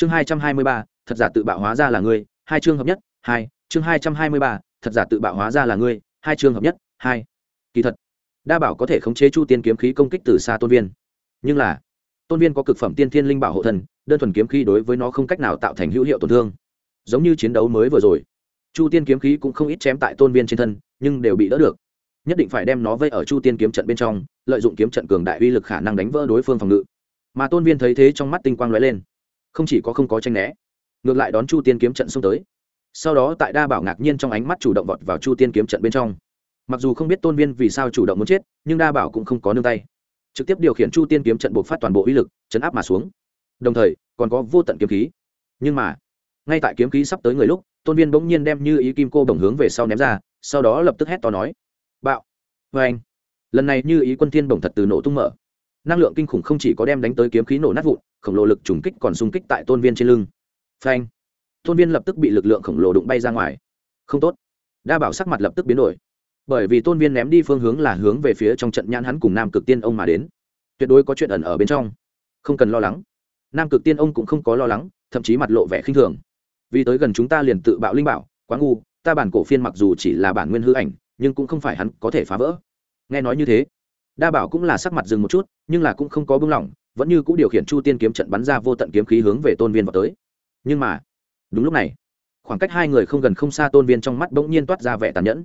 chương hai trăm hai mươi ba, thật giả tự bạo hóa ra là ngươi, hai chương hợp nhất, hai, chương hai trăm hai mươi ba, thật giả tự bạo hóa ra là ngươi, hai chương hợp nhất, hai. Kỳ thật, đa bảo có thể khống chế chu tiên kiếm khí công kích từ xa tôn viên. Nhưng là, tôn viên có cực phẩm tiên thiên linh bảo hộ thần, đơn thuần kiếm khí đối với nó không cách nào tạo thành hữu hiệu tổn thương. Giống như chiến đấu mới vừa rồi, chu tiên kiếm khí cũng không ít chém tại tôn viên trên thân, nhưng đều bị đỡ được. Nhất định phải đem nó vây ở chu tiên kiếm trận bên trong, lợi dụng kiếm trận cường đại uy lực khả năng đánh vỡ đối phương phòng ngự. Mà tôn viên thấy thế trong mắt tinh quang lóe lên không chỉ có không có tranh né, ngược lại đón chu tiên kiếm trận xông tới. Sau đó tại đa bảo ngạc nhiên trong ánh mắt chủ động vọt vào chu tiên kiếm trận bên trong. Mặc dù không biết tôn viên vì sao chủ động muốn chết, nhưng đa bảo cũng không có nương tay. Trực tiếp điều khiển chu tiên kiếm trận buộc phát toàn bộ uy lực, chấn áp mà xuống. Đồng thời, còn có vô tận kiếm khí. Nhưng mà, ngay tại kiếm khí sắp tới người lúc, tôn viên bỗng nhiên đem như ý kim cô đồng hướng về sau ném ra, sau đó lập tức hét to nói, bạo! Vê anh lần này như ý quân thiên bổng thật từ nổ tung mở năng lượng kinh khủng không chỉ có đem đánh tới kiếm khí nổ nát vụn, khổng lồ lực trùng kích còn xung kích tại tôn viên trên lưng. Phanh. Tôn viên lập tức bị lực lượng khổng lồ đụng bay ra ngoài. Không tốt. Đa bảo sắc mặt lập tức biến đổi. Bởi vì tôn viên ném đi phương hướng là hướng về phía trong trận nhãn hắn cùng nam cực tiên ông mà đến. Tuyệt đối có chuyện ẩn ở bên trong. Không cần lo lắng. Nam cực tiên ông cũng không có lo lắng, thậm chí mặt lộ vẻ khinh thường. Vì tới gần chúng ta liền tự bạo linh bảo, quá ngu, ta bản cổ phiên mặc dù chỉ là bản nguyên hư ảnh, nhưng cũng không phải hắn có thể phá vỡ. Nghe nói như thế đa bảo cũng là sắc mặt dừng một chút, nhưng là cũng không có bưng lỏng, vẫn như c ũ điều khiển chu tiên kiếm trận bắn ra vô tận kiếm khí hướng về tôn viên vào tới. Nhưng mà, đúng lúc này, khoảng cách hai người không gần không xa tôn viên trong mắt bỗng nhiên toát ra vẻ tàn nhẫn.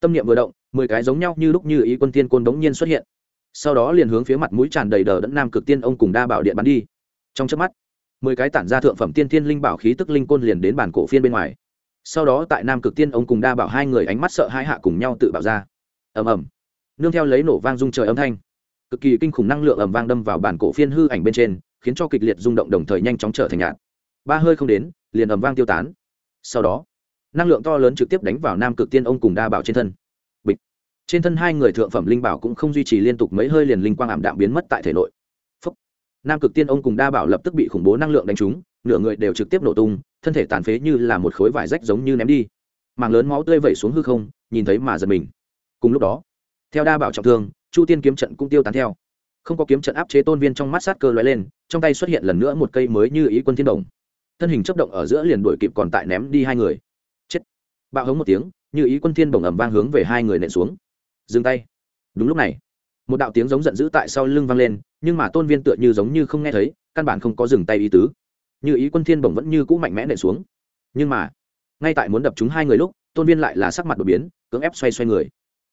Tâm niệm vừa động, mười cái giống nhau như lúc như ý quân tiên côn bỗng nhiên xuất hiện. Sau đó liền hướng phía mặt mũi tràn đầy đờ đẫn nam cực tiên ông cùng đa bảo điện bắn đi. Trong chớp mắt, mười cái tản ra thượng phẩm tiên thiên linh bảo khí tức linh côn liền đến bản cổ phiên bên ngoài. Sau đó tại nam cực tiên ông cùng đa bảo hai người ánh mắt sợ hai hạ cùng nhau tự bảo ra. Ầm ầm nương theo lấy nổ vang rung trời âm thanh. Cực kỳ kinh khủng năng lượng ầm vang đâm vào bản cổ phiên hư ảnh bên trên, khiến cho kịch liệt rung động đồng thời nhanh chóng trở thành nhạt. Ba hơi không đến, liền ầm vang tiêu tán. Sau đó, năng lượng to lớn trực tiếp đánh vào nam cực tiên ông cùng đa bảo trên thân. Bịch. Trên thân hai người thượng phẩm linh bảo cũng không duy trì liên tục mấy hơi liền linh quang ảm đạm biến mất tại thể nội. Phúc. nam cực tiên ông cùng đa bảo lập tức bị khủng bố năng lượng đánh trúng, nửa người đều trực tiếp nổ tung, thân thể tàn phế như là một khối vải rách giống như ném đi. Màng lớn máu tươi vẩy xuống hư không, nhìn thấy mà giật mình. Cùng lúc đó theo đa bảo trọng thương, chu tiên kiếm trận cũng tiêu tán theo. Không có kiếm trận áp chế tôn viên trong mắt sát cơ lóe lên, trong tay xuất hiện lần nữa một cây mới như ý quân thiên đồng. Thân hình chấp động ở giữa liền đuổi kịp còn tại ném đi hai người. Chết! bạo hống một tiếng, như ý quân thiên đồng ầm vang hướng về hai người nện xuống. Dừng tay. Đúng lúc này, một đạo tiếng giống giận dữ tại sau lưng vang lên, nhưng mà tôn viên tựa như giống như không nghe thấy, căn bản không có dừng tay ý tứ. Như ý quân thiên bồng vẫn như cũ mạnh mẽ nện xuống. Nhưng mà, ngay tại muốn đập chúng hai người lúc, tôn viên lại là sắc mặt đột biến, cưỡng ép xoay xoay người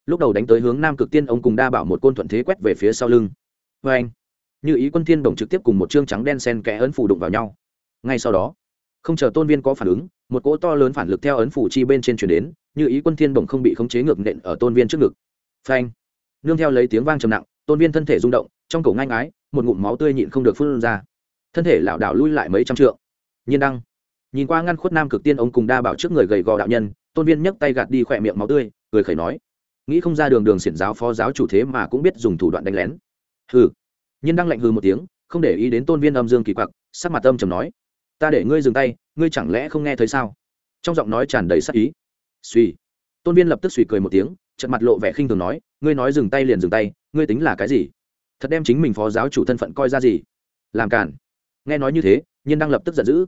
lúc đầu đánh tới hướng nam cực tiên ông cùng đa bảo một côn thuận thế quét về phía sau lưng. Vê anh, như ý quân thiên đồng trực tiếp cùng một chương trắng đen sen kẽ ấn phủ đụng vào nhau. Ngay sau đó, không chờ tôn viên có phản ứng, một cỗ to lớn phản lực theo ấn phủ chi bên trên chuyển đến, như ý quân thiên đồng không bị khống chế ngược nện ở tôn viên trước ngực. Phanh nương theo lấy tiếng vang trầm nặng, tôn viên thân thể rung động, trong cổ ngang ái một ngụm máu tươi nhịn không được phun ra. Thân thể lảo đảo lui lại mấy trăm trượng. Nhiên đăng, nhìn qua ngăn khuất nam cực tiên ông cùng đa bảo trước người gầy gò đạo nhân, tôn viên nhấc tay gạt đi khỏe miệng máu tươi, cười khẩy nói nghĩ không ra đường đường xiển giáo phó giáo chủ thế mà cũng biết dùng thủ đoạn đánh lén. Hừ. Nhân đăng lạnh hừ một tiếng, không để ý đến tôn viên âm dương kỳ quặc, sắc mặt âm trầm nói, ta để ngươi dừng tay, ngươi chẳng lẽ không nghe thấy sao? Trong giọng nói tràn đầy sắc ý. Suy. Tôn viên lập tức suy cười một tiếng trận mặt lộ vẻ khinh thường nói, ngươi nói dừng tay liền dừng tay, ngươi tính là cái gì? Thật đem chính mình phó giáo chủ thân phận coi ra gì? Làm cản nghe nói như thế, nhiên đang lập tức giận dữ.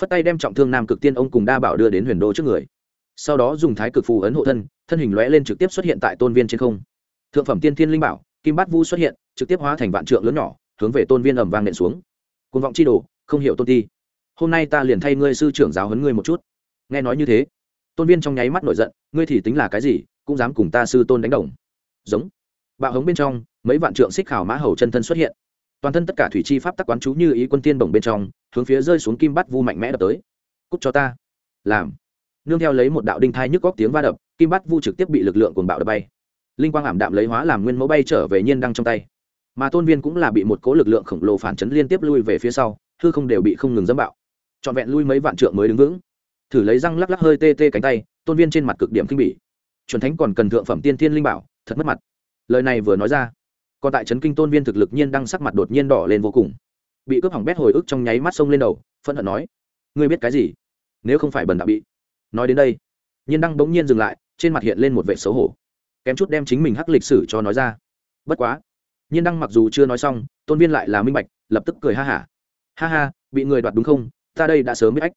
Phất tay đem trọng thương nam cực tiên ông cùng đa bảo đưa đến huyền đô trước người sau đó dùng thái cực phù ấn hộ thân thân hình lóe lên trực tiếp xuất hiện tại tôn viên trên không. Thượng phẩm tiên thiên linh bảo, kim bát vu xuất hiện, trực tiếp hóa thành vạn trượng lớn nhỏ, hướng về tôn viên ẩm vang nện xuống. Côn vọng chi đồ, không hiểu tôn ti. Hôm nay ta liền thay ngươi sư trưởng giáo huấn ngươi một chút. Nghe nói như thế, tôn viên trong nháy mắt nổi giận, ngươi thì tính là cái gì, cũng dám cùng ta sư tôn đánh đồng. Giống. Bạo hống bên trong, mấy vạn trượng xích khảo mã hầu chân thân xuất hiện. Toàn thân tất cả thủy chi pháp tắc quán chú như ý quân tiên bổng bên trong, hướng phía rơi xuống kim bát vu mạnh mẽ đập tới. Cúc cho ta. Làm nương theo lấy một đạo đinh thai nhức góc tiếng va đập, kim bát vu trực tiếp bị lực lượng cuồng bạo đập bay. Linh quang ảm đạm lấy hóa làm nguyên mẫu bay trở về nhiên đăng trong tay. Mà tôn viên cũng là bị một cố lực lượng khổng lồ phản chấn liên tiếp lui về phía sau, hư không đều bị không ngừng dẫm bạo. Trọn vẹn lui mấy vạn trượng mới đứng vững. Thử lấy răng lắc lắc hơi tê tê cánh tay, tôn viên trên mặt cực điểm kinh bỉ. Chuẩn thánh còn cần thượng phẩm tiên thiên linh bảo, thật mất mặt. Lời này vừa nói ra, còn tại trấn kinh tôn viên thực lực nhiên đang sắc mặt đột nhiên đỏ lên vô cùng. Bị cướp hỏng bét hồi ức trong nháy mắt sông lên đầu phân hận nói, ngươi biết cái gì? Nếu không phải bần đạo bị nói đến đây, nhiên đăng bỗng nhiên dừng lại, trên mặt hiện lên một vẻ xấu hổ. Kém chút đem chính mình hắc lịch sử cho nói ra. Bất quá, nhiên đăng mặc dù chưa nói xong, tôn viên lại là minh bạch, lập tức cười ha hả. Ha. ha ha bị người đoạt đúng không? Ta đây đã sớm biết ách.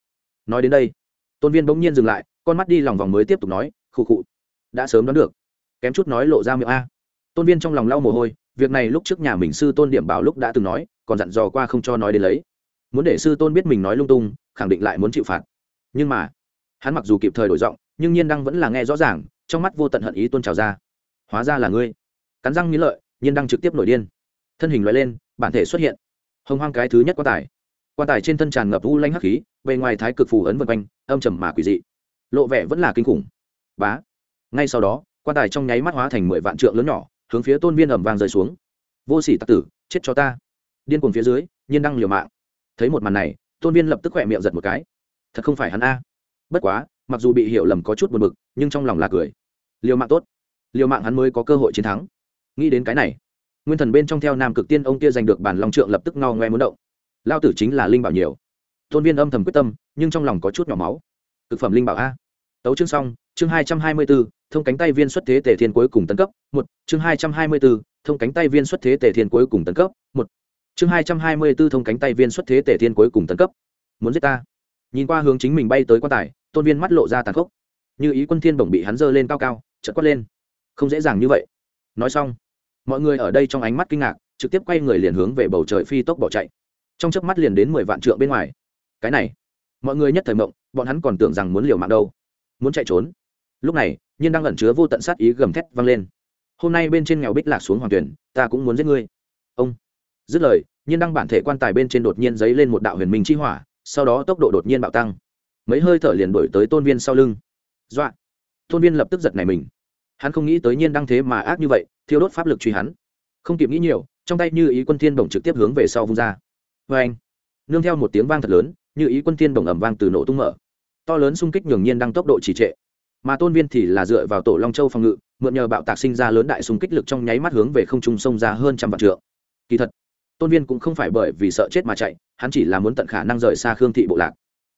Nói đến đây, tôn viên bỗng nhiên dừng lại, con mắt đi lòng vòng mới tiếp tục nói, khụ khụ, đã sớm đoán được. Kém chút nói lộ ra miệng a. Tôn viên trong lòng lau mồ hôi, việc này lúc trước nhà mình sư tôn điểm bảo lúc đã từng nói, còn dặn dò qua không cho nói đến lấy. Muốn để sư tôn biết mình nói lung tung, khẳng định lại muốn chịu phạt. Nhưng mà hắn mặc dù kịp thời đổi giọng, nhưng nhiên đăng vẫn là nghe rõ ràng, trong mắt vô tận hận ý tôn trào ra. Hóa ra là ngươi. Cắn răng nghĩ lợi, nhiên đăng trực tiếp nổi điên. Thân hình loại lên, bản thể xuất hiện. Hồng hoang cái thứ nhất quan tài. Quan tài trên thân tràn ngập u lanh hắc khí, bề ngoài thái cực phù ấn vân quanh, âm trầm mà quỷ dị. Lộ vẻ vẫn là kinh khủng. Bá. Ngay sau đó, quan tài trong nháy mắt hóa thành mười vạn trượng lớn nhỏ, hướng phía tôn viên ẩm vàng rơi xuống. Vô sỉ tặc tử, chết cho ta. Điên cuồng phía dưới, nhiên đăng liều mạng. Thấy một màn này, tôn viên lập tức khỏe miệng giật một cái. Thật không phải hắn a bất quá, mặc dù bị hiểu lầm có chút buồn bực, nhưng trong lòng là cười. Liều mạng tốt. Liều mạng hắn mới có cơ hội chiến thắng. Nghĩ đến cái này, nguyên thần bên trong theo nam cực tiên ông kia giành được bản lòng trượng lập tức ngao ngoe muốn động. Lao tử chính là linh bảo nhiều. Tôn viên âm thầm quyết tâm, nhưng trong lòng có chút nhỏ máu. Thực phẩm linh bảo a. Tấu chương xong, chương hai trăm hai mươi b ố thông cánh tay viên xuất thế tề thiên cuối cùng tấn cấp, một, chương hai trăm hai mươi b ố thông cánh tay viên xuất thế tề thiên cuối cùng tấn cấp, một, chương hai trăm hai mươi b ố thông cánh tay viên xuất thế tề thiên cuối cùng tấn cấp. Muốn giết ta. Nhìn qua hướng chính mình bay tới quan tài tôn viên mắt lộ ra tàn khốc. Như ý quân thiên bổng bị hắn dơ lên cao cao, chợt quát lên. Không dễ dàng như vậy. Nói xong, mọi người ở đây trong ánh mắt kinh ngạc, trực tiếp quay người liền hướng về bầu trời phi tốc bỏ chạy. Trong chớp mắt liền đến mười vạn trượng bên ngoài. Cái này, mọi người nhất thời mộng, bọn hắn còn tưởng rằng muốn liều mạng đâu. Muốn chạy trốn. Lúc này, nhiên đang ẩn chứa vô tận sát ý gầm thét vang lên. Hôm nay bên trên nghèo bích lạc xuống hoàng tuyển, ta cũng muốn giết ngươi. Ông. Dứt lời, nhiên đăng bản thể quan tài bên trên đột nhiên dấy lên một đạo huyền minh chi hỏa, sau đó tốc độ đột nhiên bạo tăng mấy hơi thở liền đổi tới tôn viên sau lưng. Dọa. Tôn viên lập tức giật này mình. Hắn không nghĩ tới nhiên đăng thế mà ác như vậy, thiêu đốt pháp lực truy hắn. Không kịp nghĩ nhiều, trong tay như ý quân thiên bổng trực tiếp hướng về sau vung ra. Vê anh, nương theo một tiếng vang thật lớn, như ý quân thiên bổng ẩm vang từ nổ tung mở. To lớn xung kích nhường nhiên đăng tốc độ trì trệ. Mà tôn viên thì là dựa vào tổ long châu phòng ngự, mượn nhờ bạo tạc sinh ra lớn đại xung kích lực trong nháy mắt hướng về không trung sông ra hơn trăm vạn trượng. Kỳ thật, tôn viên cũng không phải bởi vì sợ chết mà chạy, hắn chỉ là muốn tận khả năng rời xa khương thị bộ lạc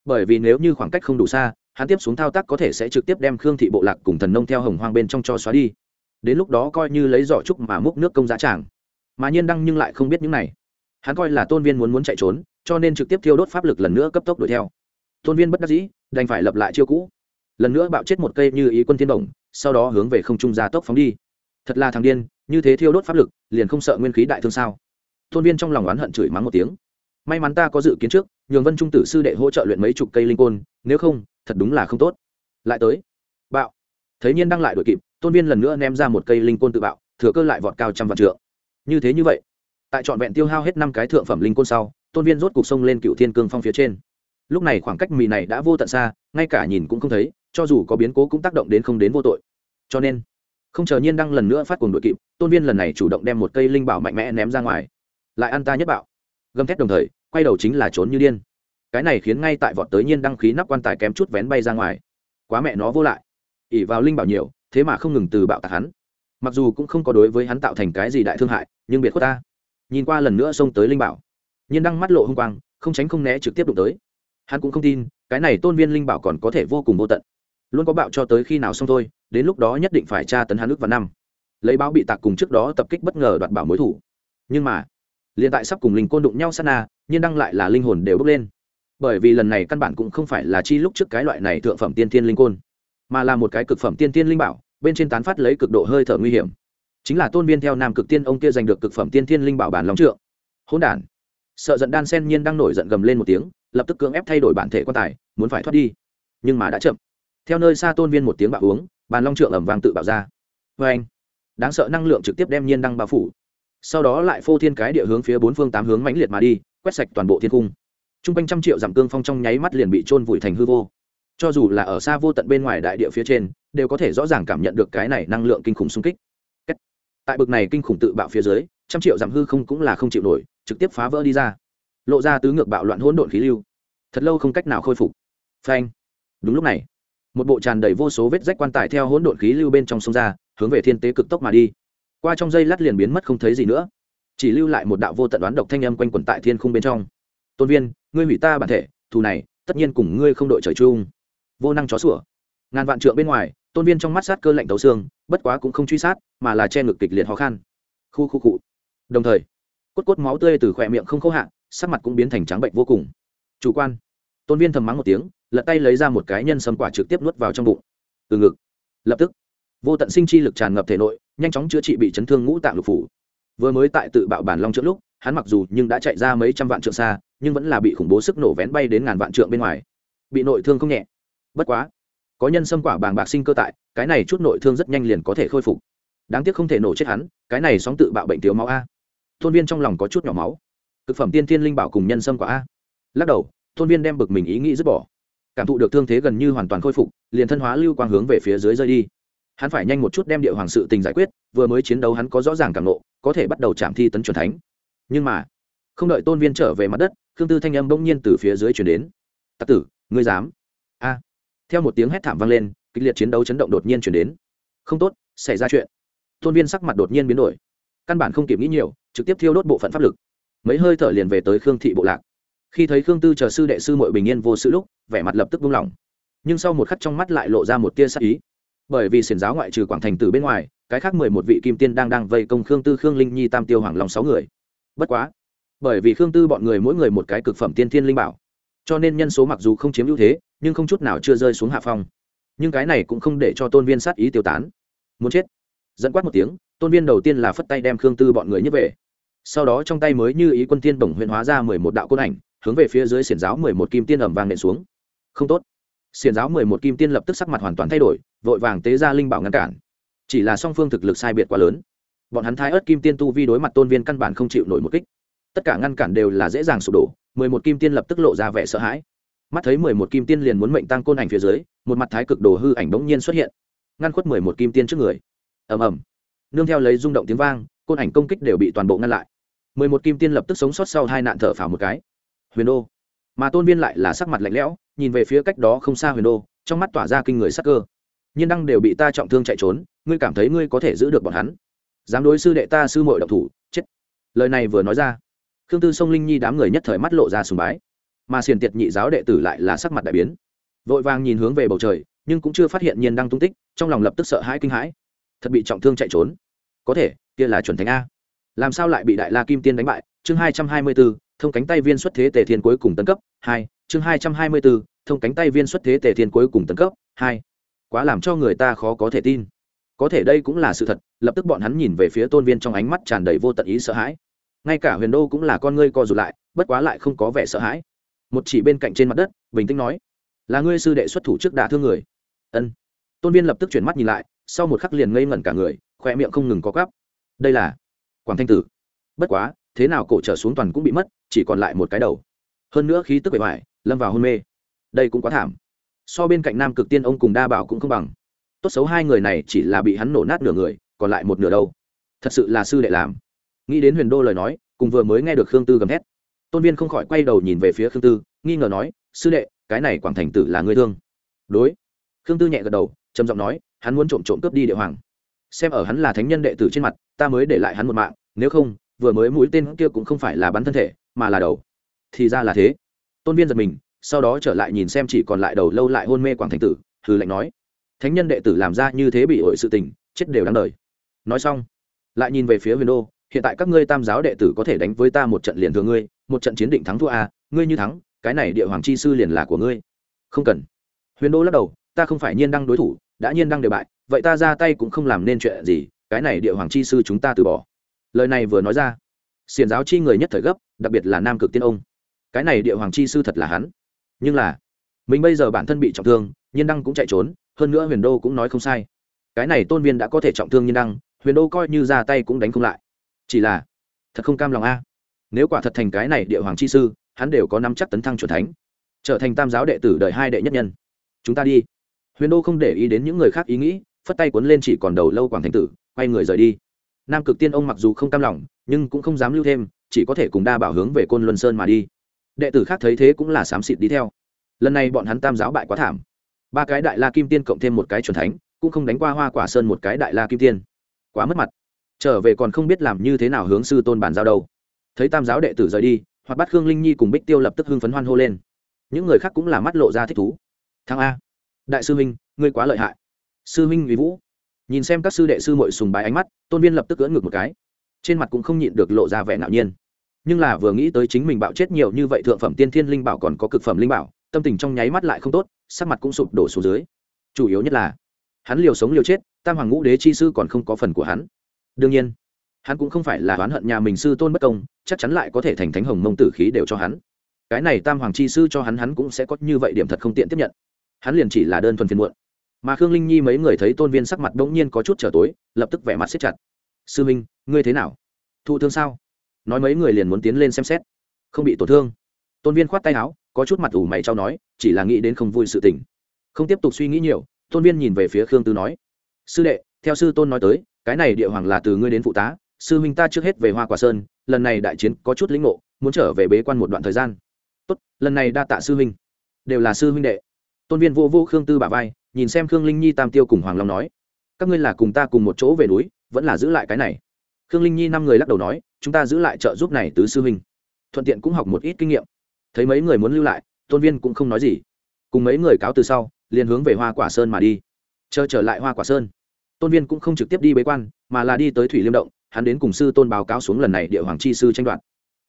bởi vì nếu như khoảng cách không đủ xa, hắn tiếp xuống thao tác có thể sẽ trực tiếp đem khương thị bộ lạc cùng thần nông theo hồng hoang bên trong cho xóa đi. Đến lúc đó coi như lấy giỏ trúc mà múc nước công giá tràng. Mà nhiên đăng nhưng lại không biết những này. Hắn coi là tôn viên muốn muốn chạy trốn, cho nên trực tiếp thiêu đốt pháp lực lần nữa cấp tốc đuổi theo. Tôn viên bất đắc dĩ, đành phải lập lại chiêu cũ. Lần nữa bạo chết một cây như ý quân thiên đồng, sau đó hướng về không trung gia tốc phóng đi. Thật là thằng điên, như thế thiêu đốt pháp lực, liền không sợ nguyên khí đại thương sao? Tôn viên trong lòng oán hận chửi mắng một tiếng. May mắn ta có dự kiến trước nhường vân trung tử sư đệ hỗ trợ luyện mấy chục cây linh côn, nếu không, thật đúng là không tốt. Lại tới, bạo. Thấy nhiên đang lại đội kịp, tôn viên lần nữa ném ra một cây linh côn tự bạo, thừa cơ lại vọt cao trăm vạn trượng. Như thế như vậy, tại trọn vẹn tiêu hao hết năm cái thượng phẩm linh côn sau, tôn viên rốt cục sông lên cựu thiên cương phong phía trên. Lúc này khoảng cách mì này đã vô tận xa, ngay cả nhìn cũng không thấy, cho dù có biến cố cũng tác động đến không đến vô tội. Cho nên, không chờ nhiên đăng lần nữa phát cuồng đội kịp, tôn viên lần này chủ động đem một cây linh bảo mạnh mẽ ném ra ngoài. Lại ăn ta nhất bảo gầm thét đồng thời quay đầu chính là trốn như điên. Cái này khiến ngay tại vọt tới nhiên đăng khí nắp quan tài kém chút vén bay ra ngoài. Quá mẹ nó vô lại. ỉ vào linh bảo nhiều, thế mà không ngừng từ bạo tạc hắn. Mặc dù cũng không có đối với hắn tạo thành cái gì đại thương hại, nhưng biệt khuất ta. Nhìn qua lần nữa xông tới linh bảo, nhiên đăng mắt lộ h g quang, không tránh không né trực tiếp đụng tới. Hắn cũng không tin, cái này tôn viên linh bảo còn có thể vô cùng vô tận. Luôn có bạo cho tới khi nào xong thôi, đến lúc đó nhất định phải tra tấn hắn ước vào năm. Lấy báo bị tạc cùng trước đó tập kích bất ngờ đoạt bảo mối thủ. Nhưng mà liền tại sắp cùng linh côn đụng nhau sát na, nhiên đăng lại là linh hồn đều bốc lên. Bởi vì lần này căn bản cũng không phải là chi lúc trước cái loại này thượng phẩm tiên tiên linh côn, mà là một cái cực phẩm tiên tiên linh bảo, bên trên tán phát lấy cực độ hơi thở nguy hiểm. Chính là tôn viên theo nam cực tiên ông kia giành được cực phẩm tiên thiên linh bảo bản long trượng. Hỗn đản. Sợ giận đan sen nhiên đang nổi giận gầm lên một tiếng, lập tức cưỡng ép thay đổi bản thể quan tài, muốn phải thoát đi. Nhưng mà đã chậm. Theo nơi xa tôn viên một tiếng bạo uống bàn long trượng ẩm vàng tự bạo ra. Vê anh đáng sợ năng lượng trực tiếp đem nhiên đăng bao phủ sau đó lại phô thiên cái địa hướng phía bốn phương tám hướng mãnh liệt mà đi, quét sạch toàn bộ thiên cung. T r u n g quanh trăm triệu giảm cương phong trong nháy mắt liền bị trôn vùi thành hư vô. Cho dù là ở xa vô tận bên ngoài đại địa phía trên, đều có thể rõ ràng cảm nhận được cái này năng lượng kinh khủng xung kích. Tại bực này kinh khủng tự bạo phía dưới, trăm triệu giảm hư không cũng là không chịu nổi, trực tiếp phá vỡ đi ra. Lộ ra tứ ngược bạo loạn hỗn độn khí lưu. Thật lâu không cách nào khôi phục. Phanh. Đúng lúc này, một bộ tràn đầy vô số vết rách quan tài theo hỗn độn khí lưu bên trong sông ra, hướng về thiên tế cực tốc mà đi qua trong dây lát liền biến mất không thấy gì nữa. Chỉ lưu lại một đạo vô tận đoán độc thanh âm quanh quẩn tại thiên khung bên trong. Tôn viên, ngươi hủy ta bản thể, thù này, tất nhiên cùng ngươi không đội trời chung. Vô năng chó sủa. Ngàn vạn trượng bên ngoài, tôn viên trong mắt sát cơ lạnh tấu xương, bất quá cũng không truy sát, mà là che ngực kịch liệt khó khăn khu khu cụ đồng thời, cốt cốt máu tươi từ khỏe miệng không khô hạn sắc mặt cũng biến thành trắng bệnh vô cùng. Chủ quan. Tôn viên thầm mắng một tiếng, lật tay lấy ra một cái nhân sâm quả trực tiếp nuốt vào trong bụng. Từ ngực. Lập tức vô tận sinh chi lực tràn ngập thể nội, nhanh chóng chữa trị bị chấn thương ngũ tạng lục phủ. Vừa mới tại tự bạo bản long trước lúc, hắn mặc dù nhưng đã chạy ra mấy trăm vạn trượng xa, nhưng vẫn là bị khủng bố sức nổ vén bay đến ngàn vạn trượng bên ngoài. Bị nội thương không nhẹ. Bất quá, có nhân sâm quả bàng bạc sinh cơ tại, cái này chút nội thương rất nhanh liền có thể khôi phục. Đáng tiếc không thể nổ chết hắn, cái này sóng tự bạo bệnh thiếu máu a. Thôn viên trong lòng có chút nhỏ máu. Thực phẩm tiên thiên linh bảo cùng nhân sâm quả a. Lắc đầu, thôn viên đem bực mình ý nghĩ dứt bỏ. Cảm thụ được thương thế gần như hoàn toàn khôi phục, liền thân hóa lưu quang hướng về phía dưới rơi đi hắn phải nhanh một chút đem địa hoàng sự tình giải quyết, vừa mới chiến đấu hắn có rõ ràng cảm nộ có thể bắt đầu chạm thi tấn chuẩn thánh. Nhưng mà, không đợi tôn viên trở về mặt đất, khương tư thanh âm bỗng nhiên từ phía dưới chuyển đến. Tặc tử, ngươi dám? A. Theo một tiếng hét thảm vang lên, kịch liệt chiến đấu chấn động đột nhiên chuyển đến. Không tốt, xảy ra chuyện. Tôn viên sắc mặt đột nhiên biến đổi. Căn bản không kịp nghĩ nhiều, trực tiếp thiêu đốt bộ phận pháp lực. Mấy hơi thở liền về tới khương thị bộ lạc. Khi thấy khương tư chờ sư đệ sư mội bình yên vô sự lúc, vẻ mặt lập tức buông lỏng. Nhưng sau một khắc trong mắt lại lộ ra một tia sắc ý bởi vì xiển giáo ngoại trừ quảng thành từ bên ngoài, cái khác mười một vị kim tiên đang đang vây công khương tư, khương linh nhi, tam tiêu hoàng lòng sáu người. Bất quá, bởi vì khương tư bọn người mỗi người một cái cực phẩm tiên thiên linh bảo, cho nên nhân số mặc dù không chiếm ưu thế, nhưng không chút nào chưa rơi xuống hạ phong. Nhưng cái này cũng không để cho tôn viên sát ý tiêu tán. Muốn chết. Dẫn quát một tiếng, tôn viên đầu tiên là phất tay đem khương tư bọn người nhấc về. Sau đó trong tay mới như ý quân tiên bổng huyện hóa ra mười một đạo côn ảnh, hướng về phía dưới xiển giáo mười một kim tiên ẩm vàng nện xuống. Không tốt. Xiển giáo mười một kim tiên lập tức sắc mặt hoàn toàn thay đổi vội vàng tế ra linh bảo ngăn cản. Chỉ là song phương thực lực sai biệt quá lớn. Bọn hắn thái ớt kim tiên tu vi đối mặt tôn viên căn bản không chịu nổi một kích. Tất cả ngăn cản đều là dễ dàng sụp đổ, mười một kim tiên lập tức lộ ra vẻ sợ hãi. Mắt thấy mười một kim tiên liền muốn mệnh tăng côn ảnh phía dưới, một mặt thái cực đồ hư ảnh bỗng nhiên xuất hiện, ngăn khuất mười một kim tiên trước người. Ầm ầm. Nương theo lấy rung động tiếng vang, côn ảnh công kích đều bị toàn bộ ngăn lại. mười một kim tiên lập tức sống sót sau hai nạn thở phào một cái. Huyền đô. Mà tôn viên lại là sắc mặt lạnh lẽo, nhìn về phía cách đó không xa huyền đô, trong mắt tỏa ra kinh người sắc cơ nhiên đăng đều bị ta trọng thương chạy trốn, ngươi cảm thấy ngươi có thể giữ được bọn hắn? Dám đối sư đệ ta sư mội độc thủ, chết. Lời này vừa nói ra, khương tư sông linh nhi đám người nhất thời mắt lộ ra sùng bái. Mà xiền tiệt nhị giáo đệ tử lại là sắc mặt đại biến. Vội vàng nhìn hướng về bầu trời, nhưng cũng chưa phát hiện nhiên đăng tung tích, trong lòng lập tức sợ hãi kinh hãi. Thật bị trọng thương chạy trốn. Có thể, kia là chuẩn thánh a. Làm sao lại bị đại la kim tiên đánh bại? Chương hai trăm hai mươi b ố thông cánh tay viên xuất thế tề thiên cuối cùng tấn cấp, hai. Chương hai trăm hai mươi b ố thông cánh tay viên xuất thế tề thiên cuối cùng tấn cấp, hai quá làm cho người ta khó có thể tin. Có thể đây cũng là sự thật, lập tức bọn hắn nhìn về phía tôn viên trong ánh mắt tràn đầy vô tận ý sợ hãi. Ngay cả huyền đô cũng là con ngươi co rụt lại, bất quá lại không có vẻ sợ hãi. Một chỉ bên cạnh trên mặt đất, bình tĩnh nói, là ngươi sư đệ xuất thủ trước đả thương người. Ân. Tôn viên lập tức chuyển mắt nhìn lại, sau một khắc liền ngây ngẩn cả người khoe miệng không ngừng có gắp đây là quảng thanh tử. Bất quá, thế nào cổ trở xuống toàn cũng bị mất, chỉ còn lại một cái đầu. Hơn nữa khí tức bề ngoài, lâm vào hôn mê. Đây cũng quá thảm so bên cạnh nam cực tiên ông cùng đa bảo cũng không bằng. Tốt xấu hai người này chỉ là bị hắn nổ nát nửa người, còn lại một nửa đâu? Thật sự là sư đệ làm. Nghĩ đến huyền đô lời nói, cùng vừa mới nghe được khương tư gầm thét. Tôn viên không khỏi quay đầu nhìn về phía khương tư, nghi ngờ nói, sư đệ, cái này quảng thành tử là người thương. Đối. Khương tư nhẹ gật đầu, trầm giọng nói, hắn muốn trộm trộm cướp đi địa hoàng. Xem ở hắn là thánh nhân đệ tử trên mặt, ta mới để lại hắn một mạng, nếu không, vừa mới mũi tên kia cũng không phải là bắn thân thể, mà là đầu. Thì ra là thế. Tôn viên giật mình sau đó trở lại nhìn xem chỉ còn lại đầu lâu lại hôn mê quảng thành tử hừ lạnh nói thánh nhân đệ tử làm ra như thế bị ổi sự tình chết đều đáng đời. Nói xong lại nhìn về phía huyền đô hiện tại các ngươi tam giáo đệ tử có thể đánh với ta một trận liền thừa ngươi một trận chiến định thắng thua a à, ngươi như thắng cái này địa hoàng chi sư liền là của ngươi. Không cần. Huyền đô lắc đầu ta không phải nhiên đăng đối thủ đã nhiên đăng đều bại vậy ta ra tay cũng không làm nên chuyện gì cái này địa hoàng chi sư chúng ta từ bỏ. Lời này vừa nói ra xiền giáo chi người nhất thời gấp đặc biệt là nam cực tiên ông. Cái này địa hoàng chi sư thật là hắn nhưng là mình bây giờ bản thân bị trọng thương, nhiên đăng cũng chạy trốn, hơn nữa huyền đô cũng nói không sai. Cái này tôn viên đã có thể trọng thương nhiên đăng, huyền đô coi như ra tay cũng đánh không lại. Chỉ là, thật không cam lòng a. Nếu quả thật thành cái này địa hoàng chi sư, hắn đều có năm chắc tấn thăng c thánh, trở thành tam giáo đệ tử đời hai đệ nhất nhân. Chúng ta đi. Huyền đô không để ý đến những người khác ý nghĩ, phất tay cuốn lên chỉ còn đầu lâu quảng thành tử, quay người rời đi. Nam cực tiên ông mặc dù không cam lòng, nhưng cũng không dám lưu thêm, chỉ có thể cùng đa bảo hướng về côn luân sơn mà đi đệ tử khác thấy thế cũng là xám xịt đi theo. Lần này bọn hắn tam giáo bại quá thảm. Ba cái đại la kim tiên cộng thêm một cái c thánh, cũng không đánh qua hoa quả sơn một cái đại la kim tiên. Quá mất mặt. Trở về còn không biết làm như thế nào hướng sư tôn bàn giao đâu. Thấy tam giáo đệ tử rời đi, hoặc bắt khương linh nhi cùng bích tiêu lập tức hưng phấn hoan hô lên. Những người khác cũng là mắt lộ ra thích thú. Thăng a. Đại sư huynh ngươi quá lợi hại. Sư huynh vì vũ. Nhìn xem các sư đệ sư mội sùng bái ánh mắt, tôn viên lập tức cưỡn ngược một cái. Trên mặt cũng không nhịn được lộ ra vẻ ngạo nhiên nhưng là vừa nghĩ tới chính mình bạo chết nhiều như vậy thượng phẩm tiên thiên linh bảo còn có cực phẩm linh bảo, tâm tình trong nháy mắt lại không tốt, sắc mặt cũng sụp đổ xuống dưới. Chủ yếu nhất là, hắn liều sống liều chết, tam hoàng ngũ đế chi sư còn không có phần của hắn. Đương nhiên, hắn cũng không phải là oán hận nhà mình sư tôn bất công, chắc chắn lại có thể thành thánh hồng mông tử khí đều cho hắn. Cái này tam hoàng chi sư cho hắn hắn cũng sẽ có như vậy điểm thật không tiện tiếp nhận. Hắn liền chỉ là đơn thuần phiền muộn. Mà khương linh nhi mấy người thấy tôn viên sắc mặt bỗng nhiên có chút trở tối, lập tức vẻ mặt xếp chặt. Sư minh, ngươi thế nào? Thụ thương sao? Nói mấy người liền muốn tiến lên xem xét. Không bị tổn thương. Tôn viên khoát tay áo, có chút mặt ủ mày trao nói, chỉ là nghĩ đến không vui sự tình. Không tiếp tục suy nghĩ nhiều, tôn viên nhìn về phía khương tư nói, sư đệ, theo sư tôn nói tới, cái này địa hoàng là từ ngươi đến phụ tá, sư huynh ta trước hết về hoa quả sơn, lần này đại chiến có chút lĩnh ngộ, muốn trở về bế quan một đoạn thời gian. Tốt, lần này đa tạ sư huynh. Đều là sư huynh đệ. Tôn viên vô vô khương tư bà vai, nhìn xem khương linh nhi tam tiêu cùng hoàng long nói, các ngươi là cùng ta cùng một chỗ về núi, vẫn là giữ lại cái này. Khương linh nhi năm người lắc đầu nói chúng ta giữ lại trợ giúp này tứ sư huynh. Thuận tiện cũng học một ít kinh nghiệm. Thấy mấy người muốn lưu lại, tôn viên cũng không nói gì. Cùng mấy người cáo từ sau, liền hướng về hoa quả sơn mà đi. Chờ trở lại hoa quả sơn, tôn viên cũng không trực tiếp đi bế quan, mà là đi tới thủy liêm động, hắn đến cùng sư tôn báo cáo xuống lần này địa hoàng chi sư tranh đoạt.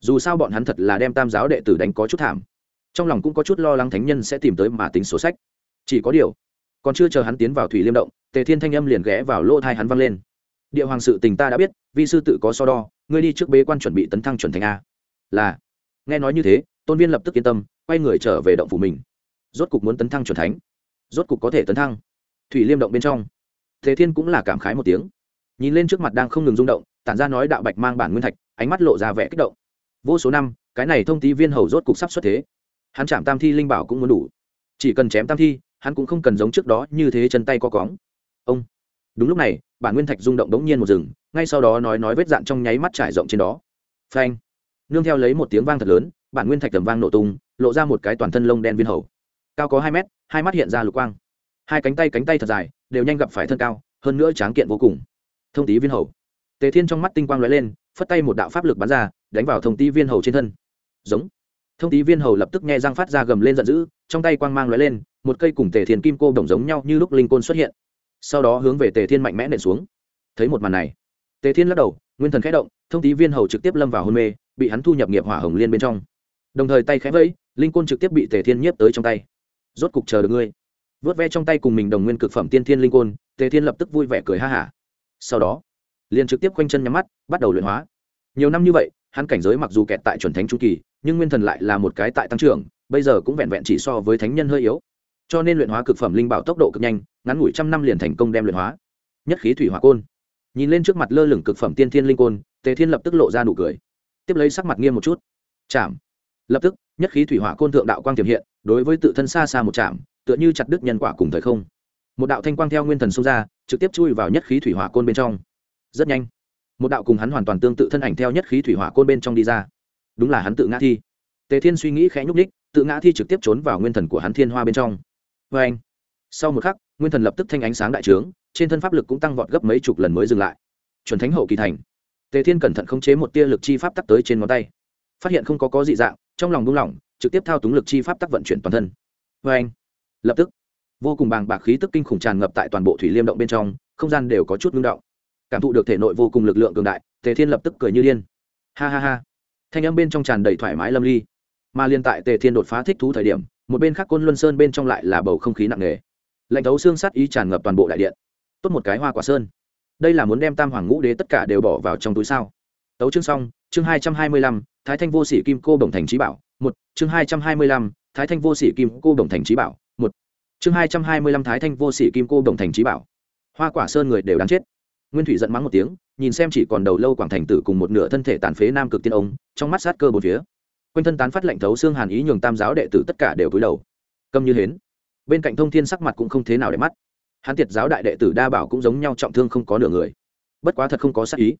Dù sao bọn hắn thật là đem tam giáo đệ tử đánh có chút thảm. Trong lòng cũng có chút lo lắng thánh nhân sẽ tìm tới mà tính sổ sách. Chỉ có điều, còn chưa chờ hắn tiến vào thủy liêm động, tề thiên thanh âm liền ghé vào lỗ thai hắn văng lên. Địa hoàng sự tình ta đã biết, vi sư tự có so đo ngươi đi trước bế quan chuẩn bị tấn thăng chuẩn thành a. Là. Nghe nói như thế, tôn viên lập tức yên tâm, quay người trở về động phủ mình. Rốt cục muốn tấn thăng chuẩn thánh. Rốt cục có thể tấn thăng. Thủy liêm động bên trong. Thế thiên cũng là cảm khái một tiếng. Nhìn lên trước mặt đang không ngừng rung động, tản ra nói đạo bạch mang bản nguyên thạch, ánh mắt lộ ra vẻ kích động. Vô số năm, cái này thông tí viên hầu rốt cục sắp xuất thế. Hắn chạm tam thi linh bảo cũng muốn đủ. Chỉ cần chém tam thi, hắn cũng không cần giống trước đó như thế chân tay co cóng. Ông. Đúng lúc này bản nguyên thạch rung động đống nhiên một rừng, ngay sau đó nói nói vết dạn trong nháy mắt trải rộng trên đó. Phanh. Nương theo lấy một tiếng vang thật lớn, bản nguyên thạch tầm vang nổ tung, lộ ra một cái toàn thân lông đen viên hầu. Cao có hai mét, hai mắt hiện ra lục quang. Hai cánh tay cánh tay thật dài, đều nhanh gặp phải thân cao, hơn nữa tráng kiện vô cùng. Thông tí viên hầu. Tề thiên trong mắt tinh quang lóe lên, phất tay một đạo pháp lực bắn ra, đánh vào thông tí viên hầu trên thân. Giống. Thông tí viên hầu lập tức nghe răng phát ra gầm lên giận dữ, trong tay quang mang lóe lên, một cây cùng tề thiên kim cô đồng giống nhau như lúc linh côn xuất hiện sau đó hướng về tề thiên mạnh mẽ nện xuống. Thấy một màn này, tề thiên lắc đầu, nguyên thần khẽ động, thông tí viên hầu trực tiếp lâm vào hôn mê, bị hắn thu nhập nghiệp hỏa hồng liên bên trong. Đồng thời tay khẽ vẫy, linh côn trực tiếp bị tề thiên nhiếp tới trong tay. Rốt cục chờ được ngươi. Vớt ve trong tay cùng mình đồng nguyên cực phẩm tiên thiên linh côn, tề thiên lập tức vui vẻ cười ha hả. Sau đó, liền trực tiếp quanh chân nhắm mắt, bắt đầu luyện hóa. Nhiều năm như vậy, hắn cảnh giới mặc dù kẹt tại chuẩn thánh trung kỳ, nhưng nguyên thần lại là một cái tại tăng trưởng, bây giờ cũng vẹn vẹn chỉ so với thánh nhân hơi yếu. Cho nên luyện hóa cực phẩm linh bảo tốc độ cực nhanh ngắn ngủi trăm năm liền thành công đem luyện hóa. Nhất khí thủy hỏa côn. Nhìn lên trước mặt lơ lửng cực phẩm tiên thiên linh côn, tề thiên lập tức lộ ra nụ cười. Tiếp lấy sắc mặt nghiêm một chút. Chạm. Lập tức, nhất khí thủy hỏa côn thượng đạo quang tiềm hiện, đối với tự thân xa xa một chạm, tựa như chặt đứt nhân quả cùng thời không. Một đạo thanh quang theo nguyên thần xông ra, trực tiếp chui vào nhất khí thủy hỏa côn bên trong. Rất nhanh, một đạo cùng hắn hoàn toàn tương tự thân ảnh theo nhất khí thủy hỏa côn bên trong đi ra. Đúng là hắn tự ngã thi. Tề thiên suy nghĩ khẽ nhúc ních tự ngã thi trực tiếp trốn vào nguyên thần của hắn thiên hoa bên trong. Vê anh, sau một khắc nguyên thần lập tức thanh ánh sáng đại trướng, trên thân pháp lực cũng tăng vọt gấp mấy chục lần mới dừng lại. Chuẩn thánh hậu kỳ thành. Tề thiên cẩn thận khống chế một tia lực chi pháp tắc tới trên ngón tay. Phát hiện không có có dị dạng, trong lòng buông lỏng, trực tiếp thao túng lực chi pháp tắc vận chuyển toàn thân. Vê anh, lập tức, vô cùng bàng bạc khí tức kinh khủng tràn ngập tại toàn bộ thủy liêm động bên trong, không gian đều có chút ngưng động. Cảm thụ được thể nội vô cùng lực lượng cường đại, tề thiên lập tức cười như điên. Ha ha ha. Thanh âm bên trong tràn đầy thoải mái lâm ly. Mà liên tại tề thiên đột phá thích thú thời điểm, một bên khác côn luân sơn bên trong lại là bầu không khí nặng nề lạnh thấu xương sắt ý tràn ngập toàn bộ đại điện. Tốt một cái hoa quả sơn. Đây là muốn đem tam hoàng ngũ đế tất cả đều bỏ vào trong túi sao? Tấu chương xong, chương hai trăm hai mươi lăm, thái thanh vô sĩ kim cô đồng thành trí bảo, một, chương hai trăm hai mươi lăm, thái thanh vô sĩ kim cô đồng thành trí bảo, một, chương hai trăm hai mươi lăm, thái thanh vô sĩ kim cô đồng thành trí bảo. Hoa quả sơn người đều đáng chết. Nguyên thủy giận mắng một tiếng, nhìn xem chỉ còn đầu lâu quảng thành tử cùng một nửa thân thể tàn phế nam cực tiên ông, trong mắt sát cơ bốn phía. Quanh thân tán phát lệnh thấu xương hàn ý nhường tam giáo đệ tử tất cả đều cúi đầu. Câm như hến bên cạnh thông thiên sắc mặt cũng không thế nào để mắt. Hắn tiệt giáo đại đệ tử đa bảo cũng giống nhau trọng thương không có nửa người. Bất quá thật không có sắc ý.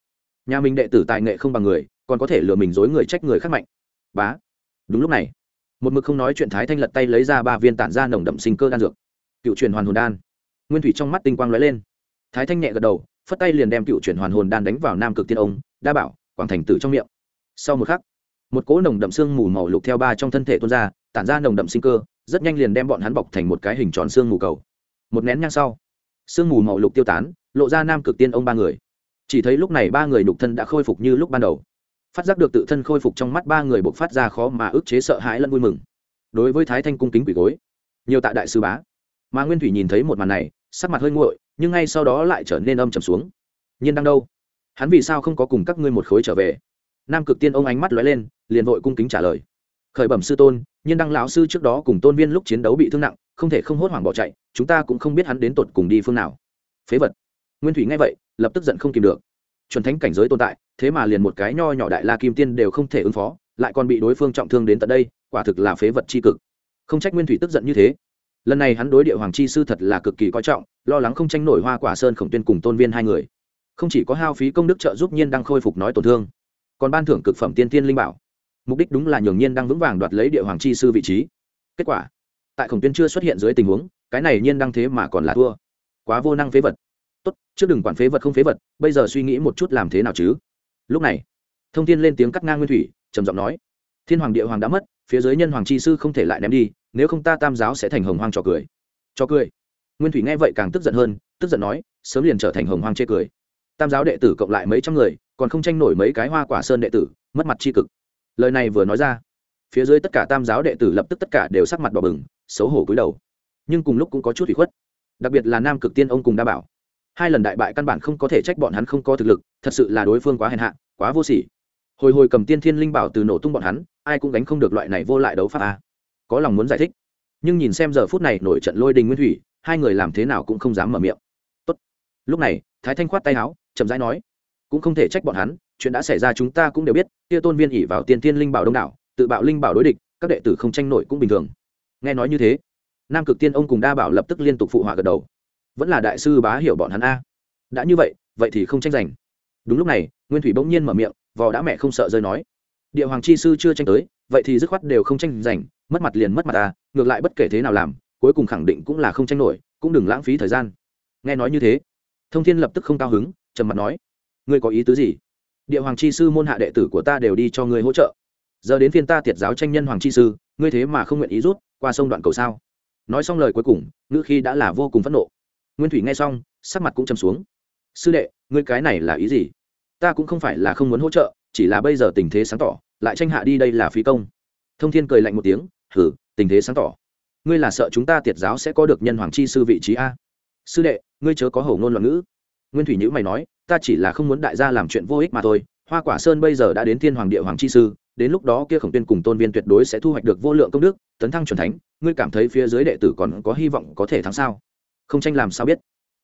Nhà mình đệ tử tài nghệ không bằng người, còn có thể lừa mình dối người trách người khác mạnh. Bá. Đúng lúc này, một mực không nói chuyện thái thanh lật tay lấy ra ba viên tản ra nồng đậm sinh cơ đan dược. Cựu truyền hoàn hồn đan. Nguyên thủy trong mắt tinh quang lóe lên. Thái thanh nhẹ gật đầu, phất tay liền đem cựu truyền hoàn hồn đan đánh vào nam cực tiên ông, đa bảo, quảng thành tử trong miệng. Sau một khắc, một cỗ nồng đậm xương mù màu lục theo ba trong thân thể tuôn ra, tản ra nồng đậm sinh cơ rất nhanh liền đem bọn hắn bọc thành một cái hình tròn xương mù cầu. Một nén nhang sau sương mù màu lục tiêu tán, lộ ra nam cực tiên ông ba người. Chỉ thấy lúc này ba người nhục thân đã khôi phục như lúc ban đầu. Phát giác được tự thân khôi phục trong mắt ba người buộc phát ra khó mà ức chế sợ hãi lẫn vui mừng. Đối với thái thanh cung kính quỷ gối, nhiều tạ đại sư bá. Mà nguyên thủy nhìn thấy một màn này, sắc mặt hơi nguội, nhưng ngay sau đó lại trở nên âm trầm xuống. Nhiên đang đâu? Hắn vì sao không có cùng các ngươi một khối trở về? Nam cực tiên ông ánh mắt lóe lên, liền vội cung kính trả lời khởi bẩm sư tôn, nhiên đăng lão sư trước đó cùng tôn viên lúc chiến đấu bị thương nặng, không thể không hốt hoảng bỏ chạy, chúng ta cũng không biết hắn đến tột cùng đi phương nào. Phế vật. Nguyên thủy nghe vậy, lập tức giận không kìm được. Chuẩn thánh cảnh giới tồn tại, thế mà liền một cái nho nhỏ đại la kim tiên đều không thể ứng phó, lại còn bị đối phương trọng thương đến tận đây, quả thực là phế vật c h i cực. Không trách nguyên thủy tức giận như thế. Lần này hắn đối địa hoàng chi sư thật là cực kỳ coi trọng, lo lắng không tranh nổi hoa quả sơn khổng tuyên cùng tôn viên hai người. Không chỉ có hao phí công đức trợ giúp nhiên đang khôi phục nói tổn thương, còn ban thưởng cực phẩm tiên tiên linh bảo mục đích đúng là nhường nhiên đang vững vàng đoạt lấy địa hoàng chi sư vị trí. Kết quả, tại khổng tuyên chưa xuất hiện dưới tình huống, cái này nhiên đang thế mà còn là thua. Quá vô năng phế vật. Tốt, trước đừng quản phế vật không phế vật, bây giờ suy nghĩ một chút làm thế nào chứ? Lúc này, thông tin lên tiếng cắt ngang nguyên thủy, trầm giọng nói, thiên hoàng địa hoàng đã mất, phía dưới nhân hoàng chi sư không thể lại ném đi, nếu không ta tam giáo sẽ thành hồng hoang trò cười. Cho cười? Nguyên thủy nghe vậy càng tức giận hơn, tức giận nói, sớm liền trở thành hồng hoang chê cười. Tam giáo đệ tử cộng lại mấy trăm người, còn không tranh nổi mấy cái hoa quả sơn đệ tử, mất mặt c h i cực lời này vừa nói ra, phía dưới tất cả tam giáo đệ tử lập tức tất cả đều sắc mặt đỏ bừng, xấu hổ cúi đầu. Nhưng cùng lúc cũng có chút bị khuất. Đặc biệt là nam cực tiên ông cùng đa bảo. Hai lần đại bại căn bản không có thể trách bọn hắn không có thực lực, thật sự là đối phương quá hèn hạ, quá vô sỉ. Hồi hồi cầm tiên thiên linh bảo từ nổ tung bọn hắn, ai cũng đánh không được loại này vô lại đấu pháp a. Có lòng muốn giải thích. Nhưng nhìn xem giờ phút này nổi trận lôi đình nguyên thủy, hai người làm thế nào cũng không dám mở miệng. Tốt. lúc này, thái thanh khoát tay áo, chậm rãi nói, cũng không thể trách bọn hắn chuyện đã xảy ra chúng ta cũng đều biết, kia tôn viên ỉ vào tiên tiên linh bảo đông đảo, tự bạo linh bảo đối địch, các đệ tử không tranh nổi cũng bình thường. Nghe nói như thế, nam cực tiên ông cùng đa bảo lập tức liên tục phụ họa gật đầu. Vẫn là đại sư bá hiểu bọn hắn a. Đã như vậy vậy thì không tranh giành. Đúng lúc này, nguyên thủy bỗng nhiên mở miệng, vò đã mẹ không sợ rơi nói. Địa hoàng chi sư chưa tranh tới, vậy thì dứt khoát đều không tranh giành, mất mặt liền mất mặt ta ngược lại bất kể thế nào làm, cuối cùng khẳng định cũng là không tranh nổi, cũng đừng lãng phí thời gian. Nghe nói như thế, thông thiên lập tức không cao hứng, trầm mặt nói, ngươi có ý tứ gì? Địa hoàng chi sư môn hạ đệ tử của ta đều đi cho ngươi hỗ trợ. Giờ đến phiên ta tiệt giáo tranh nhân hoàng chi sư, ngươi thế mà không nguyện ý rút qua sông đoạn cầu sao? Nói xong lời cuối cùng, ngữ khi đã là vô cùng phẫn nộ. Nguyên thủy nghe xong, sắc mặt cũng chầm xuống. Sư đệ, ngươi cái này là ý gì? Ta cũng không phải là không muốn hỗ trợ, chỉ là bây giờ tình thế sáng tỏ, lại tranh hạ đi đây là phí công. Thông thiên cười lạnh một tiếng, hử, tình thế sáng tỏ. Ngươi là sợ chúng ta tiệt giáo sẽ có được nhân hoàng chi sư vị trí a? Sư đệ, ngươi chớ có hầu ngôn loạn ngữ. Nguyên thủy nhữ mày nói ta chỉ là không muốn đại gia làm chuyện vô ích mà thôi, hoa quả sơn bây giờ đã đến thiên hoàng địa hoàng chi sư, đến lúc đó kia khổng tiên cùng tôn viên tuyệt đối sẽ thu hoạch được vô lượng công đức, tấn thăng c thánh, ngươi cảm thấy phía dưới đệ tử còn có hy vọng có thể thắng sao? Không tranh làm sao biết.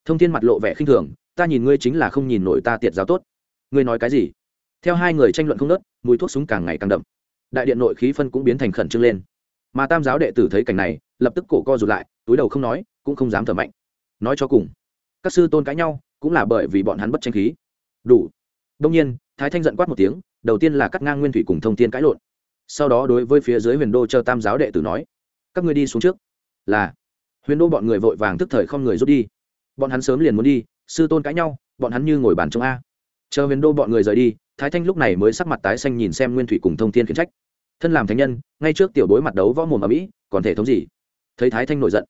Thông thiên mặt lộ vẻ khinh thường, ta nhìn ngươi chính là không nhìn nổi ta tiệt giáo tốt. Ngươi nói cái gì? Theo hai người tranh luận không nớt mùi thuốc súng càng ngày càng đậm. Đại điện nội khí phân cũng biến thành khẩn trương lên. Mà tam giáo đệ tử thấy cảnh này, lập tức cổ co rụt lại, túi đầu không nói, cũng không dám thở mạnh. Nói cho cùng, các sư tôn cãi nhau cũng là bởi vì bọn hắn bất tranh khí. Đủ. Đông nhiên, thái thanh giận quát một tiếng, đầu tiên là cắt ngang nguyên thủy cùng thông tiên cãi lộn. Sau đó đối với phía dưới huyền đô chờ tam giáo đệ tử nói, các ngươi đi xuống trước. Là. Huyền đô bọn người vội vàng tức thời không người rút đi. Bọn hắn sớm liền muốn đi, sư tôn cãi nhau, bọn hắn như ngồi bàn trong a. Chờ huyền đô bọn người rời đi, thái thanh lúc này mới sắc mặt tái xanh nhìn xem nguyên thủy cùng thông thiên khiển trách. Thân làm thánh nhân, ngay trước tiểu đối mặt đấu võ mồm ở mỹ, còn thể thống gì? Thấy thái thanh nổi giận,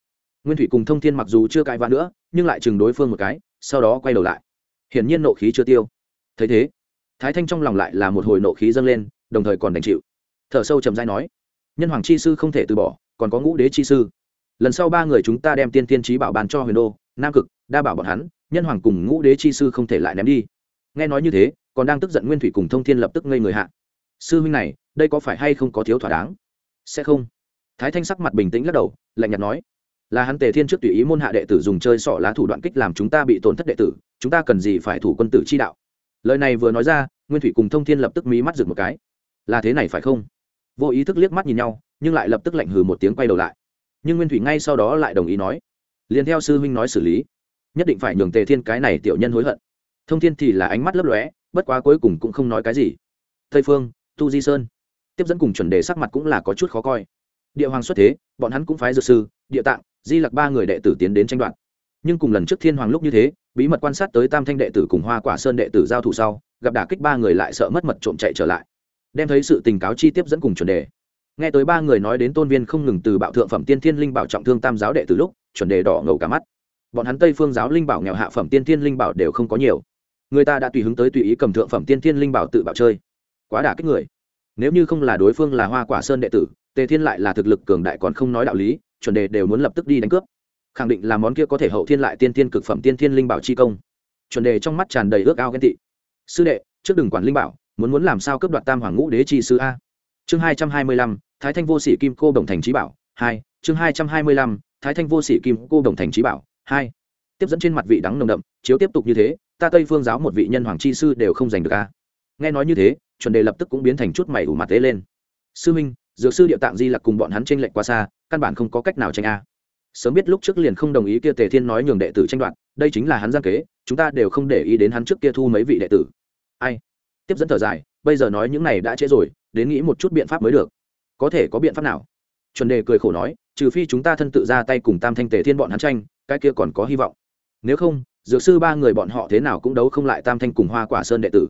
nguyên thủy cùng thông thiên mặc dù chưa cãi vã nữa, nhưng lại chừng đối phương một cái sau đó quay đầu lại. Hiển nhiên nộ khí chưa tiêu. Thấy thế, thái thanh trong lòng lại là một hồi nộ khí dâng lên, đồng thời còn đành chịu. Thở sâu trầm dai nói, nhân hoàng chi sư không thể từ bỏ, còn có ngũ đế chi sư. Lần sau ba người chúng ta đem tiên tiên trí bảo bàn cho huyền đô, nam cực, đa bảo bọn hắn, nhân hoàng cùng ngũ đế chi sư không thể lại ném đi. Nghe nói như thế, còn đang tức giận nguyên thủy cùng thông thiên lập tức ngây người hạ. Sư huynh này, đây có phải hay không có thiếu thỏa đáng? Sẽ không. Thái thanh sắc mặt bình tĩnh lắc đầu, lạnh nhạt nói là hắn tề thiên trước tùy ý môn hạ đệ tử dùng chơi sỏ lá thủ đoạn kích làm chúng ta bị tổn thất đệ tử, chúng ta cần gì phải thủ quân tử chi đạo? Lời này vừa nói ra, nguyên thủy cùng thông thiên lập tức mí mắt rực một cái. Là thế này phải không? Vô ý thức liếc mắt nhìn nhau, nhưng lại lập tức lạnh hừ một tiếng quay đầu lại. Nhưng nguyên thủy ngay sau đó lại đồng ý nói, liền theo sư huynh nói xử lý. Nhất định phải nhường tề thiên cái này tiểu nhân hối hận. Thông thiên thì là ánh mắt lấp lóe, bất quá cuối cùng cũng không nói cái gì. Tây phương, tu di sơn. Tiếp dẫn cùng chuẩn đề sắc mặt cũng là có chút khó coi. Địa hoàng xuất thế, bọn hắn cũng phái dược sư, địa tạng di lặc ba người đệ tử tiến đến tranh đoạt. Nhưng cùng lần trước thiên hoàng lúc như thế, bí mật quan sát tới tam thanh đệ tử cùng hoa quả sơn đệ tử giao thủ sau, gặp đả kích ba người lại sợ mất mật trộm chạy trở lại. Đem thấy sự tình cáo chi tiếp dẫn cùng chuẩn đề. Nghe tới ba người nói đến tôn viên không ngừng từ bạo thượng phẩm tiên thiên linh bảo trọng thương tam giáo đệ từ lúc, chuẩn đề đỏ ngầu cả mắt. Bọn hắn tây phương giáo linh bảo nghèo hạ phẩm tiên thiên linh bảo đều không có nhiều. Người ta đã tùy hứng tới tùy ý cầm thượng phẩm tiên thiên linh bảo tự bạo chơi. Quá đả kích người. Nếu như không là đối phương là hoa quả sơn đệ tử, tề thiên lại là thực lực cường đại còn không nói đạo lý chuẩn đề đều muốn lập tức đi đánh cướp. Khẳng định là món kia có thể hậu thiên lại tiên tiên cực phẩm tiên thiên linh bảo chi công. Chuẩn đề trong mắt tràn đầy ước ao ghen tị. Sư đệ, trước đừng quản linh bảo, muốn muốn làm sao cướp đoạt tam hoàng ngũ đế chi sư a? Chương hai trăm hai mươi lăm, thái thanh vô sĩ kim cô đồng thành trí bảo, hai, chương hai trăm hai mươi lăm, thái thanh vô sĩ kim cô đồng thành trí bảo, hai. Tiếp dẫn trên mặt vị đắng nồng đậm, chiếu tiếp tục như thế, ta tây phương giáo một vị nhân hoàng chi sư đều không giành được a. Nghe nói như thế, chuẩn đề lập tức cũng biến thành chút mày ủ mặt tế lên. Sư minh dược sư địa tạng di lặc cùng bọn hắn tranh lệch quá xa, căn bản không có cách nào tranh a. Sớm biết lúc trước liền không đồng ý kia tề thiên nói nhường đệ tử tranh đoạt, đây chính là hắn gian kế, chúng ta đều không để ý đến hắn trước kia thu mấy vị đệ tử. Ai? Tiếp dẫn thở dài, bây giờ nói những này đã trễ rồi, đến nghĩ một chút biện pháp mới được. Có thể có biện pháp nào? Chuẩn đề cười khổ nói, trừ phi chúng ta thân tự ra tay cùng tam thanh tề thiên bọn hắn tranh, cái kia còn có hy vọng. Nếu không, dược sư ba người bọn họ thế nào cũng đấu không lại tam thanh cùng hoa quả sơn đệ tử.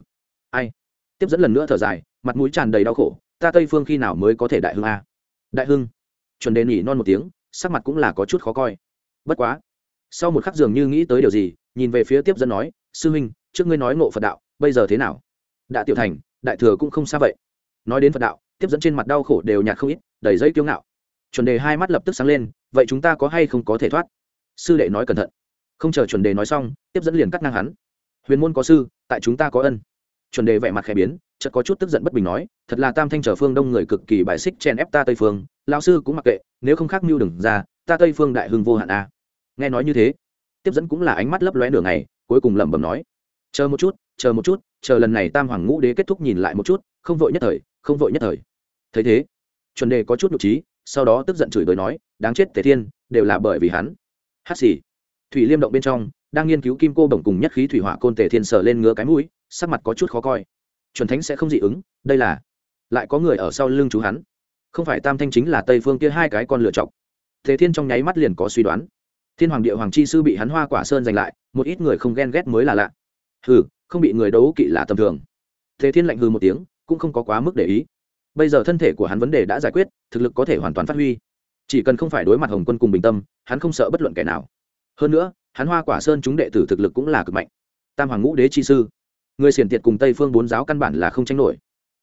Ai? Tiếp dẫn lần nữa thở dài, mặt mũi tràn đầy đau khổ ta tây phương khi nào mới có thể đại hưng a? Đại hưng. Chuẩn đề nhỉ non một tiếng, sắc mặt cũng là có chút khó coi. Bất quá. Sau một khắc dường như nghĩ tới điều gì, nhìn về phía tiếp dẫn nói, sư huynh, trước ngươi nói ngộ phật đạo, bây giờ thế nào? Đã tiểu thành, đại thừa cũng không xa vậy. Nói đến phật đạo, tiếp dẫn trên mặt đau khổ đều nhạt không ít, đầy dây kiêu ngạo. Chuẩn đề hai mắt lập tức sáng lên, vậy chúng ta có hay không có thể thoát? Sư đệ nói cẩn thận. Không chờ chuẩn đề nói xong, tiếp dẫn liền cắt ngang hắn. Huyền môn có sư, tại chúng ta có ân. Chuẩn đề vẻ mặt khẽ biến chợt có chút tức giận bất bình nói, thật là tam thanh trở phương đông người cực kỳ bài xích chen ép ta tây phương, lão sư cũng mặc kệ, nếu không khác mưu đừng ra, ta tây phương đại hưng vô hạn a. Nghe nói như thế, tiếp dẫn cũng là ánh mắt lấp lóe nửa ngày, cuối cùng lẩm bẩm nói, chờ một chút, chờ một chút, chờ lần này tam hoàng ngũ đế kết thúc nhìn lại một chút, không vội nhất thời, không vội nhất thời. Thấy thế, chuẩn đề có chút nhục trí, sau đó tức giận chửi đời nói, đáng chết tề thiên, đều là bởi vì hắn. Hát xì. Thủy liêm động bên trong, đang nghiên cứu kim cô bổng cùng nhất khí thủy hỏa côn tề thiên sờ lên ngứa cái mũi, sắc mặt có chút khó coi chuẩn thánh sẽ không dị ứng, đây là, lại có người ở sau lưng chú hắn. Không phải tam thanh chính là tây phương kia hai cái con lựa chọc. Thế thiên trong nháy mắt liền có suy đoán. Thiên hoàng địa hoàng chi sư bị hắn hoa quả sơn giành lại, một ít người không ghen ghét mới là lạ. Hừ, không bị người đấu kỵ là tầm thường. Thế thiên lạnh hừ một tiếng, cũng không có quá mức để ý. Bây giờ thân thể của hắn vấn đề đã giải quyết, thực lực có thể hoàn toàn phát huy. Chỉ cần không phải đối mặt hồng quân cùng bình tâm, hắn không sợ bất luận kẻ nào. Hơn nữa, hắn hoa quả sơn chúng đệ tử thực lực cũng là cực mạnh. Tam hoàng ngũ đế chi sư người xiển tiệt cùng tây phương bốn giáo căn bản là không tranh nổi.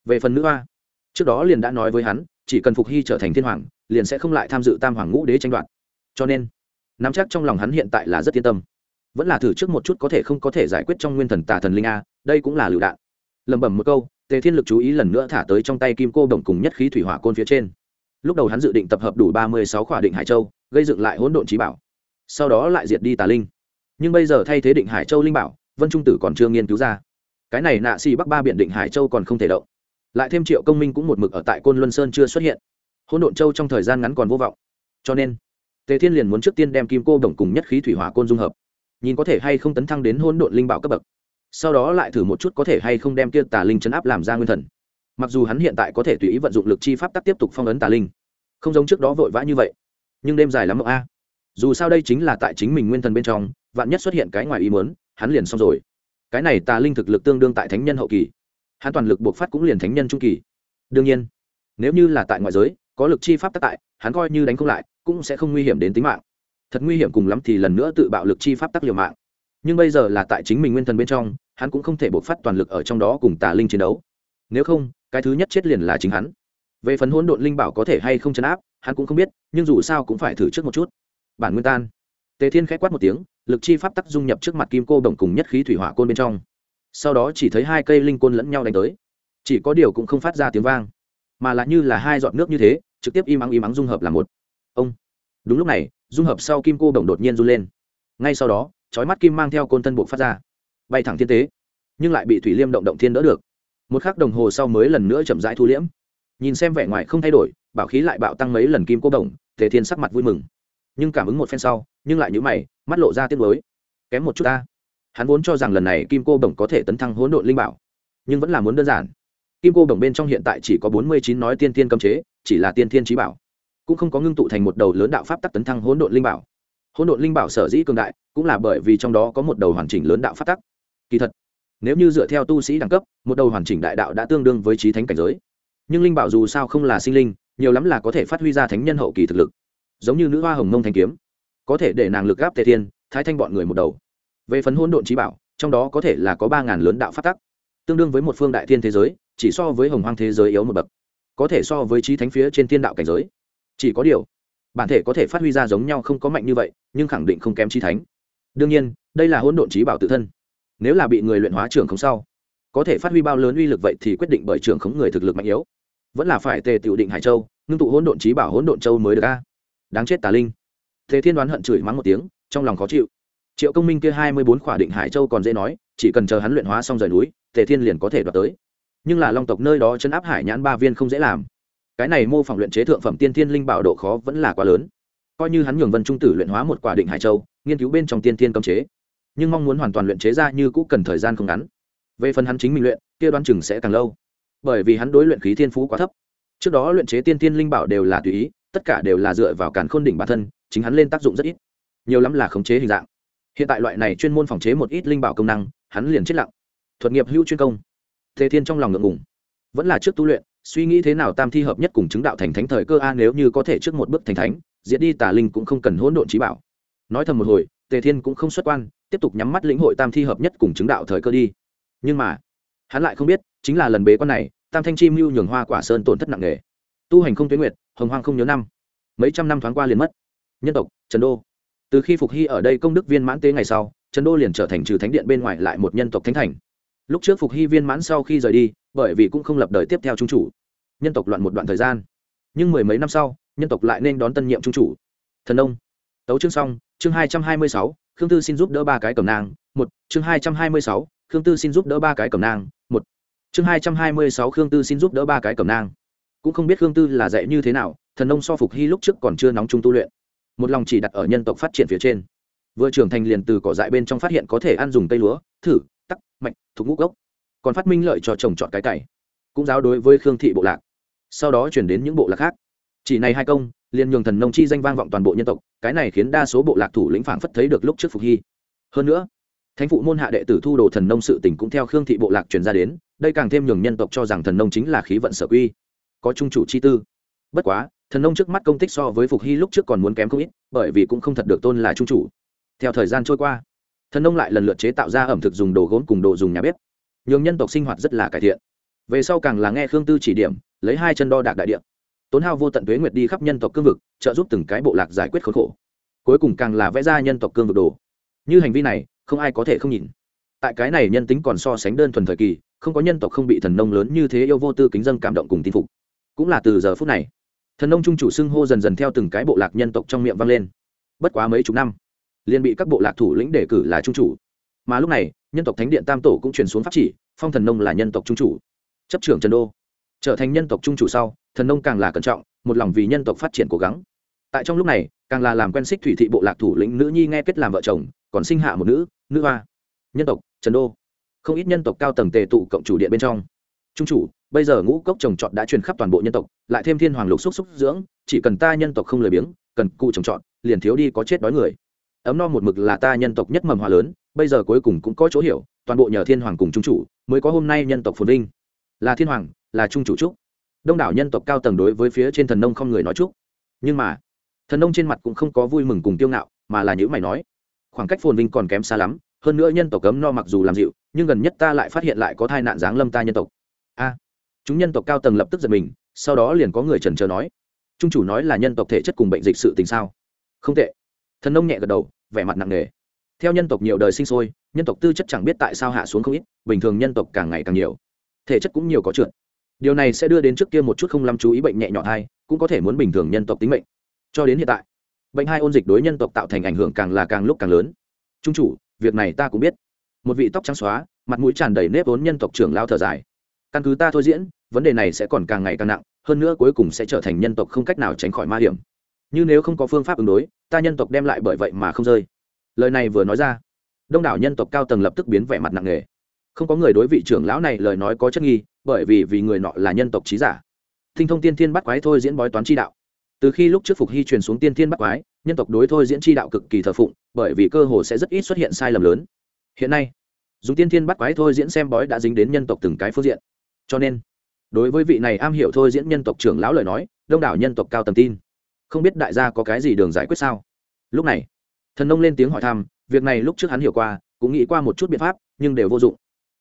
Về phần nữ hoa, trước đó liền đã nói với hắn, chỉ cần phục hy trở thành thiên hoàng, liền sẽ không lại tham dự tam hoàng ngũ đế tranh đoạt. Cho nên, nắm chắc trong lòng hắn hiện tại là rất yên tâm. Vẫn là thử trước một chút có thể không có thể giải quyết trong nguyên thần tà thần linh a, đây cũng là lựu đạn. Lẩm bẩm một câu, tề thiên lực chú ý lần nữa thả tới trong tay kim cô đồng cùng nhất khí thủy hỏa côn phía trên. Lúc đầu hắn dự định tập hợp đủ ba mươi sáu khỏa định hải châu, gây dựng lại hỗn độn trí bảo. Sau đó lại diệt đi tà linh. Nhưng bây giờ thay thế định hải châu linh bảo, vân trung tử còn chưa nghiên cứu ra cái này nạ xì bắc ba biện định hải châu còn không thể động. Lại thêm triệu công minh cũng một mực ở tại côn luân sơn chưa xuất hiện. Hỗn độn châu trong thời gian ngắn còn vô vọng. Cho nên, tề thiên liền muốn trước tiên đem kim cô đồng cùng nhất khí thủy hỏa côn dung hợp. Nhìn có thể hay không tấn thăng đến hỗn độn linh bảo cấp bậc. Sau đó lại thử một chút có thể hay không đem kia tà linh chấn áp làm ra nguyên thần. Mặc dù hắn hiện tại có thể tùy ý vận dụng lực chi pháp tắc tiếp tục phong ấn tà linh, không giống trước đó vội vã như vậy, nhưng đêm dài lắm a. Dù sao đây chính là tại chính mình nguyên thần bên trong, vạn nhất xuất hiện cái ngoài ý muốn, hắn liền xong rồi cái này tà linh thực lực tương đương tại thánh nhân hậu kỳ. Hắn toàn lực buộc phát cũng liền thánh nhân trung kỳ. Đương nhiên, nếu như là tại ngoại giới, có lực chi pháp tác tại, hắn coi như đánh không lại, cũng sẽ không nguy hiểm đến tính mạng. Thật nguy hiểm cùng lắm thì lần nữa tự bạo lực chi pháp tác liều mạng. Nhưng bây giờ là tại chính mình nguyên thần bên trong, hắn cũng không thể buộc phát toàn lực ở trong đó cùng tà linh chiến đấu. Nếu không, cái thứ nhất chết liền là chính hắn. Về phần hỗn độn linh bảo có thể hay không chấn áp, hắn cũng không biết, nhưng dù sao cũng phải thử trước một chút. Bản nguyên tan. Tề thiên k h á quát một tiếng lực chi pháp tắc dung nhập trước mặt kim cô đồng cùng nhất khí thủy hỏa côn bên trong. Sau đó chỉ thấy hai cây linh côn lẫn nhau đánh tới. Chỉ có điều cũng không phát ra tiếng vang, mà lại như là hai giọt nước như thế, trực tiếp im ắng im ắng dung hợp là một. Ông! Đúng lúc này, dung hợp sau kim cô đồng đột nhiên run lên. Ngay sau đó, chói mắt kim mang theo côn thân buộc phát ra. Bay thẳng thiên tế, nhưng lại bị thủy liêm động động thiên đỡ được. Một khắc đồng hồ sau mới lần nữa chậm rãi thu liễm. Nhìn xem vẻ ngoài không thay đổi, bảo khí lại bạo tăng mấy lần kim cô đồng, tề thiên sắc mặt vui mừng. Nhưng cảm ứng một phen sau, nhưng lại nhữ mày mắt lộ ra tiếc mới kém một chút ta. Hắn vốn cho rằng lần này kim cô đồng có thể tấn thăng hỗn độn linh bảo, nhưng vẫn là muốn đơn giản. Kim cô đồng bên trong hiện tại chỉ có bốn mươi chín nói tiên tiên cấm chế, chỉ là tiên thiên trí bảo, cũng không có ngưng tụ thành một đầu lớn đạo pháp tắc tấn thăng hỗn độn linh bảo. Hỗn độn linh bảo sở dĩ cường đại, cũng là bởi vì trong đó có một đầu hoàn chỉnh lớn đạo pháp tắc. Kỳ thật, nếu như dựa theo tu sĩ đẳng cấp, một đầu hoàn chỉnh đại đạo đã tương đương với trí thánh cảnh giới. Nhưng linh bảo dù sao không là sinh linh, nhiều lắm là có thể phát huy ra thánh nhân hậu kỳ thực lực. Giống như nữ hoa hồng mông thanh kiếm có thể để nàng lực gáp tề thiên, thái thanh bọn người một đầu. Về phần hôn độn trí bảo, trong đó có thể là có ba ngàn lớn đạo phát tắc. Tương đương với một phương đại thiên thế giới, chỉ so với hồng hoang thế giới yếu một bậc. Có thể so với trí thánh phía trên thiên đạo cảnh giới. Chỉ có điều, bản thể có thể phát huy ra giống nhau không có mạnh như vậy, nhưng khẳng định không kém trí thánh. Đương nhiên, đây là hôn độn trí bảo tự thân. Nếu là bị người luyện hóa trưởng không sau, có thể phát huy bao lớn uy lực vậy thì quyết định bởi trưởng khống người thực lực mạnh yếu. Vẫn là phải tề tiểu định hải châu, ngưng tụ hỗn độn trí bảo hỗn độn châu mới được a. Đáng chết tà linh thế thiên đoán hận chửi mắng một tiếng, trong lòng khó chịu. Triệu công minh kia hai mươi bốn khỏa định hải châu còn dễ nói, chỉ cần chờ hắn luyện hóa xong rời núi, tề thiên liền có thể đoạt tới. Nhưng là long tộc nơi đó chân áp hải nhãn ba viên không dễ làm. Cái này mô phỏng luyện chế thượng phẩm tiên thiên linh bảo độ khó vẫn là quá lớn. Coi như hắn nhường vân trung tử luyện hóa một quả định hải châu, nghiên cứu bên trong tiên thiên cấm chế. Nhưng mong muốn hoàn toàn luyện chế ra như cũ cần thời gian không ngắn. Về phần hắn chính mình luyện, kia đoán chừng sẽ càng lâu. Bởi vì hắn đối luyện khí thiên phú quá thấp. Trước đó luyện chế tiên thiên linh bảo đều là tùy ý, tất cả đều là dựa vào cản khôn đỉnh bản thân chính hắn lên tác dụng rất ít. Nhiều lắm là khống chế hình dạng. Hiện tại loại này chuyên môn phòng chế một ít linh bảo công năng, hắn liền chết lặng. Thuật nghiệp hữu chuyên công. Thế thiên trong lòng ngượng ngùng. Vẫn là trước tu luyện, suy nghĩ thế nào tam thi hợp nhất cùng chứng đạo thành thánh thời cơ a, nếu như có thể trước một bước thành thánh diễn đi tà linh cũng không cần hỗn độn trí bảo. Nói thầm một hồi, tề thiên cũng không xuất quan, tiếp tục nhắm mắt lĩnh hội tam thi hợp nhất cùng chứng đạo thời cơ đi. Nhưng mà, hắn lại không biết, chính là lần bế quan này, tam thanh chi mưu nhường hoa quả sơn tổn thất nặng nề. Tu hành không tuyến nguyệt, hồng hoang không nhớ năm. Mấy trăm năm thoáng qua liền mất nhân tộc, trần đô. Từ khi phục hy ở đây công đức viên mãn tế ngày sau, trần đô liền trở thành trừ thánh điện bên ngoài lại một nhân tộc thánh thành. Lúc trước phục hy viên mãn sau khi rời đi, bởi vì cũng không lập đời tiếp theo trung chủ. Nhân tộc loạn một đoạn thời gian. Nhưng mười mấy năm sau, nhân tộc lại nên đón tân nhiệm trung chủ. Thần ông. Tấu chương xong, chương hai trăm hai mươi sáu, khương tư xin giúp đỡ ba cái cầm nang, một, chương hai trăm hai mươi sáu, khương tư xin giúp đỡ ba cái cầm nang, một, chương hai trăm hai mươi sáu, khương tư xin giúp đỡ ba cái cầm nang. Cũng không biết khương tư là dạy như thế nào, thần nông so phục hy lúc trước còn chưa nóng trung tu luyện một lòng chỉ đặt ở nhân tộc phát triển phía trên. Vừa trưởng thành liền từ cỏ dại bên trong phát hiện có thể ăn dùng cây lúa, thử, tắc, mạch, thuộc ngũ gốc. Còn phát minh lợi cho trồng trọt cái cày. Cũng giáo đối với khương thị bộ lạc. Sau đó chuyển đến những bộ lạc khác. Chỉ này hai công, liền nhường thần nông chi danh vang vọng toàn bộ nhân tộc, cái này khiến đa số bộ lạc thủ lĩnh phảng phất thấy được lúc trước phục hy. Hơn nữa, thánh phụ môn hạ đệ tử thu đồ thần nông sự tỉnh cũng theo khương thị bộ lạc truyền ra đến, đây càng thêm nhường nhân tộc cho rằng thần nông chính là khí vận sở quy. Có trung chủ chi tư. Bất quá thần nông trước mắt công tích so với phục hy lúc trước còn muốn kém không ít, bởi vì cũng không thật được tôn là trung chủ. Theo thời gian trôi qua, thần nông lại lần lượt chế tạo ra ẩm thực dùng đồ gốm cùng đồ dùng nhà bếp. Nhường nhân tộc sinh hoạt rất là cải thiện. Về sau càng là nghe khương tư chỉ điểm, lấy hai chân đo đạc đại địa. Tốn hao vô tận tuế nguyệt đi khắp nhân tộc cương vực, trợ giúp từng cái bộ lạc giải quyết khốn khổ. Cuối cùng càng là vẽ ra nhân tộc cương vực đồ. Như hành vi này, không ai có thể không nhìn. Tại cái này nhân tính còn so sánh đơn thuần thời kỳ, không có nhân tộc không bị thần nông lớn như thế yêu vô tư kính dân cảm động cùng tin phục. Cũng là từ giờ phút này thần nông trung chủ xưng hô dần dần theo từng cái bộ lạc nhân tộc trong miệng vang lên. Bất quá mấy chục năm, liền bị các bộ lạc thủ lĩnh đề cử là trung chủ. Mà lúc này, nhân tộc thánh điện tam tổ cũng truyền xuống pháp chỉ, phong thần nông là nhân tộc trung chủ. Chấp trưởng trần đô. Trở thành nhân tộc trung chủ sau, thần nông càng là cẩn trọng, một lòng vì nhân tộc phát triển cố gắng. Tại trong lúc này, càng là làm quen xích thủy thị bộ lạc thủ lĩnh nữ nhi nghe kết làm vợ chồng, còn sinh hạ một nữ nữ hoa. Nhân tộc trần đô. Không ít nhân tộc cao tầng tề tụ cộng chủ điện bên trong. Trung chủ bây giờ ngũ cốc trồng trọt đã truyền khắp toàn bộ nhân tộc, lại thêm thiên hoàng lục xúc xúc dưỡng, chỉ cần ta nhân tộc không lười biếng, cần cụ trồng trọt, liền thiếu đi có chết đói người. Ấm no một mực là ta nhân tộc nhất mầm hòa lớn, bây giờ cuối cùng cũng có chỗ hiểu, toàn bộ nhờ thiên hoàng cùng trung chủ, mới có hôm nay nhân tộc phồn vinh. Là thiên hoàng, là trung chủ trúc đông đảo nhân tộc cao tầng đối với phía trên thần nông không người nói trúc nhưng mà, thần nông trên mặt cũng không có vui mừng cùng tiêu ngạo, mà là những mày nói. Khoảng cách phồn vinh còn kém xa lắm, hơn nữa nhân tộc cấm no mặc dù làm dịu, nhưng gần nhất ta lại phát hiện lại có tai nạn giáng lâm ta nhân tộc. A chúng nhân tộc cao tầng lập tức giật mình, sau đó liền có người trần trờ nói, trung chủ nói là nhân tộc thể chất cùng bệnh dịch sự tình sao? Không tệ. Thần nông nhẹ gật đầu, vẻ mặt nặng nề. Theo nhân tộc nhiều đời sinh sôi, nhân tộc tư chất chẳng biết tại sao hạ xuống không ít, bình thường nhân tộc càng ngày càng nhiều. Thể chất cũng nhiều có trượt. Điều này sẽ đưa đến trước kia một chút không lắm chú ý bệnh nhẹ nhõm thai cũng có thể muốn bình thường nhân tộc tính mệnh. Cho đến hiện tại, bệnh hai ôn dịch đối nhân tộc tạo thành ảnh hưởng càng là càng lúc càng lớn. Trung chủ, việc này ta cũng biết. Một vị tóc trắng xóa, mặt mũi tràn đầy nếp vốn nhân tộc trưởng lao thở dài. Căn cứ ta thôi diễn vấn đề này sẽ còn càng ngày càng nặng, hơn nữa cuối cùng sẽ trở thành nhân tộc không cách nào tránh khỏi ma điểm như nếu không có phương pháp ứng đối, ta nhân tộc đem lại bởi vậy mà không rơi. Lời này vừa nói ra, đông đảo nhân tộc cao tầng lập tức biến vẻ mặt nặng nề. Không có người đối vị trưởng lão này lời nói có chất nghi, bởi vì vì người nọ là nhân tộc trí giả. Thinh thông tiên thiên bắt quái thôi diễn bói toán chi đạo. Từ khi lúc trước phục hy truyền xuống tiên thiên bắt quái, nhân tộc đối thôi diễn chi đạo cực kỳ thờ phụng, bởi vì cơ hồ sẽ rất ít xuất hiện sai lầm lớn. Hiện nay, dùng tiên thiên bắt quái thôi diễn xem bói đã dính đến nhân tộc từng cái phương diện. Cho nên đối với vị này am hiểu thôi diễn nhân tộc trưởng lão lời nói, đông đảo nhân tộc cao tầm tin. Không biết đại gia có cái gì đường giải quyết sao? Lúc này, thần nông lên tiếng hỏi thăm, việc này lúc trước hắn hiểu qua, cũng nghĩ qua một chút biện pháp, nhưng đều vô dụng.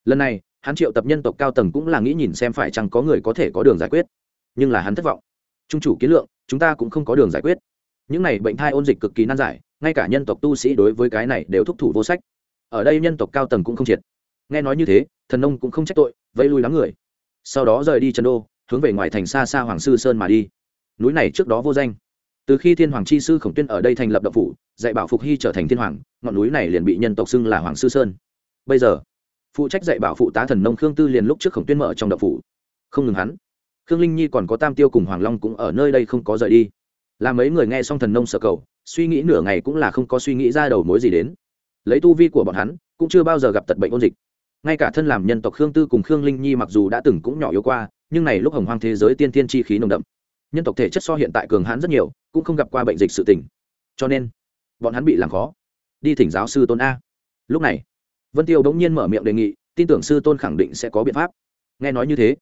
Lần này, hắn triệu tập nhân tộc cao tầng cũng là nghĩ nhìn xem phải chăng có người có thể có đường giải quyết. Nhưng là hắn thất vọng. Trung chủ kiến lượng, chúng ta cũng không có đường giải quyết. Những này bệnh thai ôn dịch cực kỳ nan giải, ngay cả nhân tộc tu sĩ đối với cái này đều thúc thủ vô sách. Ở đây nhân tộc cao tầng cũng không triệt. Nghe nói như thế, thần nông cũng không trách tội vây lui đám người sau đó rời đi trần đô, hướng về ngoài thành xa xa hoàng sư sơn mà đi. Núi này trước đó vô danh. Từ khi thiên hoàng chi sư khổng tuyên ở đây thành lập đậu phủ, dạy bảo phục hy trở thành thiên hoàng, ngọn núi này liền bị nhân tộc xưng là hoàng sư sơn. Bây giờ, phụ trách dạy bảo phụ tá thần nông khương tư liền lúc trước khổng tuyên mở trong đậu phủ. Không ngừng hắn, khương linh nhi còn có tam tiêu cùng hoàng long cũng ở nơi đây không có rời đi. Là mấy người nghe xong thần nông sợ cầu, suy nghĩ nửa ngày cũng là không có suy nghĩ ra đầu mối gì đến. Lấy tu vi của bọn hắn, cũng chưa bao giờ gặp tật bệnh ôn dịch ngay cả thân làm nhân tộc khương tư cùng khương linh nhi mặc dù đã từng cũng nhỏ yếu qua, nhưng này lúc hồng hoang thế giới tiên tiên chi khí nồng đậm. Nhân tộc thể chất so hiện tại cường hãn rất nhiều, cũng không gặp qua bệnh dịch sự tình. Cho nên, bọn hắn bị làm khó. Đi thỉnh giáo sư tôn a. Lúc này, vân tiêu bỗng nhiên mở miệng đề nghị, tin tưởng sư tôn khẳng định sẽ có biện pháp. Nghe nói như thế,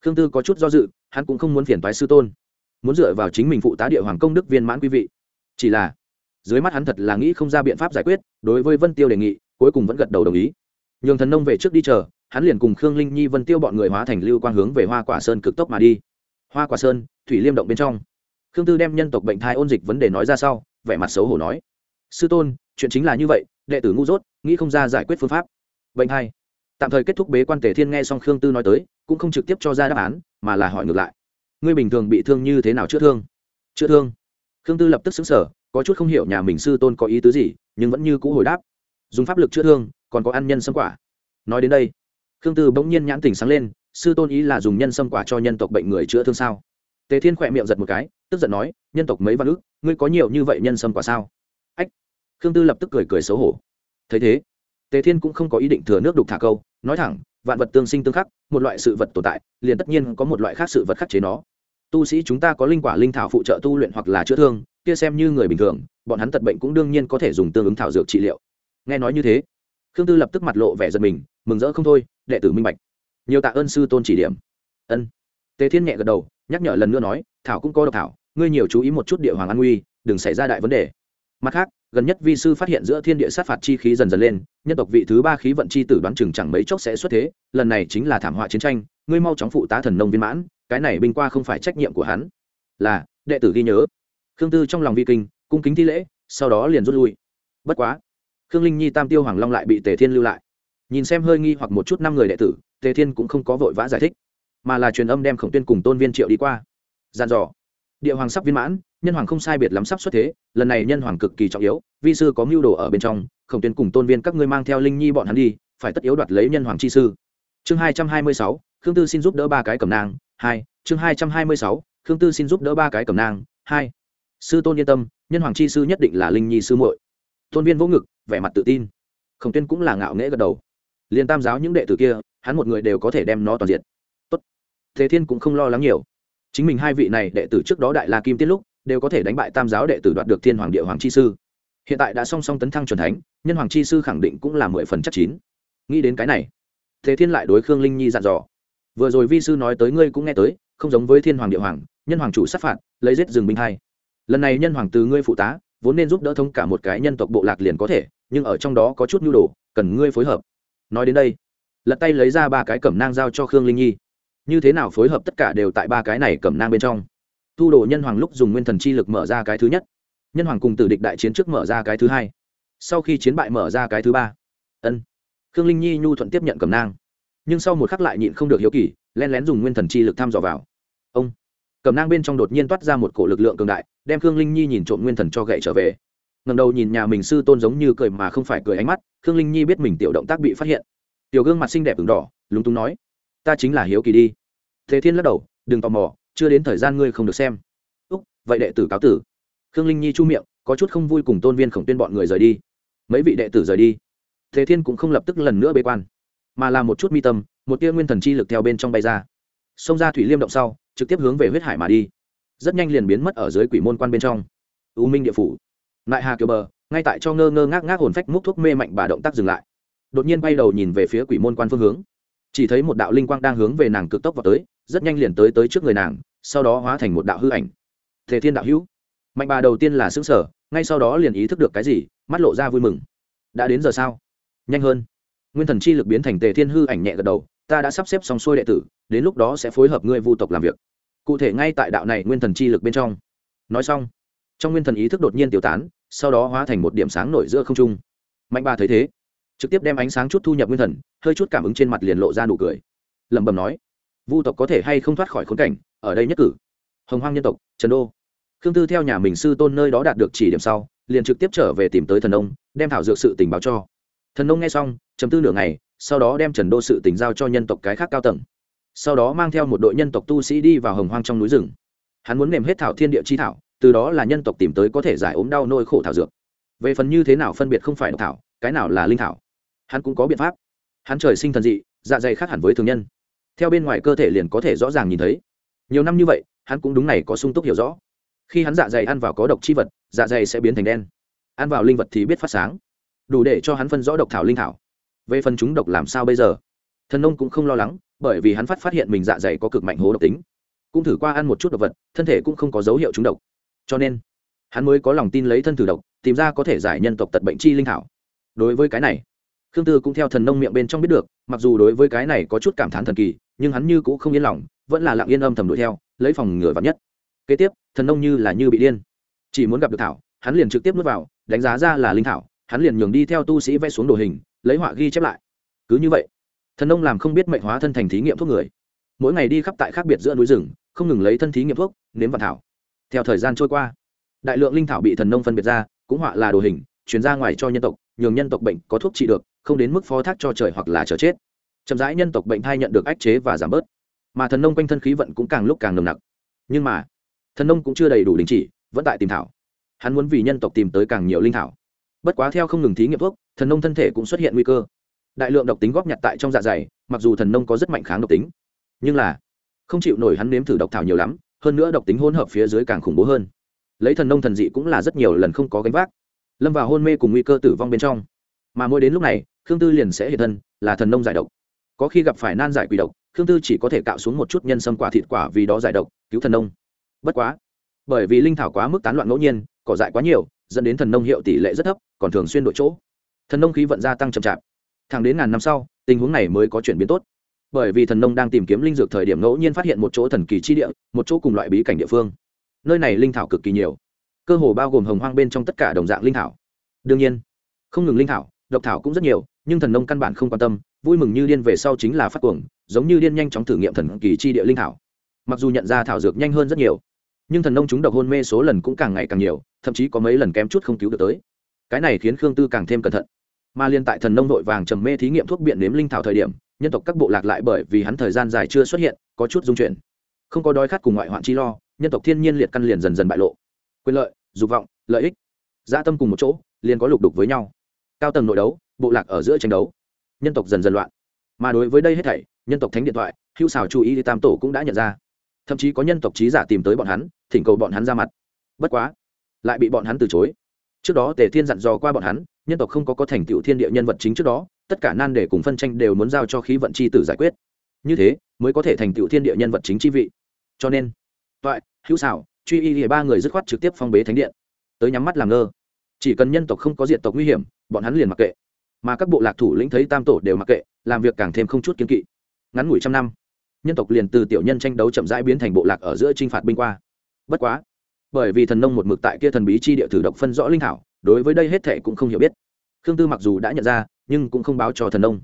khương tư có chút do dự, hắn cũng không muốn phiền toái sư tôn. Muốn dựa vào chính mình phụ tá địa hoàng công đức viên mãn quý vị. Chỉ là, dưới mắt hắn thật là nghĩ không ra biện pháp giải quyết, đối với vân tiêu đề nghị, cuối cùng vẫn gật đầu đồng ý nhường thần nông về trước đi chờ hắn liền cùng khương linh nhi vân tiêu bọn người hóa thành lưu quang hướng về hoa quả sơn cực tốc mà đi. Hoa quả sơn thủy liêm động bên trong. Khương tư đem nhân tộc bệnh thai ôn dịch vấn đề nói ra sau vẻ mặt xấu hổ nói sư tôn chuyện chính là như vậy đệ tử ngu dốt nghĩ không ra giải quyết phương pháp. Bệnh thai, tạm thời kết thúc bế quan tể thiên nghe xong khương tư nói tới cũng không trực tiếp cho ra đáp án mà là hỏi ngược lại ngươi bình thường bị thương như thế nào chữa thương? Chữa thương? Khương tư lập tức xứng sở có chút không hiểu nhà mình sư tôn có ý tứ gì nhưng vẫn như cũ hồi đáp dùng pháp lực chữa thương còn có ăn nhân sâm quả. Nói đến đây, khương tư bỗng nhiên nhãn tỉnh sáng lên, sư tôn ý là dùng nhân sâm quả cho nhân tộc bệnh người chữa thương sao? Tề thiên khỏe miệng giật một cái, tức giận nói, nhân tộc mấy văn ước ngươi có nhiều như vậy nhân sâm quả sao? Ách, khương tư lập tức cười cười xấu hổ. Thấy thế, tề thiên cũng không có ý định thừa nước đục thả câu, nói thẳng, vạn vật tương sinh tương khắc, một loại sự vật tồn tại, liền tất nhiên có một loại khác sự vật khắc chế nó. Tu sĩ chúng ta có linh quả linh thảo phụ trợ tu luyện hoặc là chữa thương, kia xem như người bình thường, bọn hắn tật bệnh cũng đương nhiên có thể dùng tương ứng thảo dược trị liệu. Nghe nói như thế khương tư lập tức mặt lộ vẻ giật mình, mừng rỡ không thôi, đệ tử minh bạch. Nhiều tạ ơn sư tôn chỉ điểm. Ân. Tề thiên nhẹ gật đầu, nhắc nhở lần nữa nói, thảo cũng có độc thảo, ngươi nhiều chú ý một chút địa hoàng an nguy, đừng xảy ra đại vấn đề. Mặt khác, gần nhất vi sư phát hiện giữa thiên địa sát phạt chi khí dần dần lên, nhân tộc vị thứ ba khí vận chi tử đoán chừng chẳng mấy chốc sẽ xuất thế, lần này chính là thảm họa chiến tranh, ngươi mau chóng phụ tá thần nông viên mãn, cái này binh qua không phải trách nhiệm của hắn. Là, đệ tử ghi nhớ. Khương tư trong lòng vi kinh, cung kính thi lễ, sau đó liền rút lui. Bất quá khương linh nhi tam tiêu hoàng long lại bị tề thiên lưu lại. Nhìn xem hơi nghi hoặc một chút năm người đệ tử, tề thiên cũng không có vội vã giải thích, mà là truyền âm đem khổng tuyên cùng tôn viên triệu đi qua. Gian dò. Địa hoàng sắp viên mãn, nhân hoàng không sai biệt lắm sắp xuất thế, lần này nhân hoàng cực kỳ trọng yếu, vi sư có mưu đồ ở bên trong, khổng tuyên cùng tôn viên các ngươi mang theo linh nhi bọn hắn đi, phải tất yếu đoạt lấy nhân hoàng chi sư. Chương hai trăm hai mươi sáu, khương tư xin giúp đỡ ba cái cầm nang, hai, chương hai trăm hai mươi sáu, khương tư xin giúp đỡ ba cái cầm nang, hai. Sư tôn yên tâm, nhân hoàng chi sư nhất định là linh nhi sư muội. Tôn viên vỗ ngực vẻ mặt tự tin. Khổng tuyên cũng là ngạo nghễ gật đầu. Liền tam giáo những đệ tử kia, hắn một người đều có thể đem nó toàn diện. Tốt. Thế thiên cũng không lo lắng nhiều. Chính mình hai vị này đệ tử trước đó đại la kim tiết lúc, đều có thể đánh bại tam giáo đệ tử đoạt được thiên hoàng địa hoàng chi sư. Hiện tại đã song song tấn thăng c thánh, nhân hoàng chi sư khẳng định cũng là mười phần chắc chín. Nghĩ đến cái này, thế thiên lại đối khương linh nhi dặn dò. Vừa rồi vi sư nói tới ngươi cũng nghe tới, không giống với thiên hoàng địa hoàng, nhân hoàng chủ sát phạt, lấy giết rừng binh hai. Lần này nhân hoàng từ ngươi phụ tá, vốn nên giúp đỡ thông cả một cái nhân tộc bộ lạc liền có thể nhưng ở trong đó có chút nhu đồ, cần ngươi phối hợp. Nói đến đây, lật tay lấy ra ba cái cẩm nang giao cho khương linh nhi. Như thế nào phối hợp tất cả đều tại ba cái này cẩm nang bên trong? Thu đồ nhân hoàng lúc dùng nguyên thần chi lực mở ra cái thứ nhất. Nhân hoàng cùng tử địch đại chiến trước mở ra cái thứ hai. Sau khi chiến bại mở ra cái thứ ba. Ân. Khương linh nhi nhu thuận tiếp nhận cẩm nang. Nhưng sau một khắc lại nhịn không được hiếu kỳ len lén dùng nguyên thần chi lực thăm dò vào. Ông. Cẩm nang bên trong đột nhiên toát ra một cổ lực lượng cường đại, đem khương linh nhi nhìn trộm nguyên thần cho gậy trở về ngầm đầu nhìn nhà mình sư tôn giống như cười mà không phải cười ánh mắt, khương linh nhi biết mình tiểu động tác bị phát hiện. Tiểu gương mặt xinh đẹp v đỏ, lúng túng nói, ta chính là hiếu kỳ đi. Thế thiên lắc đầu, đừng tò mò, chưa đến thời gian ngươi không được xem. Úc, vậy đệ tử cáo tử. Khương linh nhi chu miệng, có chút không vui cùng tôn viên khổng tuyên bọn người rời đi. Mấy vị đệ tử rời đi. Thế thiên cũng không lập tức lần nữa bế quan, mà là một chút mi tâm, một tia nguyên thần chi lực theo bên trong bay ra. Xông ra thủy liêm động sau, trực tiếp hướng về huyết hải mà đi. Rất nhanh liền biến mất ở dưới quỷ môn quan bên trong. U minh địa phủ nại hà kiều bờ, ngay tại cho ngơ ngơ ngác ngác hồn phách múc thuốc mê mạnh bà động tác dừng lại. Đột nhiên bay đầu nhìn về phía quỷ môn quan phương hướng. Chỉ thấy một đạo linh quang đang hướng về nàng cực tốc vào tới, rất nhanh liền tới tới trước người nàng, sau đó hóa thành một đạo hư ảnh. Thể thiên đạo hữu. Mạnh bà đầu tiên là xứng sở ngay sau đó liền ý thức được cái gì, mắt lộ ra vui mừng. Đã đến giờ sao? Nhanh hơn. Nguyên thần chi lực biến thành tề thiên hư ảnh nhẹ gật đầu, ta đã sắp xếp xong xuôi đệ tử, đến lúc đó sẽ phối hợp ngươi vu tộc làm việc. Cụ thể ngay tại đạo này nguyên thần chi lực bên trong. Nói xong, trong nguyên thần ý thức đột nhiên tiêu tán sau đó hóa thành một điểm sáng nổi giữa không trung. Mạnh ba thấy thế, trực tiếp đem ánh sáng chút thu nhập nguyên thần, hơi chút cảm ứng trên mặt liền lộ ra nụ cười. Lẩm bẩm nói, vu tộc có thể hay không thoát khỏi khốn cảnh, ở đây nhất cử. Hồng hoang nhân tộc, trần đô. Khương tư theo nhà mình sư tôn nơi đó đạt được chỉ điểm sau, liền trực tiếp trở về tìm tới thần ông đem thảo dược sự tình báo cho. Thần ông nghe xong chấm tư nửa ngày, sau đó đem trần đô sự tình giao cho nhân tộc cái khác cao tầng. Sau đó mang theo một đội nhân tộc tu sĩ đi vào hồng hoang trong núi rừng. Hắn muốn nềm hết thảo thiên địa chi thảo từ đó là nhân tộc tìm tới có thể giải ốm đau nôi khổ thảo dược. Về phần như thế nào phân biệt không phải độc thảo, cái nào là linh thảo, hắn cũng có biện pháp. Hắn trời sinh thần dị dạ dày khác hẳn với thường nhân. Theo bên ngoài cơ thể liền có thể rõ ràng nhìn thấy. Nhiều năm như vậy, hắn cũng đúng này có sung túc hiểu rõ. Khi hắn dạ dày ăn vào có độc chi vật dạ dày sẽ biến thành đen. Ăn vào linh vật thì biết phát sáng. Đủ để cho hắn phân rõ độc thảo linh thảo. Về phần chúng độc làm sao bây giờ? Thần nông cũng không lo lắng, bởi vì hắn phát phát hiện mình dạ dày có cực mạnh hố độc tính. Cũng thử qua ăn một chút độc vật, thân thể cũng không có dấu hiệu trúng độc cho nên, hắn mới có lòng tin lấy thân thử độc, tìm ra có thể giải nhân tộc tật bệnh chi linh thảo. Đối với cái này, khương tư cũng theo thần nông miệng bên trong biết được, mặc dù đối với cái này có chút cảm thán thần kỳ, nhưng hắn như cũng không yên lòng, vẫn là lặng yên âm thầm đuổi theo, lấy phòng ngừa vắn nhất. Kế tiếp, thần nông như là như bị điên. Chỉ muốn gặp được thảo, hắn liền trực tiếp nuốt vào, đánh giá ra là linh thảo, hắn liền nhường đi theo tu sĩ vẽ xuống đồ hình, lấy họa ghi chép lại. Cứ như vậy, thần nông làm không biết mệnh hóa thân thành thí nghiệm thuốc người. Mỗi ngày đi khắp tại khác biệt giữa núi rừng, không ngừng lấy thân thí nghiệm thuốc, nếm vạn thảo theo thời gian trôi qua, đại lượng linh thảo bị thần nông phân biệt ra, cũng họa là đồ hình chuyển ra ngoài cho nhân tộc, nhường nhân tộc bệnh có thuốc trị được, không đến mức phó thác cho trời hoặc là chờ chết. Chậm rãi nhân tộc bệnh thai nhận được ách chế và giảm bớt. Mà thần nông quanh thân khí vận cũng càng lúc càng nồng nặc. Nhưng mà, thần nông cũng chưa đầy đủ đình chỉ, vẫn tại tìm thảo. Hắn muốn vì nhân tộc tìm tới càng nhiều linh thảo. Bất quá theo không ngừng thí nghiệm thuốc, thần nông thân thể cũng xuất hiện nguy cơ. Đại lượng độc tính góp nhặt tại trong dạ dày, mặc dù thần nông có rất mạnh kháng độc tính, nhưng là không chịu nổi hắn nếm thử độc thảo nhiều lắm hơn nữa độc tính hỗn hợp phía dưới càng khủng bố hơn. Lấy thần nông thần dị cũng là rất nhiều lần không có gánh vác. Lâm vào hôn mê cùng nguy cơ tử vong bên trong. Mà mỗi đến lúc này, khương tư liền sẽ hiện thân, là thần nông giải độc. Có khi gặp phải nan giải quỷ độc, khương tư chỉ có thể cạo xuống một chút nhân sâm quả thịt quả vì đó giải độc, cứu thần nông. Bất quá, bởi vì linh thảo quá mức tán loạn ngẫu nhiên, cỏ dại quá nhiều, dẫn đến thần nông hiệu tỷ lệ rất thấp, còn thường xuyên đổi chỗ. Thần nông khí vận gia tăng chậm chạp. Thẳng đến ngàn năm sau, tình huống này mới có chuyển biến tốt bởi vì thần nông đang tìm kiếm linh dược thời điểm ngẫu nhiên phát hiện một chỗ thần kỳ chi địa, một chỗ cùng loại bí cảnh địa phương. Nơi này linh thảo cực kỳ nhiều. Cơ hồ bao gồm hồng hoang bên trong tất cả đồng dạng linh thảo. Đương nhiên, không ngừng linh thảo, độc thảo cũng rất nhiều, nhưng thần nông căn bản không quan tâm, vui mừng như điên về sau chính là phát cuồng, giống như điên nhanh chóng thử nghiệm thần kỳ chi địa linh thảo. Mặc dù nhận ra thảo dược nhanh hơn rất nhiều, nhưng thần nông chúng độc hôn mê số lần cũng càng ngày càng nhiều, thậm chí có mấy lần kém chút không cứu được tới. Cái này khiến khương tư càng thêm cẩn thận mà liên tại thần nông vội vàng trầm mê thí nghiệm thuốc biện nếm linh thảo thời điểm, nhân tộc các bộ lạc lại bởi vì hắn thời gian dài chưa xuất hiện, có chút dung chuyển. Không có đói khát cùng ngoại hoạn chi lo, nhân tộc thiên nhiên liệt căn liền dần dần bại lộ. Quyền lợi, dục vọng, lợi ích gia tâm cùng một chỗ, liền có lục đục với nhau. Cao tầng nội đấu, bộ lạc ở giữa tranh đấu. Nhân tộc dần dần loạn. Mà đối với đây hết thảy, nhân tộc thánh điện thoại, hữu xào chú ý tam tổ cũng đã nhận ra. Thậm chí có nhân tộc trí giả tìm tới bọn hắn, thỉnh cầu bọn hắn ra mặt. Bất quá, lại bị bọn hắn từ chối. Trước đó tề thiên dặn dò qua bọn hắn nhân tộc không có có thành tựu thiên địa nhân vật chính trước đó, tất cả nan đề cùng phân tranh đều muốn giao cho khí vận c h i tử giải quyết. Như thế, mới có thể thành tựu thiên địa nhân vật chính chi vị. Cho nên, toại, hữu xảo truy y thì ba người dứt khoát trực tiếp phong bế thánh điện. Tới nhắm mắt làm ngơ. Chỉ cần nhân tộc không có diện tộc nguy hiểm, bọn hắn liền mặc kệ. Mà các bộ lạc thủ lĩnh thấy tam tổ đều mặc kệ, làm việc càng thêm không chút kiên kỵ. Ngắn ngủi trăm năm, nhân tộc liền từ tiểu nhân tranh đấu chậm rãi biến thành bộ lạc ở giữa t r i n h phạt binh qua. Bất quá, bởi vì thần nông một mực tại kia thần bí chi địa thử độc phân rõ linh thảo đối với đây hết thệ cũng không hiểu biết. Khương tư mặc dù đã nhận ra, nhưng cũng không báo cho thần nông.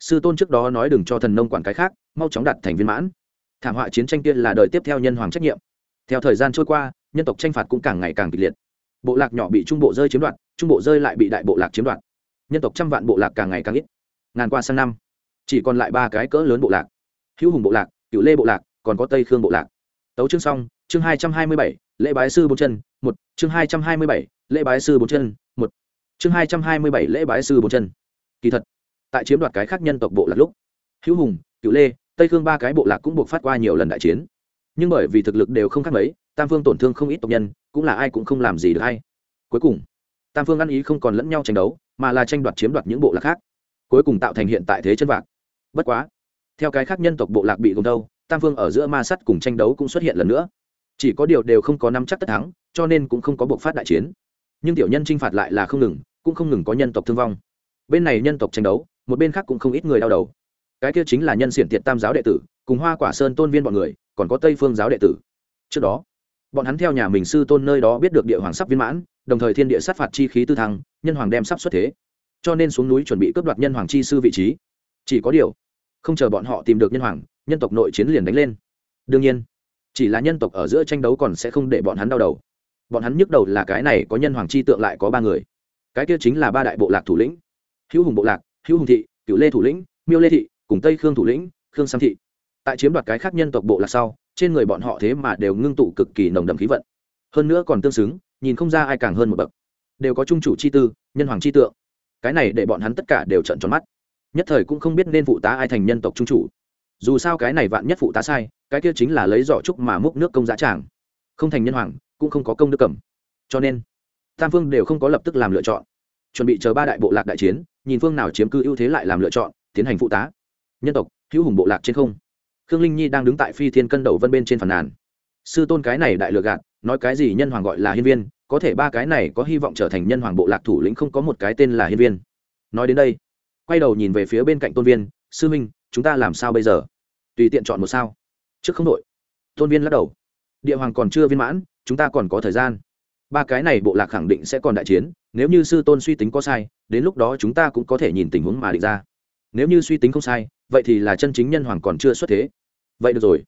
Sư tôn trước đó nói đừng cho thần nông quản cái khác, mau chóng đạt thành viên mãn. Thảm họa chiến tranh kia là đời tiếp theo nhân hoàng trách nhiệm. Theo thời gian trôi qua, nhân tộc tranh phạt cũng càng ngày càng kịch liệt. Bộ lạc nhỏ bị trung bộ rơi chiếm đoạt, trung bộ rơi lại bị đại bộ lạc chiếm đoạt. Nhân tộc trăm vạn bộ lạc càng ngày càng ít. Ngàn qua sang năm, chỉ còn lại ba cái cỡ lớn bộ lạc. Hữu hùng bộ lạc cựu lê bộ lạc, còn có tây khương bộ lạc. Tấu chương xong, chương hai trăm hai mươi bảy, lễ bái sư bốn chân, một, chương hai trăm hai mươi bảy lễ bái sư bốn chân, một. Chương hai trăm hai mươi bảy, lễ bái sư bốn chân. Kỳ thật, tại chiếm đoạt cái khác nhân tộc bộ lạc lúc, hữu hùng cựu lê, tây khương ba cái bộ lạc cũng buộc phát qua nhiều lần đại chiến. Nhưng bởi vì thực lực đều không khác mấy, tam phương tổn thương không ít tộc nhân, cũng là ai cũng không làm gì được hay. Cuối cùng, tam phương ăn ý không còn lẫn nhau tranh đấu, mà là tranh đoạt chiếm đoạt những bộ lạc khác. Cuối cùng tạo thành hiện tại thế chân vạc. Bất quá, theo cái khác nhân tộc bộ lạc bị gồm đâu tam phương ở giữa ma sắt cùng tranh đấu cũng xuất hiện lần nữa. Chỉ có điều đều không có năm chắc tất thắng, cho nên cũng không có buộc phát đại chiến nhưng tiểu nhân t r i n h phạt lại là không ngừng, cũng không ngừng có nhân tộc thương vong. Bên này nhân tộc tranh đấu, một bên khác cũng không ít người đau đầu. Cái kia chính là nhân xiển tiệt tam giáo đệ tử, cùng hoa quả sơn tôn viên b ọ n người, còn có tây phương giáo đệ tử. Trước đó, bọn hắn theo nhà mình sư tôn nơi đó biết được địa hoàng sắp viên mãn, đồng thời thiên địa sát phạt chi khí tư thăng, nhân hoàng đem sắp xuất thế. Cho nên xuống núi chuẩn bị cướp đoạt nhân hoàng chi sư vị trí. Chỉ có điều, không chờ bọn họ tìm được nhân hoàng, nhân tộc nội chiến liền đánh lên. Đương nhiên, chỉ là nhân tộc ở giữa tranh đấu còn sẽ không để bọn hắn đau đầu bọn hắn nhức đầu là cái này có nhân hoàng chi tượng lại có ba người. Cái kia chính là ba đại bộ lạc thủ lĩnh. Hữu hùng bộ lạc, hữu hùng thị cựu lê thủ lĩnh, miêu lê thị, cùng tây khương thủ lĩnh, khương sam thị. Tại chiếm đoạt cái khác nhân tộc bộ lạc sau, trên người bọn họ thế mà đều ngưng tụ cực kỳ nồng đậm khí vận. Hơn nữa còn tương xứng, nhìn không ra ai càng hơn một bậc. Đều có trung chủ chi tư, nhân hoàng chi tượng. Cái này để bọn hắn tất cả đều trận tròn mắt. Nhất thời cũng không biết nên phụ tá ai thành nhân tộc trung chủ. Dù sao cái này vạn nhất phụ tá sai, cái kia chính là lấy giỏ trúc mà múc nước công giá tràng. Không thành nhân hoàng cũng không có công đức cầm. Cho nên, tam phương đều không có lập tức làm lựa chọn. Chuẩn bị chờ ba đại bộ lạc đại chiến, nhìn phương nào chiếm cư ưu thế lại làm lựa chọn, tiến hành phụ tá. Nhân tộc, hữu hùng bộ lạc trên không. Khương linh nhi đang đứng tại phi thiên cân đầu vân bên trên phàn nàn. Sư tôn cái này đại lựa gạt, nói cái gì nhân hoàng gọi là hiên viên, có thể ba cái này có hy vọng trở thành nhân hoàng bộ lạc thủ lĩnh không có một cái tên là hiên viên. Nói đến đây, quay đầu nhìn về phía bên cạnh tôn viên, sư minh, chúng ta làm sao bây giờ? Tùy tiện chọn một sao. Trước không đội, tôn viên lắc đầu. Địa hoàng còn chưa viên mãn chúng ta còn có thời gian. Ba cái này bộ lạc khẳng định sẽ còn đại chiến, nếu như sư tôn suy tính có sai, đến lúc đó chúng ta cũng có thể nhìn tình huống mà định ra. Nếu như suy tính không sai, vậy thì là chân chính nhân hoàng còn chưa xuất thế. Vậy được rồi.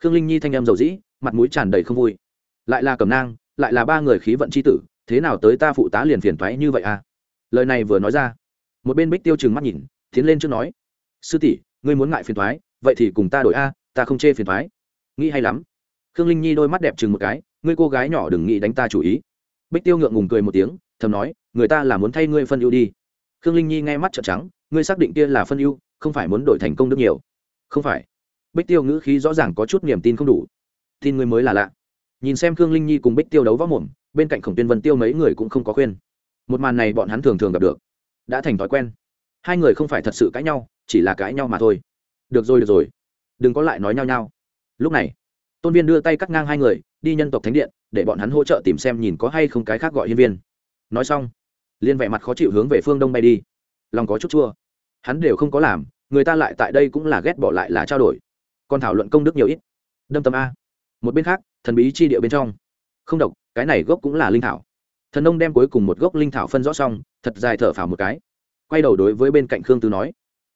Khương linh nhi thanh em dầu dĩ, mặt mũi tràn đầy không vui. Lại là cẩm nang, lại là ba người khí vận c h i tử, thế nào tới ta phụ tá liền phiền thoái như vậy à? Lời này vừa nói ra, một bên bích tiêu chừng mắt nhìn, tiến lên trước nói, sư tỷ, ngươi muốn ngại phiền thoái vậy thì cùng ta đổi a, ta không chê phiền thoái nghĩ hay lắm. Khương linh nhi đôi mắt đẹp chừng một cái ngươi cô gái nhỏ đừng nghĩ đánh ta chủ ý. Bích tiêu ngượng ngùng cười một tiếng, thầm nói, người ta là muốn thay ngươi phân ưu đi. Khương linh nhi nghe mắt trợn trắng, ngươi xác định kia là phân ưu, không phải muốn đổi thành công đức nhiều. Không phải. Bích tiêu ngữ khí rõ ràng có chút niềm tin không đủ. Tin ngươi mới là lạ. Nhìn xem khương linh nhi cùng bích tiêu đấu võ mồm, bên cạnh khổng tiên vân tiêu mấy người cũng không có khuyên. Một màn này bọn hắn thường thường gặp được. Đã thành thói quen. Hai người không phải thật sự cãi nhau, chỉ là cãi nhau mà thôi. Được rồi được rồi. Đừng có lại nói nhau nhau. Lúc này, tôn viên đưa tay cắt ngang hai người đi nhân tộc thánh điện, để bọn hắn hỗ trợ tìm xem nhìn có hay không cái khác gọi hiên viên. Nói xong liên vẻ mặt khó chịu hướng về phương đông bay đi. Lòng có chút chua. Hắn đều không có làm, người ta lại tại đây cũng là ghét bỏ lại là trao đổi. Còn thảo luận công đức nhiều ít. Đâm tâm a. Một bên khác, thần bí chi địa bên trong. Không độc, cái này gốc cũng là linh thảo. Thần nông đem cuối cùng một gốc linh thảo phân rõ xong, thật dài thở phào một cái. Quay đầu đối với bên cạnh khương tư nói,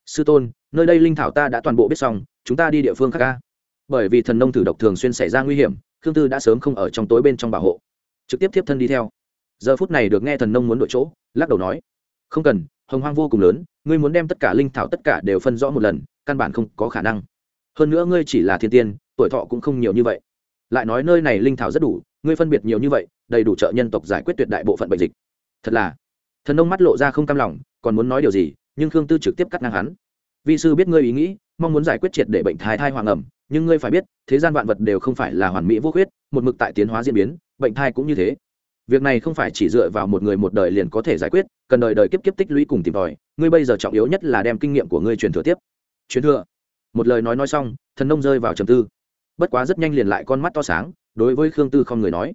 sư tôn, nơi đây linh thảo ta đã toàn bộ biết xong, chúng ta đi địa phương khác ca bởi vì thần nông thử độc thường xuyên xảy ra nguy hiểm khương tư đã sớm không ở trong tối bên trong bảo hộ. Trực tiếp tiếp thân đi theo. Giờ phút này được nghe thần nông muốn đổi chỗ, lắc đầu nói, không cần, hồng hoang vô cùng lớn, ngươi muốn đem tất cả linh thảo tất cả đều phân rõ một lần, căn bản không có khả năng. Hơn nữa ngươi chỉ là thiên tiên, tuổi thọ cũng không nhiều như vậy. Lại nói nơi này linh thảo rất đủ, ngươi phân biệt nhiều như vậy, đầy đủ trợ nhân tộc giải quyết tuyệt đại bộ phận bệnh dịch. Thật là, thần nông mắt lộ ra không cam lòng, còn muốn nói điều gì, nhưng khương tư trực tiếp cắt ngang hắn. Vị sư biết ngươi ý nghĩ, mong muốn giải quyết triệt để bệnh thai thai hoàng ẩm nhưng ngươi phải biết, thế gian vạn vật đều không phải là hoàn mỹ vô khuyết, một mực tại tiến hóa diễn biến, bệnh thai cũng như thế. Việc này không phải chỉ dựa vào một người một đời liền có thể giải quyết, cần đời đời kiếp kiếp tích lũy cùng tìm tòi, ngươi bây giờ trọng yếu nhất là đem kinh nghiệm của ngươi truyền thừa tiếp. Truyền thừa. Một lời nói nói xong, thần nông rơi vào trầm tư. Bất quá rất nhanh liền lại con mắt to sáng, đối với khương tư không người nói.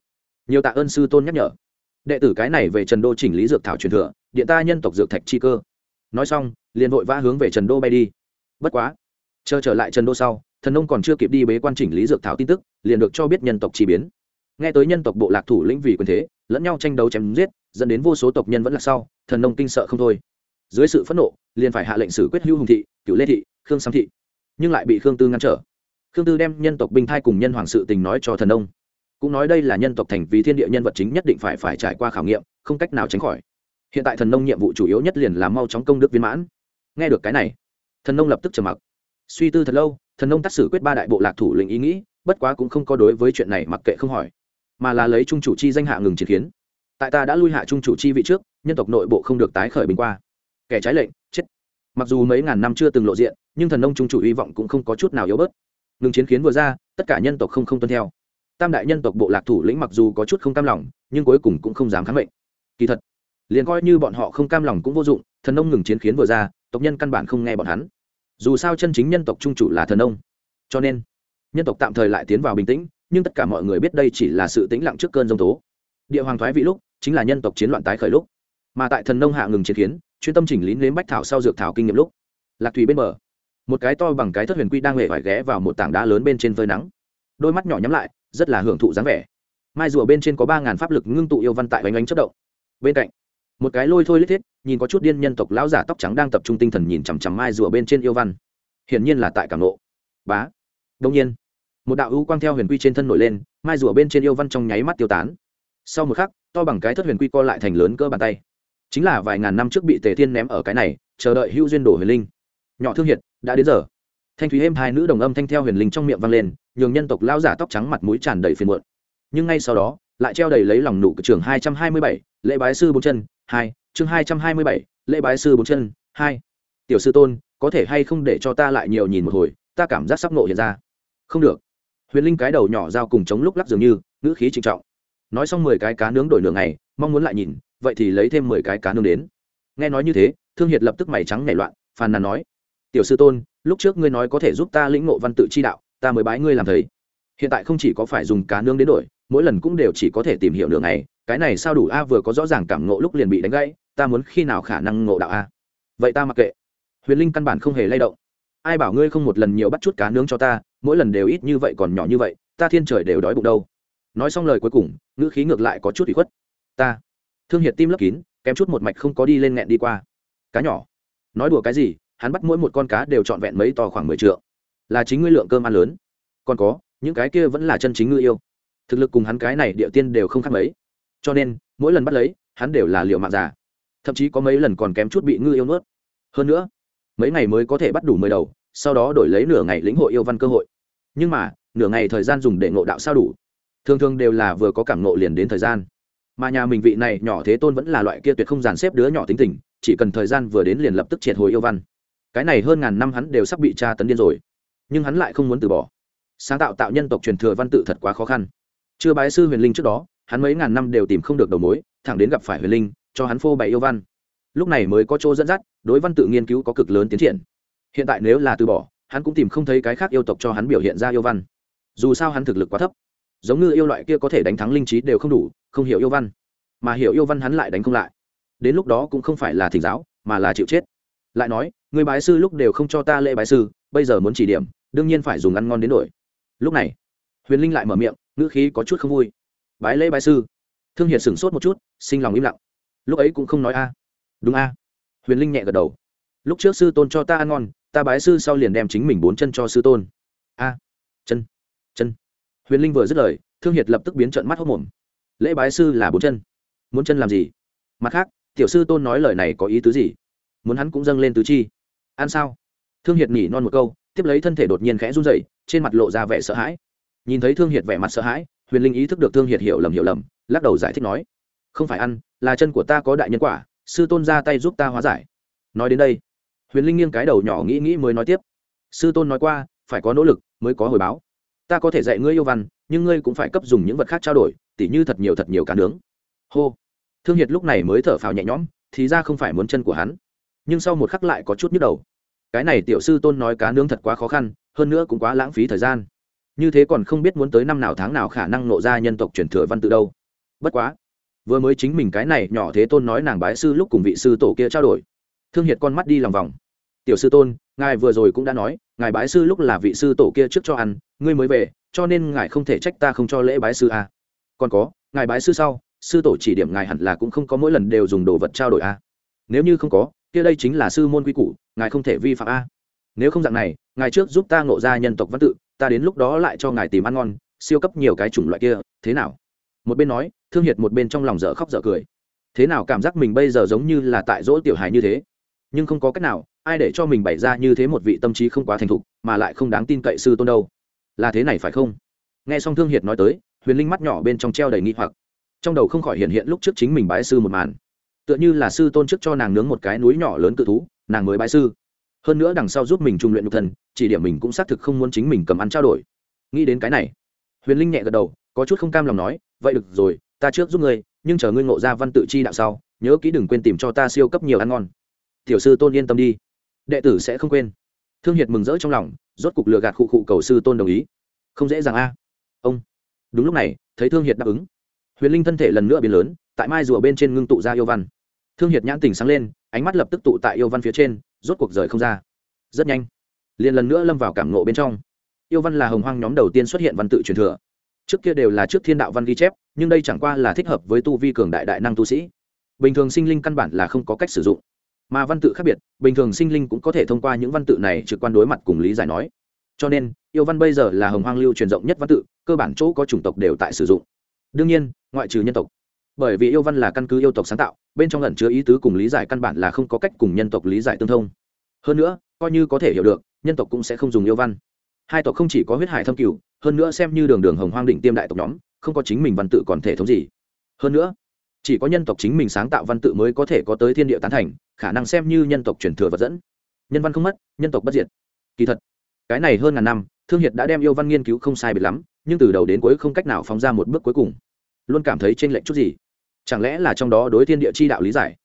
Nhiều tạ ơn sư tôn nhắc nhở. Đệ tử cái này về trần đô chỉnh lý dược thảo truyền thừa, điện ta nhân tộc dược thạch chi cơ. Nói xong, liền vội vã hướng về trần đô bay đi. Bất quá, chờ trở lại trần đô sau thần nông còn chưa kịp đi bế quan chỉnh lý dược thảo tin tức, liền được cho biết nhân tộc chi biến. Nghe tới nhân tộc bộ lạc thủ lĩnh vì quyền thế, lẫn nhau tranh đấu chém giết, dẫn đến vô số tộc nhân vẫn là sau, thần nông kinh sợ không thôi. Dưới sự phẫn nộ, liền phải hạ lệnh xử quyết hữu hùng thị cựu lê thị, khương sam thị, nhưng lại bị khương tư ngăn trở. Khương tư đem nhân tộc binh thai cùng nhân hoàng sự tình nói cho thần nông. Cũng nói đây là nhân tộc thành vì thiên địa nhân vật chính nhất định phải phải trải qua khảo nghiệm, không cách nào tránh khỏi. Hiện tại thần nông nhiệm vụ chủ yếu nhất liền là mau chóng công đức viên mãn. Nghe được cái này, thần nông lập tức trầm mặc. Suy tư thật lâu thần nông tác xử quyết ba đại bộ lạc thủ lĩnh ý nghĩ, bất quá cũng không có đối với chuyện này mặc kệ không hỏi, mà là lấy trung chủ chi danh hạ ngừng chiến kiến tại ta đã lui hạ trung chủ chi vị trước, nhân tộc nội bộ không được tái khởi bình qua. Kẻ trái lệnh, chết. Mặc dù mấy ngàn năm chưa từng lộ diện, nhưng thần nông trung chủ hy vọng cũng không có chút nào yếu bớt. Ngừng chiến kiến vừa ra, tất cả nhân tộc không không tuân theo. Tam đại nhân tộc bộ lạc thủ lĩnh mặc dù có chút không cam lòng, nhưng cuối cùng cũng không dám kháng mệnh. Kỳ thật, liền coi như bọn họ không cam lòng cũng vô dụng, thần nông ngừng chiến kiến vừa ra, tộc nhân căn bản không nghe bọn hắn dù sao chân chính nhân tộc trung chủ là thần nông cho nên, nhân tộc tạm thời lại tiến vào bình tĩnh, nhưng tất cả mọi người biết đây chỉ là sự tĩnh lặng trước cơn giông tố. Địa hoàng thoái vị lúc, chính là nhân tộc chiến loạn tái khởi lúc. Mà tại thần nông hạ ngừng chiến kiến, chuyên tâm chỉnh lý nếm bách thảo sau dược thảo kinh nghiệm lúc. Lạc thủy bên bờ, một cái to bằng cái thất huyền quy đang hề phải ghé vào một tảng đá lớn bên trên phơi nắng. Đôi mắt nhỏ nhắm lại, rất là hưởng thụ dáng vẻ. Mai rùa bên trên có ba ngàn pháp lực ngưng tụ yêu văn tại bánh bánh chất động. Bên cạnh một cái lôi thôi lết thiết, nhìn có chút điên nhân tộc lão giả tóc trắng đang tập trung tinh thần nhìn chằm chằm mai rùa bên trên yêu văn. Hiển nhiên là tại cảm nộ. Bá. Đông nhiên, một đạo ưu quang theo huyền quy trên thân nổi lên, mai rùa bên trên yêu văn trong nháy mắt tiêu tán. Sau một khắc, to bằng cái thất huyền quy co lại thành lớn cơ bàn tay. Chính là vài ngàn năm trước bị tề thiên ném ở cái này, chờ đợi hữu duyên đổ huyền linh. Nhỏ thương hiệt, đã đến giờ. Thanh thúy êm hai nữ đồng âm thanh theo huyền linh trong miệng vang lên, nhường nhân tộc lao giả tóc trắng mặt mũi tràn đầy phiền muộn. Nhưng ngay sau đó, lại treo đầy lấy lòng nụ cửa trường hai trăm hai mươi bảy, lễ bái sư bốn chân hai, chương hai trăm hai mươi bảy, lễ bái sư bốn chân. Hai, tiểu sư tôn, có thể hay không để cho ta lại nhiều nhìn một hồi, ta cảm giác sắp nộ hiện ra. Không được. Huyền linh cái đầu nhỏ dao cùng chống lúc lắc dường như, ngữ khí trịnh trọng. Nói xong mười cái cá nướng đổi nửa ngày, mong muốn lại nhìn, vậy thì lấy thêm mười cái cá nướng đến. Nghe nói như thế, thương hiệt lập tức mày trắng nảy loạn, phàn nàn nói. Tiểu sư tôn, lúc trước ngươi nói có thể giúp ta lĩnh ngộ văn tự chi đạo, ta mới bái ngươi làm thầy. Hiện tại không chỉ có phải dùng cá nướng đến đổi mỗi lần cũng đều chỉ có thể tìm hiểu nửa ngày, cái này sao đủ a vừa có rõ ràng cảm ngộ lúc liền bị đánh gãy, ta muốn khi nào khả năng ngộ đạo a? Vậy ta mặc kệ. Huyền linh căn bản không hề lay động. Ai bảo ngươi không một lần nhiều bắt chút cá nướng cho ta, mỗi lần đều ít như vậy còn nhỏ như vậy, ta thiên trời đều đói bụng đâu. Nói xong lời cuối cùng, ngữ khí ngược lại có chút bị khuất. Ta. Thương hiệt tim lấp kín, kém chút một mạch không có đi lên nghẹn đi qua. Cá nhỏ. Nói đùa cái gì, hắn bắt mỗi một con cá đều trọn vẹn mấy to khoảng mười t là chính ngươi lượng cơm ăn lớn. Còn có, những cái kia vẫn là chân chính ngư yêu thực lực cùng hắn cái này địa tiên đều không khác mấy. Cho nên, mỗi lần bắt lấy, hắn đều là liệu mạng già. Thậm chí có mấy lần còn kém chút bị ngư yêu nuốt. Hơn nữa, mấy ngày mới có thể bắt đủ mười đầu, sau đó đổi lấy nửa ngày lĩnh hội yêu văn cơ hội. Nhưng mà, nửa ngày thời gian dùng để ngộ đạo sao đủ. Thường thường đều là vừa có cảm ngộ liền đến thời gian. Mà nhà mình vị này nhỏ thế tôn vẫn là loại kia tuyệt không dàn xếp đứa nhỏ tính tình, chỉ cần thời gian vừa đến liền lập tức triệt hồi yêu văn. Cái này hơn ngàn năm hắn đều sắp bị tra tấn điên rồi. Nhưng hắn lại không muốn từ bỏ. Sáng tạo tạo nhân tộc truyền thừa văn tự thật quá khó khăn chưa bái sư huyền linh trước đó, hắn mấy ngàn năm đều tìm không được đầu mối, thẳng đến gặp phải huyền linh, cho hắn phô bày yêu văn. Lúc này mới có chỗ dẫn dắt, đối văn tự nghiên cứu có cực lớn tiến triển. Hiện tại nếu là từ bỏ, hắn cũng tìm không thấy cái khác yêu tộc cho hắn biểu hiện ra yêu văn. Dù sao hắn thực lực quá thấp. Giống như yêu loại kia có thể đánh thắng linh trí đều không đủ, không hiểu yêu văn. Mà hiểu yêu văn hắn lại đánh không lại. Đến lúc đó cũng không phải là thỉnh giáo, mà là chịu chết. Lại nói, người bái sư lúc đều không cho ta lễ bái sư, bây giờ muốn chỉ điểm, đương nhiên phải dùng ăn ngon đến đổi lúc này, huyền linh lại mở miệng ngữ khí có chút không vui. Bái lễ bái sư. Thương hiệt sửng sốt một chút sinh lòng im lặng. Lúc ấy cũng không nói a. Đúng a. Huyền linh nhẹ gật đầu. Lúc trước sư tôn cho ta ăn ngon ta bái sư sau liền đem chính mình bốn chân cho sư tôn. A. Chân. Chân. Huyền linh vừa dứt lời thương hiệt lập tức biến trận mắt hốc mồm. Lễ bái sư là bốn chân. Muốn chân làm gì? Mặt khác tiểu sư tôn nói lời này có ý tứ gì? Muốn hắn cũng dâng lên tứ chi. Ăn sao? Thương hiệt nhỉ non một câu tiếp lấy thân thể đột nhiên khẽ run rẩy, trên mặt lộ ra vẻ sợ hãi nhìn thấy thương hiệt vẻ mặt sợ hãi, huyền linh ý thức được thương hiệt hiểu lầm hiểu lầm, lắc đầu giải thích nói, không phải ăn, là chân của ta có đại nhân quả, sư tôn ra tay giúp ta hóa giải. Nói đến đây, huyền linh nghiêng cái đầu nhỏ nghĩ nghĩ mới nói tiếp, sư tôn nói qua, phải có nỗ lực mới có hồi báo. Ta có thể dạy ngươi yêu văn, nhưng ngươi cũng phải cấp dùng những vật khác trao đổi, tỉ như thật nhiều thật nhiều cá nướng. Hô. Thương hiệt lúc này mới thở phào nhẹ nhõm, thì ra không phải muốn chân của hắn. Nhưng sau một khắc lại có chút nhức đầu. Cái này tiểu sư tôn nói cá nướng thật quá khó khăn, hơn nữa cũng quá lãng phí thời gian như thế còn không biết muốn tới năm nào tháng nào khả năng nộ ra nhân tộc truyền thừa văn tự đâu bất quá, vừa mới chính mình cái này nhỏ thế tôn nói nàng bái sư lúc cùng vị sư tổ kia trao đổi thương hiệt con mắt đi lòng vòng tiểu sư tôn, ngài vừa rồi cũng đã nói, ngài bái sư lúc là vị sư tổ kia trước cho ăn, ngươi mới về, cho nên ngài không thể trách ta không cho lễ bái sư à. còn có, ngài bái sư sau, sư tổ chỉ điểm ngài hẳn là cũng không có mỗi lần đều dùng đồ vật trao đổi à. nếu như không có, kia đây chính là sư môn quy củ, ngài không thể vi phạm a nếu không dạng này, ngài trước giúp ta ngộ ra nhân tộc văn tự ta đến lúc đó lại cho ngài tìm ăn ngon, siêu cấp nhiều cái chủng loại kia, thế nào? Một bên nói, thương hiệt một bên trong lòng dở khóc dở cười. Thế nào cảm giác mình bây giờ giống như là tại dỗ tiểu hài như thế? Nhưng không có cách nào, ai để cho mình bày ra như thế một vị tâm trí không quá thành thục, mà lại không đáng tin cậy sư tôn đâu? Là thế này phải không? Nghe xong thương hiệt nói tới, huyền linh mắt nhỏ bên trong treo đầy nghi hoặc. Trong đầu không khỏi hiện hiện lúc trước chính mình bái sư một màn. Tựa như là sư tôn trước cho nàng nướng một cái núi nhỏ lớn cự thú, nàng mới bái sư hơn nữa đằng sau giúp mình trung luyện nhục thần chỉ điểm mình cũng xác thực không muốn chính mình cầm ăn trao đổi. Nghĩ đến cái này, huyền linh nhẹ gật đầu, có chút không cam lòng nói, vậy được rồi, ta trước giúp ngươi, nhưng chờ ngươi ngộ ra văn tự chi đạo sau, nhớ kỹ đừng quên tìm cho ta siêu cấp nhiều ăn ngon. Tiểu sư tôn yên tâm đi. Đệ tử sẽ không quên. Thương hiệt mừng rỡ trong lòng, rốt cục lừa gạt khụ khụ cầu sư tôn đồng ý. Không dễ dàng a. Ông. Đúng lúc này, thấy thương hiệt đáp ứng. Huyền linh thân thể lần nữa biến lớn, tại mai rùa bên trên ngưng tụ ra yêu văn. Thương hiệt nhãn tình sáng lên, ánh mắt lập tức tụ tại yêu văn phía trên rốt cuộc rời không ra. Rất nhanh, liền lần nữa lâm vào cảm ngộ bên trong. Yêu văn là hồng hoang nhóm đầu tiên xuất hiện văn tự truyền thừa. Trước kia đều là trước thiên đạo văn ghi chép, nhưng đây chẳng qua là thích hợp với tu vi cường đại đại năng tu sĩ. Bình thường sinh linh căn bản là không có cách sử dụng. Mà văn tự khác biệt, bình thường sinh linh cũng có thể thông qua những văn tự này trực quan đối mặt cùng lý giải nói. Cho nên, yêu văn bây giờ là hồng hoang lưu truyền rộng nhất văn tự, cơ bản chỗ có chủng tộc đều tại sử dụng. Đương nhiên, ngoại trừ nhân tộc. Bởi vì yêu văn là căn cứ yêu tộc sáng tạo bên trong lẩn chứa ý tứ cùng lý giải căn bản là không có cách cùng nhân tộc lý giải tương thông. Hơn nữa, coi như có thể hiểu được, nhân tộc cũng sẽ không dùng yêu văn. Hai tộc không chỉ có huyết hải thâm cửu, hơn nữa xem như đường đường hồng hoang định tiêm đại tộc nhóm, không có chính mình văn tự còn thể thống gì. Hơn nữa, chỉ có nhân tộc chính mình sáng tạo văn tự mới có thể có tới thiên địa tán thành, khả năng xem như nhân tộc truyền thừa vật dẫn. Nhân văn không mất, nhân tộc bất diệt. Kỳ thật, cái này hơn ngàn năm, thương hiệt đã đem yêu văn nghiên cứu không sai biệt lắm, nhưng từ đầu đến cuối không cách nào phóng ra một bước cuối cùng. Luôn cảm thấy t r ê n lệch chút gì chẳng lẽ là trong đó đối thiên địa chi đạo lý giải?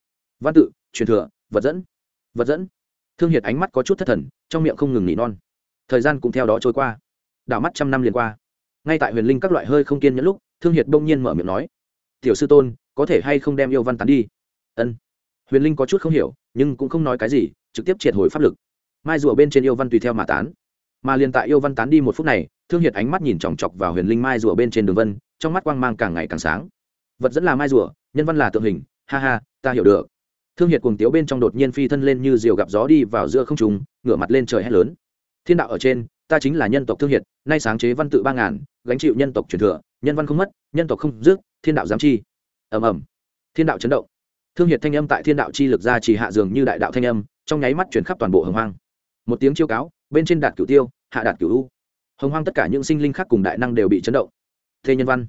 Văn tự, truyền thừa, vật dẫn. Vật dẫn. Thương hiệt ánh mắt có chút thất thần, trong miệng không ngừng nghỉ non. Thời gian cũng theo đó trôi qua. Đảo mắt trăm năm liền qua. Ngay tại huyền linh các loại hơi không kiên nhẫn lúc, thương hiệt bỗng nhiên mở miệng nói, tiểu sư tôn, có thể hay không đem yêu văn tán đi? Ân. Huyền linh có chút không hiểu, nhưng cũng không nói cái gì, trực tiếp triệt hồi pháp lực. Mai rùa bên trên yêu văn tùy theo mà tán. Mà liền tại yêu văn tán đi một phút này, thương hiệt ánh mắt nhìn chòng chọc vào huyền linh mai rùa bên trên đường vân, trong mắt quang mang càng ngày càng sáng vật dẫn là mai rùa, nhân văn là tượng hình, ha ha, ta hiểu được. Thương hiệt cuồng tiếu bên trong đột nhiên phi thân lên như diều gặp gió đi vào giữa không trùng ngửa mặt lên trời hét lớn. Thiên đạo ở trên, ta chính là nhân tộc thương hiệt, nay sáng chế văn tự ba ngàn, gánh chịu nhân tộc truyền thừa, nhân văn không mất, nhân tộc không dứt, thiên đạo giám chi. Ầm ầm. Thiên đạo chấn động. Thương hiệt thanh âm tại thiên đạo chi lực ra chỉ hạ dường như đại đạo thanh âm, trong nháy mắt chuyển khắp toàn bộ hồng hoang. Một tiếng chiêu cáo, bên trên đạt cửu tiêu, hạ đạt cửu u. Hồng hoang tất cả những sinh linh khác cùng đại năng đều bị chấn động. Thế nhân văn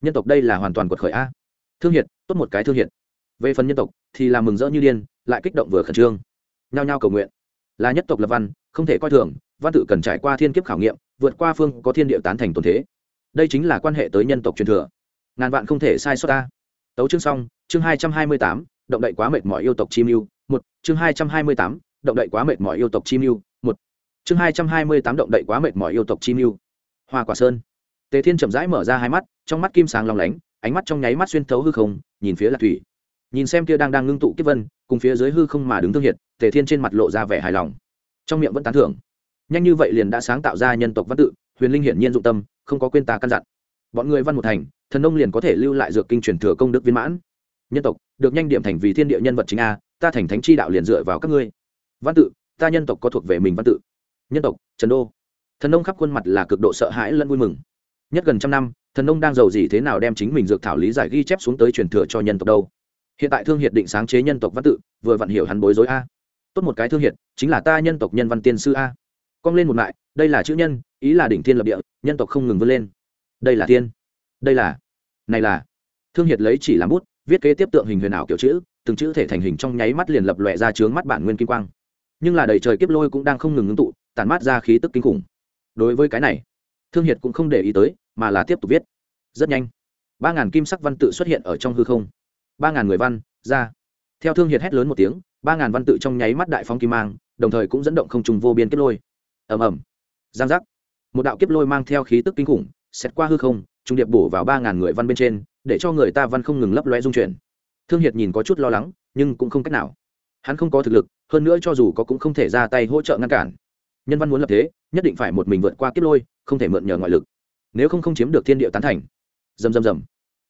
nhân tộc đây là hoàn toàn quật khởi a. Thương hiệt, tốt một cái thương hiệt. Về phần nhân tộc, thì là mừng rỡ như điên, lại kích động vừa khẩn trương. Nhao nhao cầu nguyện. Là nhất tộc lập văn, không thể coi thường, văn tự cần trải qua thiên kiếp khảo nghiệm, vượt qua phương có thiên địa tán thành tồn thế. Đây chính là quan hệ tới nhân tộc truyền thừa. Ngàn vạn không thể sai sót ta. Tấu chương xong, chương hai trăm hai mươi tám, động đậy quá mệt mỏi yêu tộc chim yêu một, chương hai trăm hai mươi tám, động đậy quá mệt mỏi yêu tộc chim yêu một, chương hai trăm hai mươi tám, động đậy quá mệt mỏi yêu tộc chim yêu hoa quả sơn tề thiên chậm rãi mở ra hai mắt, trong mắt kim sáng long lánh, ánh mắt trong nháy mắt xuyên thấu hư không, nhìn phía lạc thủy. Nhìn xem kia đang đang ngưng tụ kiếp vân, cùng phía dưới hư không mà đứng thương hiệt, tề thiên trên mặt lộ ra vẻ hài lòng. Trong miệng vẫn tán thưởng. Nhanh như vậy liền đã sáng tạo ra nhân tộc văn tự, huyền linh hiển nhiên dụng tâm, không có quên tà căn dặn. Bọn người văn một thành, thần nông liền có thể lưu lại dược kinh truyền thừa công đức viên mãn. Nhân tộc, được nhanh điểm thành vì thiên địa nhân vật chính a, ta thành thánh chi đạo liền dựa vào các ngươi. Văn tự, ta nhân tộc có thuộc về mình văn tự. Nhân tộc, trần đô. Thần nông khắp khuôn mặt là cực độ sợ hãi lẫn vui mừng nhất gần trăm năm, thần nông đang giàu gì thế nào đem chính mình dược thảo lý giải ghi chép xuống tới truyền thừa cho nhân tộc đâu. Hiện tại thương hiệt định sáng chế nhân tộc văn tự, vừa vặn hiểu hắn bối rối a. Tốt một cái thương hiệt, chính là ta nhân tộc nhân văn tiên sư a. Cong lên một lại, đây là chữ nhân, ý là đỉnh thiên lập địa, nhân tộc không ngừng vươn lên. Đây là tiên. Đây là, này là. Thương hiệt lấy chỉ làm bút, viết kế tiếp tượng hình huyền ảo kiểu chữ, từng chữ thể thành hình trong nháy mắt liền lập lòe ra chướng mắt bản nguyên kim quang. Nhưng là đầy trời kiếp lôi cũng đang không ngừng ngưng tụ tàn mát ra khí tức kinh khủng. Đối với cái này thương hiệt cũng không để ý tới, mà là tiếp tục viết. Rất nhanh, ba ngàn kim sắc văn tự xuất hiện ở trong hư không. Ba ngàn người văn, ra. Theo thương hiệt hét lớn một tiếng, ba ngàn văn tự trong nháy mắt đại phong kim mang, đồng thời cũng dẫn động không trùng vô biên kiếp lôi. Ầm ầm. Giang giác. Một đạo kiếp lôi mang theo khí tức kinh khủng xét qua hư không, trung điệp bổ vào ba ngàn người văn bên trên, để cho người ta văn không ngừng lấp loe dung chuyển. Thương hiệt nhìn có chút lo lắng, nhưng cũng không cách nào. Hắn không có thực lực, hơn nữa cho dù có cũng không thể ra tay hỗ trợ ngăn cản. Nhân văn muốn lập thế, nhất định phải một mình vượt qua kiếp lôi không thể mượn nhờ ngoại lực. Nếu không không chiếm được thiên địa tán thành. Dầm dầm dầm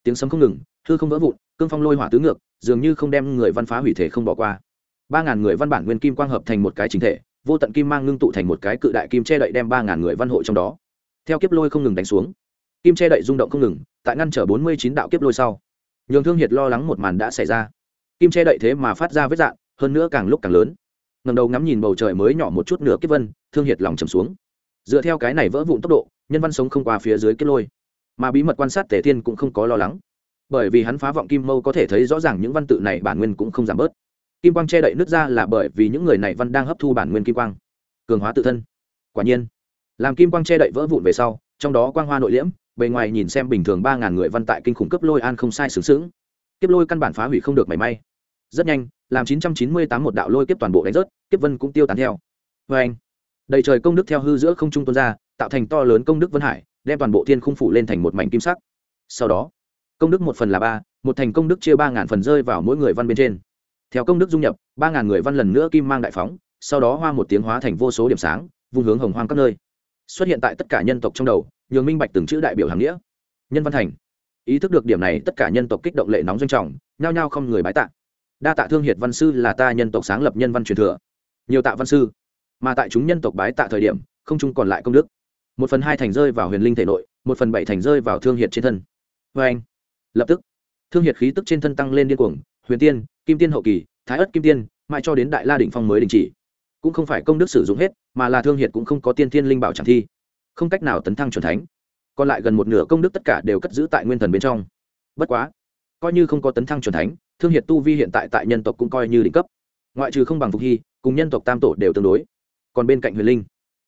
tiếng sấm không ngừng, hư không vỡ vụn, cương phong lôi hỏa tứ ngược, dường như không đem người văn phá hủy thể không bỏ qua. Ba ngàn người văn bản nguyên kim quang hợp thành một cái chính thể, vô tận kim mang ngưng tụ thành một cái cự đại kim che đậy đem ba ngàn người văn hộ trong đó. Theo kiếp lôi không ngừng đánh xuống. Kim che đậy rung động không ngừng, tại ngăn trở bốn mươi chín đạo kiếp lôi sau, nhường thương hiệt lo lắng một màn đã xảy ra. Kim che đậy thế mà phát ra vết dạng, hơn nữa càng lúc càng lớn. Ngầm đầu ngắm nhìn bầu trời mới nhỏ một chút nửa kiếp vân, thương hiệt lòng trầm xuống dựa theo cái này vỡ vụn tốc độ, nhân văn sống không qua phía dưới kết lôi. Mà bí mật quan sát tề thiên cũng không có lo lắng. Bởi vì hắn phá vọng kim mâu có thể thấy rõ ràng những văn tự này bản nguyên cũng không giảm bớt. Kim quang che đậy nước ra là bởi vì những người này văn đang hấp thu bản nguyên kim quang. Cường hóa tự thân. Quả nhiên, làm kim quang che đậy vỡ vụn về sau, trong đó quang hoa nội liễm, bề ngoài nhìn xem bình thường ba ngàn người văn tại kinh khủng cấp lôi an không sai sướng sướng. Kiếp lôi căn bản phá hủy không được mảy may. Rất nhanh, làm 998 một đạo lôi kiếp toàn bộ đánh rớt, kiếp vân cũng tiêu tán theo. Vê anh đầy trời công đức theo hư giữa không trung tuôn ra, tạo thành to lớn công đức vân hải, đem toàn bộ thiên khung phủ lên thành một mảnh kim sắc. Sau đó, công đức một phần là ba, một thành công đức chia ba ngàn phần rơi vào mỗi người văn bên trên. Theo công đức dung nhập, ba ngàn người văn lần nữa kim mang đại phóng, sau đó hoa một tiếng hóa thành vô số điểm sáng, vung hướng hồng hoang các nơi. Xuất hiện tại tất cả nhân tộc trong đầu, nhường minh bạch từng chữ đại biểu hàm nghĩa. Nhân văn thành. Ý thức được điểm này, tất cả nhân tộc kích động lệ nóng doanh trọng, nhao nhao không người bái tạ. Đa tạ thương hiệt văn sư là ta nhân tộc sáng lập nhân văn truyền thừa. Nhiều tạ văn sư mà tại chúng nhân tộc bái tạ thời điểm, không chung còn lại công đức. Một phần hai thành rơi vào huyền linh thể nội, một phần bảy thành rơi vào thương hiệt trên thân. Vê anh, lập tức, thương hiệt khí tức trên thân tăng lên điên cuồng, huyền tiên, kim tiên hậu kỳ, thái ất kim tiên, mãi cho đến đại la đỉnh phong mới đình chỉ. Cũng không phải công đức sử dụng hết, mà là thương hiệt cũng không có tiên thiên linh bảo chẳng thi. Không cách nào tấn thăng c thánh. Còn lại gần một nửa công đức tất cả đều cất giữ tại nguyên thần bên trong. Bất quá, coi như không có tấn thăng c thánh, thương hiệt tu vi hiện tại tại nhân tộc cũng coi như đỉnh cấp. Ngoại trừ không bằng phục hy, cùng nhân tộc tam tổ đều tương đối còn bên cạnh huyền linh.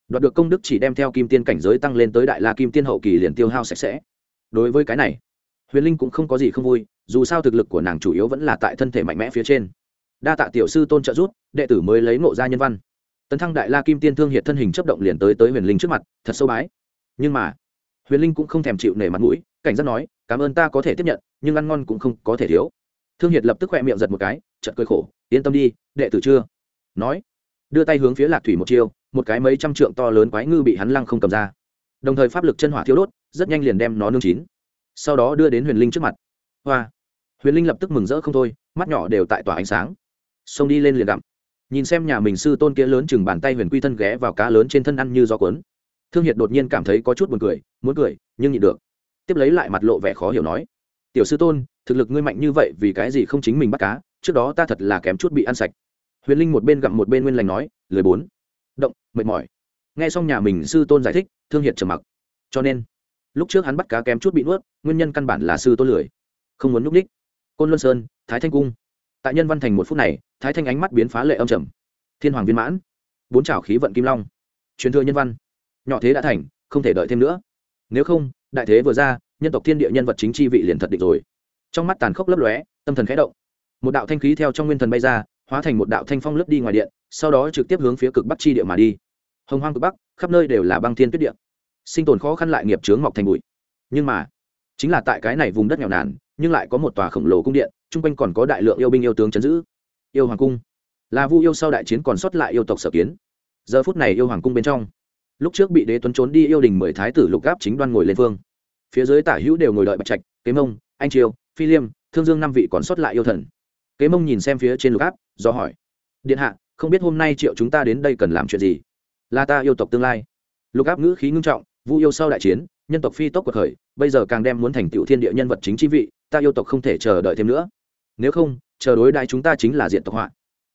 Đoạt được công đức chỉ đem theo kim tiên cảnh giới tăng lên tới đại la kim tiên hậu kỳ liền tiêu hao sạch sẽ. Đối với cái này, huyền linh cũng không có gì không vui, dù sao thực lực của nàng chủ yếu vẫn là tại thân thể mạnh mẽ phía trên. Đa tạ tiểu sư tôn trợ rút đệ tử mới lấy ngộ ra nhân văn. Tấn thăng đại la kim tiên thương hiệt thân hình chấp động liền tới tới huyền linh trước mặt, thật sâu bái. Nhưng mà, huyền linh cũng không thèm chịu nể mặt mũi, cảnh giác nói, cảm ơn ta có thể tiếp nhận, nhưng ăn ngon cũng không có thể thiếu. Thương hiệt lập tức khoe miệng giật một cái chật cười khổ, yên tâm đi, đệ tử chưa? Nói đưa tay hướng phía lạc thủy một chiêu, một cái mấy trăm trượng to lớn quái ngư bị hắn lăng không cầm ra. Đồng thời pháp lực chân hỏa thiếu đốt, rất nhanh liền đem nó nương chín. Sau đó đưa đến huyền linh trước mặt. Hoa! Huyền linh lập tức mừng rỡ không thôi, mắt nhỏ đều tại tỏa ánh sáng. Xông đi lên liền gặm nhìn xem nhà mình sư tôn kia lớn chừng bàn tay huyền quy thân ghé vào cá lớn trên thân ăn như gió cuốn. Thương hiệt đột nhiên cảm thấy có chút buồn cười, muốn cười, nhưng nhịn được. Tiếp lấy lại mặt lộ vẻ khó hiểu nói. Tiểu sư tôn, thực lực ngươi mạnh như vậy vì cái gì không chính mình bắt cá? Trước đó ta thật là kém chút bị ăn sạch huyền linh một bên gặm một bên nguyên lành nói, lười bốn. Động, mệt mỏi. Nghe xong nhà mình sư tôn giải thích, thương hiệt trầm mặc. Cho nên, lúc trước hắn bắt cá kém chút bị nuốt, nguyên nhân căn bản là sư tôn lười. Không muốn núp ních côn luân sơn, thái thanh cung. Tại nhân văn thành một phút này, thái thanh ánh mắt biến phá lệ âm trầm. Thiên hoàng viên mãn, bốn trào khí vận kim long. Truyền thừa nhân văn. Nhỏ thế đã thành, không thể đợi thêm nữa. Nếu không, đại thế vừa ra, nhân tộc thiên địa nhân vật chính chi vị liền thật định rồi. Trong mắt tàn khốc lấp lóe, tâm thần khẽ động. Một đạo thanh khí theo trong nguyên thần bay ra hóa thành một đạo thanh phong lướt đi ngoài điện, sau đó trực tiếp hướng phía cực bắc chi địa mà đi. Hồng hoang cực bắc, khắp nơi đều là băng thiên tuyết địa. Sinh tồn khó khăn lại nghiệp chướng mọc thành bụi. Nhưng mà, chính là tại cái này vùng đất nghèo nàn, nhưng lại có một tòa khổng lồ cung điện, chung quanh còn có đại lượng yêu binh yêu tướng chấn giữ. Yêu hoàng cung. Là vu yêu sau đại chiến còn sót lại yêu tộc sở kiến. Giờ phút này yêu hoàng cung bên trong, lúc trước bị đế tuấn trốn đi yêu đình mười thái tử lục gáp chính đoan ngồi lên phương. Phía dưới tả hữu đều ngồi đợi bạch trạch, kế mông, anh triều, phi liêm, thương dương năm vị còn sót lại yêu thần kế mông nhìn xem phía trên lục áp, do hỏi. Điện hạ, không biết hôm nay triệu chúng ta đến đây cần làm chuyện gì? Là ta yêu tộc tương lai. Lục áp ngữ khí ngưng trọng, vu yêu sau đại chiến, nhân tộc phi tốc cuộc khởi, bây giờ càng đem muốn thành tựu thiên địa nhân vật chính chi vị, ta yêu tộc không thể chờ đợi thêm nữa. Nếu không, chờ đối đại chúng ta chính là diện tộc họa.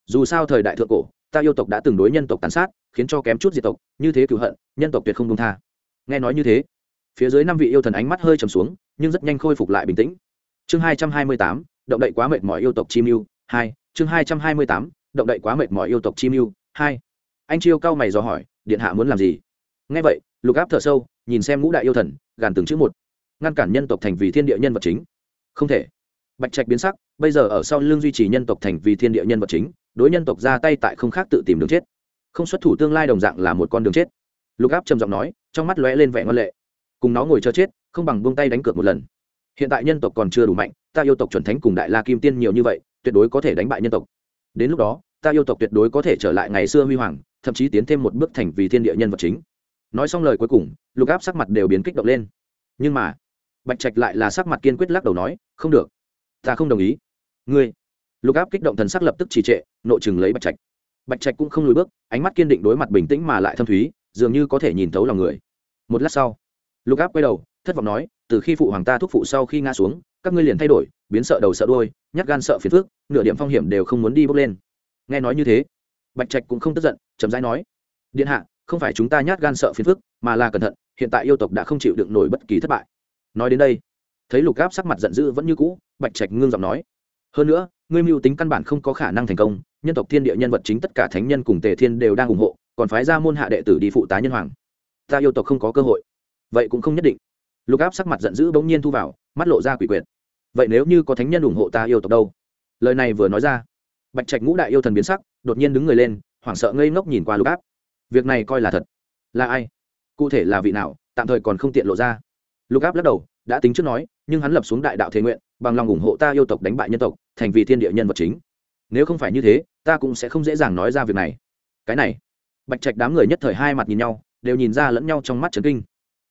Dù sao thời đại thượng cổ, ta yêu tộc đã từng đối nhân tộc tàn sát, khiến cho kém chút diệt tộc, như thế cựu hận, nhân tộc tuyệt không công tha. Nghe nói như thế, phía dưới năm vị yêu thần ánh mắt hơi trầm xuống, nhưng rất nhanh khôi phục lại bình tĩnh. Chương hai trăm hai mươi tám động đậy quá mệt mỏi yêu tộc chi mưu hai, chương hai trăm hai mươi tám, động đậy quá mệt mỏi yêu tộc chi mưu hai. Anh chiêu cao mày dò hỏi, điện hạ muốn làm gì? Nghe vậy, lục áp thở sâu, nhìn xem ngũ đại yêu thần, gàn từng chữ một. Ngăn cản nhân tộc thành vì thiên địa nhân vật chính. Không thể. Bạch trạch biến sắc, bây giờ ở sau lưng duy trì nhân tộc thành vì thiên địa nhân vật chính, đối nhân tộc ra tay tại không khác tự tìm đường chết. Không xuất thủ tương lai đồng dạng là một con đường chết. Lục áp trầm giọng nói, trong mắt lóe lên vẻ ngon lệ. Cùng nó ngồi chờ chết, không bằng buông tay đánh cược một lần hiện tại nhân tộc còn chưa đủ mạnh, ta yêu tộc chuẩn thánh cùng đại la kim tiên nhiều như vậy, tuyệt đối có thể đánh bại nhân tộc. Đến lúc đó, ta yêu tộc tuyệt đối có thể trở lại ngày xưa huy hoàng, thậm chí tiến thêm một bước thành vì thiên địa nhân vật chính. Nói xong lời cuối cùng, lục áp sắc mặt đều biến kích động lên. Nhưng mà, bạch trạch lại là sắc mặt kiên quyết lắc đầu nói, không được, ta không đồng ý. Ngươi. Lục áp kích động thần sắc lập tức trì trệ nộ chừng lấy bạch trạch. Bạch trạch cũng không lùi bước, ánh mắt kiên định đối mặt bình tĩnh mà lại thâm thúy, dường như có thể nhìn thấu lòng người. Một lát sau, lục áp quay đầu, thất vọng nói từ khi phụ hoàng ta thúc phụ sau khi ngã xuống, các ngươi liền thay đổi, biến sợ đầu sợ đôi nhát gan sợ phiền phước nửa điểm phong hiểm đều không muốn đi bước lên. Nghe nói như thế, bạch trạch cũng không tức giận, chậm rãi nói, điện hạ, không phải chúng ta nhát gan sợ phiền phức, mà là cẩn thận, hiện tại yêu tộc đã không chịu đựng nổi bất kỳ thất bại. Nói đến đây, thấy lục gáp sắc mặt giận dữ vẫn như cũ, bạch trạch ngưng giọng nói, hơn nữa, ngươi mưu tính căn bản không có khả năng thành công, nhân tộc thiên địa nhân vật chính tất cả thánh nhân cùng tề thiên đều đang ủng hộ, còn phái ra môn hạ đệ tử đi phụ tá nhân hoàng. Ta yêu tộc không có cơ hội. Vậy cũng không nhất định lục áp sắc mặt giận dữ bỗng nhiên thu vào, mắt lộ ra quỷ quyệt. Vậy nếu như có thánh nhân ủng hộ ta yêu tộc đâu? Lời này vừa nói ra, bạch trạch ngũ đại yêu thần biến sắc, đột nhiên đứng người lên, hoảng sợ ngây ngốc nhìn qua lục áp. Việc này coi là thật. Là ai? Cụ thể là vị nào? Tạm thời còn không tiện lộ ra. Lục áp lắc đầu, đã tính trước nói, nhưng hắn lập xuống đại đạo thế nguyện, bằng lòng ủng hộ ta yêu tộc đánh bại nhân tộc, thành vì thiên địa nhân vật chính. Nếu không phải như thế, ta cũng sẽ không dễ dàng nói ra việc này. Cái này, bạch trạch đám người nhất thời hai mặt nhìn nhau, đều nhìn ra lẫn nhau trong mắt trấn kinh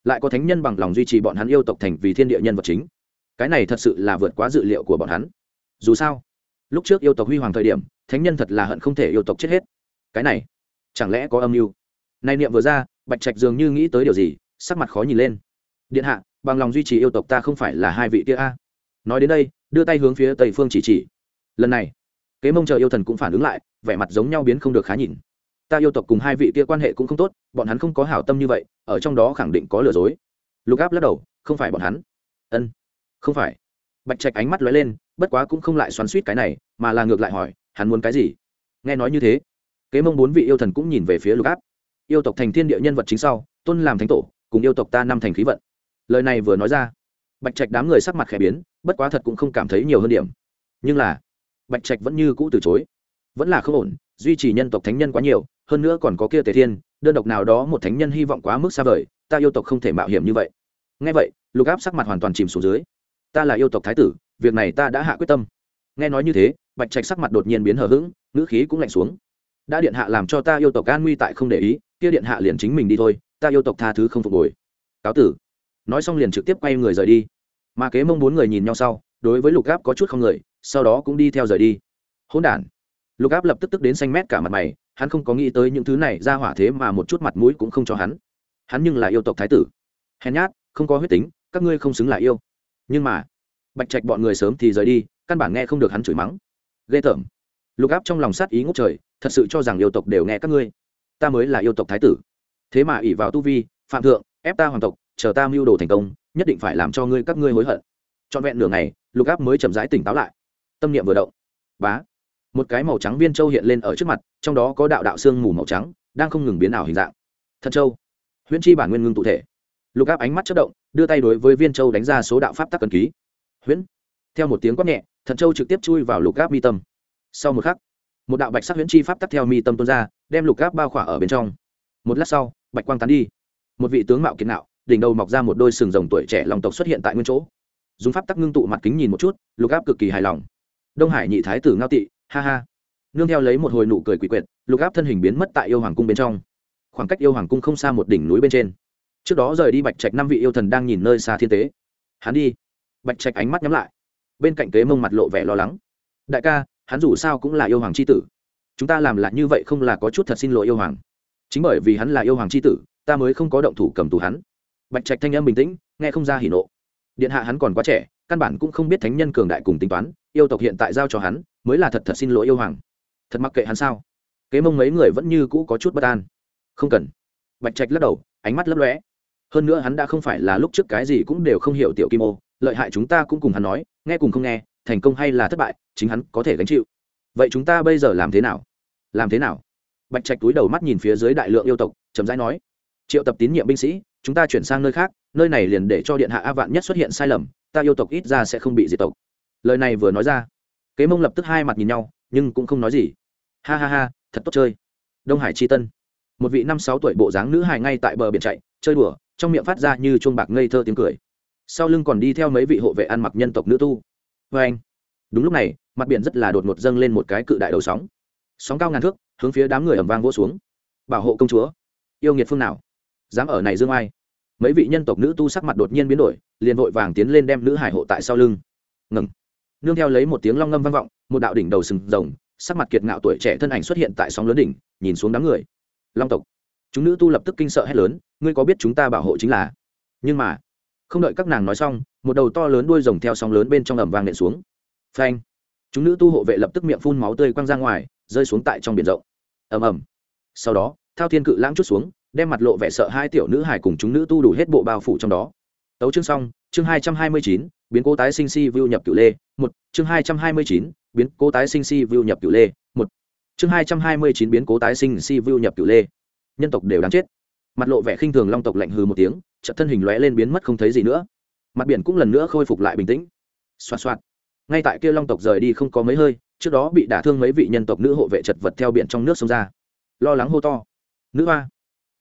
lại có thánh nhân bằng lòng duy trì bọn hắn yêu tộc thành vì thiên địa nhân vật chính. Cái này thật sự là vượt quá dự liệu của bọn hắn. Dù sao, lúc trước yêu tộc huy hoàng thời điểm, thánh nhân thật là hận không thể yêu tộc chết hết. Cái này, chẳng lẽ có âm mưu? Nay niệm vừa ra, bạch trạch dường như nghĩ tới điều gì, sắc mặt khó nhìn lên. Điện hạ, bằng lòng duy trì yêu tộc ta không phải là hai vị kia a. Nói đến đây, đưa tay hướng phía tây phương chỉ chỉ. Lần này, kế mông chờ yêu thần cũng phản ứng lại, vẻ mặt giống nhau biến không được khá nhìn ta yêu tộc cùng hai vị kia quan hệ cũng không tốt, bọn hắn không có hảo tâm như vậy, ở trong đó khẳng định có lừa dối. Lục áp lắc đầu, không phải bọn hắn. Ân, không phải. Bạch trạch ánh mắt lóe lên, bất quá cũng không lại xoắn suýt cái này, mà là ngược lại hỏi, hắn muốn cái gì? Nghe nói như thế, kế mông bốn vị yêu thần cũng nhìn về phía lục áp. Yêu tộc thành thiên địa nhân vật chính sau, tôn làm thánh tổ, cùng yêu tộc ta năm thành khí vận. Lời này vừa nói ra, bạch trạch đám người sắc mặt khẽ biến, bất quá thật cũng không cảm thấy nhiều hơn điểm. Nhưng là, bạch trạch vẫn như cũ từ chối. Vẫn là không ổn, duy trì nhân tộc thánh nhân quá nhiều hơn nữa còn có kia tề thiên, đơn độc nào đó một thánh nhân hy vọng quá mức xa vời, ta yêu tộc không thể mạo hiểm như vậy. Nghe vậy, lục áp sắc mặt hoàn toàn chìm xuống dưới. Ta là yêu tộc thái tử, việc này ta đã hạ quyết tâm. Nghe nói như thế, bạch trạch sắc mặt đột nhiên biến hờ hững, ngữ khí cũng lạnh xuống. Đã điện hạ làm cho ta yêu tộc an nguy tại không để ý, kia điện hạ liền chính mình đi thôi, ta yêu tộc tha thứ không phục hồi. Cáo tử. Nói xong liền trực tiếp quay người rời đi. Mà kế mông bốn người nhìn nhau sau, đối với lục áp có chút không người, sau đó cũng đi theo rời đi. Hỗn đản. Lục áp lập tức tức đến xanh mét cả mặt mày hắn không có nghĩ tới những thứ này ra hỏa thế mà một chút mặt mũi cũng không cho hắn. Hắn nhưng là yêu tộc thái tử. Hèn nhát, không có huyết tính, các ngươi không xứng là yêu. Nhưng mà, bạch trạch bọn người sớm thì rời đi, căn bản nghe không được hắn chửi mắng. Ghê tởm. Lục áp trong lòng sát ý ngốc trời, thật sự cho rằng yêu tộc đều nghe các ngươi. Ta mới là yêu tộc thái tử. Thế mà ỉ vào tu vi, phạm thượng, ép ta hoàng tộc, chờ ta mưu đồ thành công, nhất định phải làm cho ngươi các ngươi hối hận. Trọn vẹn nửa ngày, lục áp mới chậm rãi tỉnh táo lại. Tâm niệm vừa động. Bá một cái màu trắng viên châu hiện lên ở trước mặt, trong đó có đạo đạo xương mù màu trắng, đang không ngừng biến ảo hình dạng. Thật châu. Huyễn chi bản nguyên ngưng tụ thể. Lục áp ánh mắt chất động, đưa tay đối với viên châu đánh ra số đạo pháp tắc cần ký. Huyễn. Theo một tiếng quát nhẹ thần châu trực tiếp chui vào lục áp mi tâm. Sau một khắc, một đạo bạch sắc huyễn chi pháp tắc theo mi tâm tuôn ra, đem lục áp bao khỏa ở bên trong. Một lát sau, bạch quang tán đi. Một vị tướng mạo kiến nạo đỉnh đầu mọc ra một đôi sừng rồng tuổi trẻ lòng tộc xuất hiện tại nguyên chỗ. Dùng pháp tắc ngưng tụ mặt kính nhìn một chút, lục áp cực kỳ hài lòng. Đông hải nhị thái tử ngao tị ha ha. Nương theo lấy một hồi nụ cười quỷ quyệt, lục áp thân hình biến mất tại yêu hoàng cung bên trong. Khoảng cách yêu hoàng cung không xa một đỉnh núi bên trên. Trước đó rời đi bạch trạch năm vị yêu thần đang nhìn nơi xa thiên tế. Hắn đi. Bạch trạch ánh mắt nhắm lại. Bên cạnh kế mông mặt lộ vẻ lo lắng. Đại ca, hắn dù sao cũng là yêu hoàng c h i tử. Chúng ta làm lại như vậy không là có chút thật xin lỗi yêu hoàng. Chính bởi vì hắn là yêu hoàng c h i tử, ta mới không có động thủ cầm tù hắn. Bạch trạch thanh âm bình tĩnh, nghe không ra hỉ nộ. Điện hạ hắn còn quá trẻ, căn bản cũng không biết thánh nhân cường đại cùng tính toán, yêu tộc hiện tại giao cho hắn mới là thật thật xin lỗi yêu hoàng. Thật mặc kệ hắn sao? Kế mông mấy người vẫn như cũ có chút bất an. Không cần. Bạch trạch lắc đầu, ánh mắt lấp lóe. Hơn nữa hắn đã không phải là lúc trước cái gì cũng đều không hiểu tiểu kim ô, lợi hại chúng ta cũng cùng hắn nói, nghe cùng không nghe, thành công hay là thất bại, chính hắn có thể gánh chịu. Vậy chúng ta bây giờ làm thế nào? Làm thế nào? Bạch trạch túi đầu mắt nhìn phía dưới đại lượng yêu tộc chấm rãi nói. Triệu tập tín nhiệm binh sĩ, chúng ta chuyển sang nơi khác, nơi này liền để cho điện hạ a vạn nhất xuất hiện sai lầm, ta yêu tộc ít ra sẽ không bị diệt tộc. Lời này vừa nói ra kế mông lập tức hai mặt nhìn nhau, nhưng cũng không nói gì. Ha ha ha, thật tốt chơi. Đông hải chi tân. Một vị năm sáu tuổi bộ dáng nữ hài ngay tại bờ biển chạy, chơi đùa, trong miệng phát ra như chuông bạc ngây thơ tiếng cười. Sau lưng còn đi theo mấy vị hộ vệ ăn mặc nhân tộc nữ tu. Vê anh. Đúng lúc này, mặt biển rất là đột ngột dâng lên một cái cự đại đầu sóng. Sóng cao ngàn thước, hướng phía đám người ẩm vang vỗ xuống. Bảo hộ công chúa. Yêu nghiệt phương nào? Dám ở này dương ai? Mấy vị nhân tộc nữ tu sắc mặt đột nhiên biến đổi, liền vội vàng tiến lên đem nữ hải hộ tại sau lưng. Ngừng nương theo lấy một tiếng long ngâm vang vọng, một đạo đỉnh đầu sừng rồng, sắc mặt kiệt ngạo tuổi trẻ thân ảnh xuất hiện tại sóng lớn đỉnh, nhìn xuống đám người. Long tộc. Chúng nữ tu lập tức kinh sợ hét lớn, ngươi có biết chúng ta bảo hộ chính là? Nhưng mà, không đợi các nàng nói xong, một đầu to lớn đuôi rồng theo sóng lớn bên trong ẩm vang nện xuống. Phanh. Chúng nữ tu hộ vệ lập tức miệng phun máu tươi quăng ra ngoài, rơi xuống tại trong biển rộng. Ầm ầm. Sau đó, thao thiên cự lãng chút xuống, đem mặt lộ vẻ sợ hai tiểu nữ hải cùng chúng nữ tu đủ hết bộ bao phủ trong đó tấu chương xong, chương hai trăm hai mươi chín, biến cố tái sinh si view nhập cựu lê, một, chương hai trăm hai mươi chín, biến cố tái sinh si view nhập cựu lê, một. Chương hai trăm hai mươi chín, biến cố tái sinh si view nhập cựu lê. Nhân tộc đều đáng chết. Mặt lộ vẻ khinh thường long tộc lạnh hừ một tiếng, chợt thân hình lóe lên biến mất không thấy gì nữa. Mặt biển cũng lần nữa khôi phục lại bình tĩnh. Xoạt xoạt. Ngay tại kia long tộc rời đi không có mấy hơi, trước đó bị đả thương mấy vị nhân tộc nữ hộ vệ chật vật theo biển trong nước sông ra. Lo lắng hô to. Nữ hoa,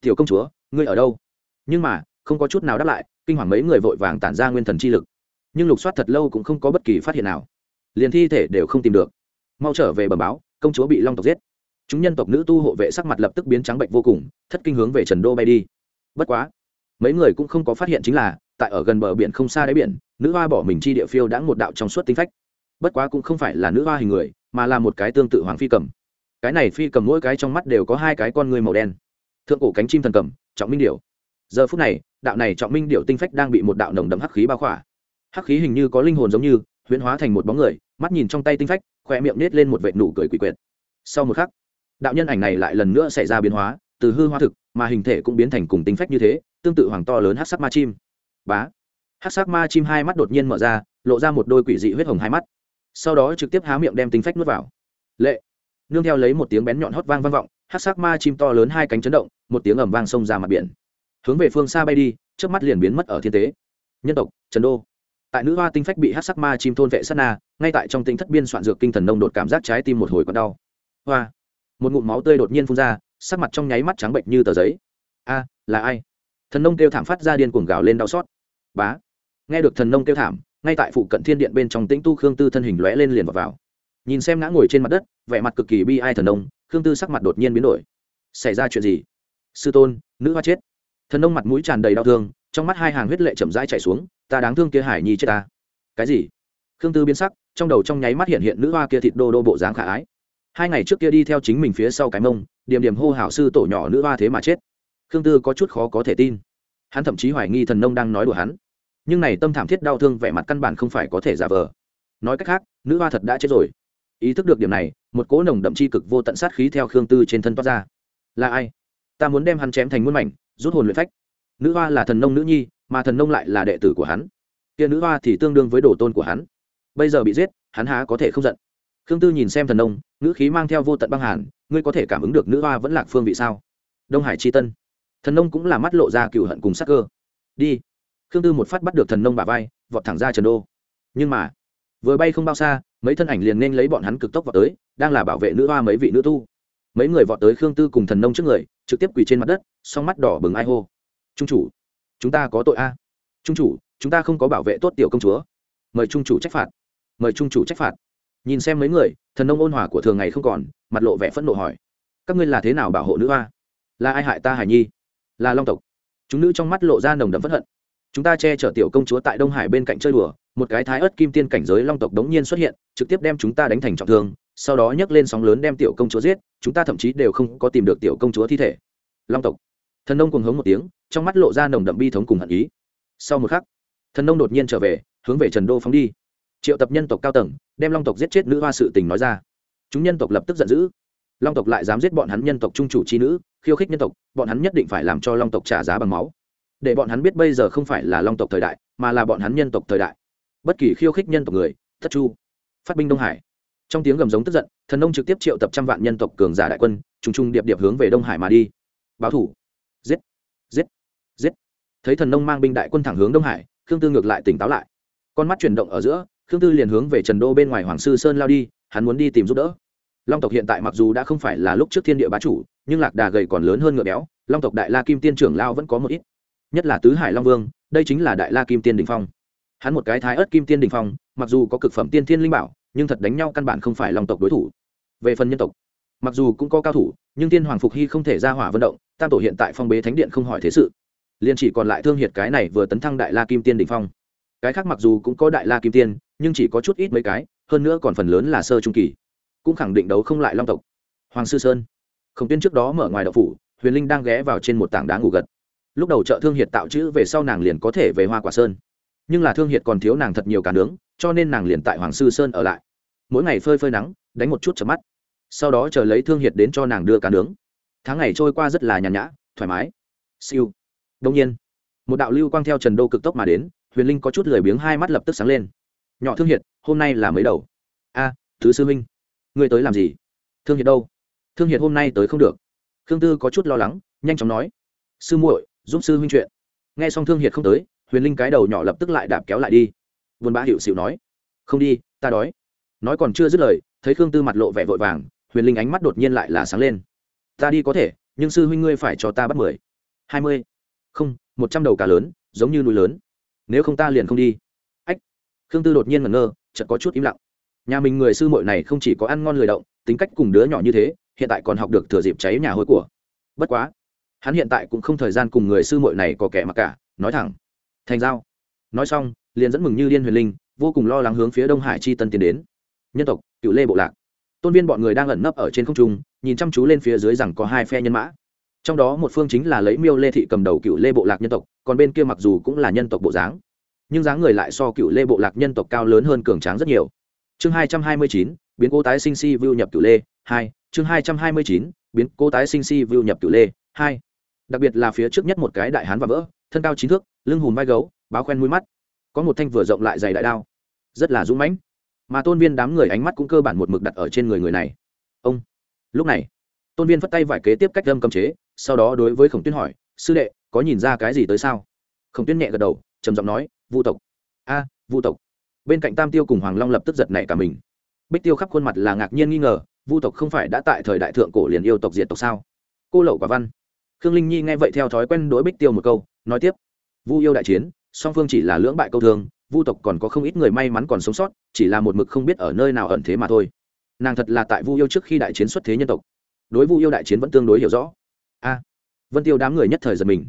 tiểu công chúa, ngươi ở đâu? Nhưng mà, không có chút nào đáp lại kinh hoàng mấy người vội vàng tản ra nguyên thần chi lực. Nhưng lục soát thật lâu cũng không có bất kỳ phát hiện nào. Liền thi thể đều không tìm được. Mau trở về bẩm báo, công chúa bị long tộc giết. Chúng nhân tộc nữ tu hộ vệ sắc mặt lập tức biến trắng bệnh vô cùng, thất kinh hướng về trần đô bay đi. Bất quá, mấy người cũng không có phát hiện chính là, tại ở gần bờ biển không xa đáy biển, nữ hoa bỏ mình chi địa phiêu đã một đạo trong suốt tinh phách. Bất quá cũng không phải là nữ hoa hình người, mà là một cái tương tự hoàng phi cầm. Cái này phi cầm mỗi cái trong mắt đều có hai cái con người màu đen. Thượng cổ cánh chim thần cầm, trọng minh điều giờ phút này đạo này trọng minh điệu tinh phách đang bị một đạo nồng đậm hắc khí bao khỏa. Hắc khí hình như có linh hồn giống như, huyễn hóa thành một bóng người, mắt nhìn trong tay tinh phách khoe miệng nết lên một vệt nụ cười quỷ quyệt. Sau một khắc, đạo nhân ảnh này lại lần nữa xảy ra biến hóa, từ hư hoa thực, mà hình thể cũng biến thành cùng tinh phách như thế, tương tự hoàng to lớn hát sắc ma chim. Bá! Hát sắc ma chim hai mắt đột nhiên mở ra, lộ ra một đôi quỷ dị huyết hồng hai mắt. Sau đó trực tiếp há miệng đem tinh phách nuốt vào. Lệ! Nương theo lấy một tiếng bén nhọn hót vang vang vọng hát sắc ma chim to lớn hai cánh chấn động, một tiếng ẩm vang xông ra mặt biển hướng về phương xa bay đi trước mắt liền biến mất ở thiên tế. Nhân tộc trần đô. Tại nữ hoa tinh phách bị hát sắc ma chim thôn vệ sát na ngay tại trong tính thất biên soạn dược kinh thần nông đột cảm giác trái tim một hồi còn đau. Hoa. Một ngụm máu tươi đột nhiên phun ra sắc mặt trong nháy mắt trắng bệnh như tờ giấy. A là ai? Thần nông kêu thảm phát ra điên cuồng gào lên đau xót. Bá. Nghe được thần nông kêu thảm ngay tại phụ cận thiên điện bên trong tĩnh tu khương tư thân hình lóe lên liền vào, vào. nhìn xem ngã ngồi trên mặt đất vẻ mặt cực kỳ bi ai thần nông khương tư sắc mặt đột nhiên biến đổi. Xảy ra chuyện gì? Sư tôn nữ hoa chết thần nông mặt mũi tràn đầy đau thương, trong mắt hai hàng huyết lệ chậm rãi chảy xuống, ta đáng thương kia hải nhi chết ta. Cái gì? Khương tư biến sắc, trong đầu trong nháy mắt hiện hiện nữ hoa kia thịt đô đô bộ dáng khả ái. Hai ngày trước kia đi theo chính mình phía sau cái mông điểm điểm hô hào sư tổ nhỏ nữ hoa thế mà chết. Khương tư có chút khó có thể tin. Hắn thậm chí hoài nghi thần nông đang nói đùa hắn. Nhưng này tâm thảm thiết đau thương vẻ mặt căn bản không phải có thể giả vờ. Nói cách khác, nữ hoa thật đã chết rồi. Ý thức được điểm này, một cỗ nồng đậm chi cực vô tận sát khí theo khương tư trên thân toát ra. Là ai? Ta muốn đem hắn chém thành muôn mảnh rút hồn luyện phách. Nữ hoa là thần nông nữ nhi, mà thần nông lại là đệ tử của hắn. Kia nữ hoa thì tương đương với đồ tôn của hắn. Bây giờ bị giết, hắn há có thể không giận. Khương tư nhìn xem thần nông nữ khí mang theo vô tận băng hàn, ngươi có thể cảm ứng được nữ hoa vẫn lạc phương vị sao? Đông hải c tân. Thần nông cũng là mắt lộ ra cựu hận cùng sắc cơ. Đi. Khương tư một phát bắt được thần nông bà vai, vọt thẳng ra trần đô. Nhưng mà, vừa bay không bao xa, mấy thân ảnh liền nên lấy bọn hắn cực tốc vào tới, đang là bảo vệ nữ hoa mấy vị nữ tu mấy người vọt tới khương tư cùng thần nông trước người, trực tiếp quỳ trên mặt đất, song mắt đỏ bừng ai hô. Trung chủ, chúng ta có tội a. Trung chủ, chúng ta không có bảo vệ tốt tiểu công chúa. Mời trung chủ trách phạt. Mời trung chủ trách phạt. Nhìn xem mấy người, thần nông ôn hòa của thường ngày không còn, mặt lộ vẻ phẫn nộ hỏi. Các ngươi là thế nào bảo hộ nữ hoa? Là ai hại ta hải nhi? Là long tộc? Chúng nữ trong mắt lộ ra nồng đậm phẫn hận. Chúng ta che chở tiểu công chúa tại đông hải bên cạnh chơi đùa, một cái thái ớt kim tiên cảnh giới long tộc đống nhiên xuất hiện, trực tiếp đem chúng ta đánh thành trọng thương sau đó nhấc lên sóng lớn đem tiểu công chúa giết, chúng ta thậm chí đều không có tìm được tiểu công chúa thi thể. Long tộc. Thần nông cùng hống một tiếng, trong mắt lộ ra nồng đậm bi thống cùng hận ý. Sau một khắc, thần nông đột nhiên trở về, hướng về trần đô phóng đi. Triệu tập nhân tộc cao tầng, đem long tộc giết chết nữ hoa sự tình nói ra. Chúng nhân tộc lập tức giận dữ. Long tộc lại dám giết bọn hắn nhân tộc trung chủ c h i nữ, khiêu khích nhân tộc, bọn hắn nhất định phải làm cho long tộc trả giá bằng máu. Để bọn hắn biết bây giờ không phải là long tộc thời đại, mà là bọn hắn nhân tộc thời đại. Bất kỳ khiêu khích nhân tộc người, thất chu. Phát binh đông hải trong tiếng gầm giống tức giận, thần nông trực tiếp triệu tập trăm vạn nhân tộc cường giả đại quân t r ù n g t r ù n g điệp điệp hướng về đông hải mà đi. Báo thủ. Giết. Giết. Giết. Thấy thần nông mang binh đại quân thẳng hướng đông hải, khương tư ngược lại tỉnh táo lại. Con mắt chuyển động ở giữa, khương tư liền hướng về trần đô bên ngoài hoàng sư sơn lao đi, hắn muốn đi tìm giúp đỡ. Long tộc hiện tại mặc dù đã không phải là lúc trước thiên địa bá chủ, nhưng lạc đà gầy còn lớn hơn ngựa béo, long tộc đại la kim tiên trưởng lao vẫn có một ít. Nhất là tứ hải long vương, đây chính là đại la kim tiên đình phong. Hắn một cái thái ớt kim tiên đình phong, mặc dù có cực phẩm tiên thiên linh bảo nhưng thật đánh nhau căn bản không phải long tộc đối thủ. Về phần nhân tộc, mặc dù cũng có cao thủ, nhưng tiên hoàng phục hy không thể ra hỏa vận động, tam tổ hiện tại phong bế thánh điện không hỏi thế sự. Liền chỉ còn lại thương hiệt cái này vừa tấn thăng đại la kim tiên đình phong. Cái khác mặc dù cũng có đại la kim tiên, nhưng chỉ có chút ít mấy cái, hơn nữa còn phần lớn là sơ trung kỳ. Cũng khẳng định đấu không lại long tộc. Hoàng sư sơn, khổng tiên trước đó mở ngoài đậu phủ, huyền linh đang ghé vào trên một tảng đá ngủ gật. Lúc đầu chợ thương hiệt tạo chữ về sau nàng liền có thể về hoa quả sơn. Nhưng là thương hiệt còn thiếu nàng thật nhiều cả nướng, cho nên nàng liền tại hoàng sư sơn ở lại mỗi ngày phơi phơi nắng đánh một chút chợp mắt. Sau đó chờ lấy thương hiệt đến cho nàng đưa cá nướng. Tháng ngày trôi qua rất là nhàn nhã thoải mái. Siêu. Đông nhiên một đạo lưu quang theo trần đô cực tốc mà đến huyền linh có chút lười biếng hai mắt lập tức sáng lên. Nhỏ thương hiệt hôm nay là mấy đầu? A thứ sư huynh, ngươi tới làm gì? Thương hiệt đâu? Thương hiệt hôm nay tới không được. Khương tư có chút lo lắng nhanh chóng nói. Sư muội giúp sư huynh chuyện. Nghe xong thương hiệt không tới huyền linh cái đầu nhỏ lập tức lại đạp kéo lại đi. Vườn bá hiệu xịu nói. Không đi ta đói nói còn chưa dứt lời, thấy khương tư mặt lộ vẻ vội vàng, huyền linh ánh mắt đột nhiên lại là sáng lên. Ta đi có thể, nhưng sư huynh ngươi phải cho ta bắt mười. Hai mươi. Không, một trăm đầu cá lớn, giống như núi lớn. Nếu không ta liền không đi. Ách. Khương tư đột nhiên ngẩn ngơ, chợt có chút im lặng. Nhà mình người sư muội này không chỉ có ăn ngon lười động, tính cách cùng đứa nhỏ như thế, hiện tại còn học được thừa dịp cháy nhà hối của. Bất quá, hắn hiện tại cũng không thời gian cùng người sư muội này có kẻ mặc cả, nói thẳng. Thành giao. Nói xong, liền dẫn mừng như điên huyền linh, vô cùng lo lắng hướng phía đông hải chi tân tiến đến nhân tộc, cựu lê bộ lạc. Tôn viên bọn người đang ẩn nấp ở trên không trung, nhìn chăm chú lên phía dưới rằng có hai phe nhân mã. Trong đó một phương chính là lấy miêu lê thị cầm đầu cựu lê bộ lạc nhân tộc, còn bên kia mặc dù cũng là nhân tộc bộ dáng, nhưng dáng người lại so cựu lê bộ lạc nhân tộc cao lớn hơn cường tráng rất nhiều. Chương hai trăm hai mươi chín, biến cố tái sinh si vưu nhập cựu lê, hai. Chương hai trăm hai mươi chín, biến cố tái sinh si vưu nhập cựu lê, hai. Đặc biệt là phía trước nhất một cái đại hán và vỡ, thân cao chín thước, lưng hùm vai gấu, báo khoen mũi mắt. Có một thanh vừa rộng lại dày đại đao, rất là dũng mãnh mà tôn viên đám người ánh mắt cũng cơ bản một mực đặt ở trên người người này. Ông lúc này tôn viên phất tay vải kế tiếp cách lâm cầm chế sau đó đối với khổng tuyên hỏi sư đệ có nhìn ra cái gì tới sao? Khổng tuyên nhẹ gật đầu trầm giọng nói vu tộc. A à, vu tộc. Bên cạnh tam tiêu cùng hoàng long lập tức giật nảy cả mình. Bích tiêu khắp khuôn mặt là ngạc nhiên nghi ngờ vu tộc không phải đã tại thời đại thượng cổ liền yêu tộc diệt tộc sao? Cô lậu quả văn. Khương linh nhi nghe vậy theo thói quen đối bích tiêu một câu nói tiếp vu yêu đại chiến song phương chỉ là lưỡng bại câu thương vu tộc còn có không ít người may mắn còn sống sót, chỉ là một mực không biết ở nơi nào ẩn thế mà thôi. Nàng thật là tại vu yêu trước khi đại chiến xuất thế nhân tộc. Đối vu yêu đại chiến vẫn tương đối hiểu rõ. A, vân tiêu đám người nhất thời giật mình.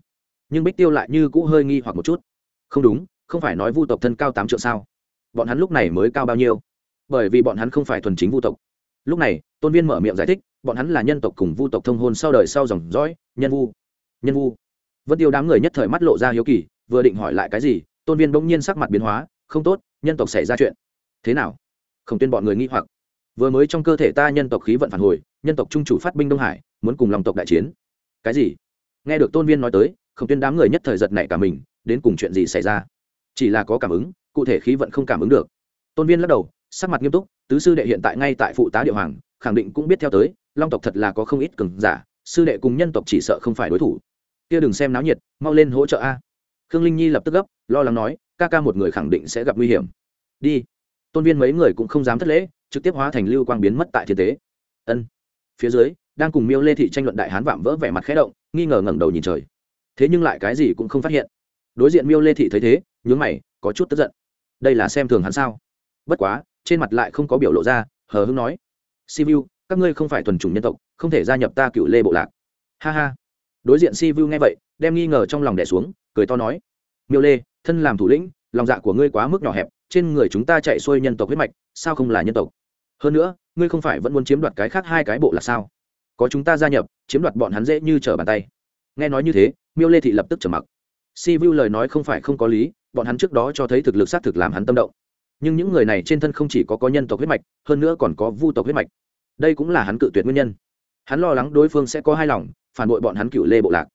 Nhưng bích tiêu lại như cũ hơi nghi hoặc một chút. Không đúng, không phải nói vu tộc thân cao tám triệu sao? Bọn hắn lúc này mới cao bao nhiêu? Bởi vì bọn hắn không phải thuần chính vu tộc. Lúc này, tôn viên mở miệng giải thích, bọn hắn là nhân tộc cùng vu tộc thông hôn sau đời sau dòng dõi, nhân vu nhân vu. Vân tiêu đám người nhất thời mắt lộ ra hiếu kỳ, vừa định hỏi lại cái gì tôn viên bỗng nhiên sắc mặt biến hóa, không tốt, nhân tộc xảy ra chuyện. Thế nào? Khổng tuyên bọn người nghi hoặc. Vừa mới trong cơ thể ta nhân tộc khí vận phản hồi, nhân tộc trung chủ phát binh đông hải, muốn cùng lòng tộc đại chiến. Cái gì? Nghe được tôn viên nói tới, Khổng tuyên đám người nhất thời giật nảy cả mình, đến cùng chuyện gì xảy ra? Chỉ là có cảm ứng, cụ thể khí vận không cảm ứng được. Tôn viên lắc đầu, sắc mặt nghiêm túc, tứ sư đệ hiện tại ngay tại phụ tá địa hoàng, khẳng định cũng biết theo tới, long tộc thật là có không ít cường giả, sư đệ cùng nhân tộc chỉ sợ không phải đối thủ. Kia đừng xem náo nhiệt, mau lên hỗ trợ a khương linh nhi lập tức gấp lo lắng nói ca ca một người khẳng định sẽ gặp nguy hiểm. Đi. Tôn viên mấy người cũng không dám thất lễ trực tiếp hóa thành lưu quang biến mất tại thiên tế. Ân. Phía dưới đang cùng miêu lê thị tranh luận đại hán vạm vỡ vẻ mặt khẽ động nghi ngờ ngẩng đầu nhìn trời. Thế nhưng lại cái gì cũng không phát hiện. Đối diện miêu lê thị thấy thế nhướng mày có chút tức giận. Đây là xem thường hắn sao? Bất quá trên mặt lại không có biểu lộ ra hờ hưng nói Si Vu, các ngươi không phải thuần chủng nhân tộc không thể gia nhập ta cựu lê bộ lạc. Ha ha. Đối diện Si Vu nghe vậy đem nghi ngờ trong lòng đẻ xuống cười to nói, miêu lê, thân làm thủ lĩnh, lòng dạ của ngươi quá mức nhỏ hẹp, trên người chúng ta chạy xuôi nhân tộc huyết mạch, sao không là nhân tộc? Hơn nữa, ngươi không phải vẫn muốn chiếm đoạt cái khác hai cái bộ là sao? Có chúng ta gia nhập, chiếm đoạt bọn hắn dễ như trở bàn tay. Nghe nói như thế, miêu lê thị lập tức trở mặc. Si vu lời nói không phải không có lý, bọn hắn trước đó cho thấy thực lực xác thực làm hắn tâm động. Nhưng những người này trên thân không chỉ có có nhân tộc huyết mạch, hơn nữa còn có vu tộc huyết mạch. Đây cũng là hắn cự tuyệt nguyên nhân. Hắn lo lắng đối phương sẽ có hai lòng, phản bội bọn hắn cựu lê bộ lạc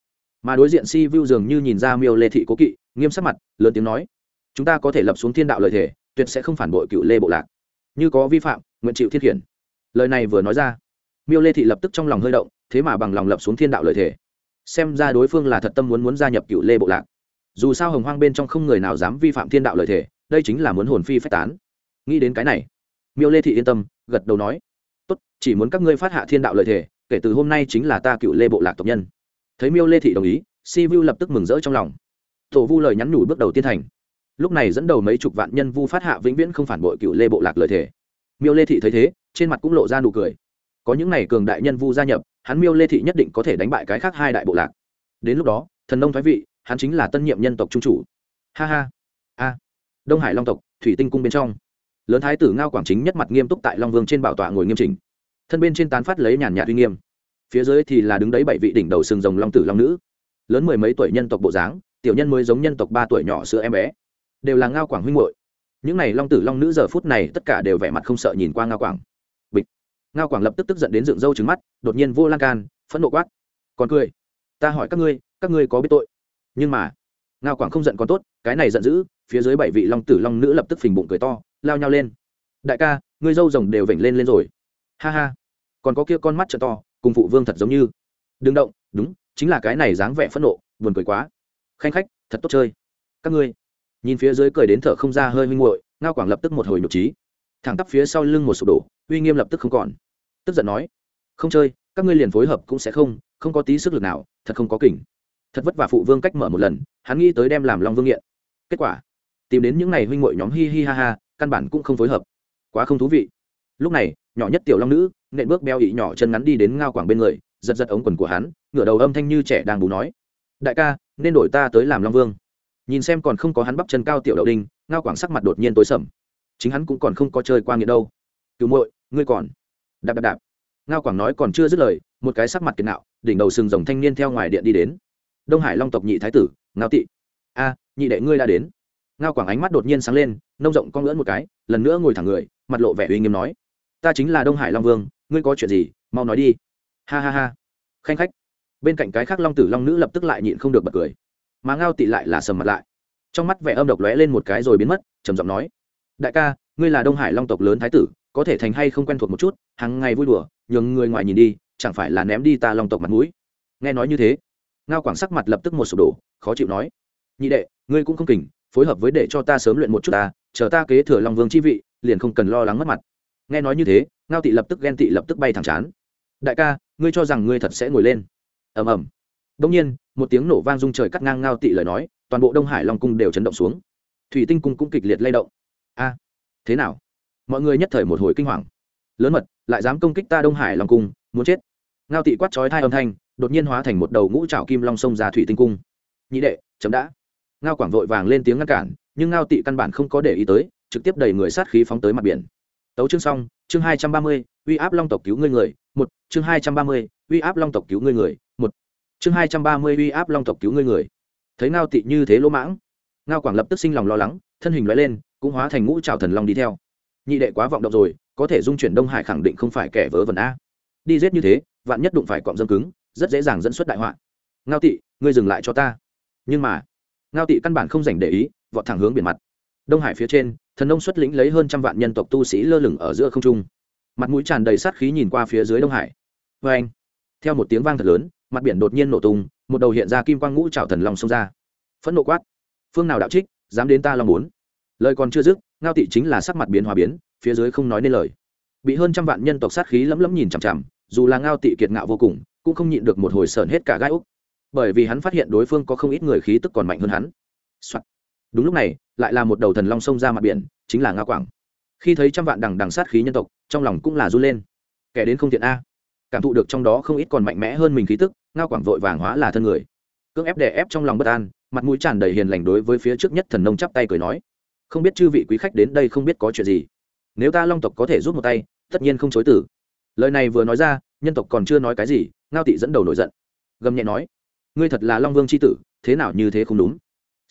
mà đối diện si vu dường như nhìn ra miêu lê thị cố kỵ, nghiêm sắc mặt, lớn tiếng nói, chúng ta có thể lập xuống thiên đạo lợi thể tuyệt sẽ không phản bội cựu lê bộ lạc. Như có vi phạm, nguyện chịu thiết khiển lời này vừa nói ra, miêu lê thị lập tức trong lòng hơi động, thế mà bằng lòng lập xuống thiên đạo lợi thể xem ra đối phương là thật tâm muốn muốn gia nhập cựu lê bộ lạc. Dù sao hồng hoang bên trong không người nào dám vi phạm thiên đạo lợi thể đây chính là muốn hồn phi phách tán. Nghĩ đến cái này, miêu lê thị yên tâm, gật đầu nói, tốt, chỉ muốn các ngươi phát hạ thiên đạo lợi thể kể từ hôm nay chính là ta cựu lê bộ lạc tộc nhân thấy miêu lê thị đồng ý, si vu lập tức mừng rỡ trong lòng. Tổ vu lời nhắn nhủ bước đầu tiên thành. Lúc này dẫn đầu mấy chục vạn nhân vu phát hạ vĩnh viễn không phản bội cựu lê bộ lạc lời thể miêu lê thị thấy thế, trên mặt cũng lộ ra nụ cười. Có những n à y cường đại nhân vu gia nhập, hắn miêu lê thị nhất định có thể đánh bại cái khác hai đại bộ lạc. Đến lúc đó, thần nông thoái vị, hắn chính là tân nhiệm nhân tộc trung chủ. Ha ha. A. Đông hải long tộc, thủy tinh cung bên trong. Lớn thái tử ngao quảng chính nhất mặt nghiêm túc tại long vương trên bảo tọa ngồi nghiêm chỉnh. Thân bên trên tán phát lấy nhàn nhạt uy nghiêm phía dưới thì là đứng đấy bảy vị đỉnh đầu sừng rồng long tử long nữ. Lớn mười mấy tuổi nhân tộc bộ dáng, tiểu nhân mới giống nhân tộc ba tuổi nhỏ sữa em bé. Đều là ngao quảng huynh hội những n à y long tử long nữ giờ phút này tất cả đều vẻ mặt không sợ nhìn qua ngao quảng. Bịch. Ngao quảng lập tức tức giận đến dựng râu trứng mắt, đột nhiên vô lan can, phẫn nộ quát. Còn cười. Ta hỏi các ngươi các ngươi có biết tội? Nhưng mà, ngao quảng không giận còn tốt, cái này giận dữ, phía dưới bảy vị long tử long nữ lập tức phình bụng cười to, lao nhau lên. Đại ca, ngươi dâu rồng đều vểnh lên lên rồi. Ha ha. Còn có kia con mắt t to cùng phụ vương thật giống như. Đừng động, đúng, chính là cái này dáng vẻ phẫn nộ, buồn cười quá. Khanh khách, thật tốt chơi. Các ngươi. Nhìn phía dưới cười đến thở không ra hơi huynh nguội ngao quảng lập tức một hồi nhục trí thẳng tắp phía sau lưng một sụp đổ, uy nghiêm lập tức không còn. Tức giận nói, không chơi, các ngươi liền phối hợp cũng sẽ không không có tí sức lực nào, thật không có kỉnh. Thật vất vả phụ vương cách mở một lần, hắn nghĩ tới đem làm long vương nghiện. Kết quả, tìm đến những n à y huynh ngội nhóm hi hi ha ha, căn bản cũng không phối hợp. Quá không thú vị. Lúc này, nhỏ nhất tiểu long nữ nện bước béo ị nhỏ chân ngắn đi đến ngao quảng bên người, giật giật ống quần của hắn, ngửa đầu âm thanh như trẻ đang bù nói. Đại ca, nên đổi ta tới làm long vương. Nhìn xem còn không có hắn bắp chân cao tiểu đậu đinh, ngao quảng sắc mặt đột nhiên tối sầm. Chính hắn cũng còn không có chơi qua nghĩa đâu. Cứu muội, ngươi còn. Đạp đạp đạp. Ngao quảng nói còn chưa dứt lời, một cái sắc mặt kiệt nạo, đỉnh đầu sừng rồng thanh niên theo ngoài điện đi đến. Đông hải long tộc nhị thái tử, ngao tị. A, nhị đệ ngươi đã đến. Ngao quảng ánh mắt đột nhiên sáng lên, nông rộng con lưỡn một cái, lần nữa ngồi thẳng người, mặt lộ vẻ uy nghiêm nói. Ta chính là đông hải long vương ngươi có chuyện gì, mau nói đi. Ha ha ha. Khanh khách. Bên cạnh cái khác long tử long nữ lập tức lại nhịn không được bật cười. Mà ngao tị lại là sầm mặt lại. Trong mắt vẻ âm độc lóe lên một cái rồi biến mất, trầm giọng nói. Đại ca, ngươi là đông hải long tộc lớn thái tử, có thể thành hay không quen thuộc một chút hàng ngày vui đùa, nhường người ngoài nhìn đi, chẳng phải là ném đi ta long tộc mặt mũi. Nghe nói như thế, ngao quảng sắc mặt lập tức một sụp đổ, khó chịu nói. Nhị đệ, ngươi cũng không kỉnh, phối hợp với để cho ta sớm luyện một chút ta, chờ ta kế thừa long vương chi vị, liền không cần lo lắng mất mặt nghe nói như thế, ngao tị lập tức ghen tị lập tức bay thẳng chán. Đại ca, ngươi cho rằng ngươi thật sẽ ngồi lên. Ầm ầm. Đông nhiên, một tiếng nổ vang rung trời cắt ngang ngao tị lời nói, toàn bộ đông hải long cung đều chấn động xuống. Thủy tinh cung cũng kịch liệt lay động. A, thế nào? Mọi người nhất thời một hồi kinh hoàng. Lớn mật, lại dám công kích ta đông hải long cung, muốn chết. Ngao tị quát chói thai âm thanh, đột nhiên hóa thành một đầu ngũ trảo kim long sông ra thủy tinh cung. Nhị đệ, chấm đã. Ngao quảng vội vàng lên tiếng ngăn cản, nhưng ngao tị căn bản không có để ý tới, trực tiếp đẩy người sát khí phóng tới mặt biển tấu chương xong, chương hai trăm ba mươi, uy áp long tộc cứu ngươi người, một, chương hai trăm ba mươi, uy áp long tộc cứu ngươi người, một, chương hai trăm ba mươi, uy áp long tộc cứu ngươi người. Thấy ngao tị như thế lỗ mãng, ngao quảng lập tức sinh lòng lo lắng, thân hình loại lên, cũng hóa thành ngũ trào thần long đi theo. Nhị đệ quá vọng động rồi, có thể dung chuyển đông hải khẳng định không phải kẻ vớ vẩn a. Đi giết như thế, vạn nhất đụng phải cọm dâm cứng, rất dễ dàng dẫn xuất đại họa. Ngao tị, ngươi dừng lại cho ta. Nhưng mà, ngao tị căn bản không dành để ý, vọt thẳng hướng biển mặt đông hải phía trên, thần nông xuất lĩnh lấy hơn trăm vạn nhân tộc tu sĩ lơ lửng ở giữa không trung. Mặt mũi tràn đầy sát khí nhìn qua phía dưới đông hải. Vê anh, theo một tiếng vang thật lớn, mặt biển đột nhiên nổ tung, một đầu hiện ra kim quang ngũ trào thần long xông ra. Phẫn nộ quát, phương nào đạo trích, dám đến ta long muốn lời còn chưa dứt, ngao tị chính là sắc mặt biến hòa biến, phía dưới không nói nên lời. Bị hơn trăm vạn nhân tộc sát khí lấm lấm nhìn chằm chằm, dù là ngao tị kiệt ngạo vô cùng, cũng không nhịn được một hồi sờn hết cả gai úc. Bởi vì hắn phát hiện đối phương có không ít người khí tức còn mạnh hơn hắn、Soạn đúng lúc này, lại là một đầu thần long xông ra mặt biển, chính là nga quảng. Khi thấy trăm vạn đằng đằng sát khí nhân tộc, trong lòng cũng là run lên. Kẻ đến không thiện a. Cảm thụ được trong đó không ít còn mạnh mẽ hơn mình khí tức, nga quảng vội vàng hóa là thân người. Cưỡng ép đè ép trong lòng bất an, mặt mũi tràn đầy hiền lành đối với phía trước nhất thần nông chắp tay cười nói. Không biết chư vị quý khách đến đây không biết có chuyện gì. Nếu ta long tộc có thể rút một tay, tất nhiên không chối tử lời này vừa nói ra, nhân tộc còn chưa nói cái gì, ngao tị dẫn đầu nổi giận. Gầm nhẹ nói. Ngươi thật là long vương c h i tử, thế nào như thế không đúng?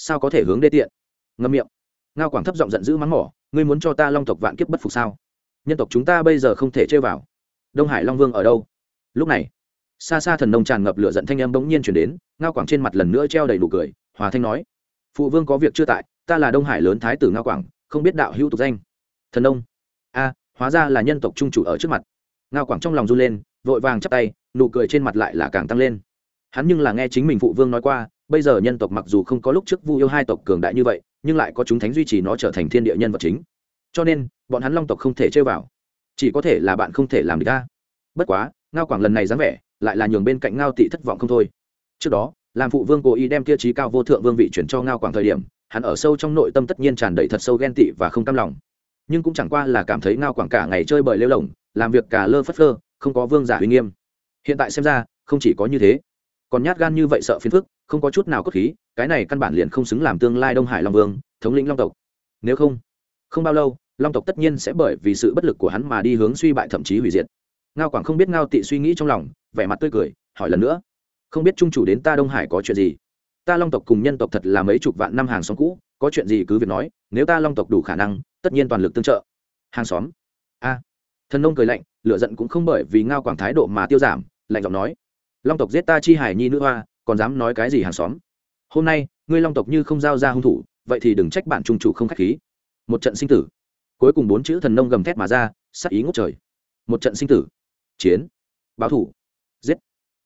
Sao có thể hướng đê tiện? Ngâm miệng. Ngao quảng thấp giọng giận dữ mắng mỏ, ngươi muốn cho ta long tộc vạn kiếp bất phục sao? Nhân tộc chúng ta bây giờ không thể chơi vào. Đông hải long vương ở đâu? Lúc này, xa xa thần nông tràn ngập lửa giận thanh âm bỗng nhiên chuyển đến, ngao quảng trên mặt lần nữa treo đầy đủ cười, hòa thanh nói, phụ vương có việc chưa tại, ta là đông hải lớn thái tử ngao quảng, không biết đạo hữu tục danh. Thần nông. A, hóa ra là nhân tộc trung chủ ở trước mặt. Ngao quảng trong lòng run lên, vội vàng chắp tay, nụ cười trên mặt lại là càng tăng lên. Hắn nhưng là nghe chính mình phụ vương nói qua bây giờ nhân tộc mặc dù không có lúc trước vu yêu hai tộc cường đại như vậy, nhưng lại có chúng thánh duy trì nó trở thành thiên địa nhân vật chính. Cho nên, bọn hắn long tộc không thể chơi vào. Chỉ có thể là bạn không thể làm được ta. Bất quá, ngao quảng lần này dáng vẻ, lại là nhường bên cạnh ngao tị thất vọng không thôi. Trước đó làm phụ vương cố ý đem tiêu chí cao vô thượng vương vị chuyển cho ngao quảng thời điểm, hắn ở sâu trong nội tâm tất nhiên tràn đầy thật sâu ghen tị và không cam lòng. Nhưng cũng chẳng qua là cảm thấy ngao quảng cả ngày chơi bời lêu lồng làm việc cả lơ phất lơ không có vương giả uy nghiêm. Hiện tại xem ra, không chỉ có như thế. Còn nhát gan như vậy sợ phiền phức không có chút nào cốt khí, cái này căn bản liền không xứng làm tương lai đông hải long vương, thống lĩnh long tộc. Nếu không không bao lâu, long tộc tất nhiên sẽ bởi vì sự bất lực của hắn mà đi hướng suy bại thậm chí hủy diệt. Ngao quảng không biết ngao tị suy nghĩ trong lòng, vẻ mặt tươi cười, hỏi lần nữa. Không biết trung chủ đến ta đông hải có chuyện gì? Ta long tộc cùng nhân tộc thật là mấy chục vạn năm hàng xóm cũ, có chuyện gì cứ việc nói, nếu ta long tộc đủ khả năng, tất nhiên toàn lực tương trợ. Hàng xóm? A. Thần nông cười lạnh lựa giận cũng không bởi vì ngao quảng thái độ mà tiêu giảm, lạnh giọng nói. Long tộc giết ta chi hải nhi nữ hoa còn dám nói cái gì hàng xóm? Hôm nay, ngươi long tộc như không giao ra hung thủ, vậy thì đừng trách bản trung chủ không k h á c h khí. Một trận sinh tử. Cuối cùng bốn chữ thần nông gầm thét mà ra sắc ý ngốc trời. Một trận sinh tử. Chiến. Báo thủ. Giết.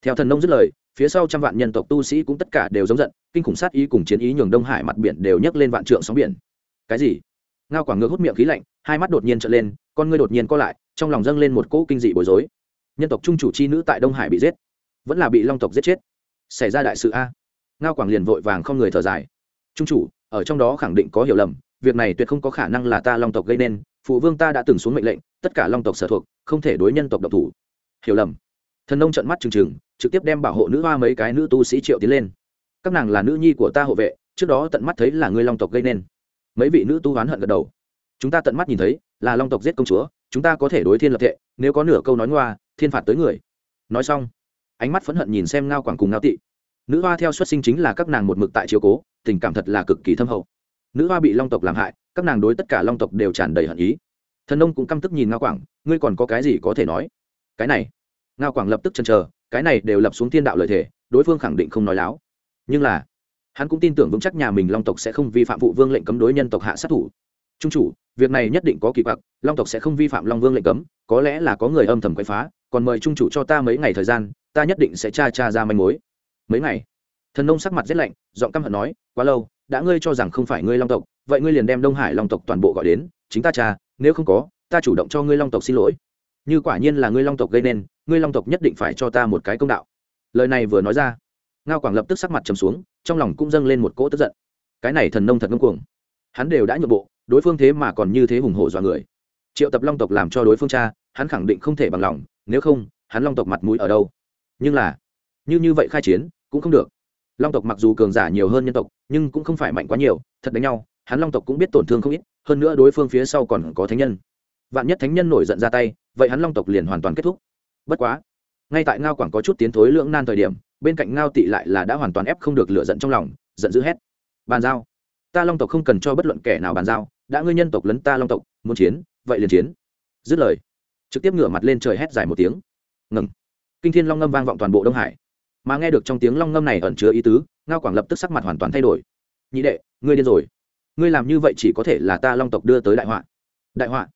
Theo thần nông dứt lời, phía sau trăm vạn nhân tộc tu sĩ cũng tất cả đều giống giận, kinh khủng sát ý cùng chiến ý nhường đông hải mặt biển đều nhấc lên vạn trượng sóng biển. Cái gì? Ngao quảng ngược hút miệng khí lạnh, hai mắt đột nhiên trở lên, con ngươi đột nhiên co lại, trong lòng dâng lên một cỗ kinh dị bối rối. Nhân tộc trung chủ c h i nữ tại đông hải bị giết, vẫn là bị long tộc giết chết xảy ra đại sự a. Ngao quảng liền vội vàng không người thở dài. Trung chủ, ở trong đó khẳng định có hiểu lầm, việc này tuyệt không có khả năng là ta long tộc gây nên, phụ vương ta đã từng xuống mệnh lệnh, tất cả long tộc sở thuộc, không thể đối nhân tộc độc thủ. Hiểu lầm. Thần nông trận mắt trừng trừng, trực tiếp đem bảo hộ nữ hoa mấy cái nữ tu sĩ triệu tiến lên. Các nàng là nữ nhi của ta hộ vệ, trước đó tận mắt thấy là ngươi long tộc gây nên. Mấy vị nữ tu oán hận gật đầu. Chúng ta tận mắt nhìn thấy, là long tộc giết công chúa, chúng ta có thể đối thiên lập thệ, nếu có nửa câu nói ngoa, thiên phạt tới người. Nói xong ánh mắt phẫn hận nhìn xem ngao quảng cùng ngao tị. Nữ hoa theo xuất sinh chính là các nàng một mực tại chiếu cố, tình cảm thật là cực kỳ thâm hậu. Nữ hoa bị long tộc làm hại, các nàng đối tất cả long tộc đều tràn đầy hận ý. Thần ông cũng căm tức nhìn ngao quảng, ngươi còn có cái gì có thể nói? Cái này. Ngao quảng lập tức chần chờ, cái này đều lập xuống thiên đạo lợi thể đối phương khẳng định không nói láo. Nhưng là, hắn cũng tin tưởng vững chắc nhà mình long tộc sẽ không vi phạm vụ vương lệnh cấm đối nhân tộc hạ sát thủ. Trung chủ, việc này nhất định có kỳ quặc, long tộc sẽ không vi phạm long vương lệnh cấm, có lẽ là có người âm thầm quậy phá, còn mời trung chủ cho ta mấy ngày thời gian ta nhất định sẽ tra tra ra manh mối. Mấy ngày, thần nông sắc mặt rét lạnh, giọng căm hận nói, quá lâu, đã ngươi cho rằng không phải ngươi long tộc, vậy ngươi liền đem đông hải long tộc toàn bộ gọi đến, chính ta cha, nếu không có, ta chủ động cho ngươi long tộc xin lỗi. Như quả nhiên là ngươi long tộc gây nên, ngươi long tộc nhất định phải cho ta một cái công đạo. Lời này vừa nói ra, ngao quảng lập tức sắc mặt trầm xuống, trong lòng cũng dâng lên một cỗ tức giận. Cái này thần nông thật ngông cuồng. Hắn đều đã nhượng bộ, đối phương thế mà còn như thế hùng hổ dọa người. Triệu tập long tộc làm cho đối phương cha, hắn khẳng định không thể bằng lòng, nếu không, hắn long tộc mặt mũi ở đâu? Nhưng là, như như vậy khai chiến, cũng không được. Long tộc mặc dù cường giả nhiều hơn nhân tộc, nhưng cũng không phải mạnh quá nhiều, thật đánh nhau, hắn long tộc cũng biết tổn thương không ít, hơn nữa đối phương phía sau còn có thánh nhân. Vạn nhất thánh nhân nổi giận ra tay, vậy hắn long tộc liền hoàn toàn kết thúc. Bất quá, ngay tại ngao quảng có chút tiến thối lưỡng nan thời điểm, bên cạnh ngao tị lại là đã hoàn toàn ép không được lựa giận trong lòng, giận dữ hét. Bàn giao, ta long tộc không cần cho bất luận kẻ nào bàn giao, đã ngươi nhân tộc lấn ta long tộc, muốn chiến, vậy liền chiến. Dứt lời, trực tiếp ngửa mặt lên trời hét dài một tiếng. Ngừng kinh thiên long ngâm vang vọng toàn bộ đông hải. Mà nghe được trong tiếng long ngâm này ẩn chứa ý tứ, ngao quảng lập tức sắc mặt hoàn toàn thay đổi. Nhị đệ, ngươi điên rồi. Ngươi làm như vậy chỉ có thể là ta long tộc đưa tới đại họa. Đại họa?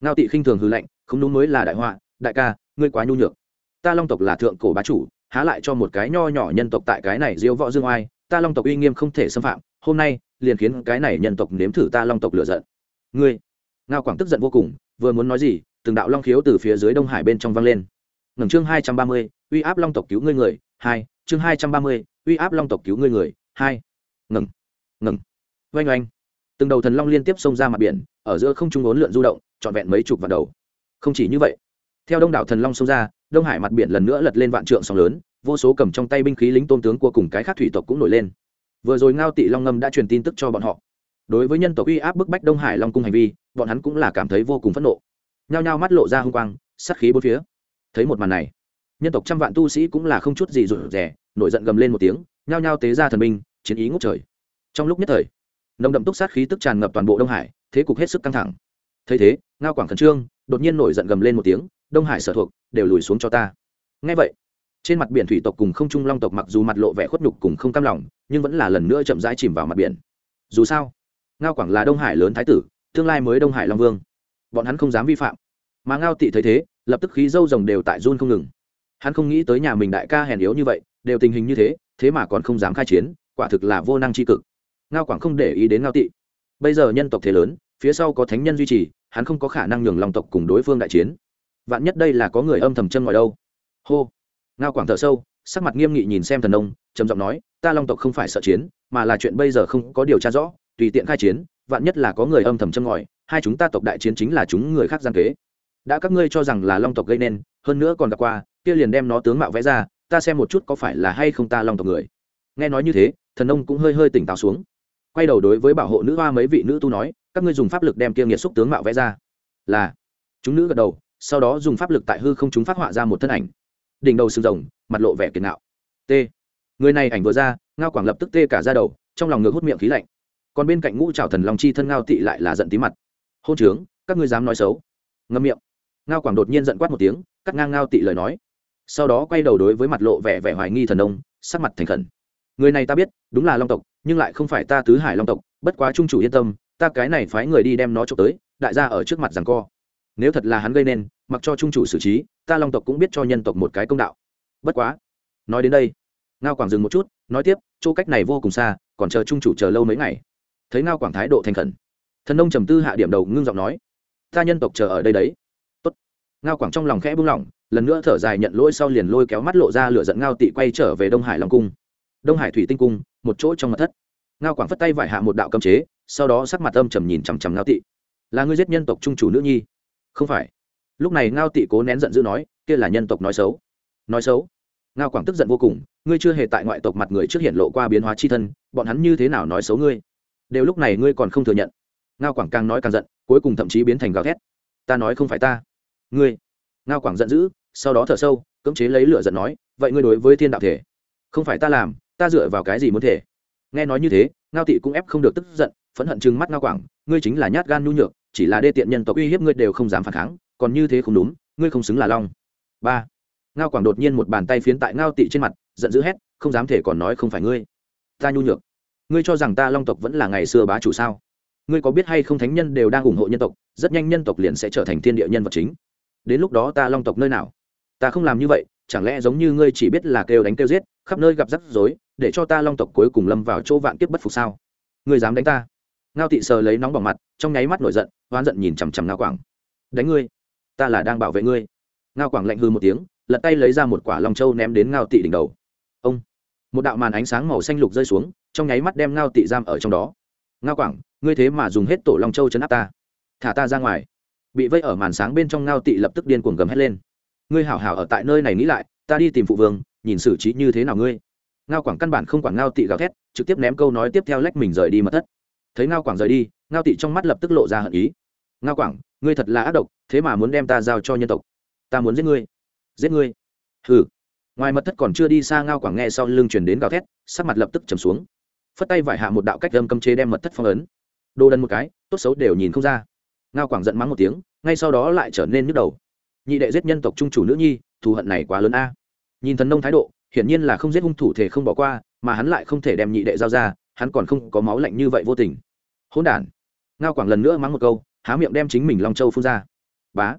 Ngao tị khinh thường hư lệnh không đúng mới là đại họa, đại ca, ngươi quá nhu nhược. Ta long tộc là thượng cổ bá chủ, há lại cho một cái nho nhỏ nhân tộc tại cái này diễu võ dương oai, ta long tộc uy nghiêm không thể xâm phạm, hôm nay liền khiến cái này nhân tộc nếm thử ta long tộc lựa giận. Ngươi? Ngao quảng tức giận vô cùng, vừa muốn nói gì, từng đạo long khiếu từ phía dưới đông hải bên trong vang lên ngừng chương hai trăm ba mươi, uy áp long tộc cứu ngươi người, hai, chương hai trăm ba mươi, uy áp long tộc cứu ngươi người, hai. Ngừng ngừng. Oanh oanh. Từng đầu thần long liên tiếp xông ra mặt biển, ở giữa không trung ốn lượn du động, trọn vẹn mấy chục vạn đầu. Không chỉ như vậy, theo đông đảo thần long xông ra, đông hải mặt biển lần nữa lật lên vạn trượng sóng lớn, vô số cầm trong tay binh khí lính tôn tướng của cùng cái khác thủy tộc cũng nổi lên. Vừa rồi ngao tị long ngâm đã truyền tin tức cho bọn họ. Đối với nhân tộc uy áp bức bách đông hải long cung hành vi, bọn hắn cũng là cảm thấy vô cùng phẫn nộ. Nhao nhao mắt lộ ra h n g quang sắt khí bốn phía thấy một màn này. Nhân tộc trăm vạn tu sĩ cũng là không chút gì rụt rẻ nổi giận gầm lên một tiếng nhao nhao tế ra thần minh, chiến ý ngốc trời. Trong lúc nhất thời nồng đậm túc sát khí tức tràn ngập toàn bộ đông hải thế cục hết sức căng thẳng. Thấy thế ngao quảng khẩn trương đột nhiên nổi giận gầm lên một tiếng đông hải sở thuộc đều lùi xuống cho ta. Ngay vậy trên mặt biển thủy tộc cùng không trung long tộc mặc dù mặt lộ vẻ khuất nhục cùng không cam lòng nhưng vẫn là lần nữa chậm rãi chìm vào mặt biển. Dù sao ngao quảng là đông hải lớn thái tử tương lai mới đông hải long vương. Bọn hắn không dám vi phạm. Mà ngao tị thấy thế lập tức khí dâu rồng đều tại run không ngừng. Hắn không nghĩ tới nhà mình đại ca hèn yếu như vậy, đều tình hình như thế thế mà còn không dám khai chiến, quả thực là vô năng c cực. Ngao quảng không để ý đến ngao tị. Bây giờ nhân tộc thế lớn, phía sau có thánh nhân duy trì, hắn không có khả năng nhường lòng tộc cùng đối phương đại chiến. Vạn nhất đây là có người âm thầm chân ngoài đâu. Hô. Ngao quảng thở sâu, sắc mặt nghiêm nghị nhìn xem thần nông, trầm giọng nói, ta long tộc không phải sợ chiến, mà là chuyện bây giờ không có điều tra rõ, tùy tiện khai chiến, vạn nhất là có người âm thầm chân ngòi, hai chúng ta tộc đại chiến chính là chúng người khác gian kế đã các ngươi cho rằng là long tộc gây nên, hơn nữa còn gặp qua, kia liền đem nó tướng mạo vẽ ra, ta xem một chút có phải là hay không ta long tộc người. Nghe nói như thế, thần ông cũng hơi hơi tỉnh táo xuống. Quay đầu đối với bảo hộ nữ hoa mấy vị nữ tu nói, các ngươi dùng pháp lực đem kia nghiệt xúc tướng mạo vẽ ra. Là. Chúng nữ gật đầu, sau đó dùng pháp lực tại hư không chúng phát họa ra một thân ảnh. Đỉnh đầu sừng rồng, mặt lộ vẻ kiệt nạo. T. Người này ảnh vừa ra, ngao quảng lập tức tê cả ra đầu, trong lòng ngược hút miệng khí lạnh. Còn bên cạnh ngũ trào thần long chi thân ngao tị lại là giận tí mặt. Hôn trướng, các ngươi dám nói xấu. Ngâm miệng ngao quảng đột nhiên giận quát một tiếng, cắt ngang ngao tị lời nói. Sau đó quay đầu đối với mặt lộ vẻ vẻ hoài nghi thần ông, sắc mặt thành khẩn. Người này ta biết, đúng là long tộc, nhưng lại không phải ta tứ hải long tộc, bất quá trung chủ yên tâm, ta cái này phái người đi đem nó trộm tới, đại gia ở trước mặt rằng co. Nếu thật là hắn gây nên, mặc cho trung chủ xử trí, ta long tộc cũng biết cho nhân tộc một cái công đạo. Bất quá, nói đến đây, ngao quảng dừng một chút, nói tiếp, chỗ cách này vô cùng xa, còn chờ trung chủ chờ lâu mấy ngày. Thấy ngao quảng thái độ thành khẩn, thần nông trầm tư hạ điểm đầu ngưng giọng nói, ta nhân tộc chờ ở đây đấy ngao quảng trong lòng khẽ buông lỏng, lần nữa thở dài nhận lỗi sau liền lôi kéo mắt lộ ra lửa dẫn ngao tị quay trở về đông hải long cung. Đông hải thủy tinh cung, một chỗ trong mặt thất. Ngao quảng phất tay vải hạ một đạo cấm chế, sau đó sắc mặt âm trầm nhìn chằm chằm ngao tị. Là ngươi giết nhân tộc trung chủ nữ nhi? Không phải. Lúc này ngao tị cố nén giận dữ nói, kia là nhân tộc nói xấu. Nói xấu? Ngao quảng tức giận vô cùng, ngươi chưa hề tại ngoại tộc mặt người trước hiện lộ qua biến hóa chi thân, bọn hắn như thế nào nói xấu ngươi? Đều lúc này ngươi còn không thừa nhận. Ngao quảng càng nói càng giận, cuối cùng thậm chí biến thành gào thét. Ta nói không phải ta ngươi, ngao quảng giận dữ, sau đó thở sâu, cưỡng chế lấy lửa giận nói, vậy ngươi đối với thiên đạo thể, không phải ta làm, ta dựa vào cái gì muốn thể? Nghe nói như thế, ngao tị cũng ép không được tức giận, phẫn hận chừng mắt ngao quảng, ngươi chính là nhát gan nhu nhược, chỉ là đê tiện nhân tộc uy hiếp ngươi đều không dám phản kháng, còn như thế không đúng, ngươi không xứng là long. Ba, ngao quảng đột nhiên một bàn tay phiến tại ngao tị trên mặt, giận dữ hét, không dám thể còn nói không phải ngươi, ta nhu nhược. Ngươi cho rằng ta long tộc vẫn là ngày xưa bá chủ sao? Ngươi có biết hay không thánh nhân đều đang ủng hộ nhân tộc, rất nhanh nhân tộc liền sẽ trở thành thiên địa nhân vật chính đến lúc đó ta long tộc nơi nào? Ta không làm như vậy, chẳng lẽ giống như ngươi chỉ biết là kêu đánh kêu giết, khắp nơi gặp rắc rối, để cho ta long tộc cuối cùng lâm vào chỗ vạn kiếp bất phục sao? Ngươi dám đánh ta? Ngao tị sờ lấy nóng bỏng mặt, trong nháy mắt nổi giận, oán giận nhìn chằm chằm ngao quảng. Đánh ngươi? Ta là đang bảo vệ ngươi. Ngao quảng lạnh hư một tiếng, lật tay lấy ra một quả lòng trâu ném đến ngao tị đỉnh đầu. Ông! Một đạo màn ánh sáng màu xanh lục rơi xuống, trong nháy mắt đem ngao tị giam ở trong đó. Ngao quảng, ngươi thế mà dùng hết tổ long châu chấn áp ta. Thả ta ra ngoài bị vây ở màn sáng bên trong ngao tị lập tức điên cuồng gầm hét lên. Ngươi hảo hảo ở tại nơi này nghĩ lại, ta đi tìm phụ vương, nhìn xử trí như thế nào ngươi. Ngao quảng căn bản không quản ngao tị gào thét, trực tiếp ném câu nói tiếp theo lách mình rời đi mật thất. Thấy ngao quảng rời đi, ngao tị trong mắt lập tức lộ ra hận ý. Ngao quảng, ngươi thật là ác độc, thế mà muốn đem ta giao cho nhân tộc. Ta muốn giết ngươi. Giết ngươi. Hừ. Ngoài mật thất còn chưa đi xa, ngao quảng nghe sau lưng chuyển đến gào thét, sắc mặt lập tức trầm xuống. Phất tay vải hạ một đạo cách âm cấm chế đem mật thất phong ấn. Đồ đần một cái, tốt xấu đều nhìn không ra ngao quảng giận mắng một tiếng, ngay sau đó lại trở nên nhức đầu. Nhị đệ giết nhân tộc trung chủ nữ nhi, thù hận này quá lớn a. Nhìn thần nông thái độ, hiển nhiên là không giết hung thủ thể không bỏ qua, mà hắn lại không thể đem nhị đệ giao ra, hắn còn không có máu lạnh như vậy vô tình. Hỗn đản. Ngao quảng lần nữa mắng một câu, há miệng đem chính mình long châu phun ra. Bá.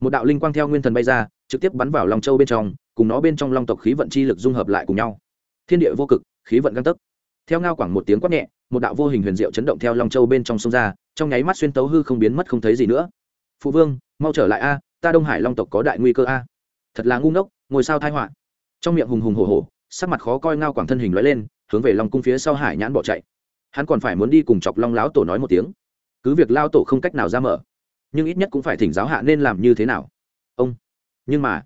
Một đạo linh quang theo nguyên thần bay ra, trực tiếp bắn vào long châu bên trong, cùng nó bên trong long tộc khí vận chi lực dung hợp lại cùng nhau. Thiên địa vô cực, khí vận căng tấc. Theo ngao quảng một tiếng quát nhẹ, một đạo vô hình huyền diệu chấn động theo long châu bên trong sông ra trong nháy mắt xuyên tấu hư không biến mất không thấy gì nữa. Phụ vương, mau trở lại a, ta đông hải long tộc có đại nguy cơ a. Thật là ngu ngốc ngồi sao thai họa. Trong miệng hùng hùng hổ hổ, sắc mặt khó coi ngao quảng thân hình lóe lên, hướng về long cung phía sau hải nhãn bỏ chạy. Hắn còn phải muốn đi cùng chọc long lão tổ nói một tiếng. Cứ việc lao tổ không cách nào ra mở, nhưng ít nhất cũng phải thỉnh giáo hạ nên làm như thế nào. Ông, nhưng mà,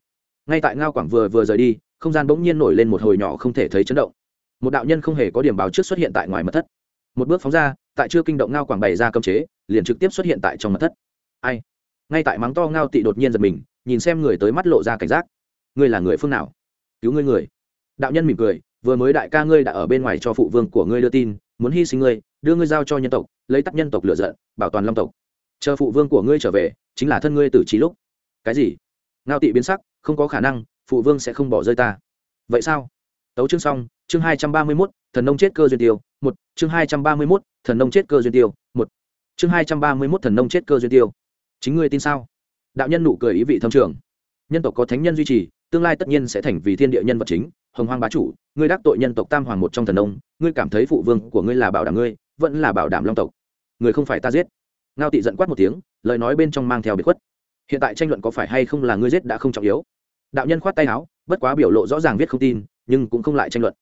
ngay tại ngao quảng vừa vừa rời đi, không gian bỗng nhiên nổi lên một hồi nhỏ không thể thấy chấn động. Một đạo nhân không hề có điểm báo trước xuất hiện tại ngoài mật thất một bước phóng ra, tại chưa kinh động ngao quảng bày ra cơm chế, liền trực tiếp xuất hiện tại trong mặt thất. Ai? Ngay tại mắng to ngao tị đột nhiên giật mình, nhìn xem người tới mắt lộ ra cảnh giác. Ngươi là người phương nào? Cứu ngươi người. Đạo nhân mỉm cười, vừa mới đại ca ngươi đã ở bên ngoài cho phụ vương của ngươi đưa tin, muốn hy sinh ngươi, đưa ngươi giao cho nhân tộc, lấy tắt nhân tộc lựa giận, bảo toàn long tộc. Chờ phụ vương của ngươi trở về, chính là thân ngươi từ trí lúc. Cái gì? Ngao tị biến sắc, không có khả năng, phụ vương sẽ không bỏ rơi ta. Vậy sao? Tấu chương xong, chương hai trăm ba mươi mốt, thần nông chết cơ duyên tiêu một, chương hai trăm ba mươi mốt, thần nông chết cơ duyên tiêu. Một, chương hai trăm ba mươi mốt, thần nông chết cơ duyên tiêu. Chính ngươi tin sao? Đạo nhân nụ cười ý vị thâm trường. Nhân tộc có thánh nhân duy trì, tương lai tất nhiên sẽ thành vì thiên địa nhân vật chính, hồng hoang bá chủ, ngươi đắc tội nhân tộc tam hoàng một trong thần nông, ngươi cảm thấy phụ vương của ngươi là bảo đảm ngươi, vẫn là bảo đảm long tộc. Người không phải ta giết. Ngao tị giận quát một tiếng, lời nói bên trong mang theo biệt khuất. Hiện tại tranh luận có phải hay không là ngươi giết đã không trọng yếu. Đạo nhân khoát tay áo, bất quá biểu lộ rõ ràng viết không tin, nhưng cũng không lại tranh luận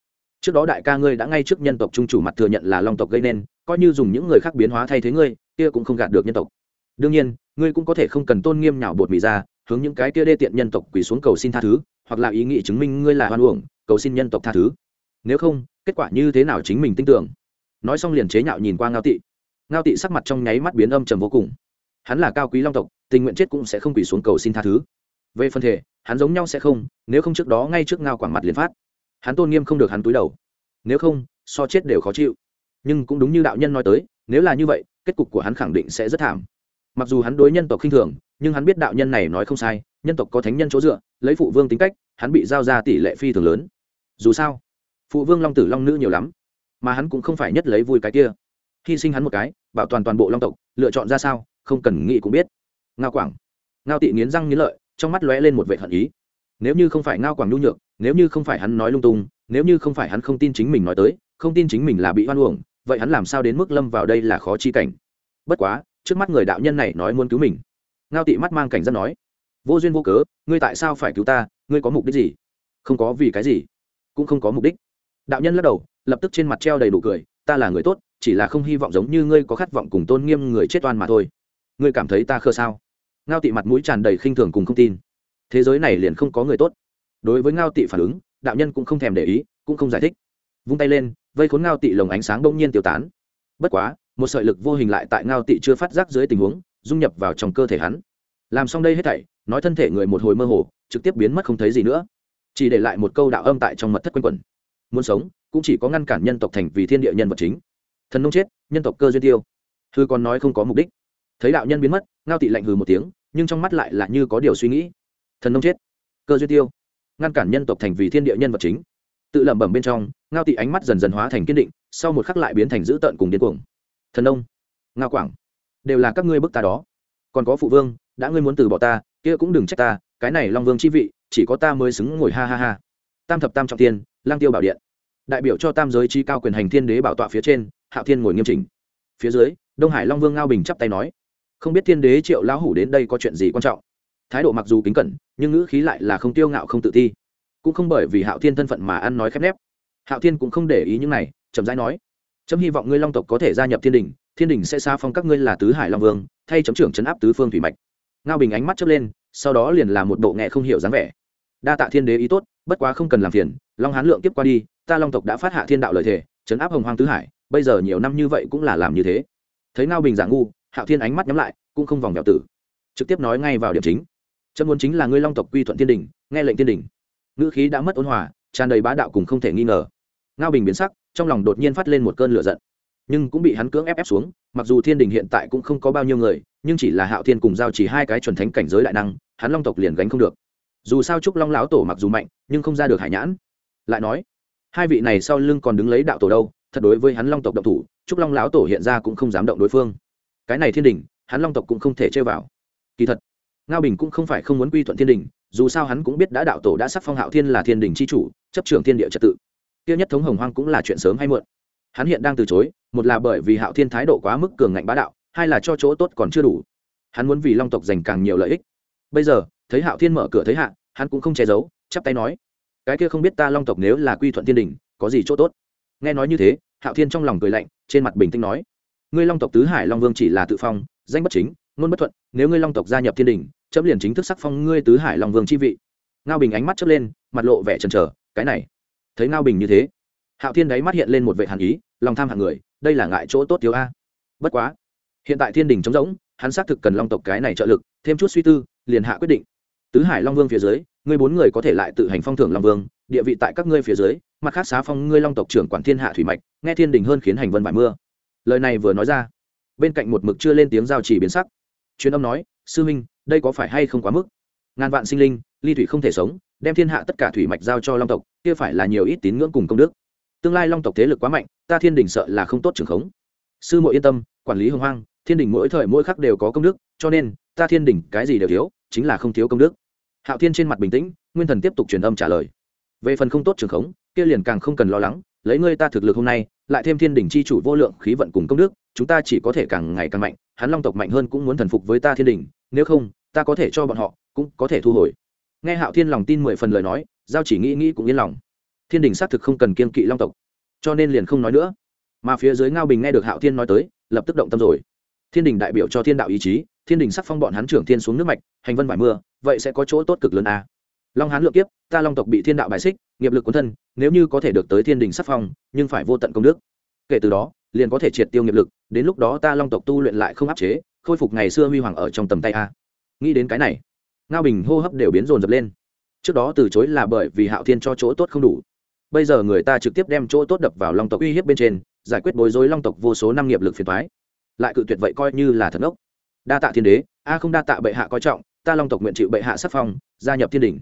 trước đó đại ca ngươi đã ngay trước nhân tộc trung chủ mặt thừa nhận là long tộc gây nên, coi như dùng những người khác biến hóa thay thế ngươi, kia cũng không gạt được nhân tộc. Đương nhiên, ngươi cũng có thể không cần tôn nghiêm nhạo bột mì ra, hướng những cái kia đê tiện nhân tộc quỳ xuống cầu xin tha thứ, hoặc là ý nghĩ chứng minh ngươi là hoan uổng, cầu xin nhân tộc tha thứ. Nếu không, kết quả như thế nào chính mình tin tưởng? Nói xong liền chế nhạo nhìn qua ngao tị. Ngao tị sắc mặt trong nháy mắt biến âm trầm vô cùng. Hắn là cao quý long tộc, tình nguyện chết cũng sẽ không quỳ xuống cầu xin tha thứ. Về phần thể, hắn giống nhau sẽ không, nếu không trước đó ngay trước ngao quảng mặt liền phát hắn tôn nghiêm không được hắn túi đầu. Nếu không, so chết đều khó chịu. Nhưng cũng đúng như đạo nhân nói tới, nếu là như vậy, kết cục của hắn khẳng định sẽ rất thảm. Mặc dù hắn đối nhân tộc khinh thường, nhưng hắn biết đạo nhân này nói không sai, nhân tộc có thánh nhân chỗ dựa, lấy phụ vương tính cách, hắn bị giao ra tỷ lệ phi thường lớn. Dù sao, phụ vương long tử long nữ nhiều lắm, mà hắn cũng không phải nhất lấy vui cái kia. Hy sinh hắn một cái, bảo toàn toàn bộ long tộc, lựa chọn ra sao, không cần nghĩ cũng biết. Ngao quảng, ngao tị nghiến răng nghiến lợi, trong mắt lóe lên một vệ hận ý. Nếu như không phải ngao quảng nhu nhược nếu như không phải hắn nói lung tung, nếu như không phải hắn không tin chính mình nói tới, không tin chính mình là bị hoan uổng, vậy hắn làm sao đến mức lâm vào đây là khó chi cảnh? Bất quá, trước mắt người đạo nhân này nói muốn cứu mình. Ngao tị mắt mang cảnh giác nói, vô duyên vô cớ, ngươi tại sao phải cứu ta? Ngươi có mục đích gì? Không có vì cái gì, cũng không có mục đích. Đạo nhân lắc đầu, lập tức trên mặt treo đầy đủ cười, ta là người tốt, chỉ là không hy vọng giống như ngươi có khát vọng cùng tôn nghiêm người chết oan mà thôi. Ngươi cảm thấy ta khơ sao? Ngao tị mặt mũi tràn đầy khinh thường cùng không tin. Thế giới này liền không có người tốt đối với ngao tị phản ứng, đạo nhân cũng không thèm để ý, cũng không giải thích. Vung tay lên, vây khốn ngao tị lồng ánh sáng bỗng nhiên tiêu tán. Bất quá, một sợi lực vô hình lại tại ngao tị chưa phát giác dưới tình huống, dung nhập vào trong cơ thể hắn. Làm xong đây hết thảy, nói thân thể người một hồi mơ hồ, trực tiếp biến mất không thấy gì nữa. Chỉ để lại một câu đạo âm tại trong mật thất quanh quẩn. Muốn sống, cũng chỉ có ngăn cản nhân tộc thành vì thiên địa nhân vật chính. Thần nông chết, nhân tộc cơ duyên tiêu. Hư còn nói không có mục đích. Thấy đạo nhân biến mất, ngao tị lạnh hừ một tiếng, nhưng trong mắt lại là như có điều suy nghĩ. Thần nông chết, cơ duyên tiêu ngăn cản nhân tộc thành vì thiên địa nhân vật chính. Tự lẩm bẩm bên trong, ngao tị ánh mắt dần dần hóa thành kiên định, sau một khắc lại biến thành dữ tợn cùng điên cuồng. Thần nông ngao quảng, đều là các ngươi bức ta đó. Còn có phụ vương, đã ngươi muốn từ bỏ ta, kia cũng đừng trách ta, cái này long vương chi vị, chỉ có ta mới xứng ngồi ha ha ha. Tam thập tam trọng thiên, lang tiêu bảo điện. Đại biểu cho tam giới chi cao quyền hành thiên đế bảo tọa phía trên, hạo thiên ngồi nghiêm chỉnh. Phía dưới, đông hải long vương ngao bình chắp tay nói, không biết thiên đế triệu lão hủ đến đây có chuyện gì quan trọng? Thái độ mặc dù kính cẩn, nhưng ngữ khí lại là không tiêu ngạo không tự ti. Cũng không bởi vì hạo thiên thân phận mà ăn nói khép nép. Hạo thiên cũng không để ý những này, chậm rãi nói, chấm hy vọng ngươi long tộc có thể gia nhập thiên đình thiên đình sẽ xa phong các ngươi là tứ hải long vương, thay chấm trưởng chấn áp tứ phương thủy mạch. Ngao bình ánh mắt chớp lên, sau đó liền là một bộ nghệ không hiểu dáng vẻ. Đa tạ thiên đế ý tốt, bất quá không cần làm phiền, long hán lượng tiếp qua đi, ta long tộc đã phát hạ thiên đạo lợi thể, chấn áp hồng hoàng tứ hải, bây giờ nhiều năm như vậy cũng là làm như thế. Thấy ngao bình giả ngu, hạo thiên ánh mắt nhắm lại, cũng không vòng vẹo tử. Trực tiếp nói ngay vào điểm chính chấm muốn chính là ngươi long tộc quy thuận thiên đình, nghe lệnh thiên đình. Ngữ khí đã mất ôn hòa, tràn đầy bá đạo cùng không thể nghi ngờ. Ngao bình biến sắc, trong lòng đột nhiên phát lên một cơn lửa giận. Nhưng cũng bị hắn cưỡng ép ép xuống, mặc dù thiên đình hiện tại cũng không có bao nhiêu người, nhưng chỉ là hạo thiên cùng giao chỉ hai cái chuẩn thánh cảnh giới đại năng, hắn long tộc liền gánh không được. Dù sao trúc long lão tổ mặc dù mạnh, nhưng không ra được hải nhãn. Lại nói, hai vị này sau lưng còn đứng lấy đạo tổ đâu, thật đối với hắn long tộc động thủ, trúc long lão tổ hiện ra cũng không dám động đối phương. Cái này thiên đình, hắn long tộc cũng không thể chơi vào. Kỳ thật ngao bình cũng không phải không muốn quy thuận thiên đình, dù sao hắn cũng biết đã đạo tổ đã sắc phong hạo thiên là thiên đình c h i chủ, chấp trưởng thiên địa trật tự. Tiêu nhất thống hồng hoang cũng là chuyện sớm hay muộn. Hắn hiện đang từ chối, một là bởi vì hạo thiên thái độ quá mức cường ngạnh bá đạo, hai là cho chỗ tốt còn chưa đủ. Hắn muốn vì long tộc dành càng nhiều lợi ích. Bây giờ, thấy hạo thiên mở cửa thấy hạ, hắn cũng không che giấu, chắp tay nói, cái kia không biết ta long tộc nếu là quy thuận thiên đình, có gì chỗ tốt? Nghe nói như thế, hạo thiên trong lòng cười lạnh, trên mặt bình tĩnh nói, ngươi long tộc tứ hải long vương chỉ là tự phong, danh bất chính ngôn bất thuận, nếu ngươi long tộc gia nhập thiên đình, chấm liền chính thức sắc phong ngươi tứ hải long vương chi vị. Ngao bình ánh mắt chớp lên, mặt lộ vẻ chần chờ, cái này, thấy ngao bình như thế, hạo thiên đáy mắt hiện lên một vệ hàn ý, lòng tham hạng người, đây là ngại chỗ tốt thiếu a. Bất quá, hiện tại thiên đình trống rỗng, hắn xác thực cần long tộc cái này trợ lực, thêm chút suy tư, liền hạ quyết định. Tứ hải long vương phía dưới, ngươi bốn người có thể lại tự hành phong thưởng long vương, địa vị tại các ngươi phía dưới, mặt khác xá phong ngươi long tộc trưởng quản thiên hạ thủy mạch, nghe thiên đình hơn khiến hành vân bài mưa. Lời này vừa nói ra, bên cạnh một mực chưa lên tiếng giao chỉ biến sắc truyền âm nói, sư minh đây có phải hay không quá mức? Ngàn vạn sinh linh, ly thủy không thể sống, đem thiên hạ tất cả thủy mạch giao cho long tộc, kia phải là nhiều ít tín ngưỡng cùng công đức. Tương lai long tộc thế lực quá mạnh, ta thiên đình sợ là không tốt trường khống. Sư muội yên tâm, quản lý hồng hoang, thiên đình mỗi thời mỗi khắc đều có công đức, cho nên, ta thiên đình cái gì đều thiếu, chính là không thiếu công đức. Hạo thiên trên mặt bình tĩnh, nguyên thần tiếp tục truyền âm trả lời. Về phần không tốt trường khống, kia liền càng không cần lo lắng lấy ngươi ta thực lực hôm nay, lại thêm thiên đình chi chủ vô lượng khí vận cùng công đức, chúng ta chỉ có thể càng ngày càng mạnh, hắn long tộc mạnh hơn cũng muốn thần phục với ta thiên đình nếu không, ta có thể cho bọn họ cũng có thể thu hồi. Nghe hạo thiên lòng tin mười phần lời nói, giao chỉ nghĩ nghĩ cũng yên lòng. Thiên đình xác thực không cần kiên kỵ long tộc, cho nên liền không nói nữa. Mà phía dưới ngao bình nghe được hạo thiên nói tới, lập tức động tâm rồi. Thiên đình đại biểu cho thiên đạo ý chí, thiên đình sắc phong bọn hắn trưởng thiên xuống nước mạch, hành vân vải mưa, vậy sẽ có chỗ tốt cực lớn à long hán lượng kiếp, ta long tộc bị thiên đạo bài xích, nghiệp lực quân thân, nếu như có thể được tới thiên đình sắc phong, nhưng phải vô tận công đức. Kể từ đó, liền có thể triệt tiêu nghiệp lực, đến lúc đó ta long tộc tu luyện lại không áp chế, khôi phục ngày xưa huy hoàng ở trong tầm tay a. Nghĩ đến cái này, ngao bình hô hấp đều biến rồn rập lên. Trước đó từ chối là bởi vì hạo thiên cho chỗ tốt không đủ. Bây giờ người ta trực tiếp đem chỗ tốt đập vào long tộc uy hiếp bên trên, giải quyết bối rối long tộc vô số năm nghiệp lực phiền thoái lại cự tuyệt vậy coi như là thần ốc. Đa tạ thiên đế, a không đa tạ bệ hạ coi trọng, ta long tộc nguyện chịu bệ hạ sắc phong, gia nhập thiên đình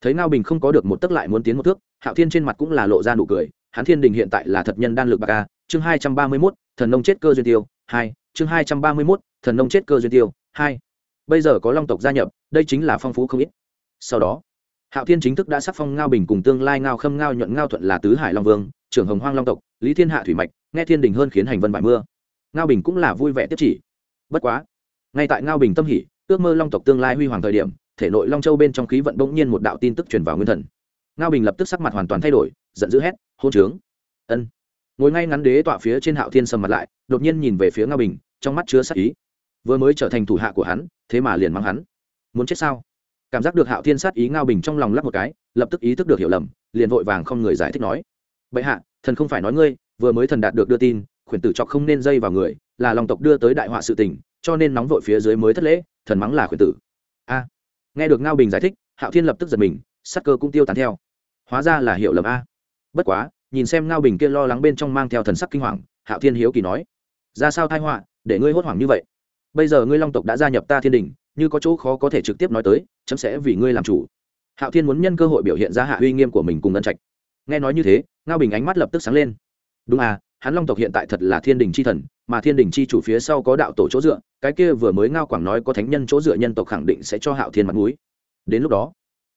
thấy ngao bình không có được một tấc lại muốn tiến một thước, hạo thiên trên mặt cũng là lộ ra nụ cười, hắn thiên đình hiện tại là thật nhân đan lực bạc a, chương hai trăm ba mươi mốt, thần nông chết cơ duyên tiêu, hai, chương hai trăm ba mươi mốt, thần nông chết cơ duyên tiêu, hai. Bây giờ có long tộc gia nhập, đây chính là phong phú không ít. Sau đó, hạo thiên chính thức đã sắc phong ngao bình cùng tương lai ngao khâm ngao nhuận ngao thuận là tứ hải long vương, trưởng hồng hoang long tộc, lý thiên hạ thủy mạch, nghe thiên đình hơn khiến hành vân bại mưa. Ngao bình cũng là vui vẻ tiếp chỉ. Bất quá, ngay tại ngao bình tâm hỉ, ước mơ long tộc tương lai huy hoàng thời điểm thể nội long châu bên trong khí vận bỗng nhiên một đạo tin tức truyền vào nguyên thần. Ngao bình lập tức sắc mặt hoàn toàn thay đổi, giận dữ hét, hôn trướng. Ân. Ngồi ngay ngắn đế tọa phía trên hạo thiên sầm mặt lại, đột nhiên nhìn về phía ngao bình, trong mắt chứa sắc ý. Vừa mới trở thành thủ hạ của hắn, thế mà liền mắng hắn. Muốn chết sao? Cảm giác được hạo thiên sát ý ngao bình trong lòng lắp một cái, lập tức ý thức được hiểu lầm, liền vội vàng không người giải thích nói, bệ hạ, thần không phải nói ngươi, vừa mới thần đạt được đưa tin, khuyển tử chọc không nên dây vào người, là lòng tộc đưa tới đại họa sự tình, cho nên nóng vội phía dưới mới thất lễ, thần mắng là khuyển tử nghe được ngao bình giải thích, hạo thiên lập tức giật mình, sắc cơ cũng tiêu tán theo. Hóa ra là hiệu lầm a. Bất quá, nhìn xem ngao bình kia lo lắng bên trong mang theo thần sắc kinh hoàng, hạo thiên hiếu kỳ nói, ra sao thai họa, để ngươi hốt hoảng như vậy? Bây giờ ngươi long tộc đã gia nhập ta thiên đình, như có chỗ khó có thể trực tiếp nói tới, chấm sẽ vì ngươi làm chủ. Hạo thiên muốn nhân cơ hội biểu hiện ra hạ uy nghiêm của mình cùng ân trạch. Nghe nói như thế, ngao bình ánh mắt lập tức sáng lên. Đúng à hắn long tộc hiện tại thật là thiên đình c h i thần, mà thiên đình c h i chủ phía sau có đạo tổ chỗ dựa, cái kia vừa mới ngao quảng nói có thánh nhân chỗ dựa nhân tộc khẳng định sẽ cho hạo thiên mặt m ũ i đến lúc đó,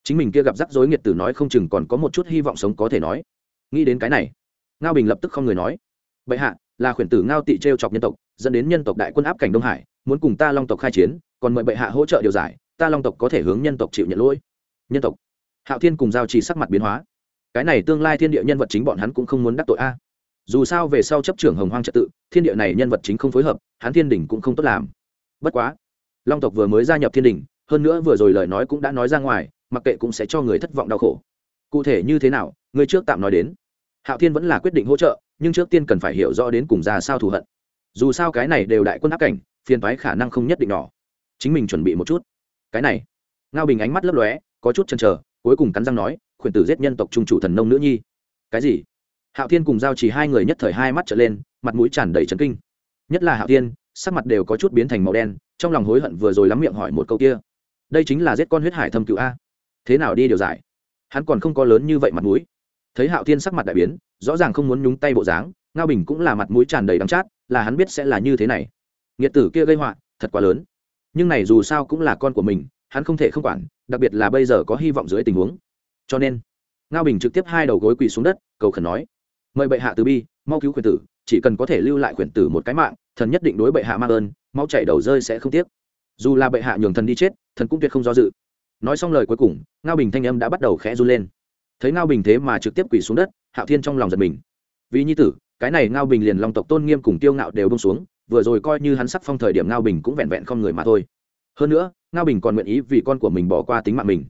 chính mình kia gặp rắc rối nghiệt tử nói không chừng còn có một chút hy vọng sống có thể nói. Nghĩ đến cái này, ngao bình lập tức không người nói. Bệ hạ, là khuyển tử ngao tị t r e o chọc nhân tộc, dẫn đến nhân tộc đại quân áp cảnh đông hải, muốn cùng ta long tộc khai chiến, còn mời bệ hạ hỗ trợ điều giải, ta long tộc có thể hướng nhân tộc chịu nhận lỗi. Nhân tộc. Hạo thiên cùng giao trì sắc mặt biến hóa. Cái này tương lai thiên địa nhân vật chính bọn hắn cũng không muốn đắc tội a dù sao về sau chấp trưởng hồng hoang trật tự, thiên địa này nhân vật chính không phối hợp, hắn thiên đình cũng không tốt làm. Bất quá, long tộc vừa mới gia nhập thiên đình, hơn nữa vừa rồi lời nói cũng đã nói ra ngoài, mặc kệ cũng sẽ cho người thất vọng đau khổ. Cụ thể như thế nào, người trước tạm nói đến. Hạo thiên vẫn là quyết định hỗ trợ, nhưng trước tiên cần phải hiểu rõ đến cùng ra sao thù hận. Dù sao cái này đều đại quân áp cảnh, phiền thoái khả năng không nhất định nhỏ. Chính mình chuẩn bị một chút. Cái này. Ngao bình ánh mắt lấp lóe, có chút chần chờ, cuối cùng cắn răng nói, khuyển tử giết nhân tộc trung chủ thần nông nữ nhi. Cái gì? Hạo thiên cùng giao chỉ hai người nhất thời hai mắt trở lên, mặt mũi tràn đầy trấn kinh. Nhất là hạo thiên, sắc mặt đều có chút biến thành màu đen, trong lòng hối hận vừa rồi lắm miệng hỏi một câu kia. Đây chính là giết con huyết hải thâm cựu a. Thế nào đi điều giải? Hắn còn không có lớn như vậy mặt mũi. Thấy hạo thiên sắc mặt đại biến, rõ ràng không muốn nhúng tay bộ dáng, ngao bình cũng là mặt mũi tràn đầy đắng chát, là hắn biết sẽ là như thế này. Nghiệt tử kia gây họa, thật quá lớn. Nhưng này dù sao cũng là con của mình, hắn không thể không quản, đặc biệt là bây giờ có hy vọng dưới tình huống. Cho nên, ngao bình trực tiếp hai đầu gối quỳ xuống đất, cầu khẩn nói mời bệ hạ từ bi, mau cứu khuyển tử, chỉ cần có thể lưu lại khuyển tử một cái mạng, thần nhất định đối bệ hạ mang ơn, mau chảy đầu rơi sẽ không tiếc. Dù là bệ hạ nhường thần đi chết, thần cũng tuyệt không do dự. Nói xong lời cuối cùng, ngao bình thanh âm đã bắt đầu khẽ run lên. Thấy ngao bình thế mà trực tiếp quỳ xuống đất, hạo thiên trong lòng giật mình. Vì nhi tử, cái này ngao bình liền lòng tộc tôn nghiêm cùng tiêu ngạo đều bông xuống, vừa rồi coi như hắn sắc phong thời điểm ngao bình cũng vẹn vẹn không người mà thôi. Hơn nữa, ngao bình còn nguyện ý vì con của mình bỏ qua tính mạng mình.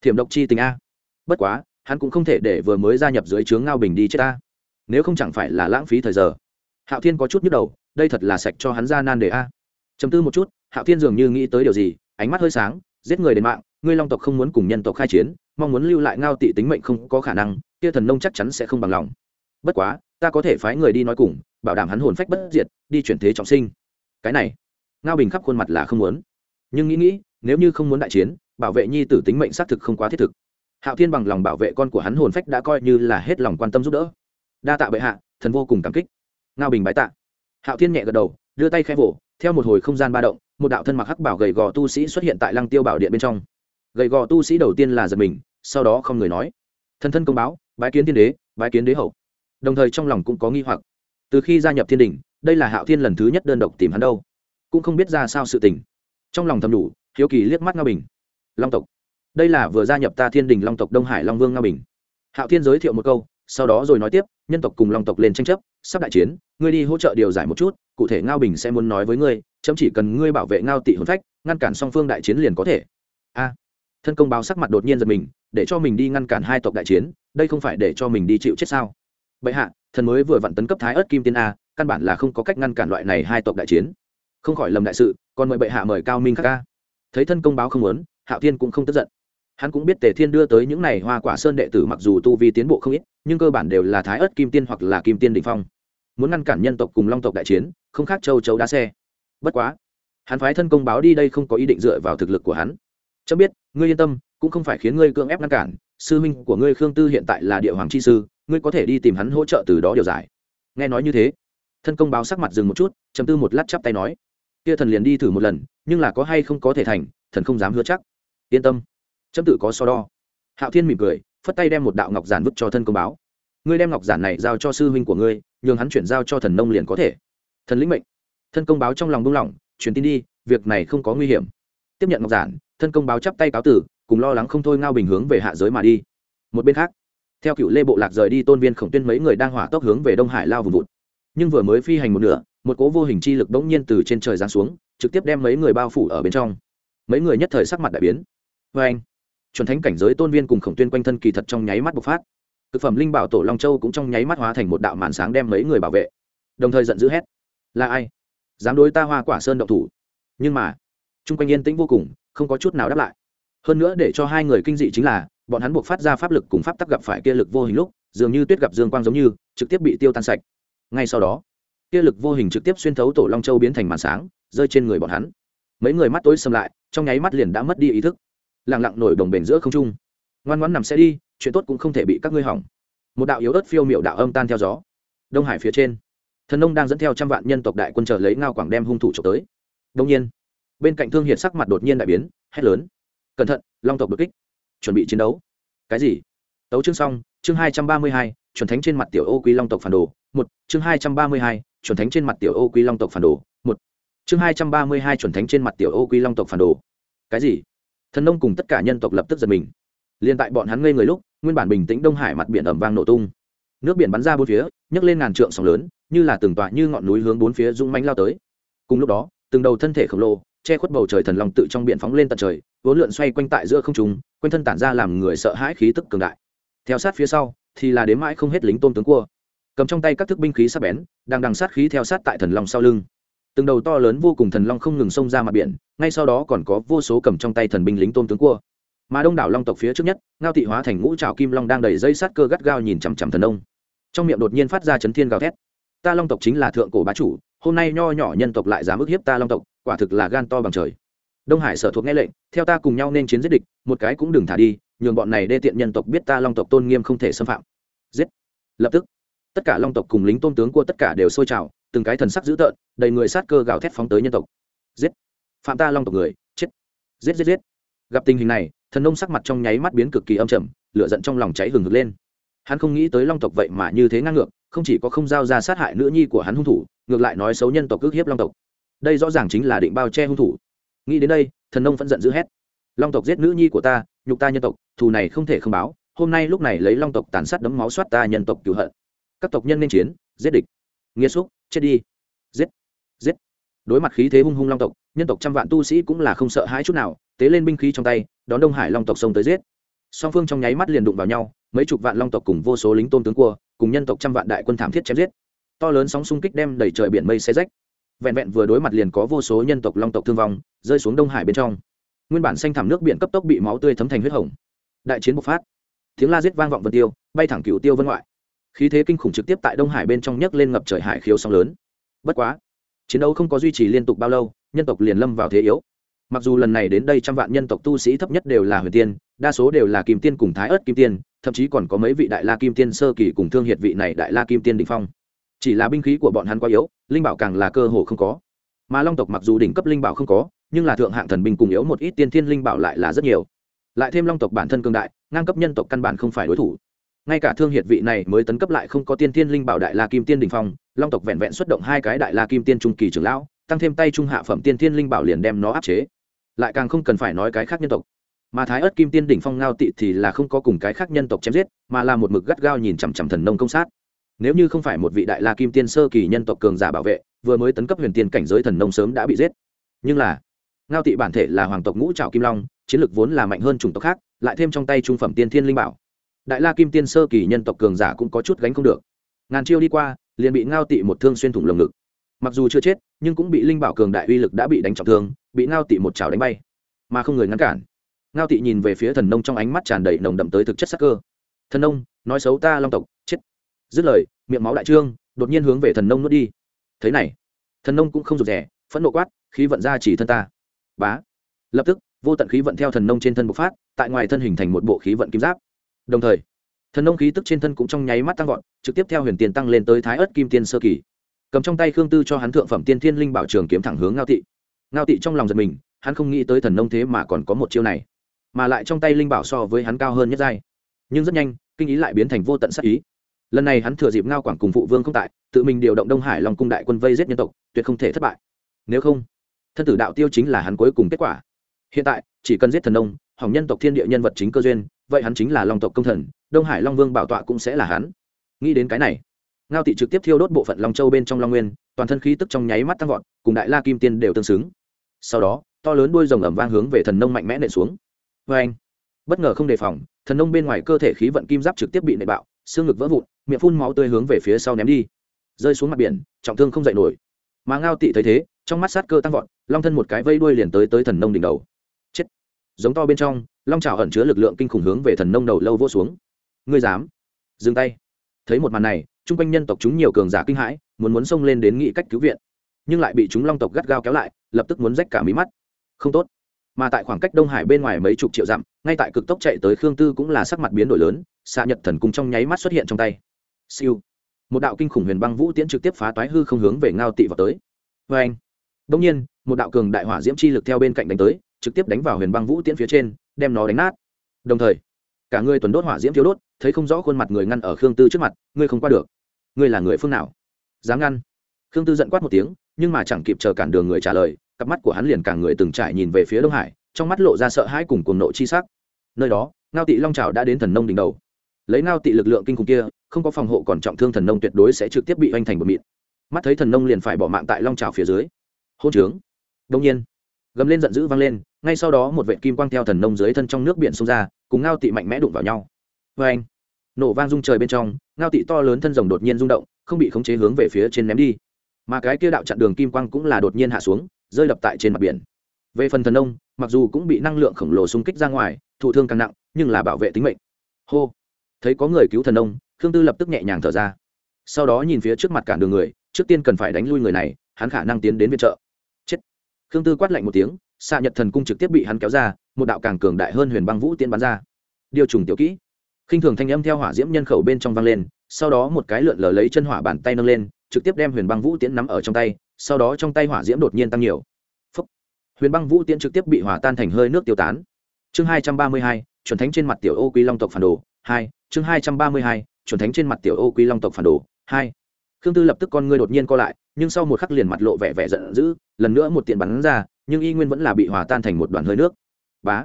Thiểm độc chi tình a. Bất quá, hắn cũng không thể để vừa mới gia nhập dưới trướng ngao bình đi chết ta nếu không chẳng phải là lãng phí thời giờ. Hạo thiên có chút nhức đầu, đây thật là sạch cho hắn ra nan đề a. Chấm tư một chút, hạo thiên dường như nghĩ tới điều gì, ánh mắt hơi sáng, giết người đến mạng, ngươi long tộc không muốn cùng nhân tộc khai chiến, mong muốn lưu lại ngao tị tính mệnh không có khả năng, kia thần nông chắc chắn sẽ không bằng lòng. Bất quá, ta có thể phái người đi nói cùng, bảo đảm hắn hồn phách bất diệt, đi chuyển thế trọng sinh. Cái này, ngao bình khắp khuôn mặt là không muốn. Nhưng nghĩ nghĩ, nếu như không muốn đại chiến, bảo vệ nhi tử tính mệnh xác thực không quá thiết thực. Hạo thiên bằng lòng bảo vệ con của hắn hồn phách đã coi như là hết lòng quan tâm giúp đỡ đa tạ bệ hạ, thần vô cùng cảm kích. Ngao bình bái tạ. Hạo thiên nhẹ gật đầu, đưa tay khẽ vỗ, theo một hồi không gian ba động, một đạo thân mặc hắc bảo gầy gò tu sĩ xuất hiện tại lăng tiêu bảo điện bên trong. Gầy gò tu sĩ đầu tiên là giật mình, sau đó không người nói. Thân thân công báo, bái kiến thiên đế, bái kiến đế hậu. Đồng thời trong lòng cũng có nghi hoặc. Từ khi gia nhập thiên đình đây là hạo thiên lần thứ nhất đơn độc tìm hắn đâu. Cũng không biết ra sao sự tình. Trong lòng thầm đủ, hiếu kỳ liếc mắt ngao bình. Long tộc. Đây là vừa gia nhập ta thiên đình long tộc đông hải long vương ngao bình. Hạo thiên giới thiệu một câu, sau đó rồi nói tiếp nhân tộc cùng long tộc lên tranh chấp, sắp đại chiến, ngươi đi hỗ trợ điều giải một chút, cụ thể ngao bình sẽ muốn nói với ngươi, chấm chỉ cần ngươi bảo vệ ngao tị hồn phách, ngăn cản song phương đại chiến liền có thể. A. Thân công báo sắc mặt đột nhiên giật mình, để cho mình đi ngăn cản hai tộc đại chiến, đây không phải để cho mình đi chịu chết sao? Bệ hạ, thần mới vừa vặn tấn cấp thái ớt kim tiên a, căn bản là không có cách ngăn cản loại này hai tộc đại chiến. Không khỏi lầm đại sự, còn mời bệ hạ mời cao minh khắc ca thấy thân công báo không muốn, hạo thiên cũng không tức giận hắn cũng biết tề thiên đưa tới những này hoa quả sơn đệ tử mặc dù tu vi tiến bộ không ít, nhưng cơ bản đều là thái ớt kim tiên hoặc là kim tiên đ ỉ n h phong. Muốn ngăn cản nhân tộc cùng long tộc đại chiến, không khác châu chấu đá xe. Bất quá, hắn phái thân công báo đi đây không có ý định dựa vào thực lực của hắn. Cho biết, ngươi yên tâm, cũng không phải khiến ngươi cưỡng ép ngăn cản, sư minh của ngươi khương tư hiện tại là địa hoàng chi sư, ngươi có thể đi tìm hắn hỗ trợ từ đó điều giải. Nghe nói như thế, thân công báo sắc mặt dừng một chút chấm tư một lát chắp tay nói, kia thần liền đi thử một lần, nhưng là có hay không có thể thành, thần không dám hứa chắc. Yên tâm chấm tự có so đo. Hạo thiên mỉm cười, phất tay đem một đạo ngọc giản vứt cho thân công báo. Ngươi đem ngọc giản này giao cho sư huynh của ngươi, nhường hắn chuyển giao cho thần nông liền có thể. Thần lĩnh mệnh. Thân công báo trong lòng buông lỏng, truyền tin đi, việc này không có nguy hiểm. Tiếp nhận ngọc giản, thân công báo chắp tay cáo tử, cùng lo lắng không thôi ngao bình hướng về hạ giới mà đi. Một bên khác, theo cựu lê bộ lạc rời đi tôn viên khổng tuyên mấy người đang hỏa tốc hướng về đông hải lao vùng vụt. Nhưng vừa mới phi hành một nửa, một cố vô hình chi lực bỗng nhiên từ trên trời giáng xuống, trực tiếp đem mấy người bao phủ ở bên trong. Mấy người nhất thời sắc mặt đại biến. Vê anh chuẩn thánh cảnh giới tôn viên cùng khổng tuyên quanh thân kỳ thật trong nháy mắt bộc phát. Thực phẩm linh bảo tổ long châu cũng trong nháy mắt hóa thành một đạo màn sáng đem mấy người bảo vệ. Đồng thời giận dữ hét, là ai? Dám đối ta hoa quả sơn động thủ? Nhưng mà, chung quanh yên tĩnh vô cùng, không có chút nào đáp lại. Hơn nữa để cho hai người kinh dị chính là, bọn hắn buộc phát ra pháp lực cùng pháp tắc gặp phải kia lực vô hình lúc, dường như tuyết gặp dương quang giống như, trực tiếp bị tiêu tan sạch. Ngay sau đó, kia lực vô hình trực tiếp xuyên thấu tổ long châu biến thành màn sáng, rơi trên người bọn hắn. Mấy người mắt tối xâm lại, trong nháy mắt liền đã mất đi ý thức lẳng lặng nổi đồng bền giữa không trung. Ngoan ngoãn nằm sẽ đi, chuyện tốt cũng không thể bị các ngươi hỏng. Một đạo yếu ớt phiêu miệu đạo âm tan theo gió. Đông hải phía trên, thần nông đang dẫn theo trăm vạn nhân tộc đại quân chờ lấy ngao quảng đem hung thủ trộm tới. Đông nhiên, bên cạnh thương hiệt sắc mặt đột nhiên đại biến, hét lớn. Cẩn thận, long tộc bực kích. Chuẩn bị chiến đấu. Cái gì? Tấu chương xong, chương hai trăm ba mươi hai, chuẩn thánh trên mặt tiểu ô quý long tộc phản đồ, một. Chương hai trăm ba mươi hai, chuẩn thánh trên mặt tiểu ô quý long tộc phản đồ, một. Chương hai trăm ba mươi hai, chuẩn thánh trên mặt tiểu ô quý long tộc phản đồ. Cái gì? Thần nông cùng tất cả nhân tộc lập tức giật mình. Liền tại bọn hắn ngây người lúc, nguyên bản bình tĩnh đông hải mặt biển ẩm vang nổ tung. Nước biển bắn ra bốn phía, nhấc lên ngàn trượng sóng lớn, như là từng tọa như ngọn núi hướng bốn phía rung mánh lao tới. Cùng lúc đó, từng đầu thân thể khổng lồ, che khuất bầu trời thần long tự trong biển phóng lên tận trời, vốn lượn xoay quanh tại giữa không trung, quanh thân tản ra làm người sợ hãi khí tức cường đại. Theo sát phía sau, thì là đến mãi không hết lính tôm tướng cua. Cầm trong tay các thức binh khí sắc bén, đang đằng sát khí theo sát tại thần long sau lưng từng đầu to lớn vô cùng thần long không ngừng xông ra mặt biển, ngay sau đó còn có vô số cầm trong tay thần binh lính tôm tướng cua. Mà đông đảo long tộc phía trước nhất, ngao thị hóa thành ngũ trào kim long đang đầy dây sát cơ gắt gao nhìn chằm chằm thần ông. Trong miệng đột nhiên phát ra chấn thiên gào thét. Ta long tộc chính là thượng cổ bá chủ, hôm nay nho nhỏ nhân tộc lại dám ức hiếp ta long tộc, quả thực là gan to bằng trời. Đông hải sở thuộc nghe lệnh, theo ta cùng nhau nên chiến giết địch, một cái cũng đừng thả đi, nhường bọn này đê tiện nhân tộc biết ta long tộc tôn nghiêm không thể xâm phạm. Giết. Lập tức, tất cả long tộc cùng lính tôn tướng của tất cả đều sôi trào từng cái thần sắc dữ tợn, đầy người sát cơ gào thét phóng tới nhân tộc. Giết! Phạm ta long tộc người, chết! Giết giết giết! Gặp tình hình này, thần nông sắc mặt trong nháy mắt biến cực kỳ âm trầm, lửa giận trong lòng cháy hừng hực lên. Hắn không nghĩ tới long tộc vậy mà như thế ngang ngược, không chỉ có không giao ra sát hại nữ nhi của hắn hung thủ, ngược lại nói xấu nhân tộc ước hiếp long tộc. Đây rõ ràng chính là định bao che hung thủ. Nghĩ đến đây, thần nông vẫn giận dữ hét. Long tộc giết nữ nhi của ta, nhục ta nhân tộc, thù này không thể không báo, hôm nay lúc này lấy long tộc tàn sát đấm máu soát ta nhân tộc cứu hận. Các tộc nhân nên chiến, giết địch. Nghĩa xúc chết đi. Giết. Giết. Đối mặt khí thế hung hung long tộc, nhân tộc trăm vạn tu sĩ cũng là không sợ hãi chút nào, tế lên binh khí trong tay, đón đông hải long tộc sông tới giết. Song phương trong nháy mắt liền đụng vào nhau, mấy chục vạn long tộc cùng vô số lính tôn tướng cua, cùng nhân tộc trăm vạn đại quân thảm thiết chém giết. To lớn sóng xung kích đem đẩy trời biển mây xe rách. Vẹn vẹn vừa đối mặt liền có vô số nhân tộc long tộc thương vong, rơi xuống đông hải bên trong. Nguyên bản xanh thảm nước biển cấp tốc bị máu tươi thấm thành huyết hồng. Đại chiến bộc phát. Tiếng la giết vang vọng vân tiêu, bay thẳng cửu tiêu vân ngoại khí thế kinh khủng trực tiếp tại đông hải bên trong nhấc lên ngập trời hải khiếu sóng lớn. Bất quá, chiến đấu không có duy trì liên tục bao lâu, nhân tộc liền lâm vào thế yếu. Mặc dù lần này đến đây trăm vạn nhân tộc tu sĩ thấp nhất đều là huyền tiên, đa số đều là kim tiên cùng thái ớt kim tiên, thậm chí còn có mấy vị đại la kim tiên sơ kỳ cùng thương hiệt vị này đại la kim tiên đình phong. Chỉ là binh khí của bọn hắn quá yếu, linh bảo càng là cơ hồ không có. Mà long tộc mặc dù đỉnh cấp linh bảo không có, nhưng là thượng hạng thần binh cùng yếu một ít tiên thiên linh bảo lại là rất nhiều. Lại thêm long tộc bản thân cương đại, ngang cấp nhân tộc căn bản không phải đối thủ ngay cả thương hiệt vị này mới tấn cấp lại không có tiên thiên linh bảo đại la kim tiên đình phong, long tộc vẹn vẹn xuất động hai cái đại la kim tiên trung kỳ trưởng lão, tăng thêm tay trung hạ phẩm tiên thiên linh bảo liền đem nó áp chế. Lại càng không cần phải nói cái khác nhân tộc. Mà thái ớt kim tiên đỉnh phong ngao tị thì là không có cùng cái khác nhân tộc chém giết, mà là một mực gắt gao nhìn chằm chằm thần nông công sát. Nếu như không phải một vị đại la kim tiên sơ kỳ nhân tộc cường giả bảo vệ, vừa mới tấn cấp huyền tiên cảnh giới thần nông sớm đã bị giết. Nhưng là, ngao tị bản thể là hoàng tộc ngũ trào kim long, chiến lược vốn là mạnh hơn chủng tộc khác, lại thêm trong tay trung phẩm tiên thiên linh bảo đại la kim tiên sơ kỳ nhân tộc cường giả cũng có chút gánh không được. Ngàn chiêu đi qua, liền bị ngao tị một thương xuyên thủng lồng ngực. Mặc dù chưa chết, nhưng cũng bị linh bảo cường đại uy lực đã bị đánh trọng thương, bị ngao tị một chảo đánh bay. Mà không người ngăn cản. Ngao tị nhìn về phía thần nông trong ánh mắt tràn đầy nồng đậm tới thực chất sắc cơ. Thần nông, nói xấu ta long tộc, chết. Dứt lời, miệng máu đại trương, đột nhiên hướng về thần nông nuốt đi. Thế này, thần nông cũng không rụt rẻ phẫn nộ quát, khí vận ra chỉ thân ta. Bá. Lập tức, vô tận khí vận theo thần nông trên thân bộc phát, tại ngoài thân hình thành một bộ khí vận kim giáp đồng thời thần nông khí tức trên thân cũng trong nháy mắt tăng vọt trực tiếp theo huyền tiền tăng lên tới thái ớt kim tiên sơ kỳ. Cầm trong tay khương tư cho hắn thượng phẩm tiên thiên linh bảo trường kiếm thẳng hướng ngao thị, ngao thị trong lòng giật mình hắn không nghĩ tới thần nông thế mà còn có một chiêu này mà lại trong tay linh bảo so với hắn cao hơn nhất giai. Nhưng rất nhanh kinh ý lại biến thành vô tận sắc ý. Lần này hắn thừa dịp ngao quảng cùng phụ vương không tại tự mình điều động đông hải lòng cung đại quân vây giết nhân tộc tuyệt không thể thất bại. Nếu không thân tử đạo tiêu chính là hắn cuối cùng kết quả. Hiện tại chỉ cần giết thần nông hỏng nhân tộc thiên địa nhân vật chính cơ duyên vậy hắn chính là long tộc công thần, đông hải long vương bảo tọa cũng sẽ là hắn. Nghĩ đến cái này, ngao tị trực tiếp thiêu đốt bộ phận long châu bên trong long nguyên, toàn thân khí tức trong nháy mắt tăng vọt, cùng đại la kim tiên đều tương xứng. Sau đó, to lớn đuôi rồng ẩm vang hướng về thần nông mạnh mẽ nện xuống. Vê anh, bất ngờ không đề phòng, thần nông bên ngoài cơ thể khí vận kim giáp trực tiếp bị nệ bạo, xương ngực vỡ vụn, miệng phun máu tươi hướng về phía sau ném đi. Rơi xuống mặt biển, trọng thương không dậy nổi. Mà ngao tị thấy thế, trong mắt sát cơ tăng vọt, long thân một cái vây đuôi liền tới tới thần nông đỉnh đầu giống to bên trong, long trào ẩn chứa lực lượng kinh khủng hướng về thần nông đầu lâu vô xuống. Ngươi dám? Dừng tay. Thấy một màn này, chung quanh nhân tộc chúng nhiều cường giả kinh hãi, muốn muốn xông lên đến nghị cách cứu viện. Nhưng lại bị chúng long tộc gắt gao kéo lại, lập tức muốn rách cả mí mắt. Không tốt. Mà tại khoảng cách đông hải bên ngoài mấy chục triệu dặm, ngay tại cực tốc chạy tới khương tư cũng là sắc mặt biến đổi lớn xạ nhật thần cung trong nháy mắt xuất hiện trong tay. Siêu. Một đạo kinh khủng huyền băng vũ tiễn trực tiếp phá toái hư không hướng về ngao tị vào tới. Vê anh đông nhiên, một đạo cường đại hỏa diễm chi lực theo bên cạnh đánh tới trực tiếp đánh vào huyền băng vũ tiễn phía trên, đem nó đánh nát. Đồng thời, cả người tuần đốt hỏa diễm thiếu đốt, thấy không rõ khuôn mặt người ngăn ở khương tư trước mặt, ngươi không qua được. Ngươi là người phương nào? Dám ngăn. Khương tư giận quát một tiếng, nhưng mà chẳng kịp chờ cản đường người trả lời, cặp mắt của hắn liền cả người từng trải nhìn về phía đông hải, trong mắt lộ ra sợ hãi cùng cuồng nộ chi sắc. Nơi đó, ngao tị long trào đã đến thần nông đỉnh đầu. Lấy ngao tị lực lượng kinh khủng kia, không có phòng hộ còn trọng thương thần nông tuyệt đối sẽ trực tiếp bị oanh thành bột mịn. Mắt thấy thần nông liền phải bỏ mạng tại long trào phía dưới. Hôn trướng. Đông nhiên gầm lên giận dữ vang lên, ngay sau đó một vệ kim quang theo thần nông dưới thân trong nước biển xông ra, cùng ngao tị mạnh mẽ đụng vào nhau. Vê anh, nổ vang rung trời bên trong, ngao tị to lớn thân rồng đột nhiên rung động, không bị khống chế hướng về phía trên ném đi. Mà cái kia đạo chặn đường kim quang cũng là đột nhiên hạ xuống, rơi đập tại trên mặt biển. Về phần thần nông, mặc dù cũng bị năng lượng khổng lồ xung kích ra ngoài, thụ thương càng nặng, nhưng là bảo vệ tính mệnh. Hô, thấy có người cứu thần nông, khương tư lập tức nhẹ nhàng thở ra. Sau đó nhìn phía trước mặt cản đường người, trước tiên cần phải đánh lui người này, hắn khả năng tiến đến viện trợ khương tư quát lạnh một tiếng, xạ nhật thần cung trực tiếp bị hắn kéo ra, một đạo càng cường đại hơn huyền băng vũ tiên bắn ra. Điều trùng tiểu kỹ. Khinh thường thanh âm theo hỏa diễm nhân khẩu bên trong vang lên, sau đó một cái lượn lờ lấy chân hỏa bàn tay nâng lên, trực tiếp đem huyền băng vũ tiễn nắm ở trong tay, sau đó trong tay hỏa diễm đột nhiên tăng nhiều. Phúc. huyền băng vũ tiễn trực tiếp bị hỏa tan thành hơi nước tiêu tán. Chương hai trăm ba mươi hai, chuẩn thánh trên mặt tiểu ô quý long tộc phản đồ. Hai, chương hai trăm ba mươi hai, chuẩn thánh trên mặt tiểu ô quý long tộc phản đồ. Hai khương tư lập tức con ngươi đột nhiên co lại, nhưng sau một khắc liền mặt lộ vẻ vẻ giận dữ, lần nữa một tiện bắn ra, nhưng y nguyên vẫn là bị hòa tan thành một đoàn hơi nước. Bá!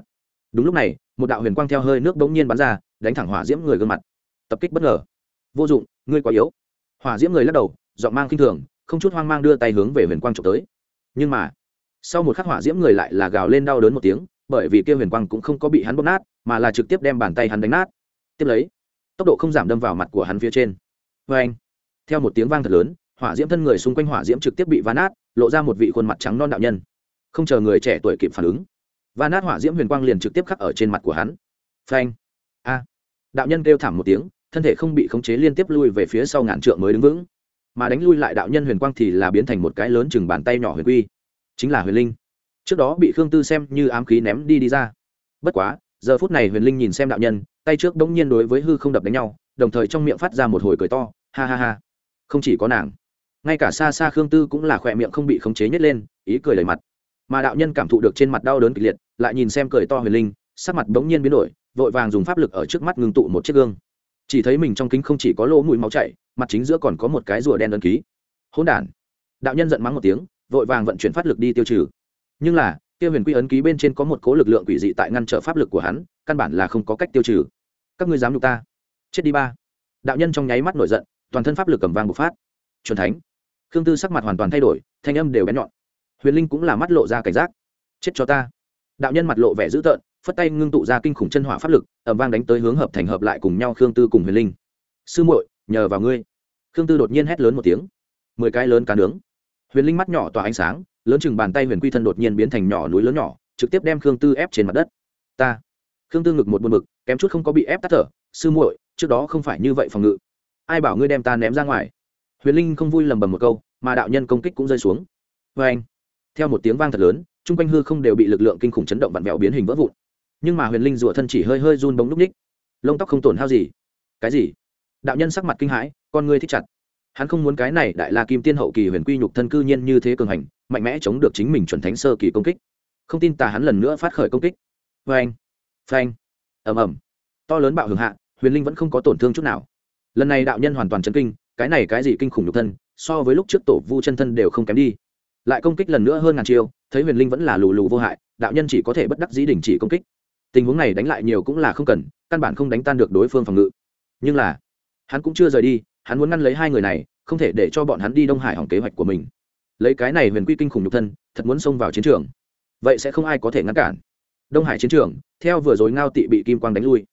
Đúng lúc này, một đạo huyền quang theo hơi nước bỗng nhiên bắn ra, đánh thẳng hỏa diễm người gương mặt. Tập kích bất ngờ. Vô dụng, ngươi quá yếu. Hỏa diễm người lắc đầu, giọng mang khinh thường, không chút hoang mang đưa tay hướng về huyền quang trộm tới. Nhưng mà, sau một khắc hỏa diễm người lại là gào lên đau đớn một tiếng, bởi vì kia huyền quang cũng không có bị hắn bóp nát, mà là trực tiếp đem bàn tay hắn đánh nát. Tiếp lấy, tốc độ không giảm đâm vào mặt của hắn phía trên. Vê anh theo một tiếng vang thật lớn, hỏa diễm thân người xung quanh hỏa diễm trực tiếp bị va nát, lộ ra một vị khuôn mặt trắng non đạo nhân. Không chờ người trẻ tuổi kịp phản ứng va nát hỏa diễm huyền quang liền trực tiếp khắc ở trên mặt của hắn. Phanh! A! Đạo nhân kêu thảm một tiếng, thân thể không bị khống chế liên tiếp lui về phía sau ngàn trượng mới đứng vững. Mà đánh lui lại đạo nhân huyền quang thì là biến thành một cái lớn chừng bàn tay nhỏ huyền quy. Chính là huyền linh. Trước đó bị khương tư xem như ám khí ném đi đi ra. Bất quá, giờ phút này huyền linh nhìn xem đạo nhân, tay trước đ n g nhiên đối với hư không đập đánh nhau, đồng thời trong miệng phát ra một hồi cười to, ha ha ha không chỉ có nàng. Ngay cả xa xa khương tư cũng là khỏe miệng không bị khống chế nhét lên, ý cười lời mặt. Mà đạo nhân cảm thụ được trên mặt đau đớn kịch liệt, lại nhìn xem cười to huyền linh, sắc mặt bỗng nhiên biến đổi, vội vàng dùng pháp lực ở trước mắt ngưng tụ một chiếc gương. Chỉ thấy mình trong kính không chỉ có lỗ mũi máu chảy, mặt chính giữa còn có một cái rùa đen đơn ký. Hỗn đản. Đạo nhân giận mắng một tiếng, vội vàng vận chuyển pháp lực đi tiêu trừ. Nhưng là, kia huyền quy ấn ký bên trên có một cố lực lượng quỷ dị tại ngăn trở pháp lực của hắn, căn bản là không có cách tiêu trừ. Các ngươi dám nhục ta. Chết đi ba. Đạo nhân trong nháy mắt nổi giận toàn thân pháp lực cầm vang bộc phát. Chuẩn thánh. Khương tư sắc mặt hoàn toàn thay đổi, thanh âm đều bén nhọn. Huyền linh cũng là mắt lộ ra cảnh giác. Chết cho ta. Đạo nhân mặt lộ vẻ dữ tợn, phất tay ngưng tụ ra kinh khủng chân hỏa pháp lực ẩm vang đánh tới hướng hợp thành hợp lại cùng nhau khương tư cùng huyền linh. Sư muội, nhờ vào ngươi. Khương tư đột nhiên hét lớn một tiếng. Mười cái lớn cá nướng. Huyền linh mắt nhỏ tỏa ánh sáng, lớn chừng bàn tay huyền quy thân đột nhiên biến thành nhỏ núi lớn nhỏ, trực tiếp đem khương tư ép trên mặt đất. Ta. Khương tư ngực một buồn bực, kém chút không có bị ép tắt thở. Sư muội, trước đó không phải như vậy phòng ngự ai bảo ngươi đem ta ném ra ngoài? Huyền linh không vui lầm bầm một câu, mà đạo nhân công kích cũng rơi xuống. Vê anh, theo một tiếng vang thật lớn, chung quanh hư không đều bị lực lượng kinh khủng chấn động vặn vẹo biến hình vỡ vụn. Nhưng mà huyền linh rủa thân chỉ hơi hơi run bóng núp ních lông tóc không tổn hao gì. Cái gì? Đạo nhân sắc mặt kinh hãi, con ngươi thích chặt. Hắn không muốn cái này đại la kim tiên hậu kỳ huyền quy nhục thân cư nhiên như thế cường hành, mạnh mẽ chống được chính mình chuẩn thánh sơ kỳ công kích. Không tin tà hắn lần nữa phát khởi công kích. Phanh phanh, ầm ầm. To lớn bạo hưởng hạ, huyền linh vẫn không có tổn thương chút nào lần này đạo nhân hoàn toàn chấn kinh, cái này cái gì kinh khủng nhục thân, so với lúc trước tổ vu chân thân đều không kém đi. Lại công kích lần nữa hơn ngàn chiêu, thấy huyền linh vẫn là lù lù vô hại, đạo nhân chỉ có thể bất đắc dĩ đình chỉ công kích. Tình huống này đánh lại nhiều cũng là không cần, căn bản không đánh tan được đối phương phòng ngự. Nhưng là, hắn cũng chưa rời đi, hắn muốn ngăn lấy hai người này, không thể để cho bọn hắn đi đông hải hỏng kế hoạch của mình. Lấy cái này huyền quy kinh khủng nhục thân, thật muốn xông vào chiến trường. Vậy sẽ không ai có thể ngăn cản. Đông hải chiến trường, theo vừa rồi ngao tị bị kim quang đánh lui.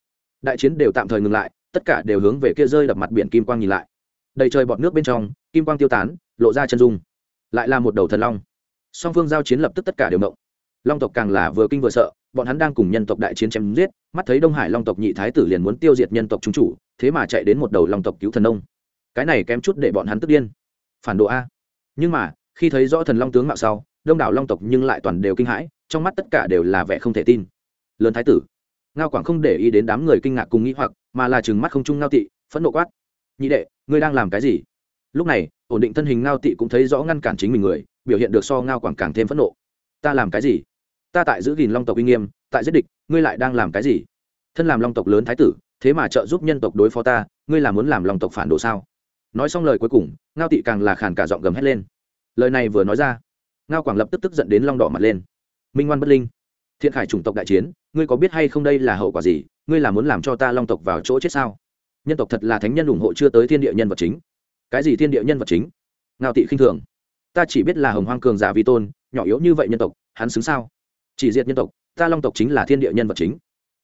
Đại chiến đều tạm thời ngừng lại tất cả đều hướng về kia rơi đập mặt biển kim quang nhìn lại. Đầy trời bọt nước bên trong, kim quang tiêu tán, lộ ra chân dung. Lại là một đầu thần long. Song phương giao chiến lập tức tất cả đều mộng. Long tộc càng là vừa kinh vừa sợ, bọn hắn đang cùng nhân tộc đại chiến chém giết, mắt thấy đông hải long tộc nhị thái tử liền muốn tiêu diệt nhân tộc trung chủ, thế mà chạy đến một đầu long tộc cứu thần ông cái này kém chút để bọn hắn tức điên. Phản đồ a. Nhưng mà, khi thấy rõ thần long tướng mạo sau, đông đảo long tộc nhưng lại toàn đều kinh hãi, trong mắt tất cả đều là vẻ không thể tin. Lớn thái tử ngao quảng không để ý đến đám người kinh ngạc cùng nghĩ hoặc, mà là chừng mắt không trung ngao tị, phẫn nộ quát. Nhị đệ, ngươi đang làm cái gì? Lúc này, ổn định thân hình ngao tị cũng thấy rõ ngăn cản chính mình người, biểu hiện được so ngao quảng càng thêm phẫn nộ. Ta làm cái gì? Ta tại giữ gìn long tộc uy nghiêm, tại giết địch, ngươi lại đang làm cái gì? Thân làm long tộc lớn thái tử, thế mà trợ giúp nhân tộc đối phó ta, ngươi là muốn làm long tộc phản đồ sao? Nói xong lời cuối cùng, ngao tị càng là khàn cả giọng gầm hét lên. Lời này vừa nói ra, ngao quảng lập tức tức giận đến long đỏ mặt lên. Minh ngoan bất linh, thiện khải chủng tộc đại chiến ngươi có biết hay không đây là hậu quả gì? Ngươi là muốn làm cho ta long tộc vào chỗ chết sao? Nhân tộc thật là thánh nhân ủng hộ chưa tới thiên địa nhân vật chính. Cái gì thiên địa nhân vật chính? Ngao tị khinh thường. Ta chỉ biết là hồng hoang cường giả vi tôn, nhỏ yếu như vậy nhân tộc, hắn xứng sao? Chỉ diệt nhân tộc, ta long tộc chính là thiên địa nhân vật chính.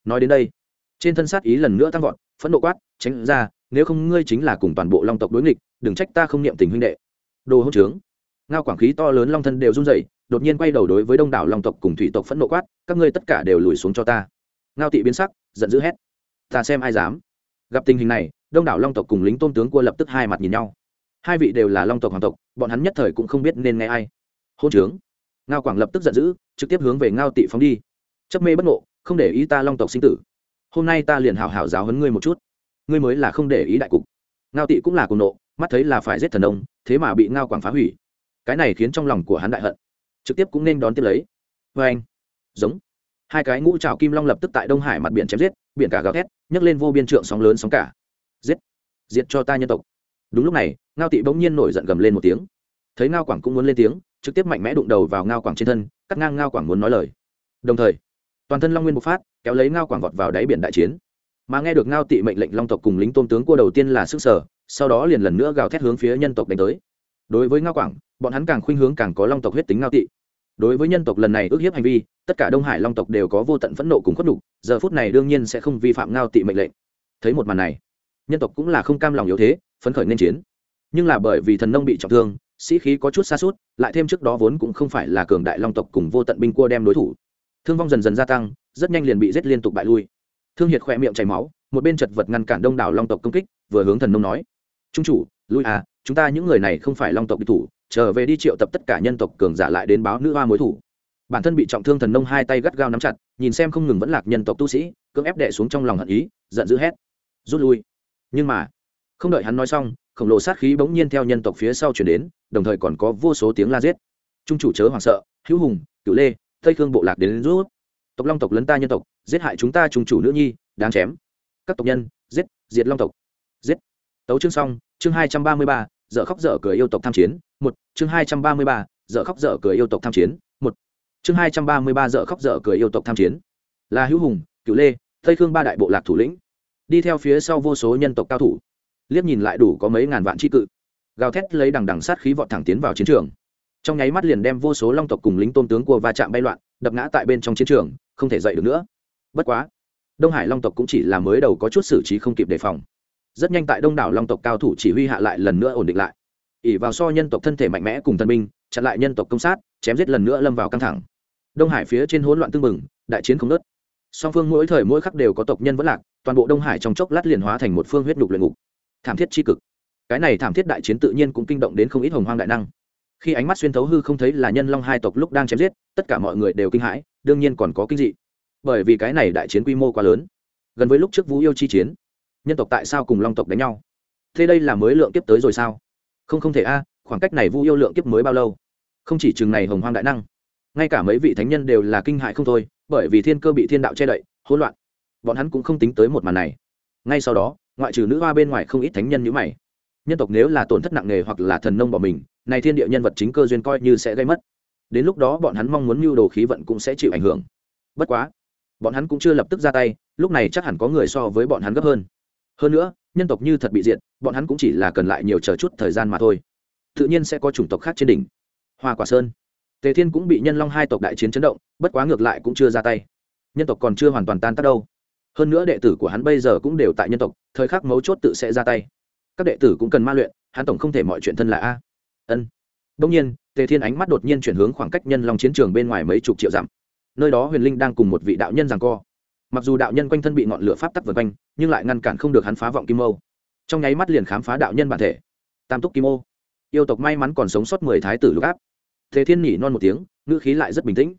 Nói đến đây, trên thân sát ý lần nữa tăng vọt, phẫn nộ quát, tránh ra, nếu không ngươi chính là cùng toàn bộ long tộc đối nghịch, đừng trách ta không niệm tình huynh đệ. Đồ hỗn trướng ngao quảng khí to lớn long thân đều run rẩy, đột nhiên quay đầu đối với đông đảo long tộc cùng thủy tộc phẫn nộ quát, các ngươi tất cả đều lùi xuống cho ta. Ngao tị biến sắc, giận dữ hét. Ta xem ai dám. Gặp tình hình này, đông đảo long tộc cùng lính tôn tướng cua lập tức hai mặt nhìn nhau. Hai vị đều là long tộc, hoàng tộc, bọn hắn nhất thời cũng không biết nên nghe ai. Hôn trướng. Ngao quảng lập tức giận dữ, trực tiếp hướng về ngao tị phóng đi. Chấp mê bất ngộ, không để ý ta long tộc sinh tử. Hôm nay ta liền hào hào giáo hấn ngươi một chút. Ngươi mới là không để ý đại cục. Ngao tị cũng là cùng nộ, mắt thấy là phải giết thần đông thế mà bị ngao quảng phá hủy cái này khiến trong lòng của hắn đại hận. Trực tiếp cũng nên đón tiếp lấy. Vê anh, giống. Hai cái ngũ trào kim long lập tức tại đông hải mặt biển chém giết, biển cả gào thét, nhấc lên vô biên trượng sóng lớn sóng cả. Giết, diệt cho ta nhân tộc. Đúng lúc này, ngao tị bỗng nhiên nổi giận gầm lên một tiếng. Thấy ngao quảng cũng muốn lên tiếng, trực tiếp mạnh mẽ đụng đầu vào ngao quảng trên thân, cắt ngang ngao quảng muốn nói lời. Đồng thời, toàn thân long nguyên bộc phát, kéo lấy ngao quảng vọt vào đáy biển đại chiến. Mà nghe được ngao tị mệnh lệnh long tộc cùng lính tôn tướng cua đầu tiên là sức sở, sau đó liền lần nữa gào thét hướng phía nhân tộc đánh tới đối với ngao quảng, bọn hắn càng khuynh hướng càng có long tộc huyết tính ngao tị. Đối với nhân tộc lần này ước hiếp hành vi, tất cả đông hải long tộc đều có vô tận phẫn nộ cùng khuất đục giờ phút này đương nhiên sẽ không vi phạm ngao tị mệnh lệnh. Thấy một màn này, nhân tộc cũng là không cam lòng yếu thế, phấn khởi nên chiến. Nhưng là bởi vì thần nông bị trọng thương, sĩ khí có chút xa suốt lại thêm trước đó vốn cũng không phải là cường đại long tộc cùng vô tận binh cua đem đối thủ. Thương vong dần dần gia tăng, rất nhanh liền bị giết liên tục bại lui. Thương hiệt khỏe miệng chảy máu, một bên chật vật ngăn cản đông đảo long tộc công kích, vừa hướng thần nông nói, trung chủ lui à chúng ta những người này không phải long tộc địch thủ, trở về đi triệu tập tất cả nhân tộc cường giả lại đến báo nữ hoa mối thủ. Bản thân bị trọng thương thần nông hai tay gắt gao nắm chặt, nhìn xem không ngừng vẫn lạc nhân tộc tu sĩ, cưỡng ép đệ xuống trong lòng hận ý, giận dữ hét. Rút lui. Nhưng mà, không đợi hắn nói xong, khổng lồ sát khí bỗng nhiên theo nhân tộc phía sau chuyển đến, đồng thời còn có vô số tiếng la giết. Trung chủ chớ hoảng sợ, hữu hùng, cửu lê, tây khương bộ lạc đến rút. Tộc long tộc lấn ta nhân tộc, giết hại chúng ta trung chủ nữ nhi, đáng chém. Các tộc nhân, giết, diệt long tộc. Giết tấu chương xong, chương hai trăm ba mươi ba dợ khóc dở cười yêu tộc tham chiến. Một, chương hai trăm ba mươi ba dợ khóc dở cười yêu tộc tham chiến. Một, chương hai trăm ba mươi ba dợ khóc dở cười yêu tộc tham chiến. Là hữu hùng cựu lê, tây khương ba đại bộ lạc thủ lĩnh. Đi theo phía sau vô số nhân tộc cao thủ. Liếc nhìn lại đủ có mấy ngàn vạn tri cự. Gào thét lấy đằng đằng sát khí vọt thẳng tiến vào chiến trường. Trong nháy mắt liền đem vô số long tộc cùng lính tôn tướng của va chạm bay loạn, đập ngã tại bên trong chiến trường, không thể dậy được nữa. Bất quá, đông hải long tộc cũng chỉ là mới đầu có chút xử trí không kịp đề phòng rất nhanh tại đông đảo long tộc cao thủ chỉ huy hạ lại lần nữa ổn định lại. ỉ vào so nhân tộc thân thể mạnh mẽ cùng thần binh, chặn lại nhân tộc công sát, chém giết lần nữa lâm vào căng thẳng. Đông hải phía trên hỗn loạn tưng mừng đại chiến không nớt song phương mỗi thời mỗi khắc đều có tộc nhân vẫn lạc, toàn bộ đông hải trong chốc lát liền hóa thành một phương huyết nhục luyện ngục. Thảm thiết c cực. Cái này thảm thiết đại chiến tự nhiên cũng kinh động đến không ít hồng hoang đại năng. Khi ánh mắt xuyên thấu hư không thấy là nhân long hai tộc lúc đang chém giết, tất cả mọi người đều kinh hãi, đương nhiên còn có kinh dị. Bởi vì cái này đại chiến quy mô quá lớn. Gần với lúc trước vũ yêu chi chiến nhân tộc tại sao cùng long tộc đánh nhau? Thế đây là mới lượng kiếp tới rồi sao? Không không thể a, khoảng cách này vu yêu lượng kiếp mới bao lâu? Không chỉ chừng này hồng hoang đại năng, ngay cả mấy vị thánh nhân đều là kinh hại không thôi, bởi vì thiên cơ bị thiên đạo che đậy, hỗn loạn. Bọn hắn cũng không tính tới một màn này. Ngay sau đó, ngoại trừ nữ hoa bên ngoài không ít thánh nhân như mày. Nhân tộc nếu là tổn thất nặng nề hoặc là thần nông bỏ mình, này thiên địa nhân vật chính cơ duyên coi như sẽ gây mất. Đến lúc đó bọn hắn mong muốn mưu đồ khí vận cũng sẽ chịu ảnh hưởng. Bất quá, bọn hắn cũng chưa lập tức ra tay, lúc này chắc hẳn có người so với bọn hắn gấp hơn hơn nữa, nhân tộc như thật bị diện bọn hắn cũng chỉ là cần lại nhiều chờ chút thời gian mà thôi. Tự nhiên sẽ có chủng tộc khác trên đỉnh. Hoa quả sơn. Tề thiên cũng bị nhân long hai tộc đại chiến chấn động, bất quá ngược lại cũng chưa ra tay. Nhân tộc còn chưa hoàn toàn tan tác đâu. Hơn nữa đệ tử của hắn bây giờ cũng đều tại nhân tộc, thời khắc mấu chốt tự sẽ ra tay. Các đệ tử cũng cần ma luyện, hắn tổng không thể mọi chuyện thân là a. Ân. Đông nhiên, tề thiên ánh mắt đột nhiên chuyển hướng khoảng cách nhân long chiến trường bên ngoài mấy chục triệu dặm. Nơi đó huyền linh đang cùng một vị đạo nhân rằng co mặc dù đạo nhân quanh thân bị ngọn lửa pháp tắc vượt quanh, nhưng lại ngăn cản không được hắn phá vọng kim ô trong nháy mắt liền khám phá đạo nhân bản thể. Tam túc kim ô yêu tộc may mắn còn sống sót mười thái tử lục áp. Thế thiên nhỉ non một tiếng, ngữ khí lại rất bình tĩnh.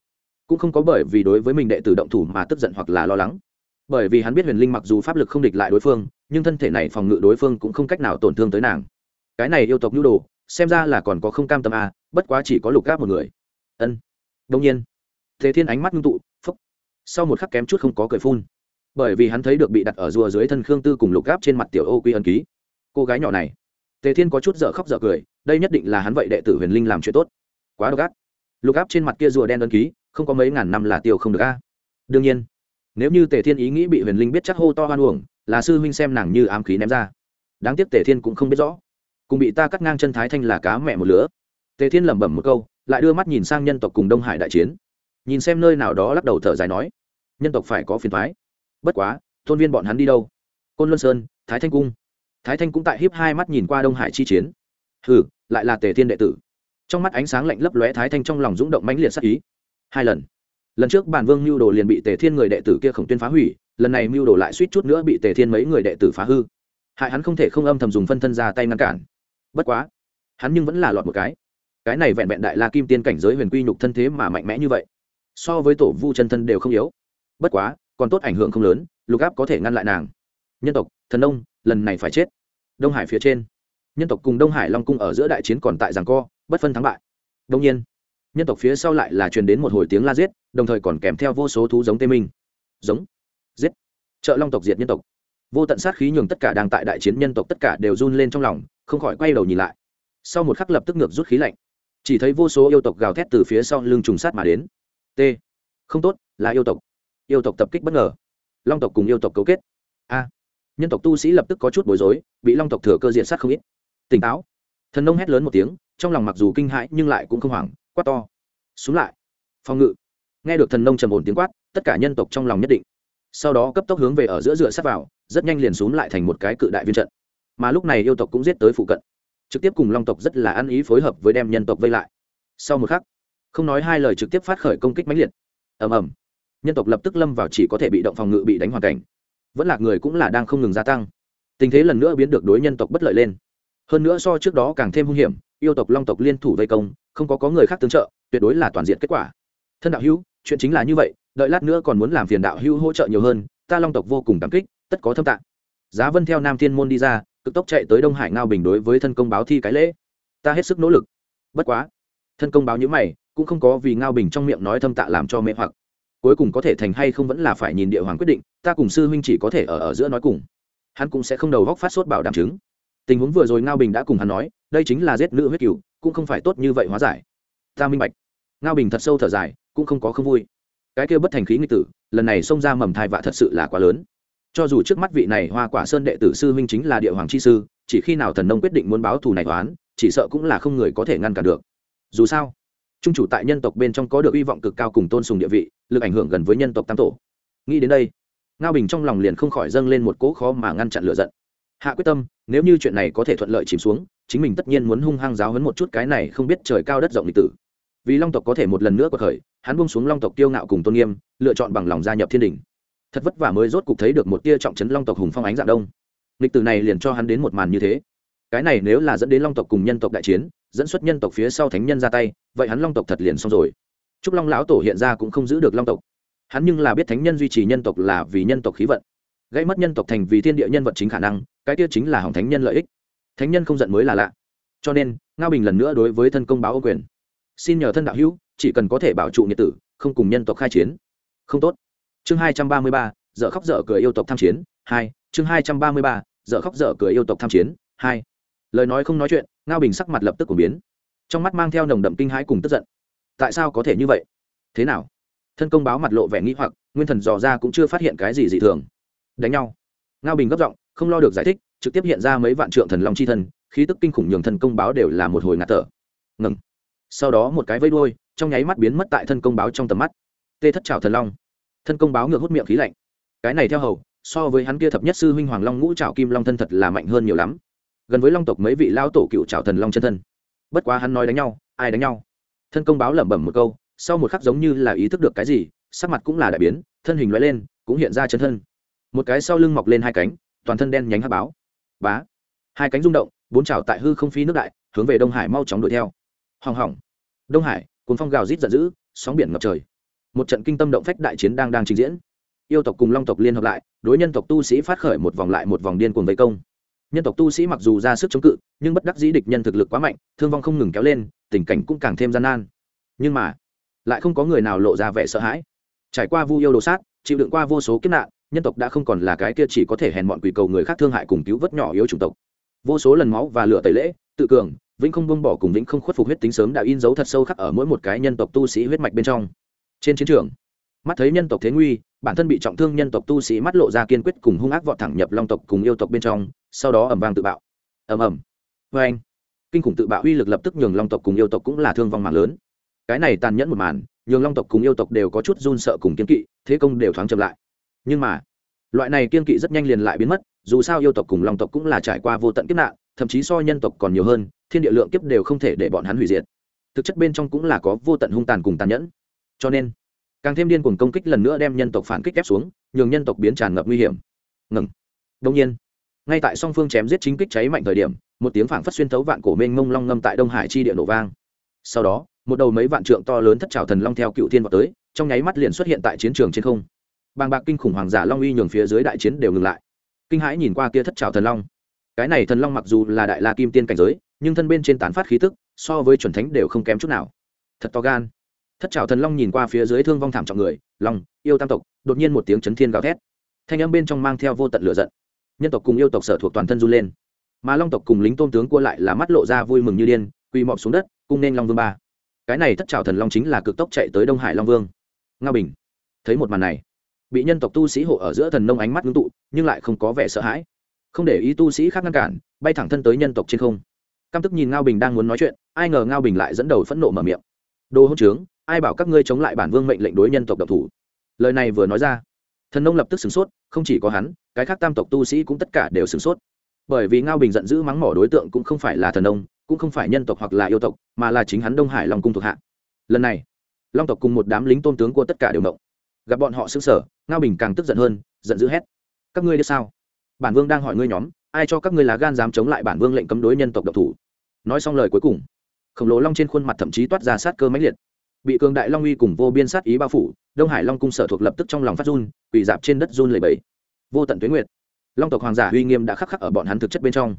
Cũng không có bởi vì đối với mình đệ tử động thủ mà tức giận hoặc là lo lắng. Bởi vì hắn biết huyền linh mặc dù pháp lực không địch lại đối phương, nhưng thân thể này phòng ngự đối phương cũng không cách nào tổn thương tới nàng. Cái này yêu tộc nhu đồ, xem ra là còn có không cam tâm a bất quá chỉ có lục gáp một người. Ân. Đông nhiên. Thế thiên ánh mắt ngưng tụ sau một khắc kém chút không có cười phun. Bởi vì hắn thấy được bị đặt ở rùa dưới thân khương tư cùng lục gáp trên mặt tiểu ô quy ân ký. Cô gái nhỏ này. Tề thiên có chút dở khóc dở cười, đây nhất định là hắn vậy đệ tử huyền linh làm chuyện tốt. Quá độc ác. Lục áp trên mặt kia rùa đen ân ký, không có mấy ngàn năm là tiêu không được a. Đương nhiên, nếu như tề thiên ý nghĩ bị huyền linh biết chắc hô to hoan uổng, là sư huynh xem nàng như ám khí ném ra. Đáng tiếc tề thiên cũng không biết rõ. Cùng bị ta cắt ngang chân thái thanh là cá mẹ một lứa. Tề thiên lẩm bẩm một câu, lại đưa mắt nhìn sang nhân tộc cùng đông hải đại chiến nhìn xem nơi nào đó lắc đầu thở dài nói, nhân tộc phải có phiền thoái bất quá tôn viên bọn hắn đi đâu? Côn luân sơn, thái thanh cung. Thái thanh cũng tại hiếp hai mắt nhìn qua đông hải chi chiến. Hừ, lại là tề thiên đệ tử. Trong mắt ánh sáng lạnh lấp lóe thái thanh trong lòng rúng động mãnh liệt sắc ý. Hai lần. Lần trước bản vương mưu đồ liền bị tề thiên người đệ tử kia khổng tuyên phá hủy, lần này mưu đồ lại suýt chút nữa bị tề thiên mấy người đệ tử phá hư. Hại hắn không thể không âm thầm dùng phân thân ra tay ngăn cản. Bất quá, hắn nhưng vẫn là lọt một cái. Cái này vẹn vẹn đại la kim tiên cảnh giới huyền quy nhục thân thế mà mạnh mẽ như vậy so với tổ vu chân thân đều không yếu. Bất quá, còn tốt ảnh hưởng không lớn, lục áp có thể ngăn lại nàng. Nhân tộc, thần nông, lần này phải chết. Đông hải phía trên, nhân tộc cùng đông hải long cung ở giữa đại chiến còn tại giảng co, bất phân thắng bại. Đông nhiên, nhân tộc phía sau lại là truyền đến một hồi tiếng la giết, đồng thời còn kèm theo vô số thú giống tê minh. Giống, giết. Trợ long tộc diệt nhân tộc. Vô tận sát khí nhường tất cả đang tại đại chiến nhân tộc tất cả đều run lên trong lòng, không khỏi quay đầu nhìn lại. Sau một khắc lập tức ngược rút khí lạnh. Chỉ thấy vô số yêu tộc gào thét từ phía sau lưng trùng sát mà đến t. Không tốt, là yêu tộc. Yêu tộc tập kích bất ngờ. Long tộc cùng yêu tộc cấu kết. A. Nhân tộc tu sĩ lập tức có chút bối rối, bị long tộc thừa cơ diện sát không ít. Tỉnh táo. Thần nông hét lớn một tiếng, trong lòng mặc dù kinh hãi nhưng lại cũng không hoảng, quát to. Xuống lại. Phòng ngự. Nghe được thần nông trầm ổn tiếng quát, tất cả nhân tộc trong lòng nhất định. Sau đó cấp tốc hướng về ở giữa dựa sát vào, rất nhanh liền xuống lại thành một cái cự đại viên trận. Mà lúc này yêu tộc cũng giết tới phụ cận. Trực tiếp cùng long tộc rất là ăn ý phối hợp với đem nhân tộc vây lại. Sau một khắc không nói hai lời trực tiếp phát khởi công kích mãnh liệt. Ầm ầm. Nhân tộc lập tức lâm vào chỉ có thể bị động phòng ngự bị đánh hoàn cảnh. Vẫn là người cũng là đang không ngừng gia tăng. Tình thế lần nữa biến được đối nhân tộc bất lợi lên. Hơn nữa so trước đó càng thêm hung hiểm, yêu tộc long tộc liên thủ vây công, không có có người khác tương trợ, tuyệt đối là toàn diện kết quả. Thân đạo hữu, chuyện chính là như vậy, đợi lát nữa còn muốn làm phiền đạo hữu hỗ trợ nhiều hơn, ta long tộc vô cùng cảm kích, tất có thâm tạng. Giá vân theo nam thiên môn đi ra, cực tốc chạy tới đông hải ngao bình đối với thân công báo thi cái lễ. Ta hết sức nỗ lực. Bất quá, thân công báo nhữ mày cũng không có vì ngao bình trong miệng nói thâm tạ làm cho mê hoặc. Cuối cùng có thể thành hay không vẫn là phải nhìn địa hoàng quyết định, ta cùng sư huynh chỉ có thể ở ở giữa nói cùng. Hắn cũng sẽ không đầu góc phát sốt bảo đảm chứng. Tình huống vừa rồi ngao bình đã cùng hắn nói, đây chính là giết nữ huyết cựu cũng không phải tốt như vậy hóa giải. Ta minh bạch. Ngao bình thật sâu thở dài, cũng không có không vui. Cái kia bất thành khí nghịch tử, lần này xông ra mầm thai vạ thật sự là quá lớn. Cho dù trước mắt vị này hoa quả sơn đệ tử sư huynh chính là địa hoàng chi sư, chỉ khi nào thần nông quyết định muốn báo thù này toán chỉ sợ cũng là không người có thể ngăn cản được. Dù sao trung chủ tại nhân tộc bên trong có được hy vọng cực cao cùng tôn sùng địa vị, lực ảnh hưởng gần với nhân tộc tam tổ. Nghĩ đến đây, ngao bình trong lòng liền không khỏi dâng lên một cỗ khó mà ngăn chặn lựa giận. Hạ quyết tâm, nếu như chuyện này có thể thuận lợi chìm xuống, chính mình tất nhiên muốn hung hăng giáo hấn một chút cái này không biết trời cao đất rộng lịch tử. Vì long tộc có thể một lần nữa cuộc khởi, hắn bung xuống long tộc tiêu ngạo cùng tôn nghiêm, lựa chọn bằng lòng gia nhập thiên đình. Thật vất vả mới rốt cục thấy được một tia trọng trấn long tộc hùng phong ánh dạng đông. Lịch tử này liền cho hắn đến một màn như thế. Cái này nếu là dẫn đến long tộc cùng nhân tộc đại chiến dẫn xuất nhân tộc phía sau thánh nhân ra tay, vậy hắn long tộc thật liền xong rồi. Trúc long lão tổ hiện ra cũng không giữ được long tộc. Hắn nhưng là biết thánh nhân duy trì nhân tộc là vì nhân tộc khí vận. Gây mất nhân tộc thành vì thiên địa nhân vật chính khả năng, cái kia chính là hỏng thánh nhân lợi ích. Thánh nhân không giận mới là lạ. Cho nên, ngao bình lần nữa đối với thân công báo ô quyền. Xin nhờ thân đạo hữu, chỉ cần có thể bảo trụ nghĩa tử, không cùng nhân tộc khai chiến. Không tốt. Chương hai trăm ba mươi ba dợ khóc dở cười yêu tộc tham chiến. Hai, chương hai trăm ba mươi ba dợ khóc dở cười yêu tộc tham chiến. Hai lời nói không nói chuyện, ngao bình sắc mặt lập tức của biến. Trong mắt mang theo nồng đậm kinh hãi cùng tức giận. Tại sao có thể như vậy? Thế nào? Thân công báo mặt lộ vẻ nghĩ hoặc, nguyên thần dò ra cũng chưa phát hiện cái gì dị thường. Đánh nhau. Ngao bình gấp giọng, không lo được giải thích, trực tiếp hiện ra mấy vạn trượng thần long c h i thân, khí tức kinh khủng nhường thân công báo đều là một hồi ngạt thở. Ngừng. Sau đó một cái vây đuôi, trong nháy mắt biến mất tại thân công báo trong tầm mắt. Tê thất trào thần long. Thân công báo ngược hút miệng khí lạnh. Cái này theo hầu, so với hắn kia thập nhất sư huynh hoàng long ngũ trào kim long thân thật là mạnh hơn nhiều lắm gần với long tộc mấy vị lao tổ cựu trào thần long chân thân. Bất quá hắn nói đánh nhau, ai đánh nhau? Thân công báo lẩm bẩm một câu, sau một khắc giống như là ý thức được cái gì, sắc mặt cũng là đại biến, thân hình loại lên, cũng hiện ra chân thân. Một cái sau lưng mọc lên hai cánh, toàn thân đen nhánh hát báo. Bá! Hai cánh rung động, bốn trào tại hư không phi nước đại, hướng về đông hải mau chóng đuổi theo. Hỏng hỏng! Đông hải cuốn phong gào rít giận dữ, sóng biển ngập trời. Một trận kinh tâm động phách đại chiến đang đang trình diễn. Yêu tộc cùng long tộc liên hợp lại, đối nhân tộc tu sĩ phát khởi một vòng lại một vòng điên cuồng vây công nhân tộc tu sĩ mặc dù ra sức chống cự, nhưng bất đắc dĩ địch nhân thực lực quá mạnh, thương vong không ngừng kéo lên, tình cảnh cũng càng thêm gian nan. Nhưng mà, lại không có người nào lộ ra vẻ sợ hãi. Trải qua vu yêu đồ sát, chịu đựng qua vô số kiếp nạn, nhân tộc đã không còn là cái kia chỉ có thể hèn mọn quỷ cầu người khác thương hại cùng cứu vớt nhỏ yếu chủng tộc. Vô số lần máu và lửa tẩy lễ, tự cường, vĩnh không buông bỏ cùng vĩnh không khuất phục huyết tính sớm đã in dấu thật sâu khắc ở mỗi một cái nhân tộc tu sĩ huyết mạch bên trong. Trên chiến trường mắt thấy nhân tộc thế nguy, bản thân bị trọng thương nhân tộc tu sĩ mắt lộ ra kiên quyết cùng hung ác vọt thẳng nhập long tộc cùng yêu tộc bên trong, sau đó ẩm vang tự bạo. Ẩm ẩm vê anh, kinh khủng tự bạo uy lực lập tức nhường long tộc cùng yêu tộc cũng là thương vong mạng lớn. Cái này tàn nhẫn một màn, nhường long tộc cùng yêu tộc đều có chút run sợ cùng kiên kỵ, thế công đều thoáng chậm lại. Nhưng mà, loại này kiên kỵ rất nhanh liền lại biến mất, dù sao yêu tộc cùng long tộc cũng là trải qua vô tận kiếp nạn, thậm chí so nhân tộc còn nhiều hơn, thiên địa lượng kiếp đều không thể để bọn hắn hủy diệt. Thực chất bên trong cũng là có vô tận hung tàn cùng tàn nhẫn. Cho nên càng thêm điên cuồng công kích lần nữa đem nhân tộc phản kích ép xuống, nhường nhân tộc biến tràn ngập nguy hiểm. Ngừng. Đông nhiên, ngay tại song phương chém giết chính kích cháy mạnh thời điểm, một tiếng phảng phất xuyên thấu vạn cổ mênh mông long ngâm tại đông hải chi địa nổ vang. Sau đó, một đầu mấy vạn trượng to lớn thất trào thần long theo cựu thiên vào tới, trong nháy mắt liền xuất hiện tại chiến trường trên không. Bàng bạc kinh khủng hoàng giả long uy nhường phía dưới đại chiến đều ngừng lại. Kinh hãi nhìn qua kia thất trào thần long. Cái này thần long mặc dù là đại la kim tiên cảnh giới, nhưng thân bên trên tán phát khí tức, so với chuẩn thánh đều không kém chút nào. Thật to gan thất trào thần long nhìn qua phía dưới thương vong thảm trọng người long yêu tam tộc, đột nhiên một tiếng chấn thiên gào thét. Thanh âm bên trong mang theo vô tận lửa giận. Nhân tộc cùng yêu tộc sở thuộc toàn thân run lên. Mà long tộc cùng lính tôn tướng cua lại là mắt lộ ra vui mừng như điên, quỳ mọp xuống đất, cung nên long vương ba. Cái này thất trào thần long chính là cực tốc chạy tới đông hải long vương. Nga bình, thấy một màn này, bị nhân tộc tu sĩ hộ ở giữa thần nông ánh mắt ngưng tụ, nhưng lại không có vẻ sợ hãi. Không để ý tu sĩ khác ngăn cản, bay thẳng thân tới nhân tộc trên không. Căm tức nhìn ngao bình đang muốn nói chuyện, ai ngờ ngao bình lại dẫn đầu phẫn nộ mở miệng. Đồ hỗn trướng ai bảo các ngươi chống lại bản vương mệnh lệnh đối nhân tộc độc thủ? Lời này vừa nói ra, thần nông lập tức sửng sốt, không chỉ có hắn, cái khác tam tộc tu sĩ cũng tất cả đều sửng sốt. Bởi vì ngao bình giận dữ mắng mỏ đối tượng cũng không phải là thần nông, cũng không phải nhân tộc hoặc là yêu tộc, mà là chính hắn đông hải long cung thuộc hạ. Lần này, long tộc cùng một đám lính tôn tướng của tất cả đều động. Gặp bọn họ xứng sở ngao bình càng tức giận hơn, giận dữ hét. Các ngươi đi sao? Bản vương đang hỏi ngươi nhóm, ai cho các ngươi lá gan dám chống lại bản vương lệnh cấm đối nhân tộc độc thủ? Nói xong lời cuối cùng, khổng lồ long trên khuôn mặt thậm chí toát ra sát cơ mãnh liệt bị cường đại long uy cùng vô biên sát ý bao phủ, đông hải long cung sở thuộc lập tức trong lòng phát run, quỳ dạp trên đất run lầy bẫy vô tận tuyến nguyệt. Long tộc hoàng giả uy nghiêm đã khắc khắc ở bọn hắn thực chất bên trong.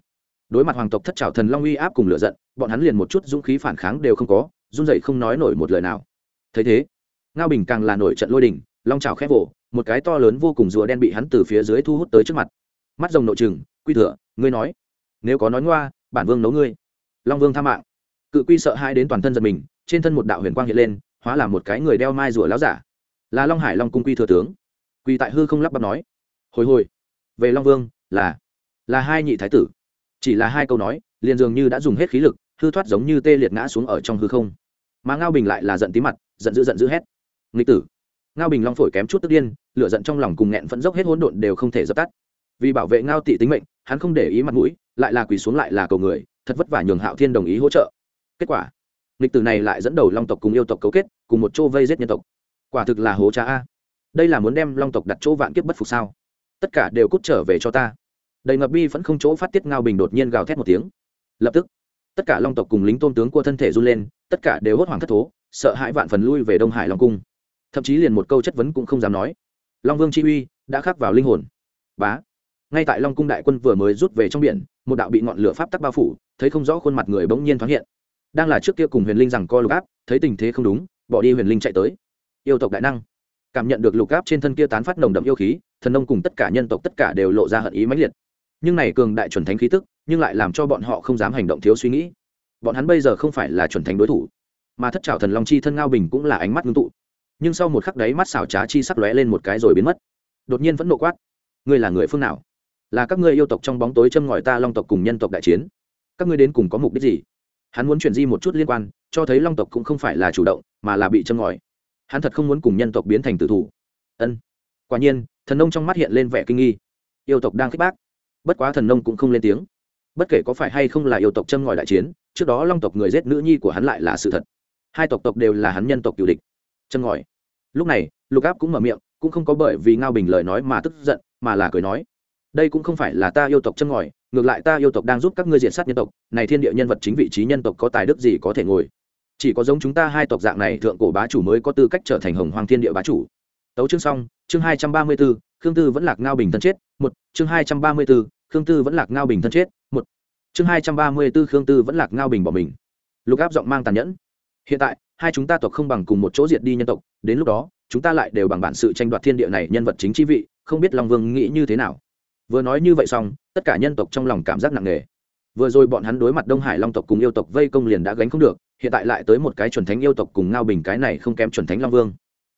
Đối mặt hoàng tộc thất trào thần long uy áp cùng lựa giận, bọn hắn liền một chút dũng khí phản kháng đều không có, run dậy không nói nổi một lời nào. Thấy thế, ngao bình càng là nổi trận lôi đình, long trào khép vỗ một cái to lớn vô cùng rùa đen bị hắn từ phía dưới thu hút tới trước mặt. Mắt rồng nội trừng, quy thừa, ngươi nói. Nếu có nói ngoa, bản vương nấu ngươi. Long vương tha mạng. Cự quy sợ hai đến toàn thân giật mình trên thân một đạo huyền quang hiện lên, hóa là một cái người đeo mai rùa láo giả. Là long hải long cung quy thừa tướng. Quy tại hư không lắp bắp nói. Hồi hồi. Về long vương, là là hai nhị thái tử. Chỉ là hai câu nói, liền dường như đã dùng hết khí lực, hư thoát giống như tê liệt ngã xuống ở trong hư không. Mà ngao bình lại là giận tí mặt, giận dữ giận dữ hét. Nghịch tử. Ngao bình long phổi kém chút tức điên, lửa giận trong lòng cùng nghẹn vẫn dốc hết hỗn độn đều không thể dập tắt. Vì bảo vệ ngao tị tính mệnh, hắn không để ý mặt mũi, lại là quỳ xuống lại là cầu người, thật vất vả nhường hạo thiên đồng ý hỗ trợ. Kết quả lịch tử này lại dẫn đầu long tộc cùng yêu tộc cấu kết, cùng một chỗ vây giết nhân tộc. Quả thực là hố cha a. Đây là muốn đem long tộc đặt chỗ vạn kiếp bất phục sao? Tất cả đều cút trở về cho ta. Đầy ngập bi vẫn không chỗ phát tiết ngao bình đột nhiên gào thét một tiếng. Lập tức, tất cả long tộc cùng lính tôn tướng của thân thể run lên, tất cả đều hốt hoảng thất thố, sợ hãi vạn phần lui về đông hải long cung. Thậm chí liền một câu chất vấn cũng không dám nói. Long vương chi uy đã khắc vào linh hồn. Bá. Ngay tại long cung đại quân vừa mới rút về trong biển, một đạo bị ngọn lửa pháp tắc bao phủ, thấy không rõ khuôn mặt người bỗng nhiên thoáng hiện đang là trước kia cùng huyền linh rằng co lục áp, thấy tình thế không đúng, bỏ đi huyền linh chạy tới. Yêu tộc đại năng. Cảm nhận được lục áp trên thân kia tán phát nồng đậm yêu khí, thần nông cùng tất cả nhân tộc tất cả đều lộ ra hận ý mãnh liệt. Nhưng này cường đại chuẩn thánh khí tức, nhưng lại làm cho bọn họ không dám hành động thiếu suy nghĩ. Bọn hắn bây giờ không phải là chuẩn thánh đối thủ, mà thất trào thần long chi thân ngao bình cũng là ánh mắt ngưng tụ. Nhưng sau một khắc đấy mắt xảo trá chi sắc lóe lên một cái rồi biến mất. Đột nhiên vẫn nộ quát. Ngươi là người phương nào? Là các ngươi yêu tộc trong bóng tối châm ngòi ta long tộc cùng nhân tộc đại chiến. Các ngươi đến cùng có mục đích gì? Hắn muốn chuyển di một chút liên quan, cho thấy long tộc cũng không phải là chủ động, mà là bị châm ngòi. Hắn thật không muốn cùng nhân tộc biến thành tử thủ. Ân. Quả nhiên, thần nông trong mắt hiện lên vẻ kinh nghi. Yêu tộc đang khích bác. Bất quá thần nông cũng không lên tiếng. Bất kể có phải hay không là yêu tộc châm ngòi đại chiến, trước đó long tộc người giết nữ nhi của hắn lại là sự thật. Hai tộc tộc đều là hắn nhân tộc cựu địch. Châm ngòi. Lúc này, lục áp cũng mở miệng, cũng không có bởi vì ngao bình lời nói mà tức giận, mà là cười nói đây cũng không phải là ta yêu tộc châm ngòi, ngược lại ta yêu tộc đang giúp các ngươi diện sát nhân tộc, này thiên địa nhân vật chính vị trí nhân tộc có tài đức gì có thể ngồi? Chỉ có giống chúng ta hai tộc dạng này, thượng cổ bá chủ mới có tư cách trở thành hồng hoàng thiên địa bá chủ. Tấu chương xong, chương hai trăm ba mươi b ố khương tư vẫn lạc ngao bình thân chết, một, chương hai trăm ba mươi b ố khương tư vẫn lạc ngao bình thân chết, một, chương hai trăm ba mươi b ố khương tư vẫn lạc ngao bình bỏ mình. Lục áp giọng mang tàn nhẫn. Hiện tại, hai chúng ta tộc không bằng cùng một chỗ diệt đi nhân tộc, đến lúc đó, chúng ta lại đều bằng bản sự tranh đoạt thiên địa này nhân vật chính chi vị, không biết long vương nghĩ như thế nào vừa nói như vậy xong, tất cả nhân tộc trong lòng cảm giác nặng nề. Vừa rồi bọn hắn đối mặt đông hải long tộc cùng yêu tộc vây công liền đã gánh không được, hiện tại lại tới một cái chuẩn thánh yêu tộc cùng ngao bình cái này không kém chuẩn thánh long vương.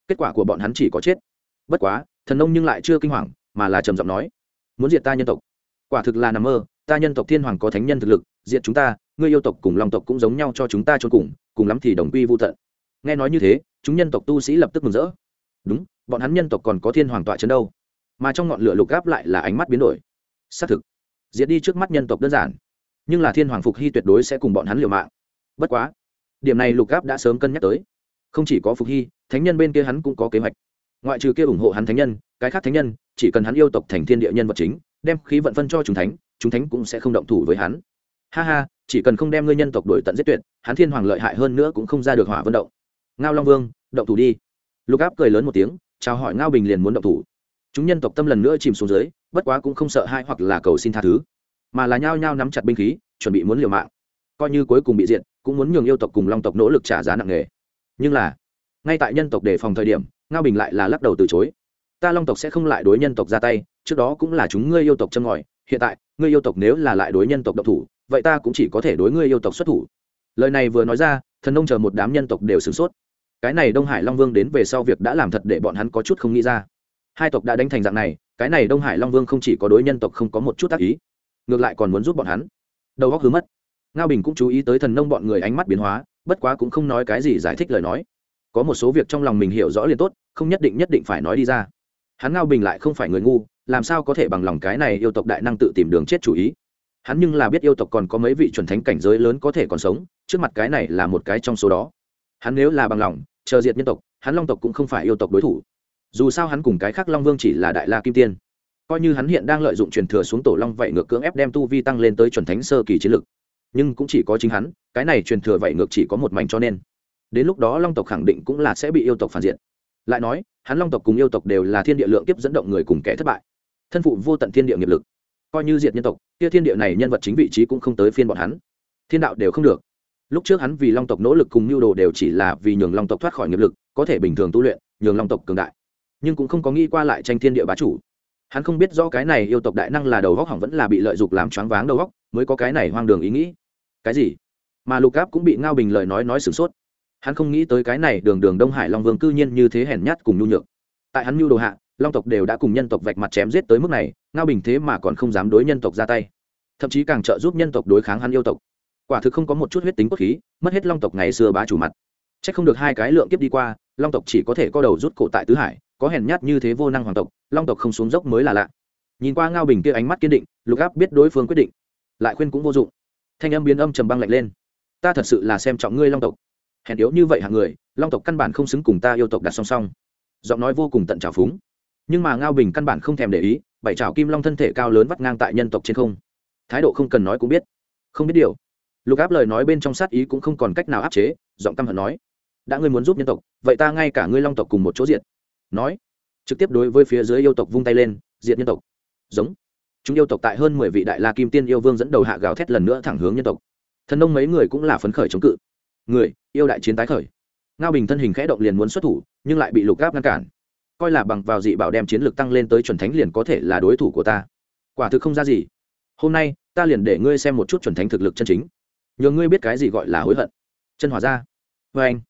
Kết quả của bọn hắn chỉ có chết. Bất quá, thần nông nhưng lại chưa kinh hoàng, mà là trầm giọng nói, muốn diệt ta nhân tộc? Quả thực là nằm mơ, ta nhân tộc thiên hoàng có thánh nhân thực lực, diệt chúng ta, ngươi yêu tộc cùng long tộc cũng giống nhau cho chúng ta cho cùng cùng lắm thì đồng quy vô tận. Nghe nói như thế, chúng nhân tộc tu sĩ lập tức mừng rỡ. Đúng, bọn hắn nhân tộc còn có thiên hoàng tọa trấn đâu? Mà trong ngọn lửa lục gáp lại là ánh mắt biến đổi. Xác thực, diệt đi trước mắt nhân tộc đơn giản, nhưng là thiên hoàng phục hy tuyệt đối sẽ cùng bọn hắn liều mạng. Bất quá, điểm này lục gáp đã sớm cân nhắc tới. Không chỉ có phục hy, thánh nhân bên kia hắn cũng có kế hoạch. Ngoại trừ kia ủng hộ hắn thánh nhân, cái khác thánh nhân, chỉ cần hắn yêu tộc thành thiên địa nhân vật chính, đem khí vận phân cho chúng thánh chúng thánh cũng sẽ không động thủ với hắn. Ha ha, chỉ cần không đem ngươi nhân tộc đổi tận giết tuyệt, hắn thiên hoàng lợi hại hơn nữa cũng không ra được hỏa vận động. Ngao long vương, động thủ đi. Lục áp cười lớn một tiếng, chào hỏi ngao bình liền muốn động thủ chúng nhân tộc tâm lần nữa chìm xuống dưới, bất quá cũng không sợ hai hoặc là cầu xin tha thứ, mà là nhao nhao nắm chặt binh khí, chuẩn bị muốn liều mạng. Coi như cuối cùng bị diện cũng muốn nhường yêu tộc cùng long tộc nỗ lực trả giá nặng nề. Nhưng là, ngay tại nhân tộc đề phòng thời điểm, ngao bình lại là lắc đầu từ chối. Ta long tộc sẽ không lại đối nhân tộc ra tay, trước đó cũng là chúng ngươi yêu tộc châm ngòi, hiện tại, ngươi yêu tộc nếu là lại đối nhân tộc độc thủ, vậy ta cũng chỉ có thể đối ngươi yêu tộc xuất thủ. Lời này vừa nói ra, thần nông chờ một đám nhân tộc đều sửng sốt. Cái này đông hải long vương đến về sau việc đã làm thật để bọn hắn có chút không nghĩ ra hai tộc đã đánh thành dạng này, cái này đông hải long vương không chỉ có đối nhân tộc không có một chút tác ý, ngược lại còn muốn giúp bọn hắn. Đầu góc hứa mất. Ngao bình cũng chú ý tới thần nông bọn người ánh mắt biến hóa, bất quá cũng không nói cái gì giải thích lời nói. Có một số việc trong lòng mình hiểu rõ liền tốt, không nhất định nhất định phải nói đi ra. Hắn ngao bình lại không phải người ngu, làm sao có thể bằng lòng cái này yêu tộc đại năng tự tìm đường chết chủ ý? Hắn nhưng là biết yêu tộc còn có mấy vị chuẩn thánh cảnh giới lớn có thể còn sống, trước mặt cái này là một cái trong số đó. Hắn nếu là bằng lòng, chờ diệt nhân tộc, hắn long tộc cũng không phải yêu tộc đối thủ dù sao hắn cùng cái khác long vương chỉ là đại la kim tiên. Coi như hắn hiện đang lợi dụng truyền thừa xuống tổ long vậy ngược cưỡng ép đem tu vi tăng lên tới chuẩn thánh sơ kỳ chiến lực. Nhưng cũng chỉ có chính hắn, cái này truyền thừa vậy ngược chỉ có một mảnh cho nên. Đến lúc đó long tộc khẳng định cũng là sẽ bị yêu tộc phản diện. Lại nói, hắn long tộc cùng yêu tộc đều là thiên địa lượng kiếp dẫn động người cùng kẻ thất bại. Thân phụ vô tận thiên địa nghiệp lực. Coi như diệt nhân tộc, kia thiên địa này nhân vật chính vị trí cũng không tới phiên bọn hắn. Thiên đạo đều không được. Lúc trước hắn vì long tộc nỗ lực cùng mưu đồ đều chỉ là vì nhường long tộc thoát khỏi nghiệp lực, có thể bình thường tu luyện, nhường long tộc cường đại nhưng cũng không có nghĩ qua lại tranh thiên địa bá chủ. Hắn không biết do cái này yêu tộc đại năng là đầu góc hỏng vẫn là bị lợi dụng làm choáng váng đầu góc, mới có cái này hoang đường ý nghĩ. Cái gì? Mà lục áp cũng bị ngao bình lời nói nói sửng sốt. Hắn không nghĩ tới cái này đường đường đông hải long vương cư nhiên như thế hèn nhát cùng nhu nhược. Tại hắn nhu đồ hạ, long tộc đều đã cùng nhân tộc vạch mặt chém giết tới mức này, ngao bình thế mà còn không dám đối nhân tộc ra tay. Thậm chí càng trợ giúp nhân tộc đối kháng hắn yêu tộc. Quả thực không có một chút huyết tính cốt khí, mất hết long tộc ngày xưa bá chủ mặt. C h ắ c không được hai cái lượng kiếp đi qua, long tộc chỉ có thể co đầu rút cổ tại tứ hải có hèn nhát như thế vô năng hoàng tộc, long tộc không xuống dốc mới là lạ. Nhìn qua ngao bình kia ánh mắt kiên định, lục áp biết đối phương quyết định. Lại khuyên cũng vô dụng. Thanh âm biến âm trầm băng lạnh lên. Ta thật sự là xem trọng ngươi long tộc. Hèn yếu như vậy hạng người, long tộc căn bản không xứng cùng ta yêu tộc đặt song song. Giọng nói vô cùng tận trào phúng. Nhưng mà ngao bình căn bản không thèm để ý, bảy trào kim long thân thể cao lớn vắt ngang tại nhân tộc trên không. Thái độ không cần nói cũng biết. Không biết điều. Lục áp lời nói bên trong sát ý cũng không còn cách nào áp chế, giọng căm hận nói. Đã ngươi muốn giúp nhân tộc, vậy ta ngay cả ngươi long tộc cùng một chỗ diện nói, trực tiếp đối với phía dưới yêu tộc vung tay lên, diệt nhân tộc. Giống. Chúng yêu tộc tại hơn mười vị đại la kim tiên yêu vương dẫn đầu hạ gào thét lần nữa thẳng hướng nhân tộc. Thần nông mấy người cũng là phấn khởi chống cự. Người, yêu đại chiến tái khởi. Ngao bình thân hình khẽ động liền muốn xuất thủ, nhưng lại bị lục gáp ngăn cản. Coi là bằng vào dị bảo đem chiến lược tăng lên tới chuẩn thánh liền có thể là đối thủ của ta. Quả thực không ra gì. Hôm nay, ta liền để ngươi xem một chút chuẩn thánh thực lực chân chính. Nhờ ngươi biết cái gì gọi là hối hận. Chân hỏa ra. Vê anh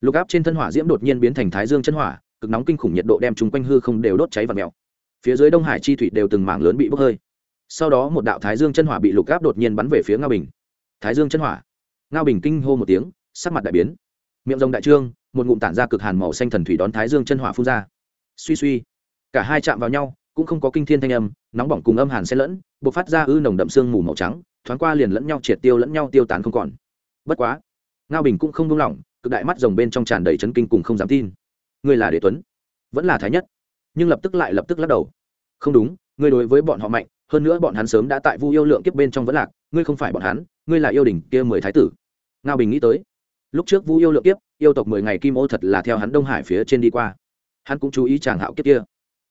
lục áp trên thân hỏa diễm đột nhiên biến thành thái dương chân hỏa cực nóng kinh khủng nhiệt độ đem chúng quanh hư không đều đốt cháy và mèo. Phía dưới đông hải chi thủy đều từng mảng lớn bị bốc hơi. Sau đó một đạo thái dương chân hỏa bị lục gáp đột nhiên bắn về phía ngao bình. Thái dương chân hỏa. Ngao bình kinh hô một tiếng, sắc mặt đại biến. Miệng rồng đại trương, một ngụm tản ra cực hàn màu xanh thần thủy đón thái dương chân hỏa phun ra. Suy suy, cả hai chạm vào nhau, cũng không có kinh thiên thanh âm, nóng bỏng cùng âm hàn xen lẫn b ộ c phát ra ư nồng đậm sương mù màu trắng, thoáng qua liền lẫn nhau triệt tiêu lẫn nhau tiêu tán không còn. Bất quá, ngao bình cũng không đông lỏng, cực đại mắt rồng bên trong tràn đầy chấn kinh cùng không dám tin ngươi là đế tuấn, vẫn là thái nhất. Nhưng lập tức lại lập tức lắc đầu. Không đúng, ngươi đối với bọn họ mạnh, hơn nữa bọn hắn sớm đã tại vu yêu lượng kiếp bên trong vẫn lạc, ngươi không phải bọn hắn, ngươi là yêu đình kia mười thái tử. Ngao bình nghĩ tới, lúc trước vu yêu lượng kiếp, yêu tộc mười ngày kim ô thật là theo hắn đông hải phía trên đi qua. Hắn cũng chú ý chàng hạo kiếp kia.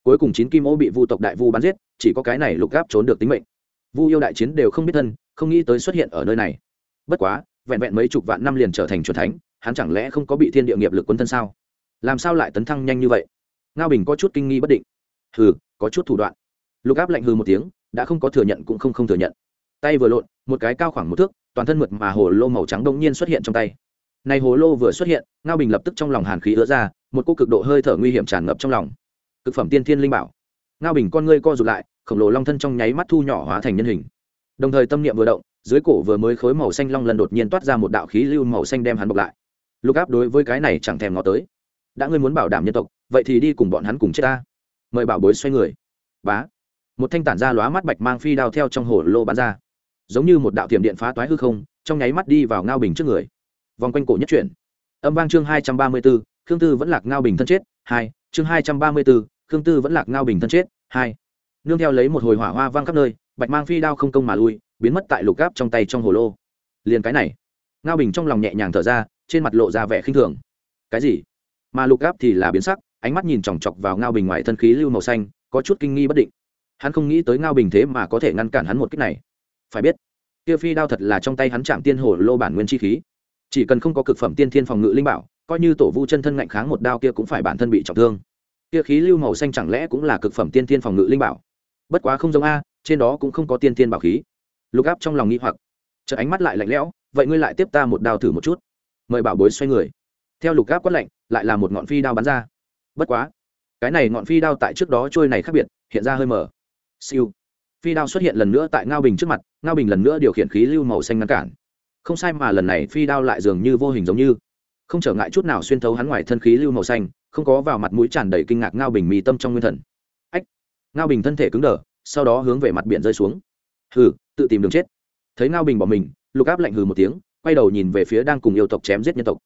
Cuối cùng chín kim ô bị vu tộc đại vu bắn giết, chỉ có cái này lục gáp trốn được tính mệnh. Vu yêu đại chiến đều không biết thân, không nghĩ tới xuất hiện ở nơi này. Bất quá, vẹn vẹn mấy chục vạn năm liền trở thành c thánh, hắn chẳng lẽ không có bị thiên địa nghiệp lực quân thân sao? Làm sao lại tấn thăng nhanh như vậy? Ngao bình có chút kinh nghi bất định. Hừ, có chút thủ đoạn. Lục áp lạnh hừ một tiếng, đã không có thừa nhận cũng không không thừa nhận. Tay vừa lộn, một cái cao khoảng một thước, toàn thân mượt mà hồ lô màu trắng đông nhiên xuất hiện trong tay. Này hồ lô vừa xuất hiện, ngao bình lập tức trong lòng hàn khí ứa ra, một cô cực độ hơi thở nguy hiểm tràn ngập trong lòng. Cực phẩm tiên thiên linh bảo. Ngao bình con ngươi co rụt lại, khổng lồ long thân trong nháy mắt thu nhỏ hóa thành nhân hình. Đồng thời tâm niệm vừa động, dưới cổ vừa mới khối màu xanh long lần đột nhiên toát ra một đạo khí lưu màu xanh đem hắn bọc lại. Lục áp đối với cái này chẳng thèm ngó tới đã ngươi muốn bảo đảm nhân tộc, vậy thì đi cùng bọn hắn cùng chết ta. Mời bảo bối xoay người. Bá. Một thanh tản ra lóa mắt bạch mang phi đao theo trong hồ lô bắn ra. Giống như một đạo tiềm điện phá toái hư không, trong nháy mắt đi vào ngao bình trước người. Vòng quanh cổ nhất chuyển. Âm vang chương hai trăm ba mươi b ố khương tư vẫn lạc ngao bình thân chết, hai. Chương hai trăm ba mươi b ố khương tư vẫn lạc ngao bình thân chết, hai. Nương theo lấy một hồi hỏa hoa vang khắp nơi, bạch mang phi đao không công mà lui, biến mất tại lục gáp trong tay trong hồ lô. Liền cái này. Ngao bình trong lòng nhẹ nhàng thở ra, trên mặt lộ ra vẻ khinh thường. Cái gì? Mà lục gáp thì là biến sắc, ánh mắt nhìn chòng chọc vào ngao bình ngoài thân khí lưu màu xanh, có chút kinh nghi bất định. Hắn không nghĩ tới ngao bình thế mà có thể ngăn cản hắn một cách này. Phải biết, kia phi đao thật là trong tay hắn chạm tiên hồ lô bản nguyên chi khí. Chỉ cần không có cực phẩm tiên thiên phòng ngự linh bảo, coi như tổ vu chân thân ngạnh kháng một đao kia cũng phải bản thân bị trọng thương. Kia khí lưu màu xanh chẳng lẽ cũng là cực phẩm tiên thiên phòng ngự linh bảo? Bất quá không giống a, trên đó cũng không có tiên thiên bảo khí. Lục áp trong lòng nghi hoặc chợ ánh mắt lại lạnh lẽo, vậy ngươi lại tiếp ta một đao thử một chút. Mời bảo bối xoay người theo lục áp quát lạnh, lại là một ngọn phi đao bắn ra. Bất quá, cái này ngọn phi đao tại trước đó trôi này khác biệt, hiện ra hơi mở. Siêu. Phi đao xuất hiện lần nữa tại ngao bình trước mặt, ngao bình lần nữa điều khiển khí lưu màu xanh ngăn cản. Không sai mà lần này phi đao lại dường như vô hình giống như. Không trở ngại chút nào xuyên thấu hắn ngoài thân khí lưu màu xanh, không có vào mặt mũi tràn đầy kinh ngạc ngao bình mì tâm trong nguyên thần. Ách. Ngao bình thân thể cứng đờ, sau đó hướng về mặt biển rơi xuống. Hừ, tự tìm đường chết. Thấy ngao bình bỏ mình, lục áp lạnh hừ một tiếng, quay đầu nhìn về phía đang cùng yêu tộc chém giết nhân tộc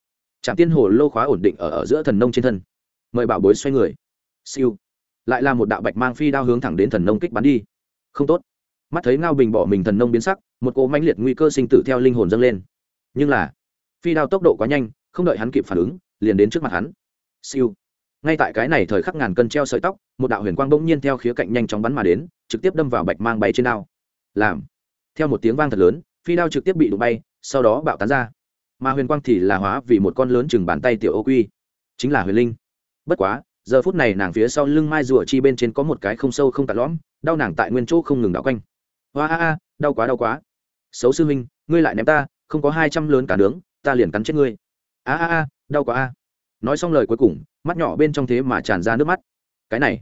trạm tiên hồ lô khóa ổn định ở, ở giữa thần nông trên thân. Mời bảo bối xoay người. Siêu. Lại là một đạo bạch mang phi đao hướng thẳng đến thần nông kích bắn đi. Không tốt. Mắt thấy ngao bình bỏ mình thần nông biến sắc một cỗ mãnh liệt nguy cơ sinh tử theo linh hồn dâng lên. Nhưng là phi đao tốc độ quá nhanh không đợi hắn kịp phản ứng liền đến trước mặt hắn. Siêu. Ngay tại cái này thời khắc ngàn cân treo sợi tóc một đạo huyền quang bỗng nhiên theo khía cạnh nhanh chóng bắn mà đến trực tiếp đâm vào bạch mang bay trên đao. Làm. Theo một tiếng vang thật lớn phi đao trực tiếp bị đụng bay sau đó bạo tán ra mà huyền quang thì là hóa vì một con lớn chừng bàn tay tiểu ô quy. Chính là huyền linh. Bất quá, giờ phút này nàng phía sau lưng mai rùa chi bên trên có một cái không sâu không tạt lõm, đau nàng tại nguyên chỗ không ngừng đảo quanh. Hoa a a, đau quá đau quá. Xấu sư huynh, ngươi lại ném ta, không có hai trăm lớn cả nướng, ta liền cắn chết ngươi. A a a, đau quá a. Nói xong lời cuối cùng, mắt nhỏ bên trong thế mà tràn ra nước mắt. Cái này,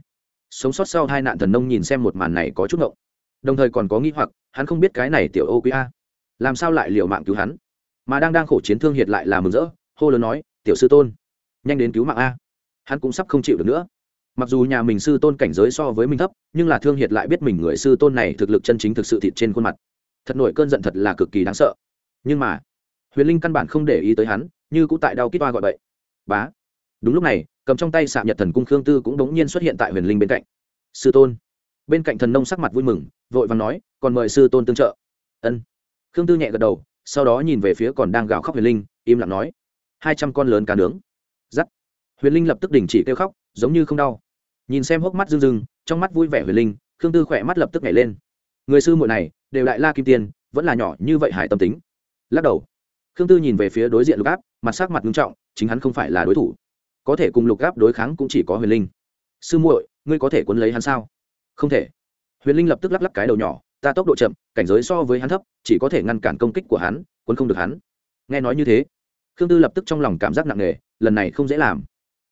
sống sót sau hai nạn thần nông nhìn xem một màn này có chút ngộng. Đồng thời còn có nghĩ hoặc, hắn không biết cái này tiểu ô quý a. Làm sao lại liều mạng cứu hắn? Mà đang đang khổ chiến thương hiệt lại là mừng rỡ, hô lớn nói, tiểu sư tôn, nhanh đến cứu mạng a. Hắn cũng sắp không chịu được nữa. Mặc dù nhà mình sư tôn cảnh giới so với mình thấp, nhưng là thương hiệt lại biết mình người sư tôn này thực lực chân chính thực sự thịt trên khuôn mặt. Thật nổi cơn giận thật là cực kỳ đáng sợ. Nhưng mà, huyền linh căn bản không để ý tới hắn, như cũng tại đau kít toa gọi bậy. Bá. Đúng lúc này, cầm trong tay xạ nhật thần cung khương tư cũng đống nhiên xuất hiện tại huyền linh bên cạnh. Sư tôn. Bên cạnh thần nông sắc mặt vui mừng, vội và nói, còn mời sư tôn tương trợ. Ân. Khương tư nhẹ gật đầu sau đó nhìn về phía còn đang gào khóc huyền linh, im lặng nói, hai trăm con lớn cá nướng. Giắt. Huyền linh lập tức đình chỉ kêu khóc, giống như không đau. Nhìn xem hốc mắt rưng rưng, trong mắt vui vẻ huyền linh, khương tư khỏe mắt lập tức nhảy lên. Người sư muội này, đều đại la kim tiên vẫn là nhỏ như vậy hải tâm tính. Lắc đầu. Khương tư nhìn về phía đối diện lục áp, mặt sắc mặt nghiêm trọng, chính hắn không phải là đối thủ. Có thể cùng lục áp đối kháng cũng chỉ có huyền linh. Sư muội, ngươi có thể cuốn lấy hắn sao? Không thể. Huyền linh lập tức lắc lắc cái đầu nhỏ ta tốc độ chậm, cảnh giới so với hắn thấp, chỉ có thể ngăn cản công kích của hắn, cuốn không được hắn. Nghe nói như thế, khương tư lập tức trong lòng cảm giác nặng nề, lần này không dễ làm.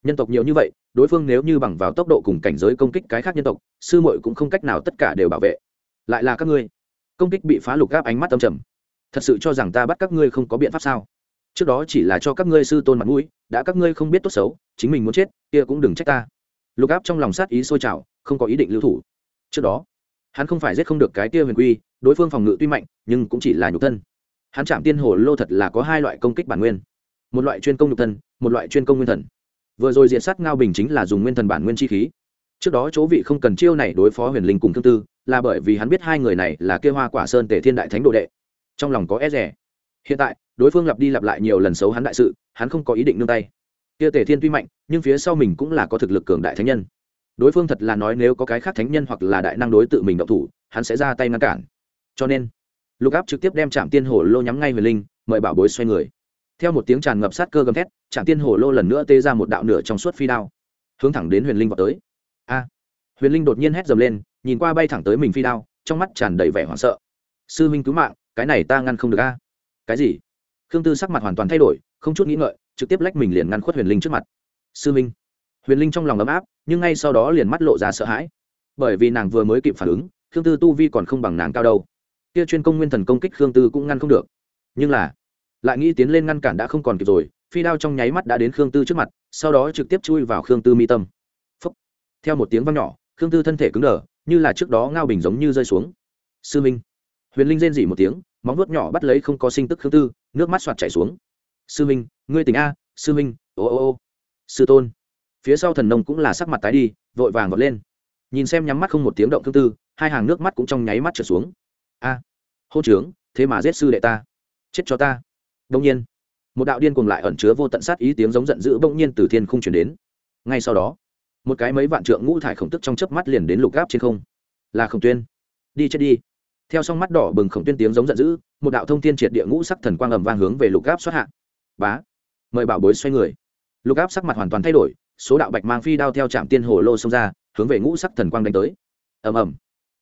Nhân tộc nhiều như vậy, đối phương nếu như bằng vào tốc độ cùng cảnh giới công kích cái khác nhân tộc, sư muội cũng không cách nào tất cả đều bảo vệ. Lại là các ngươi. Công kích bị phá lục gáp ánh mắt âm trầm. Thật sự cho rằng ta bắt các ngươi không có biện pháp sao? Trước đó chỉ là cho các ngươi sư tôn mặt mũi, đã các ngươi không biết tốt xấu, chính mình muốn chết, kia cũng đừng trách ta. Lục áp trong lòng sát ý sôi trào, không có ý định lưu thủ. Trước đó hắn không phải giết không được cái kia huyền quy, đối phương phòng ngự tuy mạnh, nhưng cũng chỉ là nhục thân. Hắn chạm tiên hồ lô thật là có hai loại công kích bản nguyên. Một loại chuyên công nhục thân, một loại chuyên công nguyên thần. Vừa rồi diện sát ngao bình chính là dùng nguyên thần bản nguyên chi khí. Trước đó chỗ vị không cần chiêu này đối phó huyền linh cùng thương tư, là bởi vì hắn biết hai người này là kêu hoa quả sơn tể thiên đại thánh đồ đệ. Trong lòng có e rẻ. Hiện tại, đối phương lặp đi lặp lại nhiều lần xấu hắn đại sự, hắn không có ý định nương tay. Kia tể thiên tuy mạnh, nhưng phía sau mình cũng là có thực lực cường đại thánh nhân đối phương thật là nói nếu có cái khác thánh nhân hoặc là đại năng đối tự mình động thủ, hắn sẽ ra tay ngăn cản. Cho nên, lục áp trực tiếp đem trạm tiên hồ lô nhắm ngay về linh, mời bảo bối xoay người. Theo một tiếng tràn ngập sát cơ gầm thét trạm tiên hồ lô lần nữa tê ra một đạo nửa trong suốt phi đao, hướng thẳng đến huyền linh vào tới. A! Huyền linh đột nhiên hét dầm lên, nhìn qua bay thẳng tới mình phi đao, trong mắt tràn đầy vẻ hoảng sợ. Sư minh cứu mạng, cái này ta ngăn không được a. Cái gì? Khương tư sắc mặt hoàn toàn thay đổi, không chút nghĩ ngợi, trực tiếp lách mình liền ngăn khuất huyền linh trước mặt. Sư minh huyền linh trong lòng ấm áp, nhưng ngay sau đó liền mắt lộ ra sợ hãi. Bởi vì nàng vừa mới kịp phản ứng, khương tư tu vi còn không bằng nàng cao đâu. Kia chuyên công nguyên thần công kích khương tư cũng ngăn không được. Nhưng là, lại nghĩ tiến lên ngăn cản đã không còn kịp rồi, phi đao trong nháy mắt đã đến khương tư trước mặt, sau đó trực tiếp chui vào khương tư mi tâm. Phúc. theo một tiếng vang nhỏ, khương tư thân thể cứng đờ, như là trước đó ngao bình giống như rơi xuống. Sư minh. Huyền linh rên dỉ một tiếng, móng vuốt nhỏ bắt lấy không có sinh tức khương tư, nước mắt soạt chảy xuống. Sư minh, ngươi tỉnh a, sư minh, ô ô ô. Sư tôn phía sau thần nông cũng là sắc mặt tái đi vội vàng vọt lên. Nhìn xem nhắm mắt không một tiếng động thương tư hai hàng nước mắt cũng trong nháy mắt trở xuống. A à, hô trướng thế mà giết sư đệ ta. Chết cho ta. Đông nhiên một đạo điên cuồng lại ẩn chứa vô tận sát ý tiếng giống giận dữ bỗng nhiên từ thiên không chuyển đến. Ngay sau đó một cái mấy vạn trượng ngũ thải khổng tức trong chớp mắt liền đến lục gáp trên không. Là khổng tuyên. Đi chết đi. Theo song mắt đỏ bừng khổng tuyên tiếng giống giận dữ một đạo thông thiên triệt địa ngũ sắc thần quang ầm vang hướng về lục gáp xuất hạ. Bá mời bảo bối xoay người. Lục áp sắc mặt hoàn toàn thay đổi số đạo bạch mang phi đao theo trạm tiên hồ lô xông ra, hướng về ngũ sắc thần quang đánh tới. Ầm ầm.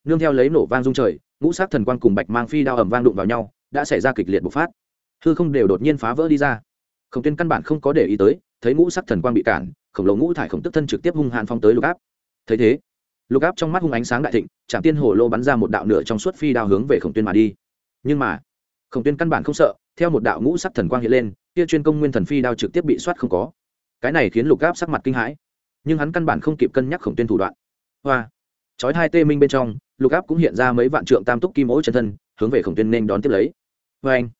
Nương theo lấy nổ vang rung trời, ngũ sắc thần quang cùng bạch mang phi đao ầm vang đụng vào nhau, đã xảy ra kịch liệt bộc phát. Hư không đều đột nhiên phá vỡ đi ra. Khổng tuyên căn bản không có để ý tới, thấy ngũ sắc thần quang bị cản, khổng lồ ngũ thải khổng tức thân trực tiếp hung hàn phong tới lục áp. Thấy thế, lục áp trong mắt hung ánh sáng đại thịnh, trạm tiên hồ lô bắn ra một đạo nửa trong suốt phi đao hướng về khổng tuyên mà đi. Nhưng mà, khổng tuyên căn bản không sợ, theo một đạo ngũ sắc thần quang hiện lên, kia chuyên công nguyên thần phi đao trực tiếp bị soát không có cái này khiến lục áp sắc mặt kinh hãi, nhưng hắn căn bản không kịp cân nhắc khổng tuyên thủ đoạn. Hoa! Chói hai tê minh bên trong, lục áp cũng hiện ra mấy vạn trượng tam túc kim ố chân thân, hướng về khổng tuyên nên đón tiếp lấy. Vê anh,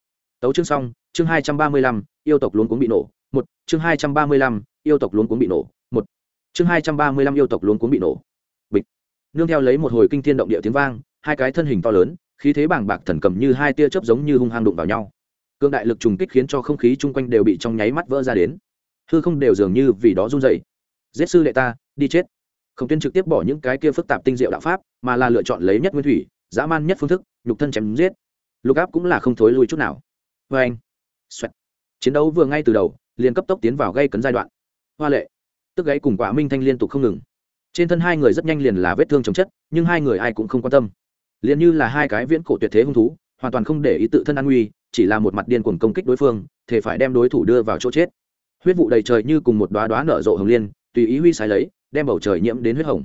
tấu chương xong, chương hai trăm ba mươi lăm, yêu tộc luống cuống bị nổ, một, chương hai trăm ba mươi lăm, yêu tộc luống cuống bị nổ, một, chương hai trăm ba mươi lăm yêu tộc luống cuống bị nổ. Bịch. Nương theo lấy một hồi kinh thiên động địa tiếng vang, hai cái thân hình to lớn, khí thế bàng bạc thần cầm như hai tia chớp giống như hung hăng đụng vào nhau. Cương đại lực trùng kích khiến cho không khí chung quanh đều bị trong nháy mắt vỡ ra đến hư không đều dường như vì đó run dậy giết sư đệ ta, đi chết. Khổng tuyên trực tiếp bỏ những cái kia phức tạp tinh diệu đạo pháp, mà là lựa chọn lấy nhất nguyên thủy, dã man nhất phương thức, nhục thân chém giết. Lục áp cũng là không thối lui chút nào. Vê anh, Xoẹt. chiến đấu vừa ngay từ đầu, liền cấp tốc tiến vào gây cấn giai đoạn. Hoa lệ. Tức gáy cùng quả minh thanh liên tục không ngừng. Trên thân hai người rất nhanh liền là vết thương chồng chất, nhưng hai người ai cũng không quan tâm. Liền như là hai cái viễn cổ tuyệt thế hung thú, hoàn toàn không để ý tự thân an nguy, chỉ là một mặt điên cuồng công kích đối phương thể phải đem đối thủ đưa vào chỗ chết huyết vụ đầy trời như cùng một đoá đoá nở rộ hồng liên, tùy ý huy sái lấy, đem bầu trời nhiễm đến huyết hồng.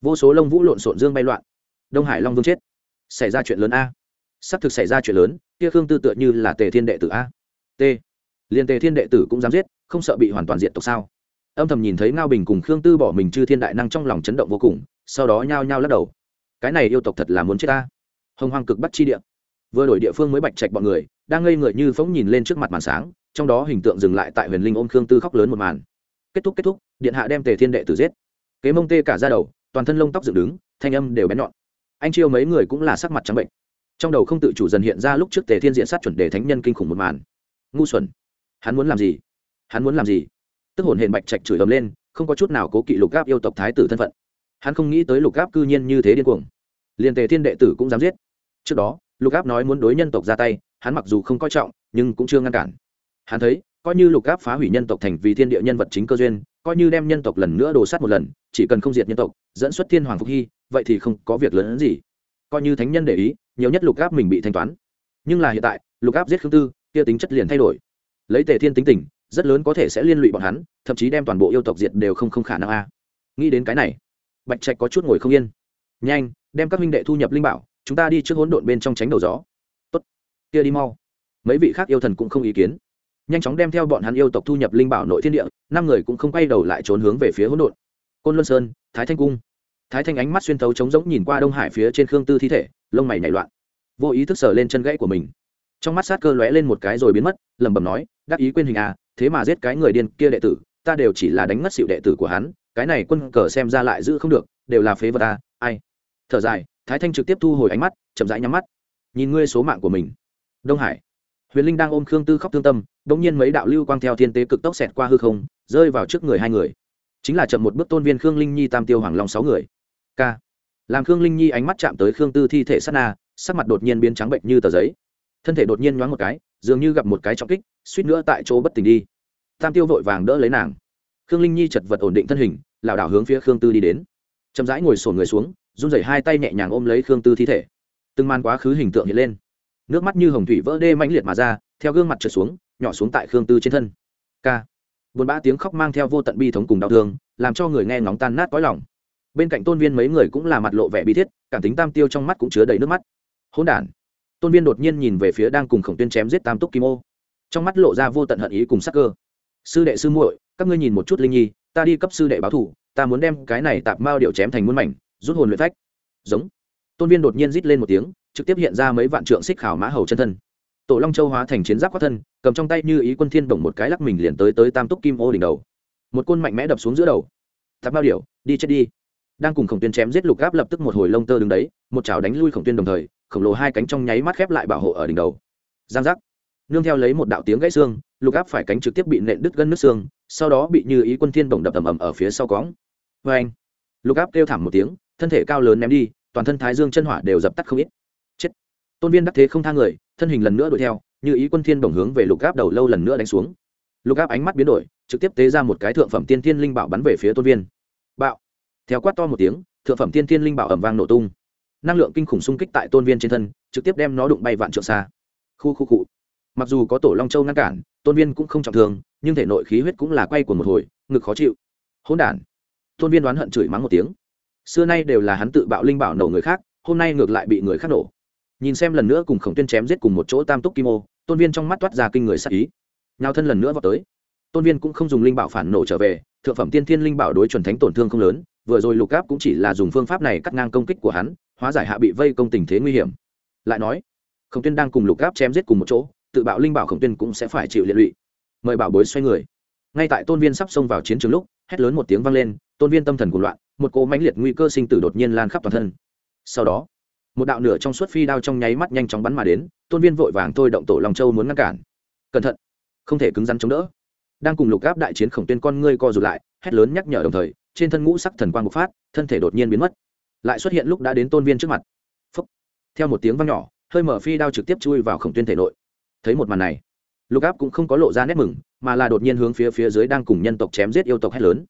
Vô số lông vũ lộn xộn dương bay loạn. Đông hải long vương chết. Xảy ra chuyện lớn a. Sắp thực xảy ra chuyện lớn, kia khương tư tựa như là tề thiên đệ tử a. T. Liền tề thiên đệ tử cũng dám giết, không sợ bị hoàn toàn diện tộc sao? Âm thầm nhìn thấy ngao bình cùng khương tư bỏ mình chư thiên đại năng trong lòng chấn động vô cùng, sau đó nhao nhao lắc đầu. Cái này yêu tộc thật là muốn chết ta. Hồng hoang cực bắt chi địa. Vừa đổi địa phương mới bạch trạch bọn người, đang ngây người như phóng nhìn lên trước mặt màn sáng trong đó hình tượng dừng lại tại huyền linh ôm khương tư khóc lớn một màn kết thúc kết thúc điện hạ đem tề thiên đệ tử giết kế mông tê cả ra đầu toàn thân lông tóc dựng đứng thanh âm đều bén nhọn anh chiêu mấy người cũng là sắc mặt trắng bệnh trong đầu không tự chủ dần hiện ra lúc trước tề thiên diện sát chuẩn đề thánh nhân kinh khủng một màn ngu xuẩn hắn muốn làm gì hắn muốn làm gì tức hồn hển bạch trạch chửi ầm lên không có chút nào cố kỵ lục gáp yêu tộc thái tử thân phận hắn không nghĩ tới lục gáp cư nhiên như thế điên cuồng liền tề thiên đệ tử cũng dám giết trước đó lục áp nói muốn đối nhân tộc ra tay hắn mặc dù không coi trọng nhưng cũng chưa ngăn cản hắn thấy, coi như lục áp phá hủy nhân tộc thành vì thiên địa nhân vật chính cơ duyên, coi như đem nhân tộc lần nữa đồ sát một lần, chỉ cần không diệt nhân tộc, dẫn xuất thiên hoàng phục hy, vậy thì không có việc lớn hơn gì. Coi như thánh nhân để ý, nhiều nhất lục áp mình bị thanh toán. Nhưng là hiện tại, lục áp giết khương tư, kia tính chất liền thay đổi. Lấy tề thiên tính tình, rất lớn có thể sẽ liên lụy bọn hắn, thậm chí đem toàn bộ yêu tộc diệt đều không không khả năng a. Nghĩ đến cái này, bạch trạch có chút ngồi không yên. Nhanh, đem các minh đệ thu nhập linh bảo, chúng ta đi trước hỗn độn bên trong tránh đầu gió. Tốt, kia đi mau. Mấy vị khác yêu thần cũng không ý kiến nhanh chóng đem theo bọn hắn yêu tộc thu nhập linh bảo nội thiên địa, năm người cũng không quay đầu lại trốn hướng về phía hỗn độn. Côn luân sơn, thái thanh cung. Thái thanh ánh mắt xuyên tấu trống rỗng nhìn qua đông hải phía trên khương tư thi thể, lông mày nảy loạn. Vô ý thức sờ lên chân gãy của mình. Trong mắt sát cơ lóe lên một cái rồi biến mất, lẩm bẩm nói, đắc ý quên hình à thế mà giết cái người điên kia đệ tử, ta đều chỉ là đánh mất xịu đệ tử của hắn, cái này quân cờ xem ra lại giữ không được, đều là phế vật ta ai? Thở dài, thái thanh trực tiếp thu hồi ánh mắt, chậm rãi nhắm mắt. Nhìn ngươi số mạng của mình. Đông hải huyền linh đang ôm khương tư khóc thương tâm, đ ỗ n g nhiên mấy đạo lưu quang theo thiên tế cực tốc xẹt qua hư không, rơi vào trước người hai người. Chính là chậm một bước tôn viên khương linh nhi tam tiêu hoàng long sáu người. K. Làm khương linh nhi ánh mắt chạm tới khương tư thi thể sát na, sắc mặt đột nhiên biến trắng bệnh như tờ giấy. Thân thể đột nhiên nhoáng một cái, dường như gặp một cái trọng kích, suýt nữa tại chỗ bất tỉnh đi. Tam tiêu vội vàng đỡ lấy nàng. Khương linh nhi chật vật ổn định thân hình, lảo đảo hướng phía khương tư đi đến. Chậm rãi ngồi sổn người xuống, run rẩy hai tay nhẹ nhàng ôm lấy khương tư thi thể. Từng màn quá khứ hình tượng hiện lên nước mắt như hồng thủy vỡ đê mãnh liệt mà ra, theo gương mặt trượt xuống, nhỏ xuống tại khương tư trên thân. K buồn bã tiếng khóc mang theo vô tận bi thống cùng đau thương, làm cho người nghe ngóng tan nát cõi lòng. Bên cạnh tôn viên mấy người cũng là mặt lộ vẻ bi thiết, cảm tính tam tiêu trong mắt cũng chứa đầy nước mắt. Hỗn đản. Tôn viên đột nhiên nhìn về phía đang cùng khổng tuyên chém giết tam túc kim ô. Trong mắt lộ ra vô tận hận ý cùng sắc cơ. Sư đệ sư muội, các ngươi nhìn một chút linh nhi, ta đi cấp sư đệ báo thủ, ta muốn đem cái này tạp mao điệu chém thành muôn mảnh, rút hồn luyện phách. Giống. Tôn viên đột nhiên rít lên một tiếng trực tiếp hiện ra mấy vạn trượng xích khảo mã hầu chân thân. Tổ long châu hóa thành chiến giáp quát thân, cầm trong tay như ý quân thiên bổng một cái lắc mình liền tới tới tam túc kim ô đỉnh đầu. Một côn mạnh mẽ đập xuống giữa đầu. Tạp bao điểu, đi chết đi. Đang cùng khổng tuyên chém giết lục gáp lập tức một hồi lông tơ đứng đấy, một chảo đánh lui khổng tuyên đồng thời, khổng lồ hai cánh trong nháy mắt khép lại bảo hộ ở đỉnh đầu. Giang giác. Nương theo lấy một đạo tiếng gãy xương, lục áp phải cánh trực tiếp bị nện đứt gân nước xương, sau đó bị như ý quân thiên bổng đập ầm ầm ở phía sau cõng. Vê anh lục áp kêu thảm một tiếng, thân thể cao lớn ném đi, toàn thân thái dương chân hỏa đều dập tắt không ít tôn viên đắc thế không tha người, thân hình lần nữa đuổi theo, như ý quân thiên bổng hướng về lục áp đầu lâu lần nữa đánh xuống. Lục áp ánh mắt biến đổi, trực tiếp tế ra một cái thượng phẩm tiên thiên linh bảo bắn về phía tôn viên. Bạo! Theo quát to một tiếng, thượng phẩm tiên thiên linh bảo ẩm vang nổ tung. Năng lượng kinh khủng xung kích tại tôn viên trên thân, trực tiếp đem nó đụng bay vạn trượng xa. Khu khu cụ mặc dù có tổ long châu ngăn cản, tôn viên cũng không trọng thương, nhưng thể nội khí huyết cũng là quay của một hồi, ngực khó chịu. Hôn đản! Tôn viên đoán hận chửi mắng một tiếng. Xưa nay đều là hắn tự bạo linh bảo nổ người khác, hôm nay ngược lại bị người khác nổ nhìn xem lần nữa cùng khổng tuyên chém giết cùng một chỗ tam túc kim ô, tôn viên trong mắt toát ra kinh người sắc ý. Nhào thân lần nữa vào tới. Tôn viên cũng không dùng linh bảo phản nổ trở về, thượng phẩm tiên thiên linh bảo đối chuẩn thánh tổn thương không lớn, vừa rồi lục áp cũng chỉ là dùng phương pháp này cắt ngang công kích của hắn, hóa giải hạ bị vây công tình thế nguy hiểm. Lại nói, khổng tuyên đang cùng lục áp chém giết cùng một chỗ, tự bạo linh bảo khổng tuyên cũng sẽ phải chịu liệt lụy. Mời bảo bối xoay người. Ngay tại tôn viên sắp xông vào chiến trường lúc, hét lớn một tiếng vang lên, tôn viên tâm thần cuồng loạn, một cỗ mãnh liệt nguy cơ sinh tử đột nhiên lan khắp toàn thân. Sau đó một đạo nửa trong suốt phi đao trong nháy mắt nhanh chóng bắn mà đến, tôn viên vội vàng thôi động tổ lòng châu muốn ngăn cản. Cẩn thận, không thể cứng rắn chống đỡ. Đang cùng lục gáp đại chiến khổng tuyên con ngươi co rụt lại, hét lớn nhắc nhở đồng thời, trên thân ngũ sắc thần quang bộc phát, thân thể đột nhiên biến mất. Lại xuất hiện lúc đã đến tôn viên trước mặt. Phúc. theo một tiếng vang nhỏ, hơi mở phi đao trực tiếp chui vào khổng tuyên thể nội. Thấy một màn này, lục áp cũng không có lộ ra nét mừng, mà là đột nhiên hướng phía phía dưới đang cùng nhân tộc chém giết yêu tộc hét lớn.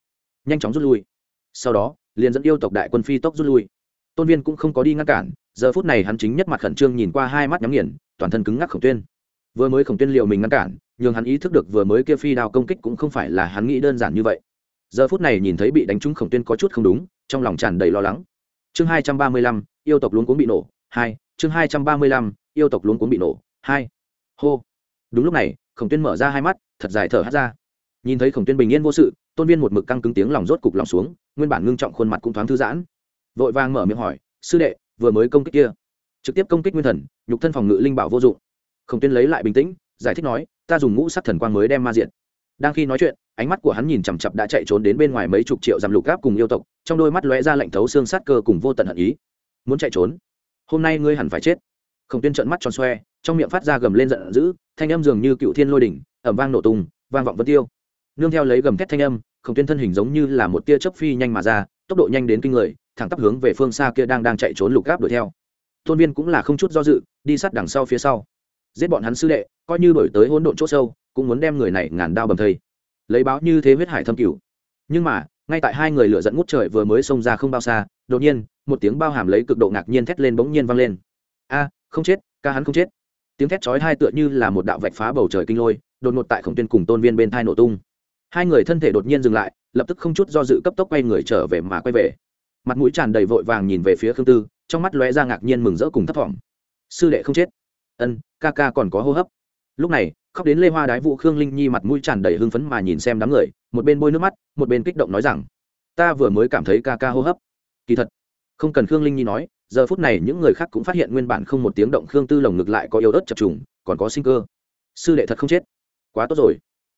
Nhanh chóng rút lui. Sau đó, liền dẫn yêu tộc đại quân phi tốc rút lui tôn viên cũng không có đi ngăn cản, giờ phút này hắn chính nhất mặt khẩn trương nhìn qua hai mắt nhắm nghiền, toàn thân cứng ngắc khổng tuyên. Vừa mới khổng tuyên liệu mình ngăn cản nhưng hắn ý thức được vừa mới kia phi đao công kích cũng không phải là hắn nghĩ đơn giản như vậy. Giờ phút này nhìn thấy bị đánh trúng khổng tuyên có chút không đúng, trong lòng tràn đầy lo lắng. Chương hai trăm ba mươi lăm, yêu tộc luống cuống bị nổ, hai, chương hai trăm ba mươi lăm, yêu tộc luống cuống bị nổ, hai. Hô. Đúng lúc này, khổng tuyên mở ra hai mắt, thật dài thở hát ra. Nhìn thấy khổng tuyên bình yên vô sự, tôn viên một mực căng cứng tiếng lòng rốt cục lòng xuống, nguyên bản ngưng trọng khuôn mặt cũng thoáng thư giãn vội vàng mở miệng hỏi, sư đệ, vừa mới công kích kia, trực tiếp công kích nguyên thần, nhục thân phòng ngự linh bảo vô dụng. Khổng tuyên lấy lại bình tĩnh, giải thích nói, ta dùng ngũ sắc thần quang mới đem ma diện đang khi nói chuyện, ánh mắt của hắn nhìn chằm chặp đã chạy trốn đến bên ngoài mấy chục triệu dặm lục gáp cùng yêu tộc, trong đôi mắt lóe ra lạnh thấu xương sát cơ cùng vô tận hận ý. Muốn chạy trốn? Hôm nay ngươi hẳn phải chết. Khổng tuyên trợn mắt tròn xoe, trong miệng phát ra gầm lên giận dữ, thanh âm dường như cựu thiên lôi đỉnh ẩm vang nổ tung, vang vọng vân tiêu. Nương theo lấy gầm thét thanh âm, khổng tuyên thân hình giống như là một tia chớp phi nhanh mà ra, tốc độ nhanh đến kinh người thẳng tắp hướng về phương xa kia đang đang chạy trốn lục gáp đuổi theo. Tôn viên cũng là không chút do dự, đi sát đằng sau phía sau. Giết bọn hắn sư đệ, coi như đổi tới hỗn độn chỗ sâu, cũng muốn đem người này ngàn đao bầm thây. Lấy báo như thế huyết hải thâm cửu. Nhưng mà, ngay tại hai người lựa dẫn ngút trời vừa mới xông ra không bao xa, đột nhiên, một tiếng bao hàm lấy cực độ ngạc nhiên thét lên bỗng nhiên vang lên. A, không chết, ca hắn không chết. Tiếng thét chói hai tựa như là một đạo vạch phá bầu trời kinh lôi, đột ngột tại khổng tuyên cùng tôn viên bên thai nổ tung. Hai người thân thể đột nhiên dừng lại, lập tức không chút do dự cấp tốc quay người trở về mà quay về mặt mũi tràn đầy vội vàng nhìn về phía khương tư, trong mắt lóe ra ngạc nhiên mừng rỡ cùng thấp thỏm sư đệ không chết. Ân, ca ca còn có hô hấp. Lúc này, khóc đến lê hoa đái vụ khương linh nhi mặt mũi tràn đầy hưng phấn mà nhìn xem đám người, một bên bôi nước mắt, một bên kích động nói rằng, ta vừa mới cảm thấy ca ca hô hấp. Kỳ thật, không cần khương linh nhi nói, giờ phút này những người khác cũng phát hiện nguyên bản không một tiếng động khương tư lồng ngực lại có yếu ớt chập trùng, còn có sinh cơ. Sư đệ thật không chết. Quá tốt rồi.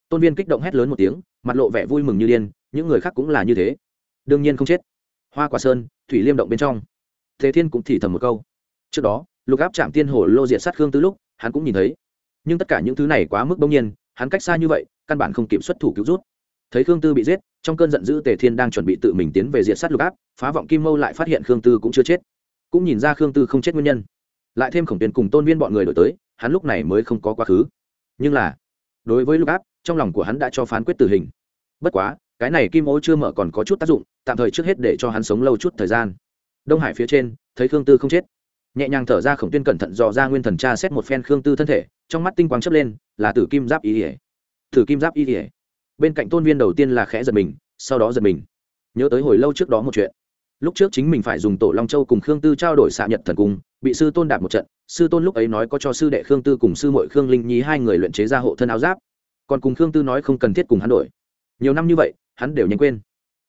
Tôn viên kích động hét lớn một tiếng, mặt lộ vẻ vui mừng như điên, những người khác cũng là như thế. Đương nhiên không chết hoa quả sơn, thủy liêm động bên trong. Thế thiên cũng thì thầm một câu. Trước đó, lục áp chạm tiên hồ lô diệt sát khương tư lúc, hắn cũng nhìn thấy. Nhưng tất cả những thứ này quá mức bỗng nhiên, hắn cách xa như vậy, căn bản không kiểm xuất thủ cứu rút. Thấy khương tư bị giết, trong cơn giận dữ tề thiên đang chuẩn bị tự mình tiến về diện sát lục áp, phá vọng kim mâu lại phát hiện khương tư cũng chưa chết. Cũng nhìn ra khương tư không chết nguyên nhân. Lại thêm khổng tiền cùng tôn viên bọn người đổi tới, hắn lúc này mới không có quá khứ. Nhưng là, đối với lục áp, trong lòng của hắn đã cho phán quyết tử hình. Bất quá, cái này kim ô chưa mở còn có chút tác dụng tạm thời trước hết để cho hắn sống lâu chút thời gian. Đông hải phía trên, thấy khương tư không chết. Nhẹ nhàng thở ra khổng tuyên cẩn thận dò ra nguyên thần tra xét một phen khương tư thân thể, trong mắt tinh quang chấp lên, là tử kim giáp y ỉa tử kim giáp y ỉa bên cạnh tôn viên đầu tiên là khẽ giật mình, sau đó giật mình. Nhớ tới hồi lâu trước đó một chuyện. Lúc trước chính mình phải dùng tổ long châu cùng khương tư trao đổi xạ nhật thần cung, bị sư tôn đạp một trận. Sư tôn lúc ấy nói có cho sư đệ khương tư cùng sư mội khương linh nhi hai người luyện chế ra hộ thân áo giáp. Còn cùng khương tư nói không cần thiết cùng hắn đổi. Nhiều năm như vậy, hắn đều nhanh quên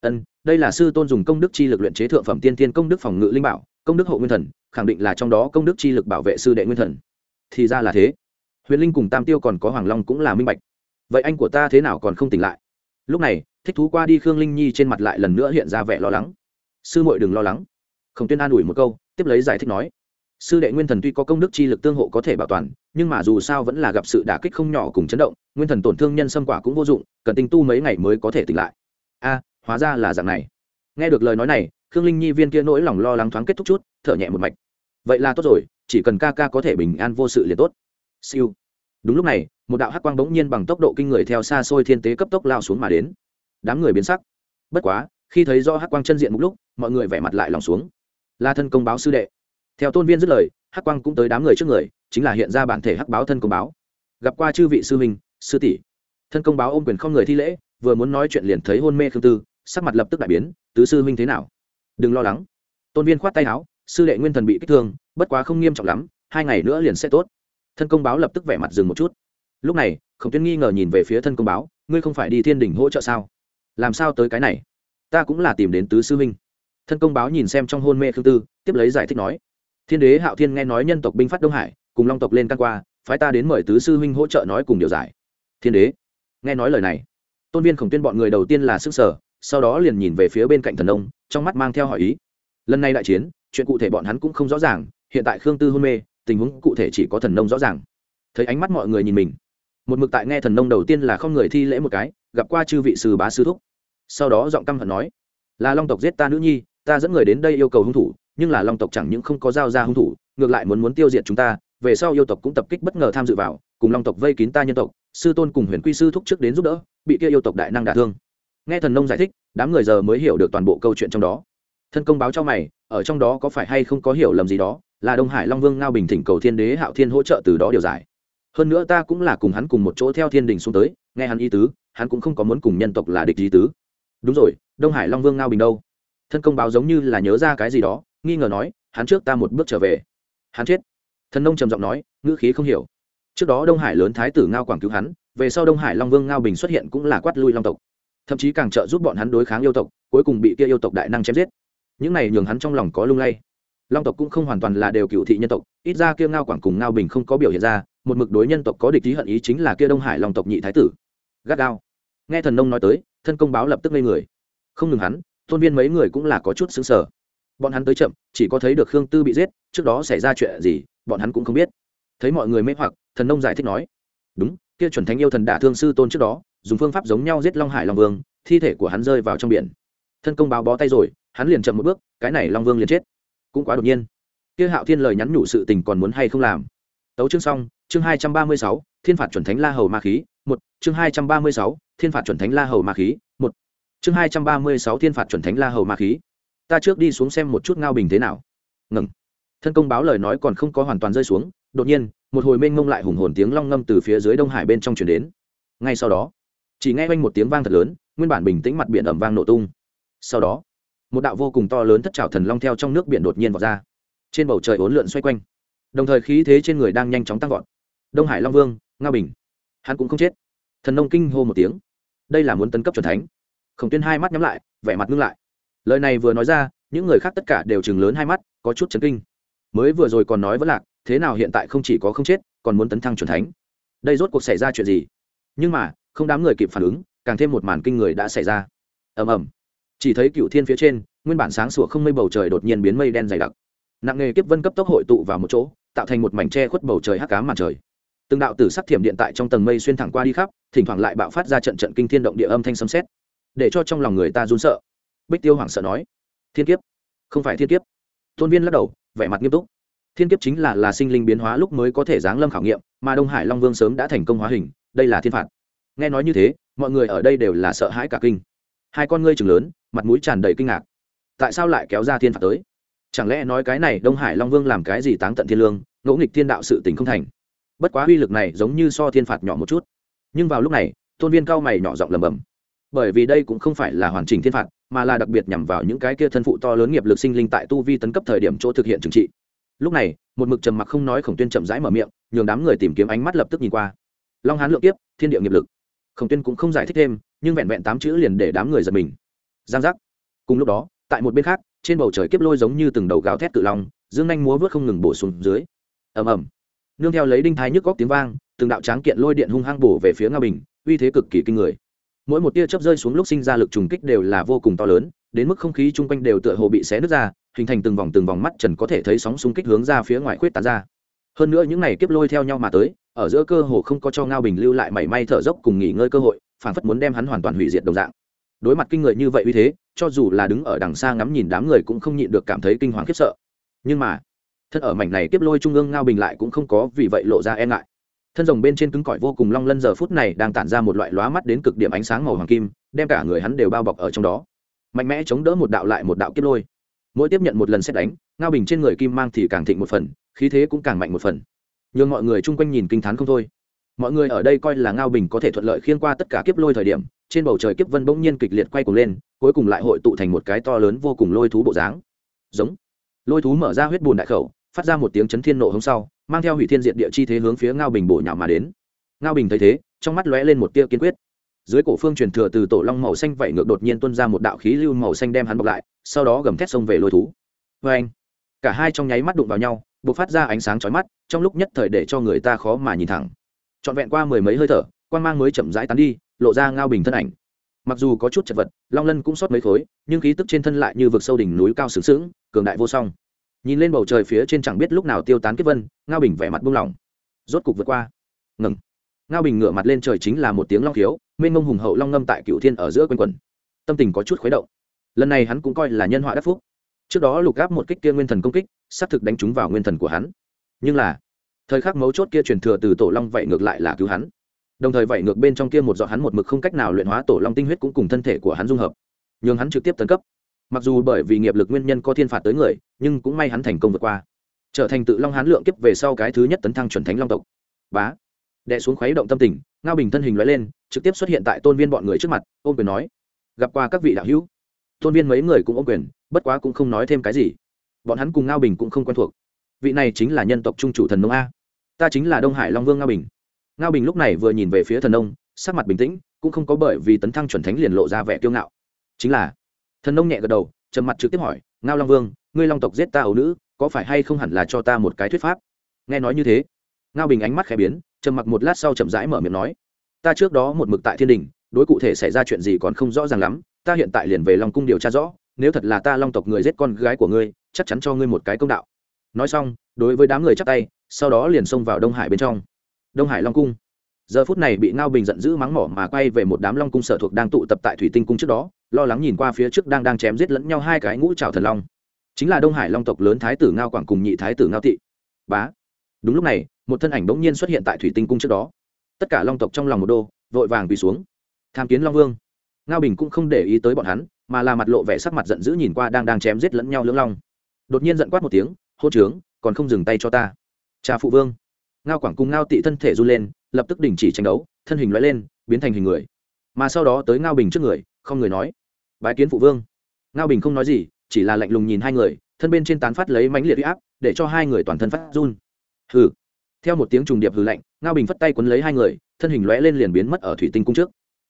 ân, đây là sư tôn dùng công đức chi lực luyện chế thượng phẩm tiên tiên công đức phòng ngự linh bảo, công đức hộ nguyên thần, khẳng định là trong đó công đức chi lực bảo vệ sư đệ nguyên thần. Thì ra là thế. Huyền linh cùng tam tiêu còn có hoàng long cũng là minh bạch. Vậy anh của ta thế nào còn không tỉnh lại? Lúc này, thích thú qua đi khương linh nhi trên mặt lại lần nữa hiện ra vẻ lo lắng. Sư muội đừng lo lắng. Khổng tuyên an ủi một câu, tiếp lấy giải thích nói. Sư đệ nguyên thần tuy có công đức chi lực tương hộ có thể bảo toàn, nhưng mà dù sao vẫn là gặp sự đả kích không nhỏ cùng chấn động, nguyên thần tổn thương nhân xâm quả cũng vô dụng, cần tinh tu mấy ngày mới có thể tỉnh lại. A hóa ra là dạng này. Nghe được lời nói này, khương linh nhi viên kia nỗi lòng lo lắng thoáng kết thúc chút, thở nhẹ một mạch. Vậy là tốt rồi, chỉ cần ca ca có thể bình an vô sự liền tốt. Siêu. Đúng lúc này, một đạo hắc quang bỗng nhiên bằng tốc độ kinh người theo xa xôi thiên tế cấp tốc lao xuống mà đến. Đám người biến sắc. Bất quá, khi thấy do hắc quang chân diện một lúc, mọi người vẻ mặt lại lòng xuống. La thân công báo sư đệ. Theo tôn viên dứt lời, hắc quang cũng tới đám người trước người, chính là hiện ra bản thể hắc báo thân công báo. Gặp qua chư vị sư huynh, sư tỷ. Thân công báo ôm quyền không người thi lễ, vừa muốn nói chuyện liền thấy hôn mê khương tư sắc mặt lập tức đại biến, tứ sư huynh thế nào? Đừng lo lắng. Tôn viên khoát tay áo, sư đệ nguyên thần bị kích thương, bất quá không nghiêm trọng lắm, hai ngày nữa liền sẽ tốt. Thân công báo lập tức vẻ mặt dừng một chút. Lúc này, khổng tuyên nghi ngờ nhìn về phía thân công báo, ngươi không phải đi thiên đình hỗ trợ sao? Làm sao tới cái này? Ta cũng là tìm đến tứ sư huynh. Thân công báo nhìn xem trong hôn mê khương tư, tiếp lấy giải thích nói, thiên đế hạo thiên nghe nói nhân tộc binh phát đông hải, cùng long tộc lên căn qua, phái ta đến mời tứ sư huynh hỗ trợ nói cùng điều giải. Thiên đế, nghe nói lời này. Tôn viên khổng tuyên bọn người đầu tiên là sức sở sau đó liền nhìn về phía bên cạnh thần nông trong mắt mang theo hỏi ý. Lần này đại chiến, chuyện cụ thể bọn hắn cũng không rõ ràng, hiện tại khương tư hôn mê, tình huống cụ thể chỉ có thần nông rõ ràng. Thấy ánh mắt mọi người nhìn mình, một mực tại nghe thần nông đầu tiên là không người thi lễ một cái, gặp qua chư vị sư bá sư thúc. Sau đó giọng căm hận nói, là long tộc giết ta nữ nhi, ta dẫn người đến đây yêu cầu hung thủ, nhưng là long tộc chẳng những không có giao ra hung thủ, ngược lại muốn muốn tiêu diệt chúng ta, về sau yêu tộc cũng tập kích bất ngờ tham dự vào, cùng long tộc vây kín ta nhân tộc, sư tôn cùng huyền quy sư thúc trước đến giúp đỡ, bị kia yêu tộc đại năng đả thương nghe thần nông giải thích, đám người giờ mới hiểu được toàn bộ câu chuyện trong đó. Thân công báo cho mày, ở trong đó có phải hay không có hiểu lầm gì đó, là đông hải long vương ngao bình thỉnh cầu thiên đế hạo thiên hỗ trợ từ đó điều giải. Hơn nữa ta cũng là cùng hắn cùng một chỗ theo thiên đình xuống tới, nghe hắn y tứ, hắn cũng không có muốn cùng nhân tộc là địch y tứ. Đúng rồi, đông hải long vương ngao bình đâu? Thân công báo giống như là nhớ ra cái gì đó, nghi ngờ nói, hắn trước ta một bước trở về. Hắn chết. Thần nông trầm giọng nói, ngữ khí không hiểu. Trước đó đông hải lớn thái tử ngao quảng cứu hắn, về sau đông hải long vương ngao bình xuất hiện cũng là quát lui long tộc thậm chí càng trợ giúp bọn hắn đối kháng yêu tộc, cuối cùng bị kia yêu tộc đại năng chém giết. Những này nhường hắn trong lòng có lung lay. Long tộc cũng không hoàn toàn là đều cựu thị nhân tộc, ít ra kia ngao quảng cùng ngao bình không có biểu hiện ra, một mực đối nhân tộc có địch ý hận ý chính là kia đông hải long tộc nhị thái tử. Gắt gao. Nghe thần nông nói tới, thân công báo lập tức ngây người. Không ngừng hắn tôn viên mấy người cũng là có chút xứng sở bọn hắn tới chậm, chỉ có thấy được khương tư bị giết, trước đó xảy ra chuyện gì, bọn hắn cũng không biết. Thấy mọi người mê hoặc, thần nông giải thích nói, đúng, kia chuẩn thánh yêu thần đả thương sư tôn trước đó dùng phương pháp giống nhau giết long hải long vương, thi thể của hắn rơi vào trong biển. Thân công báo bó tay rồi, hắn liền chậm một bước, cái này long vương liền chết. Cũng quá đột nhiên. Kia hạo thiên lời nhắn nhủ sự tình còn muốn hay không làm? Tấu chương xong, chương hai trăm ba mươi sáu, thiên phạt chuẩn thánh la hầu ma khí, một, chương hai trăm ba mươi sáu, thiên phạt chuẩn thánh la hầu ma khí, một, chương hai trăm ba mươi sáu, thiên phạt chuẩn thánh la hầu ma khí. Ta trước đi xuống xem một chút ngao bình thế nào. Ngừng. Thân công báo lời nói còn không có hoàn toàn rơi xuống, đột nhiên, một hồi mênh mông lại hùng hồn tiếng long ngâm từ phía dưới đông hải bên trong chuyển đến. Ngay sau đó chỉ nghe quanh một tiếng vang thật lớn, nguyên bản bình tĩnh mặt biển ẩm vang nổ tung. Sau đó, một đạo vô cùng to lớn thất trào thần long theo trong nước biển đột nhiên vọt ra. Trên bầu trời ốn lượn xoay quanh. Đồng thời khí thế trên người đang nhanh chóng tăng vọt. Đông hải long vương nga bình. Hắn cũng không chết. Thần nông kinh hô một tiếng. Đây là muốn tấn cấp c thánh. Khổng tuyên hai mắt nhắm lại, vẻ mặt ngưng lại. Lời này vừa nói ra, những người khác tất cả đều chừng lớn hai mắt, có chút chấn kinh. Mới vừa rồi còn nói vẫn lạc, thế nào hiện tại không chỉ có không chết, còn muốn tấn thăng c thánh. Đây rốt cuộc xảy ra chuyện gì? Nhưng mà không đám người kịp phản ứng, càng thêm một màn kinh người đã xảy ra. Ầm ầm. Chỉ thấy cựu thiên phía trên, nguyên bản sáng sủa không mây bầu trời đột nhiên biến mây đen dày đặc. Nặng nghề kiếp vân cấp tốc hội tụ vào một chỗ, tạo thành một mảnh tre khuất bầu trời hắc cám màn trời. Từng đạo tử sắc thiểm điện tại trong tầng mây xuyên thẳng qua đi khắp, thỉnh thoảng lại bạo phát ra trận trận kinh thiên động địa âm thanh sấm xét để cho trong lòng người ta run sợ. Bích tiêu hoảng sợ nói, thiên kiếp, không phải thiên kiếp. Tôn viên lắc đầu, vẻ mặt nghiêm túc, thiên kiếp chính là là sinh linh biến hóa lúc mới có thể giáng lâm khảo nghiệm, mà đông hải long vương sớm đã thành công hóa hình, đây là thiên phạt nghe nói như thế, mọi người ở đây đều là sợ hãi cả kinh. Hai con ngươi chừng lớn, mặt mũi tràn đầy kinh ngạc. Tại sao lại kéo ra thiên phạt tới? Chẳng lẽ nói cái này đông hải long vương làm cái gì táng tận thiên lương, ngỗ nghịch thiên đạo sự tình không thành? Bất quá uy lực này giống như so thiên phạt nhỏ một chút. Nhưng vào lúc này, tôn viên cao mày nhỏ giọng lầm bầm bởi vì đây cũng không phải là hoàn chỉnh thiên phạt, mà là đặc biệt nhằm vào những cái kia thân phụ to lớn nghiệp lực sinh linh tại tu vi tấn cấp thời điểm chỗ thực hiện trừng trị. Lúc này, một mực trầm mặc không nói khổng tuyên chậm rãi mở miệng, nhường đám người tìm kiếm ánh mắt lập tức nhìn qua. Long hán lượng tiếp thiên địa nghiệp lực khổng tuyên cũng không giải thích thêm, nhưng vẹn vẹn tám chữ liền để đám người giật mình. Giang giác. Cùng lúc đó, tại một bên khác, trên bầu trời kiếp lôi giống như từng đầu gáo thét cự long, dương Anh múa vớt không ngừng bổ xuống dưới. Ầm ầm. Nương theo lấy đinh thái nhức góc tiếng vang, từng đạo tráng kiện lôi điện hung hăng bổ về phía nga bình, uy thế cực kỳ kinh người. Mỗi một tia chớp rơi xuống lúc sinh ra lực trùng kích đều là vô cùng to lớn, đến mức không khí chung quanh đều tựa hồ bị xé nứt ra, hình thành từng vòng từng vòng mắt trần có thể thấy sóng xung kích hướng ra phía ngoài khuyết tán ra. Hơn nữa những này kiếp lôi theo nhau mà tới ở giữa cơ hồ không có cho ngao bình lưu lại mảy may thở dốc cùng nghỉ ngơi cơ hội phản phất muốn đem hắn hoàn toàn hủy diệt đồng dạng. Đối mặt kinh người như vậy uy thế, cho dù là đứng ở đằng xa ngắm nhìn đám người cũng không nhịn được cảm thấy kinh hoàng khiếp sợ. Nhưng mà, thân ở mảnh này kiếp lôi trung ương ngao bình lại cũng không có vì vậy lộ ra e ngại. Thân rồng bên trên cứng cỏi vô cùng long lân giờ phút này đang tản ra một loại lóa mắt đến cực điểm ánh sáng màu hoàng kim, đem cả người hắn đều bao bọc ở trong đó. Mạnh mẽ chống đỡ một đạo lại một đạo kiếp lôi. Mỗi tiếp nhận một lần xét đánh, ngao bình trên người kim mang thì càng thịnh một phần, khí thế cũng càng mạnh một phần nhường mọi người chung quanh nhìn kinh t h á n không thôi. Mọi người ở đây coi là ngao bình có thể thuận lợi khiên qua tất cả kiếp lôi thời điểm, trên bầu trời kiếp vân bỗng nhiên kịch liệt quay cuồng lên, cuối cùng lại hội tụ thành một cái to lớn vô cùng lôi thú bộ dáng. Giống. Lôi thú mở ra huyết bùn đại khẩu, phát ra một tiếng chấn thiên nộ hôm sau, mang theo hủy thiên diện địa chi thế hướng phía ngao bình bổ nhạo mà đến. Ngao bình thấy thế, trong mắt lóe lên một tia kiên quyết. Dưới cổ phương truyền thừa từ tổ long màu xanh vẩy ngược đột nhiên tuôn ra một đạo khí lưu màu xanh đem hắn bọc lại, sau đó gầm thét xông về lôi thú. Vê anh cả hai trong nháy mắt đụng vào nhau b ộ c phát ra ánh sáng chói mắt, trong lúc nhất thời để cho người ta khó mà nhìn thẳng. Trọn vẹn qua mười mấy hơi thở quan g mang mới chậm rãi tán đi, lộ ra ngao bình thân ảnh. Mặc dù có chút chật vật, long lân cũng sót mấy khối, nhưng khí tức trên thân lại như vực sâu đỉnh núi cao sướng sướng, cường đại vô song. Nhìn lên bầu trời phía trên chẳng biết lúc nào tiêu tán kết vân, ngao bình vẻ mặt buông lỏng. Rốt cục vượt qua. Ngừng. Ngao bình ngửa mặt lên trời chính là một tiếng long khiếu, mênh mông hùng hậu long ngâm tại cựu thiên ở giữa quanh quần tâm tình có chút khuấy động. Lần này hắn cũng coi là nhân họa đắc phúc trước đó lục gáp một kích kia nguyên thần công kích, xác thực đánh trúng vào nguyên thần của hắn. Nhưng là, thời khắc mấu chốt kia truyền thừa từ tổ long vậy ngược lại là cứu hắn. Đồng thời vậy ngược bên trong kia một giọt hắn một mực không cách nào luyện hóa tổ long tinh huyết cũng cùng thân thể của hắn dung hợp. Nhường hắn trực tiếp tấn cấp. Mặc dù bởi vì nghiệp lực nguyên nhân có thiên phạt tới người, nhưng cũng may hắn thành công vượt qua. Trở thành tự long hán lượng kiếp về sau cái thứ nhất tấn thăng chuẩn thánh long tộc. Bá. Đệ xuống khuấy động tâm tình, ngao bình thân hình loại lên, trực tiếp xuất hiện tại tôn viên bọn người trước mặt, ôm quyền nói, gặp qua các vị đạo hữu. Tôn viên mấy người cũng ôm quyền bất quá cũng không nói thêm cái gì. Bọn hắn cùng ngao bình cũng không quen thuộc. Vị này chính là nhân tộc trung chủ thần nông a. Ta chính là đông hải long vương ngao bình. Ngao bình lúc này vừa nhìn về phía thần nông, sắc mặt bình tĩnh, cũng không có bởi vì tấn thăng chuẩn thánh liền lộ ra vẻ kiêu ngạo. Chính là, thần nông nhẹ gật đầu, trầm mặt trực tiếp hỏi, ngao long vương, ngươi long tộc giết ta ấu nữ, có phải hay không hẳn là cho ta một cái thuyết pháp? Nghe nói như thế, ngao bình ánh mắt khẽ biến, trầm mặc một lát sau chậm rãi mở miệng nói, ta trước đó một mực tại thiên đình, đối cụ thể xảy ra chuyện gì còn không rõ ràng lắm, ta hiện tại liền về long cung điều tra rõ nếu thật là ta long tộc người giết con gái của ngươi, chắc chắn cho ngươi một cái công đạo. Nói xong, đối với đám người chắc tay, sau đó liền xông vào đông hải bên trong. Đông hải long cung. Giờ phút này bị ngao bình giận dữ mắng mỏ mà quay về một đám long cung sở thuộc đang tụ tập tại thủy tinh cung trước đó, lo lắng nhìn qua phía trước đang đang chém giết lẫn nhau hai cái ngũ trào thần long. Chính là đông hải long tộc lớn thái tử ngao quảng cùng nhị thái tử ngao thị bá. Đúng lúc này, một thân ảnh bỗng nhiên xuất hiện tại thủy tinh cung trước đó. Tất cả long tộc trong lòng một đô, vội vàng quỳ xuống. Tham kiến long vương. Ngao bình cũng không để ý tới bọn hắn mà là mặt lộ vẻ sắc mặt giận dữ nhìn qua đang đang chém giết lẫn nhau lưỡng long. Đột nhiên giận quát một tiếng, hô trướng, còn không dừng tay cho ta. Cha phụ vương. Ngao quảng cùng ngao tị thân thể run lên, lập tức đình chỉ tranh đấu, thân hình loại lên, biến thành hình người. Mà sau đó tới ngao bình trước người, không người nói, bái kiến phụ vương. Ngao bình không nói gì, chỉ là lạnh lùng nhìn hai người, thân bên trên tán phát lấy mãnh liệt huy áp, để cho hai người toàn thân phát run. Hừ. Theo một tiếng trùng điệp hừ lạnh, ngao bình phất tay quấn lấy hai người, thân hình lóe lên liền biến mất ở thủy tinh cung trước.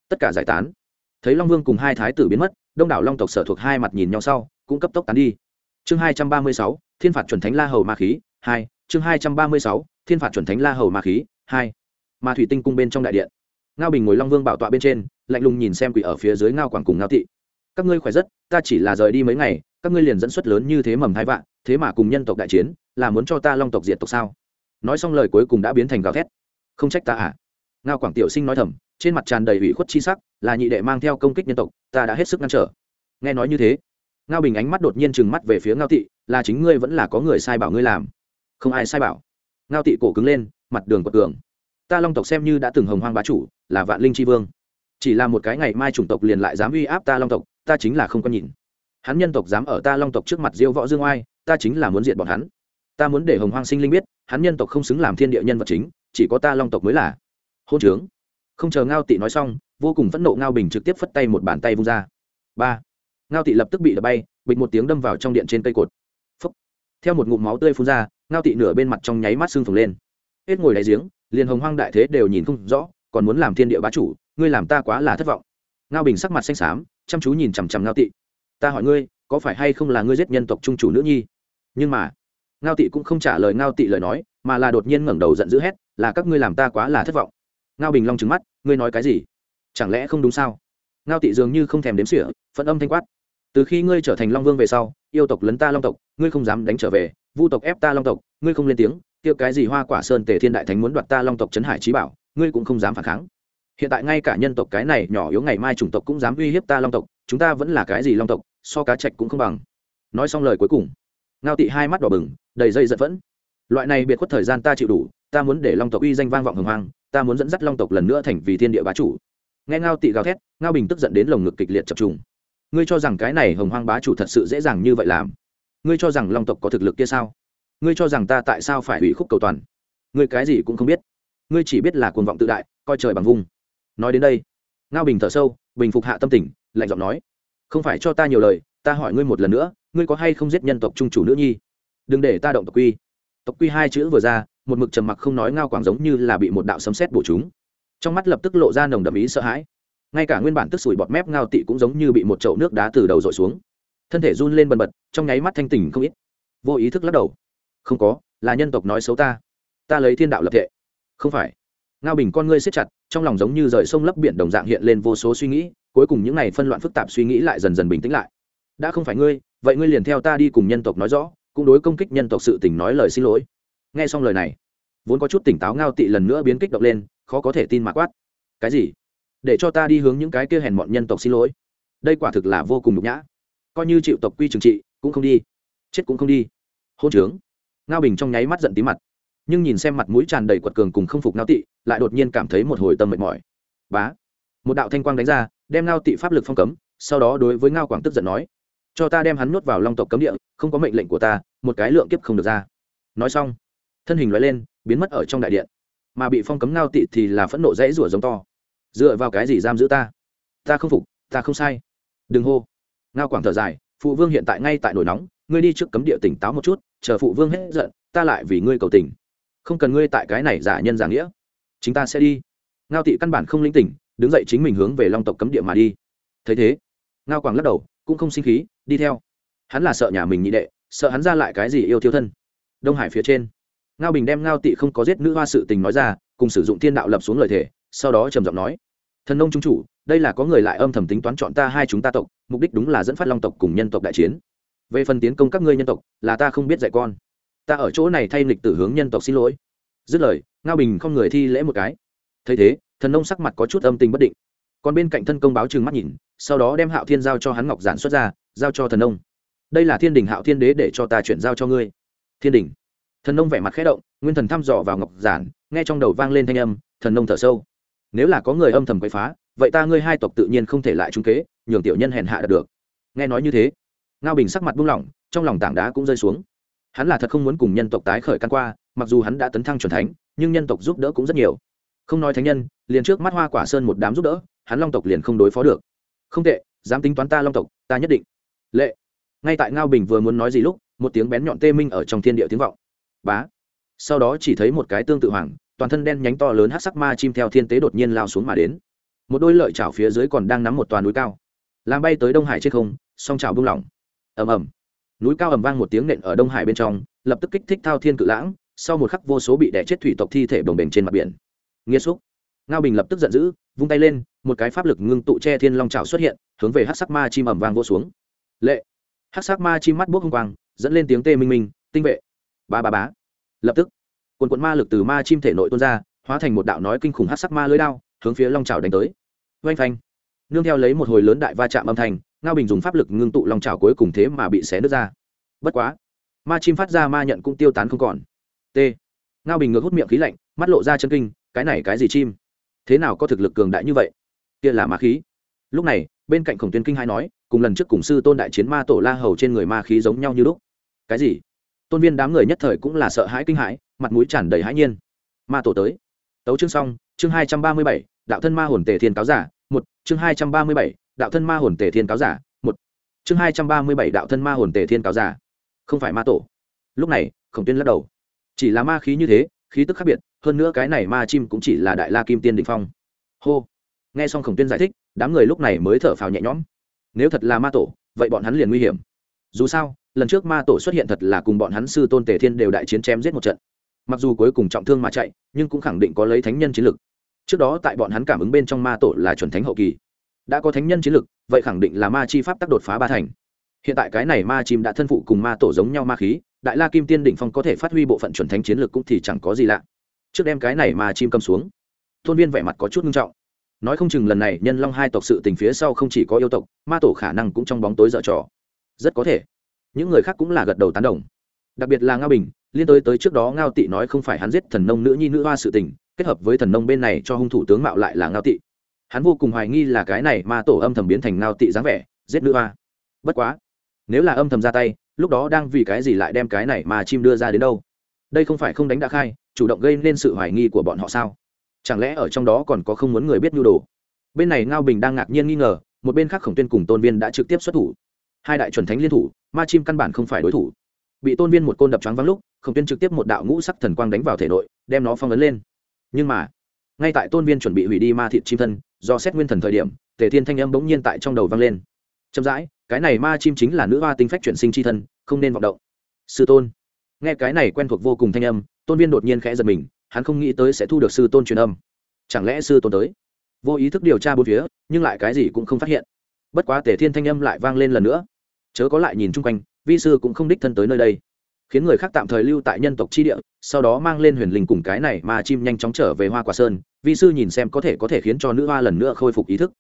Tất cả giải tán. Thấy long vương cùng hai thái tử biến mất đông đảo long tộc sở thuộc hai mặt nhìn nhau sau, cũng cấp tốc tán đi. Chương hai trăm ba mươi sáu, thiên phạt chuẩn thánh la hầu ma khí hai, chương hai trăm ba mươi sáu, thiên phạt chuẩn thánh la hầu ma khí hai. Ma thủy tinh cung bên trong đại điện. Ngao bình ngồi long vương bảo tọa bên trên, lạnh lùng nhìn xem quỷ ở phía dưới ngao quảng cùng ngao thị các ngươi khỏe rất, ta chỉ là rời đi mấy ngày, các ngươi liền dẫn xuất lớn như thế mầm hai vạn, thế mà cùng nhân tộc đại chiến, là muốn cho ta long tộc diệt tộc sao? Nói xong lời cuối cùng đã biến thành gào thét. Không trách ta à? Ngao quảng tiểu sinh nói thầm trên mặt tràn đầy ủy khuất chi sắc, là nhị đệ mang theo công kích nhân tộc, ta đã hết sức ngăn trở. Nghe nói như thế, ngao bình ánh mắt đột nhiên trừng mắt về phía ngao tị, là chính ngươi vẫn là có người sai bảo ngươi làm. Không ai sai bảo. Ngao tị cổ cứng lên, mặt đường quật cường. Ta long tộc xem như đã từng hồng hoang bá chủ, là vạn linh tri vương. Chỉ là một cái ngày mai chủng tộc liền lại dám uy áp ta long tộc, ta chính là không có nhìn. Hắn nhân tộc dám ở ta long tộc trước mặt diêu võ dương oai, ta chính là muốn diện bọn hắn. Ta muốn để hồng hoang sinh linh biết, hắn nhân tộc không xứng làm thiên địa nhân vật chính, chỉ có ta long tộc mới là. Hôn trướng không chờ ngao tị nói xong, vô cùng phẫn nộ ngao bình trực tiếp phất tay một bàn tay vung ra. Ba, ngao tị lập tức bị đập bay, bịch một tiếng đâm vào trong điện trên cây cột. Phúc. theo một ngụm máu tươi phun ra, ngao tị nửa bên mặt trong nháy mắt xương phồng lên. Hết ngồi đáy giếng, liền hồng hoang đại thế đều nhìn không rõ, còn muốn làm thiên địa bá chủ, ngươi làm ta quá là thất vọng. Ngao bình sắc mặt xanh xám, chăm chú nhìn chằm chằm ngao tị. Ta hỏi ngươi, có phải hay không là ngươi giết nhân tộc trung chủ nữ nhi? Nhưng mà, ngao tị cũng không trả lời ngao tị lời nói, mà là đột nhiên ngẩng đầu giận dữ hét, là các ngươi làm ta quá là thất vọng ngao bình long trứng mắt, ngươi nói cái gì? Chẳng lẽ không đúng sao? Ngao tị dường như không thèm đếm sỉa phận âm thanh quát, từ khi ngươi trở thành long vương về sau, yêu tộc lấn ta long tộc, ngươi không dám đánh trở về, vu tộc ép ta long tộc, ngươi không lên tiếng tiêu cái gì hoa quả sơn tề thiên đại thánh muốn đoạt ta long tộc trấn hải trí bảo, ngươi cũng không dám phản kháng. Hiện tại ngay cả nhân tộc cái này nhỏ yếu ngày mai chủng tộc cũng dám uy hiếp ta long tộc, chúng ta vẫn là cái gì long tộc, so cá trạch cũng không bằng. Nói xong lời cuối cùng, ngao tị hai mắt đỏ bừng, đầy dây giận vẫn. Loại này biệt khuất thời gian ta chịu đủ, ta muốn để long tộc uy danh vang vọng hồng hoang ta muốn dẫn dắt long tộc lần nữa thành vì thiên địa bá chủ. Nghe ngao tị gào thét, ngao bình tức giận đến lồng ngực kịch liệt chập trùng. Ngươi cho rằng cái này hồng hoang bá chủ thật sự dễ dàng như vậy làm? Ngươi cho rằng long tộc có thực lực kia sao? Ngươi cho rằng ta tại sao phải hủy khúc cầu toàn? Ngươi cái gì cũng không biết. Ngươi chỉ biết là cuồng vọng tự đại, coi trời bằng vung. Nói đến đây, ngao bình thở sâu, bình phục hạ tâm tình, lạnh giọng nói, không phải cho ta nhiều lời, ta hỏi ngươi một lần nữa, ngươi có hay không giết nhân tộc trung chủ nữ nhi? Đừng để ta động tộc quy. Tộc quy hai chữ vừa ra một mực trầm mặc không nói ngao quảng giống như là bị một đạo sấm sét bổ chúng. Trong mắt lập tức lộ ra nồng đậm ý sợ hãi. Ngay cả nguyên bản tức sủi bọt mép ngao tị cũng giống như bị một chậu nước đá từ đầu dội xuống. Thân thể run lên bần bật, trong nháy mắt thanh tỉnh không ít. Vô ý thức lắc đầu. Không có, là nhân tộc nói xấu ta. Ta lấy thiên đạo lập thệ. Không phải. Ngao bình con ngươi siết chặt, trong lòng giống như rời sông lấp biển đồng dạng hiện lên vô số suy nghĩ, cuối cùng những n à y phân loạn phức tạp suy nghĩ lại dần dần bình tĩnh lại. Đã không phải ngươi, vậy ngươi liền theo ta đi cùng nhân tộc nói rõ, cũng đối công kích nhân tộc sự tình nói lời xin lỗi nghe xong lời này, vốn có chút tỉnh táo ngao tị lần nữa biến kích động lên, khó có thể tin mà quát. Cái gì? Để cho ta đi hướng những cái kia hèn mọn nhân tộc xin lỗi. Đây quả thực là vô cùng nhục nhã. Coi như chịu tộc quy trừng trị, cũng không đi. Chết cũng không đi. Hôn trướng. Ngao bình trong nháy mắt giận tí mặt. Nhưng nhìn xem mặt mũi tràn đầy quật cường cùng không phục ngao tị, lại đột nhiên cảm thấy một hồi tâm mệt mỏi. Bá! Một đạo thanh quang đánh ra, đem ngao tị pháp lực phong cấm, sau đó đối với ngao quảng tức giận nói, cho ta đem hắn nuốt vào long tộc cấm địa, không có mệnh lệnh của ta, một cái lượng kiếp không được ra. Nói xong thân hình loại lên, biến mất ở trong đại điện. Mà bị phong cấm ngao tị thì là phẫn nộ dãy rủa giống to. Dựa vào cái gì giam giữ ta? Ta không phục, ta không sai. Đừng hô. Ngao quảng thở dài, phụ vương hiện tại ngay tại nổi nóng, ngươi đi trước cấm địa tỉnh táo một chút, chờ phụ vương hết giận, ta lại vì ngươi cầu tình. Không cần ngươi tại cái này giả nhân giả nghĩa. Chúng ta sẽ đi. Ngao tị căn bản không linh tỉnh, đứng dậy chính mình hướng về long tộc cấm địa mà đi. Thấy thế, ngao quảng lắc đầu, cũng không sinh khí, đi theo. Hắn là sợ nhà mình nhị đệ, sợ hắn ra lại cái gì yêu thiếu thân. Đông hải phía trên ngao bình đem ngao tị không có giết nữ hoa sự tình nói ra, cùng sử dụng thiên đạo lập xuống lời thề, sau đó trầm giọng nói, thần nông trung chủ, đây là có người lại âm thầm tính toán chọn ta hai chúng ta tộc, mục đích đúng là dẫn phát long tộc cùng nhân tộc đại chiến. Về phần tiến công các ngươi nhân tộc, là ta không biết dạy con. Ta ở chỗ này thay lịch tử hướng nhân tộc xin lỗi. Dứt lời, ngao bình không người thi lễ một cái. Thấy thế, thần nông sắc mặt có chút âm tình bất định. Còn bên cạnh thân công báo trừng mắt nhìn, sau đó đem hạo thiên giao cho hắn ngọc giản xuất ra, giao cho thần nông. Đây là thiên đình hạo thiên đế để cho ta chuyển giao cho ngươi. Thiên đình? Thần nông vẻ mặt khẽ động, nguyên thần thăm dò vào ngọc giản, nghe trong đầu vang lên thanh âm, thần nông thở sâu. Nếu là có người âm thầm quấy phá, vậy ta ngươi hai tộc tự nhiên không thể lại trung kế, nhường tiểu nhân hèn hạ được. Nghe nói như thế, ngao bình sắc mặt buông lỏng, trong lòng tảng đá cũng rơi xuống. Hắn là thật không muốn cùng nhân tộc tái khởi căn qua, mặc dù hắn đã tấn thăng c thánh, nhưng nhân tộc giúp đỡ cũng rất nhiều. Không nói thánh nhân, liền trước mắt hoa quả sơn một đám giúp đỡ, hắn long tộc liền không đối phó được. Không tệ, dám tính toán ta long tộc, ta nhất định. Lệ. Ngay tại ngao bình vừa muốn nói gì lúc, một tiếng bén nhọn tê minh ở trong thiên địa tiếng vọng bá. Sau đó chỉ thấy một cái tương tự hoàng, toàn thân đen nhánh to lớn hát sắc ma chim theo thiên tế đột nhiên lao xuống mà đến. Một đôi lợi chảo phía dưới còn đang nắm một toàn núi cao. Làm bay tới đông hải trên không, song chảo bung lỏng. Ầm ầm. Núi cao ầm vang một tiếng nện ở đông hải bên trong, lập tức kích thích thao thiên cự lãng, sau một khắc vô số bị đẻ chết thủy tộc thi thể bồng bềnh trên mặt biển. Nghiêm xúc. Ngao bình lập tức giận dữ, vung tay lên, một cái pháp lực ngưng tụ che thiên long trào xuất hiện, hướng về hát sắc ma chim ầm vang vô xuống. Lệ. Hát sắc ma chim mắt bốc hông quang, dẫn lên tiếng tê minh minh, tinh vệ ba ba bá lập tức, quần quận ma lực từ ma chim thể nội tuôn ra, hóa thành một đạo nói kinh khủng hát sắc ma lưới đao, hướng phía long trào đánh tới. Oanh phanh. Nương theo lấy một hồi lớn đại va chạm âm thanh, ngao bình dùng pháp lực ngưng tụ long trào cuối cùng thế mà bị xé nứt ra. Bất quá, ma chim phát ra ma nhận cũng tiêu tán không còn. T. Ngao bình ngược hút miệng khí lạnh, mắt lộ ra chân kinh, cái này cái gì chim? Thế nào có thực lực cường đại như vậy? Kia là ma khí. Lúc này, bên cạnh khổng tuyên kinh hai nói, cùng lần trước cùng sư tôn đại chiến ma tổ la hầu trên người ma khí giống nhau như lúc. Cái gì? Tôn viên đám người nhất thời cũng là sợ hãi kinh hãi, mặt mũi tràn đầy hãi nhiên. Ma tổ tới. Tấu chương xong, chương hai trăm ba mươi bảy, đạo thân ma hồn tề thiên cáo giả, một, chương hai trăm ba mươi bảy, đạo thân ma hồn tề thiên cáo giả, một, chương hai trăm ba mươi bảy, đạo thân ma hồn tề thiên cáo giả. Không phải ma tổ. Lúc này, khổng tiên lắc đầu. Chỉ là ma khí như thế, khí tức khác biệt, hơn nữa cái này ma chim cũng chỉ là đại la kim tiên định phong. Hô. Nghe xong khổng tiên giải thích, đám người lúc này mới thở phào nhẹ nhõm. Nếu thật là ma tổ, vậy bọn hắn liền nguy hiểm. Dù sao lần trước ma tổ xuất hiện thật là cùng bọn hắn sư tôn tề thiên đều đại chiến chém giết một trận. Mặc dù cuối cùng trọng thương mà chạy, nhưng cũng khẳng định có lấy thánh nhân chiến lực. Trước đó tại bọn hắn cảm ứng bên trong ma tổ là chuẩn thánh hậu kỳ. Đã có thánh nhân chiến lực, vậy khẳng định là ma chi pháp tác đột phá ba thành. Hiện tại cái này ma chim đã thân phụ cùng ma tổ giống nhau ma khí, đại la kim tiên đỉnh phong có thể phát huy bộ phận chuẩn thánh chiến lực cũng thì chẳng có gì lạ. Trước đem cái này ma chim cầm xuống thôn viên vẻ mặt có chút nghiêm trọng. Nói không chừng lần này nhân long hai tộc sự tình phía sau không chỉ có yêu tộc, ma tổ khả năng cũng trong bóng tối dở trò. Rất có thể những người khác cũng là gật đầu tán đồng. Đặc biệt là ngao bình, liên tới tới trước đó ngao tị nói không phải hắn giết thần nông nữ nhi nữ hoa sự tình, kết hợp với thần nông bên này cho hung thủ tướng mạo lại là ngao tị. Hắn vô cùng hoài nghi là cái này mà tổ âm thầm biến thành ngao tị dáng vẻ, giết nữ hoa. Bất quá, nếu là âm thầm ra tay, lúc đó đang vì cái gì lại đem cái này mà chim đưa ra đến đâu? Đây không phải không đánh đã khai, chủ động gây nên sự hoài nghi của bọn họ sao? Chẳng lẽ ở trong đó còn có không muốn người biết nhu đồ? Bên này ngao bình đang ngạc nhiên nghi ngờ, một bên khác khổng tuyên cùng tôn viên đã trực tiếp xuất thủ hai đại chuẩn thánh liên thủ, ma chim căn bản không phải đối thủ. Bị tôn viên một côn đập trắng vắng lúc, khổng tuyên trực tiếp một đạo ngũ sắc thần quang đánh vào thể nội, đem nó phong ấn lên. Nhưng mà, ngay tại tôn viên chuẩn bị hủy đi ma thịt chim thân, do xét nguyên thần thời điểm, tề thiên thanh âm bỗng nhiên tại trong đầu vang lên. Chậm rãi, cái này ma chim chính là nữ hoa tinh phách chuyển sinh c h i thân, không nên vọng động. Sư tôn. Nghe cái này quen thuộc vô cùng thanh âm, tôn viên đột nhiên khẽ giật mình, hắn không nghĩ tới sẽ thu được sư tôn truyền âm. Chẳng lẽ sư tôn tới? Vô ý thức điều tra bốn phía, nhưng lại cái gì cũng không phát hiện bất quá tề thiên thanh âm lại vang lên lần nữa. Chớ có lại nhìn chung quanh, vi sư cũng không đích thân tới nơi đây. Khiến người khác tạm thời lưu tại nhân tộc chi địa, sau đó mang lên huyền linh cùng cái này mà chim nhanh chóng trở về hoa quả sơn, vi sư nhìn xem có thể có thể khiến cho nữ hoa lần nữa khôi phục ý thức.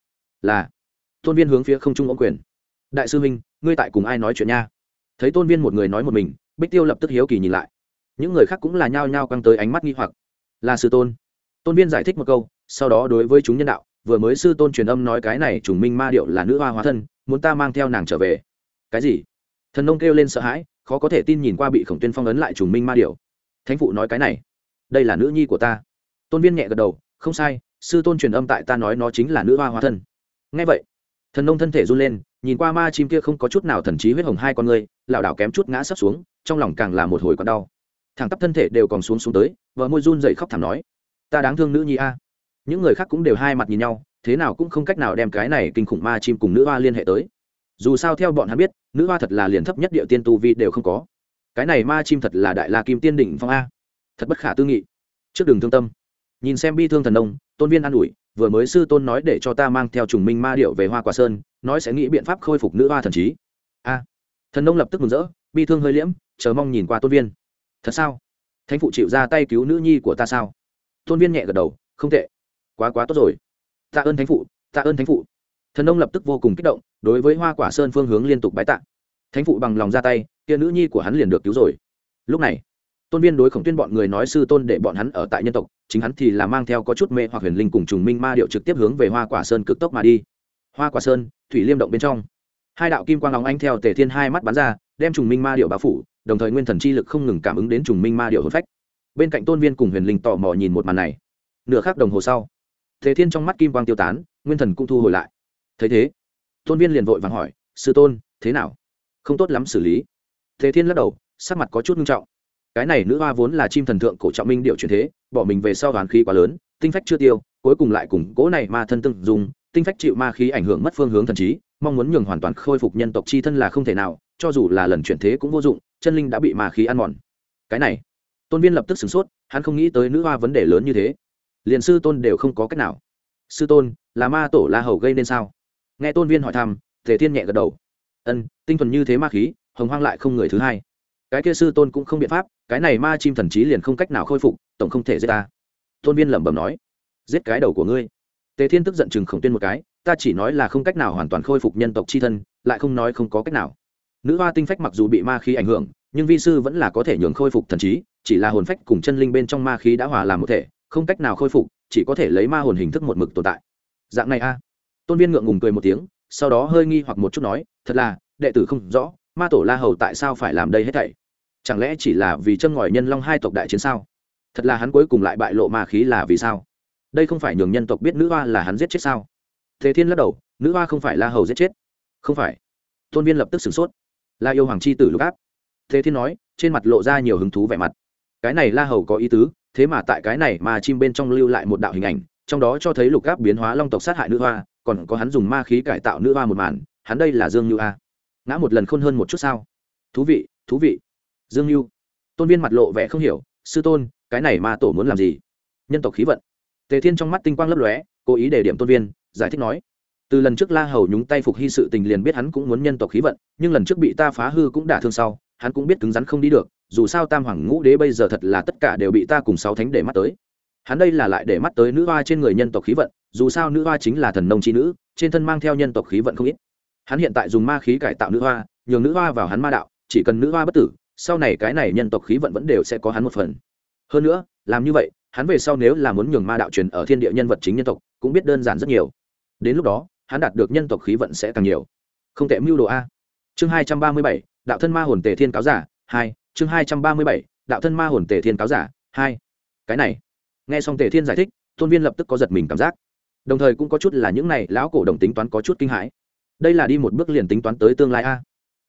Là, tôn viên hướng phía không trung ống quyền. Đại sư huynh, ngươi tại cùng ai nói chuyện nha? Thấy tôn viên một người nói một mình, bích tiêu lập tức hiếu kỳ nhìn lại. Những người khác cũng là nhao nhao căng tới ánh mắt nghi hoặc. Là sư tôn. Tôn viên giải thích một câu, sau đó đối với chúng nhân đạo vừa mới sư tôn truyền âm nói cái này trùng minh ma điệu là nữ hoa hóa thân, muốn ta mang theo nàng trở về. Cái gì? Thần nông kêu lên sợ hãi, khó có thể tin nhìn qua bị khổng tuyên phong ấn lại trùng minh ma điệu. Thánh phụ nói cái này, đây là nữ nhi của ta. Tôn viên nhẹ gật đầu, không sai, sư tôn truyền âm tại ta nói nó chính là nữ hoa hóa thân. Ngay vậy, thần nông thân thể run lên, nhìn qua ma chim kia không có chút nào thần trí huyết hồng hai con người, lảo đảo kém chút ngã sấp xuống, trong lòng càng là một hồi còn đau. Thẳng tắp thân thể đều còn xuống xuống tới vợ môi run dậy khóc thảm nói, ta đáng thương nữ nhi a những người khác cũng đều hai mặt nhìn nhau, thế nào cũng không cách nào đem cái này kinh khủng ma chim cùng nữ hoa liên hệ tới. Dù sao theo bọn hắn biết, nữ hoa thật là liền thấp nhất địa tiên tu vi đều không có. Cái này ma chim thật là đại la kim tiên đỉnh phong a. Thật bất khả tư nghị. Trước đường thương tâm. Nhìn xem bi thương thần nông, tôn viên an ủi, vừa mới sư tôn nói để cho ta mang theo trùng minh ma điệu về hoa quả sơn, nói sẽ nghĩ biện pháp khôi phục nữ hoa thần trí. A. Thần nông lập tức mừng rỡ, bi thương hơi liễm, chờ mong nhìn qua tôn viên. Thật sao? Thánh phụ chịu ra tay cứu nữ nhi của ta sao? Tôn viên nhẹ gật đầu, không tệ quá quá tốt rồi. Tạ ơn thánh phụ, tạ ơn thánh phụ. Thần nông lập tức vô cùng kích động, đối với hoa quả sơn phương hướng liên tục bái tạ. Thánh phụ bằng lòng ra tay, kia nữ nhi của hắn liền được cứu rồi. Lúc này, tôn viên đối khổng tuyên bọn người nói sư tôn để bọn hắn ở tại nhân tộc, chính hắn thì là mang theo có chút mê hoặc huyền linh cùng trùng minh ma điệu trực tiếp hướng về hoa quả sơn cực tốc mà đi. Hoa quả sơn, thủy liêm động bên trong. Hai đạo kim quang óng anh theo tề thiên hai mắt bắn ra, đem trùng minh ma điệu bao phủ, đồng thời nguyên thần chi lực không ngừng cảm ứng đến trùng minh ma điệu hôn phách. Bên cạnh tôn viên cùng huyền linh tò mò nhìn một màn này. Nửa khắc đồng hồ sau Thế thiên trong mắt kim quang tiêu tán, nguyên thần cũng thu hồi lại. Thấy thế, tôn viên liền vội vàng hỏi, sư tôn, thế nào? Không tốt lắm xử lý. Thế thiên lắc đầu, sắc mặt có chút nghiêm trọng. Cái này nữ hoa vốn là chim thần thượng cổ trọng minh điệu truyền thế, bỏ mình về sau đoán khí quá lớn, tinh phách chưa tiêu, cuối cùng lại cùng cố này ma thân tương dùng tinh phách chịu ma khí ảnh hưởng mất phương hướng thần trí, mong muốn nhường hoàn toàn khôi phục nhân tộc chi thân là không thể nào, cho dù là lần chuyển thế cũng vô dụng, chân linh đã bị ma khí ăn mòn. Cái này, tôn viên lập tức sửng sốt, hắn không nghĩ tới nữ hoa vấn đề lớn như thế liền sư tôn đều không có cách nào. Sư tôn, là ma tổ la hầu gây nên sao? Nghe tôn viên hỏi thăm thể thiên nhẹ gật đầu. Ân, tinh thuần như thế ma khí, hồng hoang lại không người thứ hai. Cái kia sư tôn cũng không biện pháp, cái này ma chim thần trí liền không cách nào khôi phục, tổng không thể giết ta. Tôn viên lẩm bẩm nói. Giết cái đầu của ngươi. Tề thiên tức giận chừng khổng tuyên một cái, ta chỉ nói là không cách nào hoàn toàn khôi phục nhân tộc c h i thân, lại không nói không có cách nào. Nữ hoa tinh phách mặc dù bị ma khí ảnh hưởng, nhưng vi sư vẫn là có thể nhường khôi phục thần trí, chỉ là hồn phách cùng chân linh bên trong ma khí đã hòa làm một thể không cách nào khôi phục, chỉ có thể lấy ma hồn hình thức một mực tồn tại. Dạng này a. Tôn viên ngượng ngùng cười một tiếng, sau đó hơi nghi hoặc một chút nói, thật là, đệ tử không rõ, ma tổ la hầu tại sao phải làm đây hết thảy? Chẳng lẽ chỉ là vì châm ngòi nhân long hai tộc đại chiến sao? Thật là hắn cuối cùng lại bại lộ ma khí là vì sao? Đây không phải nhường nhân tộc biết nữ hoa là hắn giết chết sao? Thế thiên lắc đầu, nữ hoa không phải la hầu giết chết. Không phải. Tôn viên lập tức sửng sốt. La yêu hoàng c h i tử lục áp. Thế thiên nói, trên mặt lộ ra nhiều hứng thú vẻ mặt. Cái này la hầu có ý tứ thế mà tại cái này mà chim bên trong lưu lại một đạo hình ảnh, trong đó cho thấy lục áp biến hóa long tộc sát hại nữ hoa, còn có hắn dùng ma khí cải tạo nữ hoa một màn, hắn đây là dương như a. Ngã một lần khôn hơn một chút sao? Thú vị thú vị. Dương như tôn viên mặt lộ vẻ không hiểu, sư tôn, cái này ma tổ muốn làm gì? Nhân tộc khí vận. Tề thiên trong mắt tinh quang lấp lóe, cố ý để điểm tôn viên, giải thích nói, từ lần trước la hầu nhúng tay phục hy sự tình liền biết hắn cũng muốn nhân tộc khí vận, nhưng lần trước bị ta phá hư cũng đả thương sau, hắn cũng biết cứng rắn không đi được dù sao tam hoàng ngũ đế bây giờ thật là tất cả đều bị ta cùng sáu thánh để mắt tới. Hắn đây là lại để mắt tới nữ hoa trên người nhân tộc khí vận, dù sao nữ hoa chính là thần nông chi nữ, trên thân mang theo nhân tộc khí vận không ít. Hắn hiện tại dùng ma khí cải tạo nữ hoa, nhường nữ hoa vào hắn ma đạo, chỉ cần nữ hoa bất tử, sau này cái này nhân tộc khí vận vẫn đều sẽ có hắn một phần. Hơn nữa, làm như vậy, hắn về sau nếu là muốn nhường ma đạo truyền ở thiên địa nhân vật chính nhân tộc, cũng biết đơn giản rất nhiều. Đến lúc đó, hắn đạt được nhân tộc khí vận sẽ càng nhiều. Không tệ mưu đồ a. Chương hai trăm ba mươi bảy, đạo thân ma hồn tề thiên cáo giả, hai chương hai trăm ba mươi bảy, đạo thân ma hồn tề thiên cáo giả, hai. Cái này. Nghe xong tề thiên giải thích, tôn viên lập tức có giật mình cảm giác. Đồng thời cũng có chút là những này lão cổ đồng tính toán có chút kinh hãi. Đây là đi một bước liền tính toán tới tương lai a.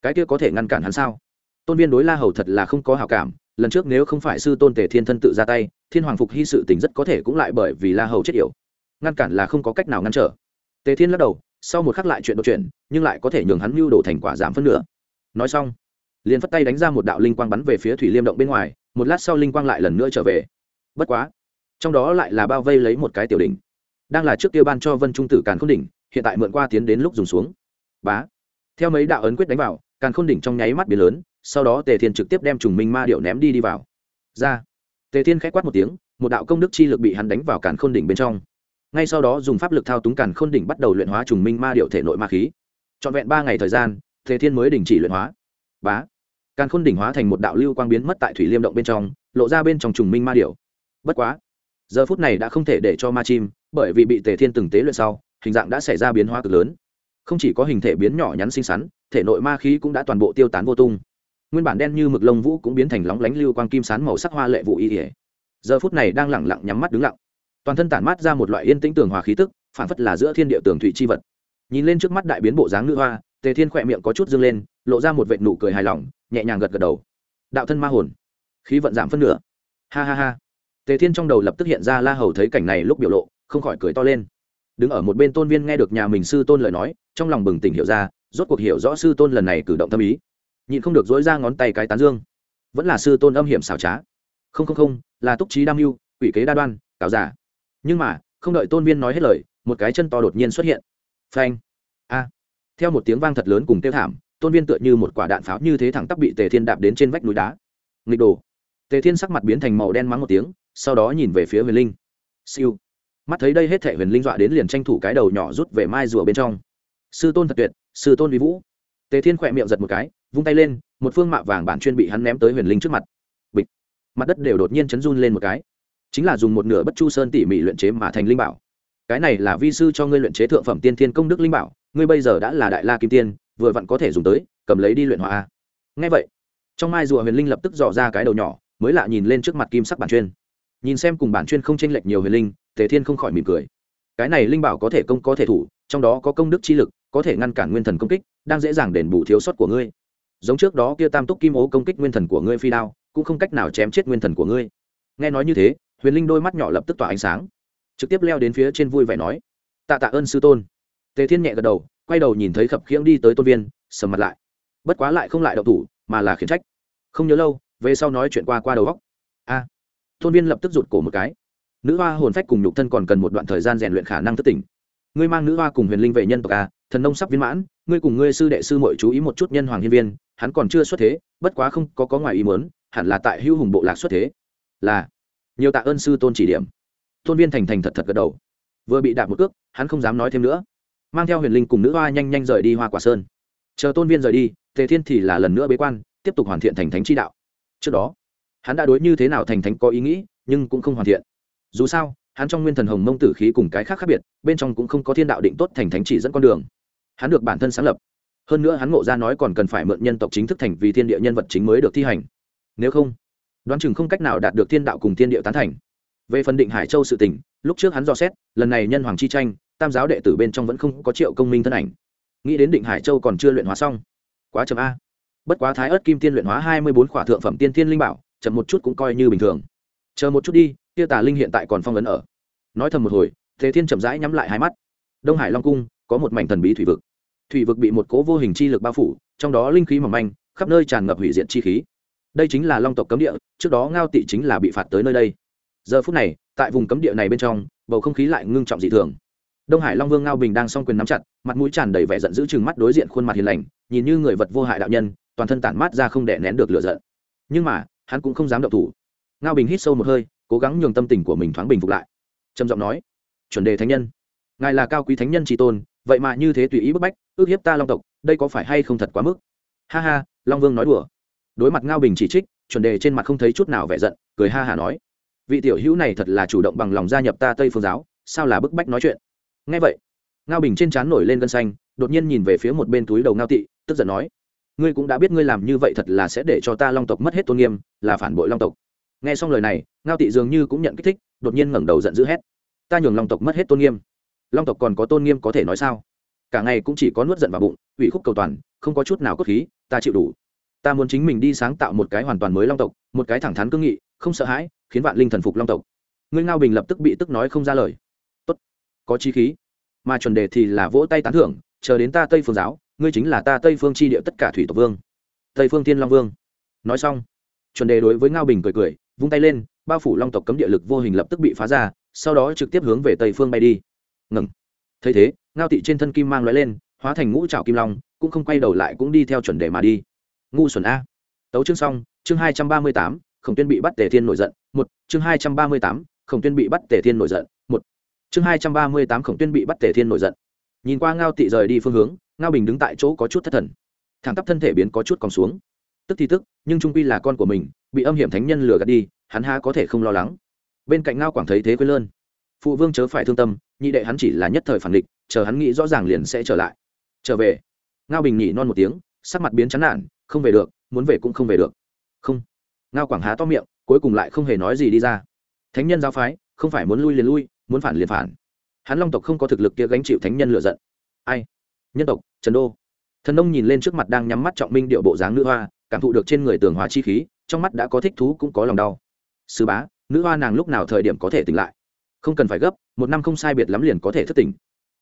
Cái kia có thể ngăn cản hắn sao? Tôn viên đối la hầu thật là không có hào cảm, lần trước nếu không phải sư tôn tề thiên thân tự ra tay, thiên hoàng phục hy sự tình rất có thể cũng lại bởi vì la hầu chết yểu. Ngăn cản là không có cách nào ngăn trở. Tề thiên lắc đầu, sau một khắc lại chuyện đột chuyện nhưng lại có thể nhường hắn mưu đồ thành quả giảm phân nửa. Nói xong liền phất tay đánh ra một đạo linh quang bắn về phía thủy liêm động bên ngoài, một lát sau linh quang lại lần nữa trở về. Bất quá, trong đó lại là bao vây lấy một cái tiểu đỉnh, đang là trước kia ban cho vân trung tử càn khôn đỉnh, hiện tại mượn qua tiến đến lúc dùng xuống. Bá, theo mấy đạo ấn quyết đánh vào, càn khôn đỉnh trong nháy mắt biến lớn, sau đó tề thiên trực tiếp đem trùng minh ma điệu ném đi đi vào. Ra, tề thiên k h á c quát một tiếng, một đạo công đức chi lực bị hắn đánh vào càn khôn đỉnh bên trong. Ngay sau đó dùng pháp lực thao túng càn khôn đỉnh bắt đầu luyện hóa trùng minh ma điệu thể nội ma khí. Trọn vẹn ba ngày thời gian, tề thiên mới đình chỉ luyện hóa bá. Càn khôn đỉnh hóa thành một đạo lưu quang biến mất tại thủy liêm động bên trong, lộ ra bên trong trùng minh ma điểu. Bất quá, giờ phút này đã không thể để cho ma chim, bởi vì bị tề thiên từng tế luyện sau, hình dạng đã xảy ra biến hóa cực lớn. Không chỉ có hình thể biến nhỏ nhắn xinh xắn, thể nội ma khí cũng đã toàn bộ tiêu tán vô tung. Nguyên bản đen như mực lông vũ cũng biến thành lóng lánh lưu quang kim sán màu sắc hoa lệ vụ y ỉa giờ phút này đang lẳng lặng nhắm mắt đứng lặng. Toàn thân tản mát ra một loại yên tĩnh tường hòa khí tức, phản phất là giữa thiên địa tường thủy chi vật. Nhìn lên trước mắt đại biến bộ dáng nữ hoa tề thiên khỏe miệng có chút dâng lên, lộ ra một vệ nụ cười hài lòng, nhẹ nhàng gật gật đầu. Đạo thân ma hồn. Khí vận giảm phân nửa. Ha ha ha. Tề thiên trong đầu lập tức hiện ra la hầu thấy cảnh này lúc biểu lộ, không khỏi cười to lên. Đứng ở một bên tôn viên nghe được nhà mình sư tôn lời nói, trong lòng bừng tỉnh hiểu ra, rốt cuộc hiểu rõ sư tôn lần này cử động tâm ý. Nhịn không được dối ra ngón tay cái tán dương. Vẫn là sư tôn âm hiểm xảo trá. Không không không, là túc trí đam mưu, quỷ kế đa đoan, cáo giả. Nhưng mà, không đợi tôn viên nói hết lời, một cái chân to đột nhiên xuất hiện. Phanh theo một tiếng vang thật lớn cùng tiêu thảm, tôn viên tựa như một quả đạn pháo như thế thẳng tắp bị tề thiên đạp đến trên vách núi đá. Nghịch đồ. Tề thiên sắc mặt biến thành màu đen mắng một tiếng, sau đó nhìn về phía huyền linh. Siêu. Mắt thấy đây hết thể huyền linh dọa đến liền tranh thủ cái đầu nhỏ rút về mai rùa bên trong. Sư tôn thật tuyệt, sư tôn vi vũ. Tề thiên khỏe miệng giật một cái, vung tay lên, một phương mạ vàng bản chuyên bị hắn ném tới huyền linh trước mặt. Bịch. Mặt đất đều đột nhiên chấn run lên một cái. Chính là dùng một nửa bất chu sơn tỉ mỉ luyện chế mà thành linh bảo. Cái này là vi sư cho ngươi luyện chế thượng phẩm tiên thiên công đức linh bảo ngươi bây giờ đã là đại la kim tiên, vừa vặn có thể dùng tới, cầm lấy đi luyện hóa ngay vậy, trong mai rùa huyền linh lập tức dò ra cái đầu nhỏ, mới lạ nhìn lên trước mặt kim sắc bản chuyên. Nhìn xem cùng bản chuyên không tranh lệch nhiều huyền linh, tề thiên không khỏi mỉm cười. Cái này linh bảo có thể công, có thể thủ, trong đó có công đức chi lực, có thể ngăn cản nguyên thần công kích, đang dễ dàng đền bù thiếu sót của ngươi. Giống trước đó kia tam túc kim ố công kích nguyên thần của ngươi phi đao, cũng không cách nào chém chết nguyên thần của ngươi. Nghe nói như thế, huyền linh đôi mắt nhỏ lập tức tỏa ánh sáng, trực tiếp leo đến phía trên vui vẻ nói, tạ tạ ơn sư tôn tề thiên nhẹ gật đầu, quay đầu nhìn thấy khập khiễng đi tới tôn viên, sầm mặt lại. Bất quá lại không lại đậu thủ, mà là khiển trách. Không nhớ lâu, về sau nói chuyện qua qua đầu góc a! Tôn viên lập tức rụt cổ một cái. Nữ hoa hồn phách cùng nhục thân còn cần một đoạn thời gian rèn luyện khả năng thất tỉnh. Ngươi mang nữ hoa cùng huyền linh về nhân tộc a, thần nông sắp viên mãn, ngươi cùng ngươi sư đệ sư mội chú ý một chút nhân hoàng hiên viên, hắn còn chưa xuất thế, bất quá không có có ngoài ý muốn, hẳn là tại hưu hùng bộ lạc xuất thế. Là. Nhiều tạ ơn sư tôn chỉ điểm. Tôn viên thành thành thật thật gật đầu. Vừa bị đạp một cước, hắn không dám nói thêm nữa mang theo huyền linh cùng nữ hoa nhanh nhanh rời đi hoa quả sơn. Chờ tôn viên rời đi, tề thiên thì là lần nữa bế quan, tiếp tục hoàn thiện thành thánh chi đạo. Trước đó, hắn đã đối như thế nào thành thánh có ý nghĩ, nhưng cũng không hoàn thiện. Dù sao, hắn trong nguyên thần hồng mông tử khí cùng cái khác khác biệt, bên trong cũng không có thiên đạo định tốt thành thánh chỉ dẫn con đường. Hắn được bản thân sáng lập. Hơn nữa hắn ngộ ra nói còn cần phải mượn nhân tộc chính thức thành vì thiên địa nhân vật chính mới được thi hành. Nếu không, đoán chừng không cách nào đạt được thiên đạo cùng thiên địa tán thành. Về phần định hải châu sự tỉnh lúc trước hắn dò xét, lần này nhân hoàng chi tranh tam giáo đệ tử bên trong vẫn không có triệu công minh thân ảnh. Nghĩ đến định hải châu còn chưa luyện hóa xong. Quá chậm a. Bất quá thái ớt kim tiên luyện hóa hai mươi bốn khỏa thượng phẩm tiên thiên linh bảo, chậm một chút cũng coi như bình thường. Chờ một chút đi tiêu tà linh hiện tại còn phong ấn ở. Nói thầm một hồi, thế thiên chậm rãi nhắm lại hai mắt. Đông hải long cung, có một mảnh thần bí thủy vực. Thủy vực bị một cố vô hình chi lực bao phủ, trong đó linh khí mỏng manh, khắp nơi tràn ngập hủy diện chi khí. Đây chính là long tộc cấm địa, trước đó ngao tị chính là bị phạt tới nơi đây. Giờ phút này, tại vùng cấm địa này bên trong, bầu không khí lại ngưng trọng dị thường đông hải long vương ngao bình đang s o n g quyền nắm chặt, mặt mũi tràn đầy vẻ giận giữ chừng mắt đối diện khuôn mặt hiền lành, nhìn như người vật vô hại đạo nhân, toàn thân tản mát ra không đè nén được lửa giận. Nhưng mà, hắn cũng không dám động thủ. Ngao bình hít sâu một hơi, cố gắng nhường tâm tình của mình thoáng bình phục lại. Trầm giọng nói, chuẩn đề thánh nhân, ngài là cao quý thánh nhân tri tôn, vậy mà như thế tùy ý bức bách, ước hiếp ta long tộc, đây có phải hay không thật quá mức? Ha ha, long vương nói đùa. Đối mặt ngao bình chỉ trích, chuẩn đề trên mặt không thấy chút nào vẻ giận, cười ha hả nói, vị tiểu hữu này thật là chủ động bằng lòng gia nhập ta tây phương giáo, sao là bức bách nói chuyện? Ngay vậy, ngao bình trên trán nổi lên gân xanh, đột nhiên nhìn về phía một bên túi đầu ngao tị, tức giận nói, ngươi cũng đã biết ngươi làm như vậy thật là sẽ để cho ta long tộc mất hết tôn nghiêm, là phản bội long tộc. Nghe xong lời này, ngao tị dường như cũng nhận kích thích, đột nhiên ngẩng đầu giận dữ hét, ta nhường long tộc mất hết tôn nghiêm. Long tộc còn có tôn nghiêm có thể nói sao? Cả ngày cũng chỉ có nuốt giận vào bụng, ủy khúc cầu toàn, không có chút nào cốt khí, ta chịu đủ. Ta muốn chính mình đi sáng tạo một cái hoàn toàn mới long tộc, một cái thẳng thắn cương nghị, không sợ hãi, khiến vạn linh thần phục long tộc. Ngươi ngao bình lập tức bị tức nói không ra lời có chi khí. Mà chuẩn đề thì là vỗ tay tán thưởng, chờ đến ta tây phương giáo, ngươi chính là ta tây phương tri địa tất cả thủy tộc vương. Tây phương tiên long vương. Nói xong, chuẩn đề đối với ngao bình cười cười, vung tay lên, bao phủ long tộc cấm địa lực vô hình lập tức bị phá ra, sau đó trực tiếp hướng về tây phương bay đi. Ngừng. Thấy thế, ngao tị trên thân kim mang lóe lên, hóa thành ngũ trào kim long, cũng không quay đầu lại cũng đi theo chuẩn đề mà đi. Ngu xuẩn a. Tấu chương xong, chương hai trăm ba mươi tám, khổng tuyên bị bắt tề thiên nổi giận. Một, chương hai trăm ba mươi tám, khổng tuyên bị bắt tề thiên nổi giận chương hai trăm ba mươi tám khổng tuyên bị bắt tề thiên nổi giận. Nhìn qua ngao tị rời đi phương hướng, ngao bình đứng tại chỗ có chút thất thần. Thẳng tắp thân thể biến có chút còn xuống. Tức thì tức, nhưng trung pi là con của mình, bị âm hiểm thánh nhân lừa gạt đi, hắn ha có thể không lo lắng. Bên cạnh ngao quảng thấy thế quên lơn. Phụ vương chớ phải thương tâm, nhị đệ hắn chỉ là nhất thời phản địch chờ hắn nghĩ rõ ràng liền sẽ trở lại. Trở về. Ngao bình nhỉ non một tiếng, sắc mặt biến chán nản, không về được, muốn về cũng không về được. Không. Ngao quảng há to miệng, cuối cùng lại không hề nói gì đi ra. Thánh nhân giáo phái, không phải muốn lui liền lui muốn phản liền phản. Hắn long tộc không có thực lực kia gánh chịu thánh nhân lựa giận. Ai? Nhân tộc, trần đô. Thần nông nhìn lên trước mặt đang nhắm mắt trọng minh điệu bộ dáng nữ hoa, cảm thụ được trên người tường hóa chi khí, trong mắt đã có thích thú cũng có lòng đau. Sư bá, nữ hoa nàng lúc nào thời điểm có thể tỉnh lại? Không cần phải gấp, một năm không sai biệt lắm liền có thể thất tỉnh.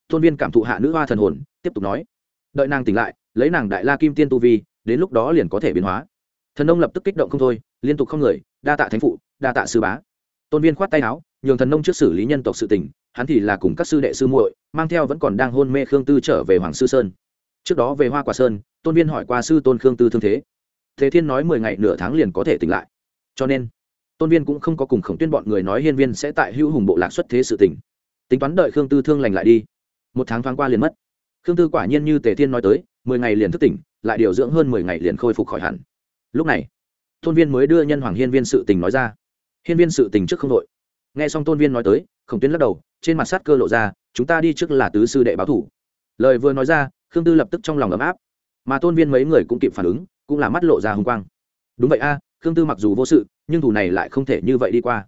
Tôn viên cảm thụ hạ nữ hoa thần hồn, tiếp tục nói. Đợi nàng tỉnh lại, lấy nàng đại la kim tiên tu vi, đến lúc đó liền có thể biến hóa. Thần nông lập tức kích động không thôi, liên tục không người, đa tạ thánh phụ, đa tạ sư bá. Tôn viên khoát tay áo nhường thần nông trước xử lý nhân tộc sự tình, hắn thì là cùng các sư đệ sư muội, mang theo vẫn còn đang hôn mê khương tư trở về hoàng sư sơn. Trước đó về hoa quả sơn, tôn viên hỏi qua sư tôn khương tư thương thế. Thế thiên nói mười ngày nửa tháng liền có thể tỉnh lại. Cho nên, tôn viên cũng không có cùng khổng tuyên bọn người nói hiên viên sẽ tại hữu hùng bộ lạc xuất thế sự tỉnh tính toán đợi khương tư thương lành lại đi. Một tháng thoáng qua liền mất. Khương tư quả nhiên như tề thiên nói tới, mười ngày liền thức tỉnh, lại điều dưỡng hơn mười ngày liền khôi phục khỏi hẳn. Lúc này, tôn viên mới đưa nhân hoàng hiên viên sự tình nói ra. Hiên viên sự tình trước không đội nghe xong tôn viên nói tới, khổng tuyến lắc đầu, trên mặt sát cơ lộ ra, chúng ta đi trước là tứ sư đệ báo thủ. Lời vừa nói ra, khương tư lập tức trong lòng ấm áp. Mà tôn viên mấy người cũng kịp phản ứng, cũng là mắt lộ ra h ư n g quang. Đúng vậy a, khương tư mặc dù vô sự, nhưng thủ này lại không thể như vậy đi qua.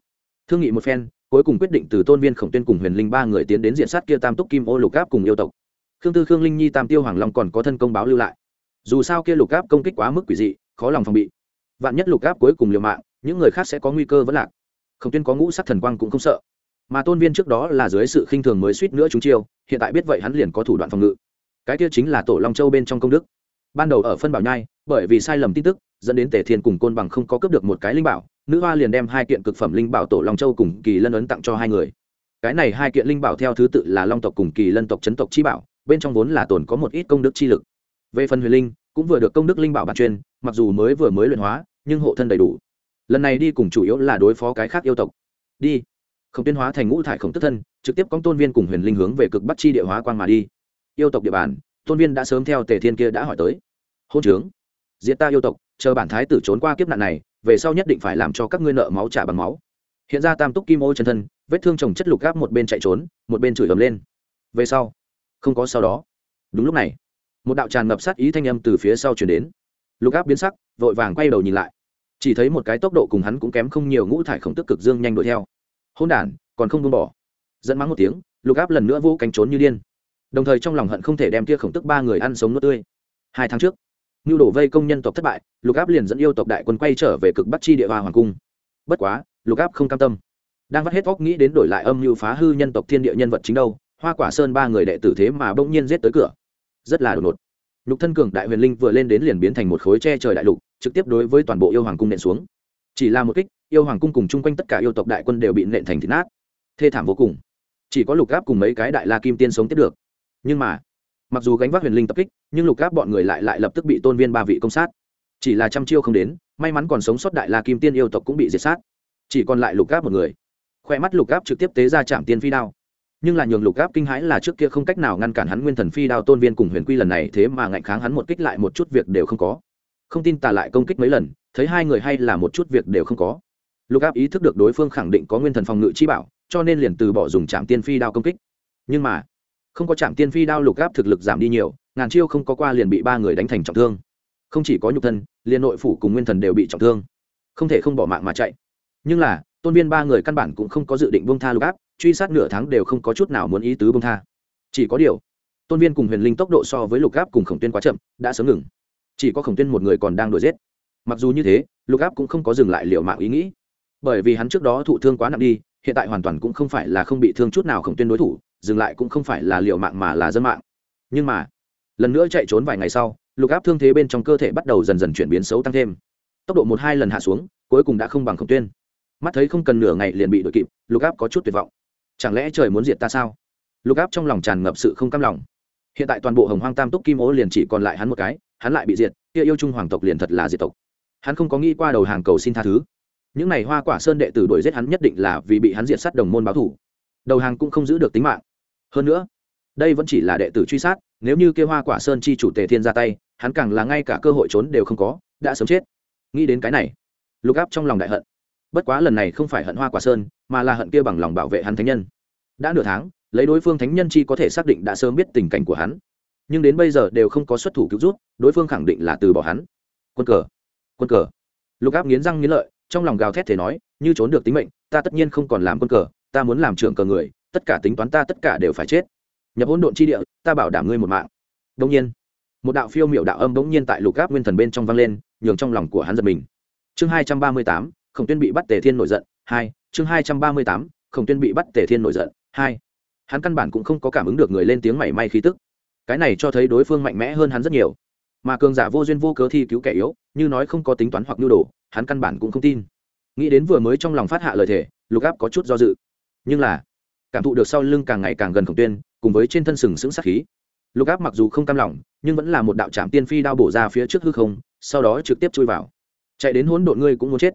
Thương nghị một phen, cuối cùng quyết định từ tôn viên, khổng tuyên cùng huyền linh ba người tiến đến diện sát kia tam túc kim ô lục áp cùng yêu tộc. Khương tư, khương linh nhi, tam tiêu hoàng long còn có thân công báo lưu lại. Dù sao kia lục áp công kích quá mức quỷ dị, khó lòng phòng bị. Vạn nhất lục áp cuối cùng liều mạng, những người khác sẽ có nguy cơ vẫn lạc khổng tuyên có ngũ sắc thần quang cũng không sợ. Mà tôn viên trước đó là dưới sự khinh thường mới suýt nữa chúng chiêu, hiện tại biết vậy hắn liền có thủ đoạn phòng ngự. Cái kia chính là tổ long châu bên trong công đức. Ban đầu ở phân bảo nhai, bởi vì sai lầm tin tức, dẫn đến tề thiên cùng côn bằng không có cướp được một cái linh bảo, nữ hoa liền đem hai kiện cực phẩm linh bảo tổ long châu cùng kỳ lân ấn tặng cho hai người. Cái này hai kiện linh bảo theo thứ tự là long tộc cùng kỳ lân tộc chấn tộc chi bảo, bên trong vốn là tồn có một ít công đức chi lực. Về phần huyền linh, cũng vừa được công đức linh bảo bản chuyên mặc dù mới vừa mới luyện hóa, nhưng hộ thân đầy đủ lần này đi cùng chủ yếu là đối phó cái khác yêu tộc. Đi. Không tuyên hóa thành ngũ thải khổng tức thân, trực tiếp công tôn viên cùng huyền linh hướng về cực bắc chi địa hóa quan mà đi. Yêu tộc địa bàn, tôn viên đã sớm theo tề thiên kia đã hỏi tới. Hôn trướng. Diệt ta yêu tộc, chờ bản thái tử trốn qua kiếp nạn này, về sau nhất định phải làm cho các ngươi nợ máu trả bằng máu. Hiện ra tam túc kim ô chân thân, vết thương chồng chất lục gáp một bên chạy trốn, một bên chửi ầm lên. Về sau, không có sau đó. Đúng lúc này, một đạo tràn ngập sát ý thanh âm từ phía sau chuyển đến. Lục áp biến sắc, vội vàng quay đầu nhìn lại chỉ thấy một cái tốc độ cùng hắn cũng kém không nhiều, ngũ thải khổng tức cực dương nhanh đuổi theo. Hôn đản, còn không buông bỏ. Dẫn mắng một tiếng, lục áp lần nữa vô cánh trốn như điên. Đồng thời trong lòng hận không thể đem kia khổng tức ba người ăn sống nước tươi. Hai tháng trước nhu đổ vây công nhân tộc thất bại, lục áp liền dẫn yêu tộc đại quân quay trở về cực bắc chi địa hòa hoàng cung. Bất quá, lục áp không cam tâm. Đang vắt hết óc nghĩ đến đổi lại âm mưu phá hư nhân tộc thiên địa nhân vật chính đâu, hoa quả sơn ba người đệ tử thế mà bỗng nhiên giết tới cửa. Rất là đột ngột. Nhục thân cường, đại huyền linh vừa lên đến liền biến thành một khối che trời đại lục trực tiếp đối với toàn bộ yêu hoàng cung nện xuống. Chỉ là một kích, yêu hoàng cung cùng chung quanh tất cả yêu tộc đại quân đều bị nện thành thịt nát. Thê thảm vô cùng. Chỉ có lục áp cùng mấy cái đại la kim tiên sống tiếp được. Nhưng mà, mặc dù gánh vác huyền linh tập kích, nhưng lục áp bọn người lại lại lập tức bị tôn viên ba vị công sát. Chỉ là trăm chiêu không đến, may mắn còn sống sót đại la kim tiên yêu tộc cũng bị diệt sát. Chỉ còn lại lục áp một người. Khoe mắt lục áp trực tiếp tế ra chạm tiên phi đao. Nhưng là nhường lục áp kinh hãi là trước kia không cách nào ngăn cản hắn nguyên thần phi đao tôn viên cùng huyền quy lần này, thế mà ngạnh kháng hắn một kích lại một chút việc đều không có không tin tà lại công kích mấy lần, thấy hai người hay là một chút việc đều không có. Lục áp ý thức được đối phương khẳng định có nguyên thần phòng ngự chi bảo, cho nên liền từ bỏ dùng trạm tiên phi đao công kích. Nhưng mà, không có trạm tiên phi đao lục áp thực lực giảm đi nhiều, ngàn chiêu không có qua liền bị ba người đánh thành trọng thương. Không chỉ có nhục thân, liền nội phủ cùng nguyên thần đều bị trọng thương. Không thể không bỏ mạng mà chạy. Nhưng là, tôn viên ba người căn bản cũng không có dự định bông tha lục áp, truy sát nửa tháng đều không có chút nào muốn ý tứ bông tha. Chỉ có điều, tôn viên cùng huyền linh tốc độ so với lục áp cùng khổng tuyên quá chậm, đã sớm ngừng chỉ có khổng tuyên một người còn đang đuổi giết. Mặc dù như thế, lục áp cũng không có dừng lại liệu mạng ý nghĩ. Bởi vì hắn trước đó thụ thương quá nặng đi, hiện tại hoàn toàn cũng không phải là không bị thương chút nào khổng tuyên đối thủ, dừng lại cũng không phải là liệu mạng mà là dân mạng. Nhưng mà, lần nữa chạy trốn vài ngày sau, lục áp thương thế bên trong cơ thể bắt đầu dần dần chuyển biến xấu tăng thêm. Tốc độ một hai lần hạ xuống, cuối cùng đã không bằng khổng tuyên. Mắt thấy không cần nửa ngày liền bị đội kịp, lục áp có chút tuyệt vọng. Chẳng lẽ trời muốn diệt ta sao? Lục áp trong lòng tràn ngập sự không cam lòng. Hiện tại toàn bộ hồng hoang tam túc kim ố liền chỉ còn lại hắn một cái hắn lại bị diệt, kia yêu trung hoàng tộc liền thật là diệt tộc. Hắn không có nghĩ qua đầu hàng cầu xin tha thứ. Những n à y hoa quả sơn đệ tử đuổi giết hắn nhất định là vì bị hắn diệt sát đồng môn báo thủ. Đầu hàng cũng không giữ được tính mạng. Hơn nữa, đây vẫn chỉ là đệ tử truy sát, nếu như kia hoa quả sơn chi chủ tề thiên ra tay, hắn càng là ngay cả cơ hội trốn đều không có, đã sớm chết. Nghĩ đến cái này, lục áp trong lòng đại hận. Bất quá lần này không phải hận hoa quả sơn, mà là hận kia bằng lòng bảo vệ hắn thánh nhân. Đã nửa tháng, lấy đối phương thánh nhân chi có thể xác định đã sớm biết tình cảnh của hắn nhưng đến bây giờ đều không có xuất thủ cứu rút đối phương khẳng định là từ bỏ hắn. Quân cờ quân cờ. Lục áp nghiến răng nghiến lợi, trong lòng gào thét thể nói, như trốn được tính mệnh, ta tất nhiên không còn làm quân cờ, ta muốn làm trưởng cờ người, tất cả tính toán ta tất cả đều phải chết. Nhập hỗn độn chi địa, ta bảo đảm ngươi một mạng. Đông nhiên, một đạo phiêu miệu đạo âm bỗng nhiên tại lục áp nguyên thần bên trong vang lên, nhường trong lòng của hắn giật mình. Chương hai trăm ba mươi tám, khổng tuyên bị bắt tề thiên nổi giận, hai, chương hai trăm ba mươi tám, khổng tuyên bị bắt tề thiên nổi giận, hai. Hắn căn bản cũng không có cảm ứng được người lên tiếng mảy may khí tức cái này cho thấy đối phương mạnh mẽ hơn hắn rất nhiều. Mà cường giả vô duyên vô cớ thi cứu kẻ yếu, như nói không có tính toán hoặc nhu đồ, hắn căn bản cũng không tin. Nghĩ đến vừa mới trong lòng phát hạ lời thề, lục áp có chút do dự. Nhưng là, cảm thụ được sau lưng càng ngày càng gần khổng tuyên, cùng với trên thân sừng sững sát khí. Lục áp mặc dù không cam lòng, nhưng vẫn là một đạo trạm tiên phi đao bổ ra phía trước hư không, sau đó trực tiếp chui vào. Chạy đến hỗn độn ngươi cũng muốn chết.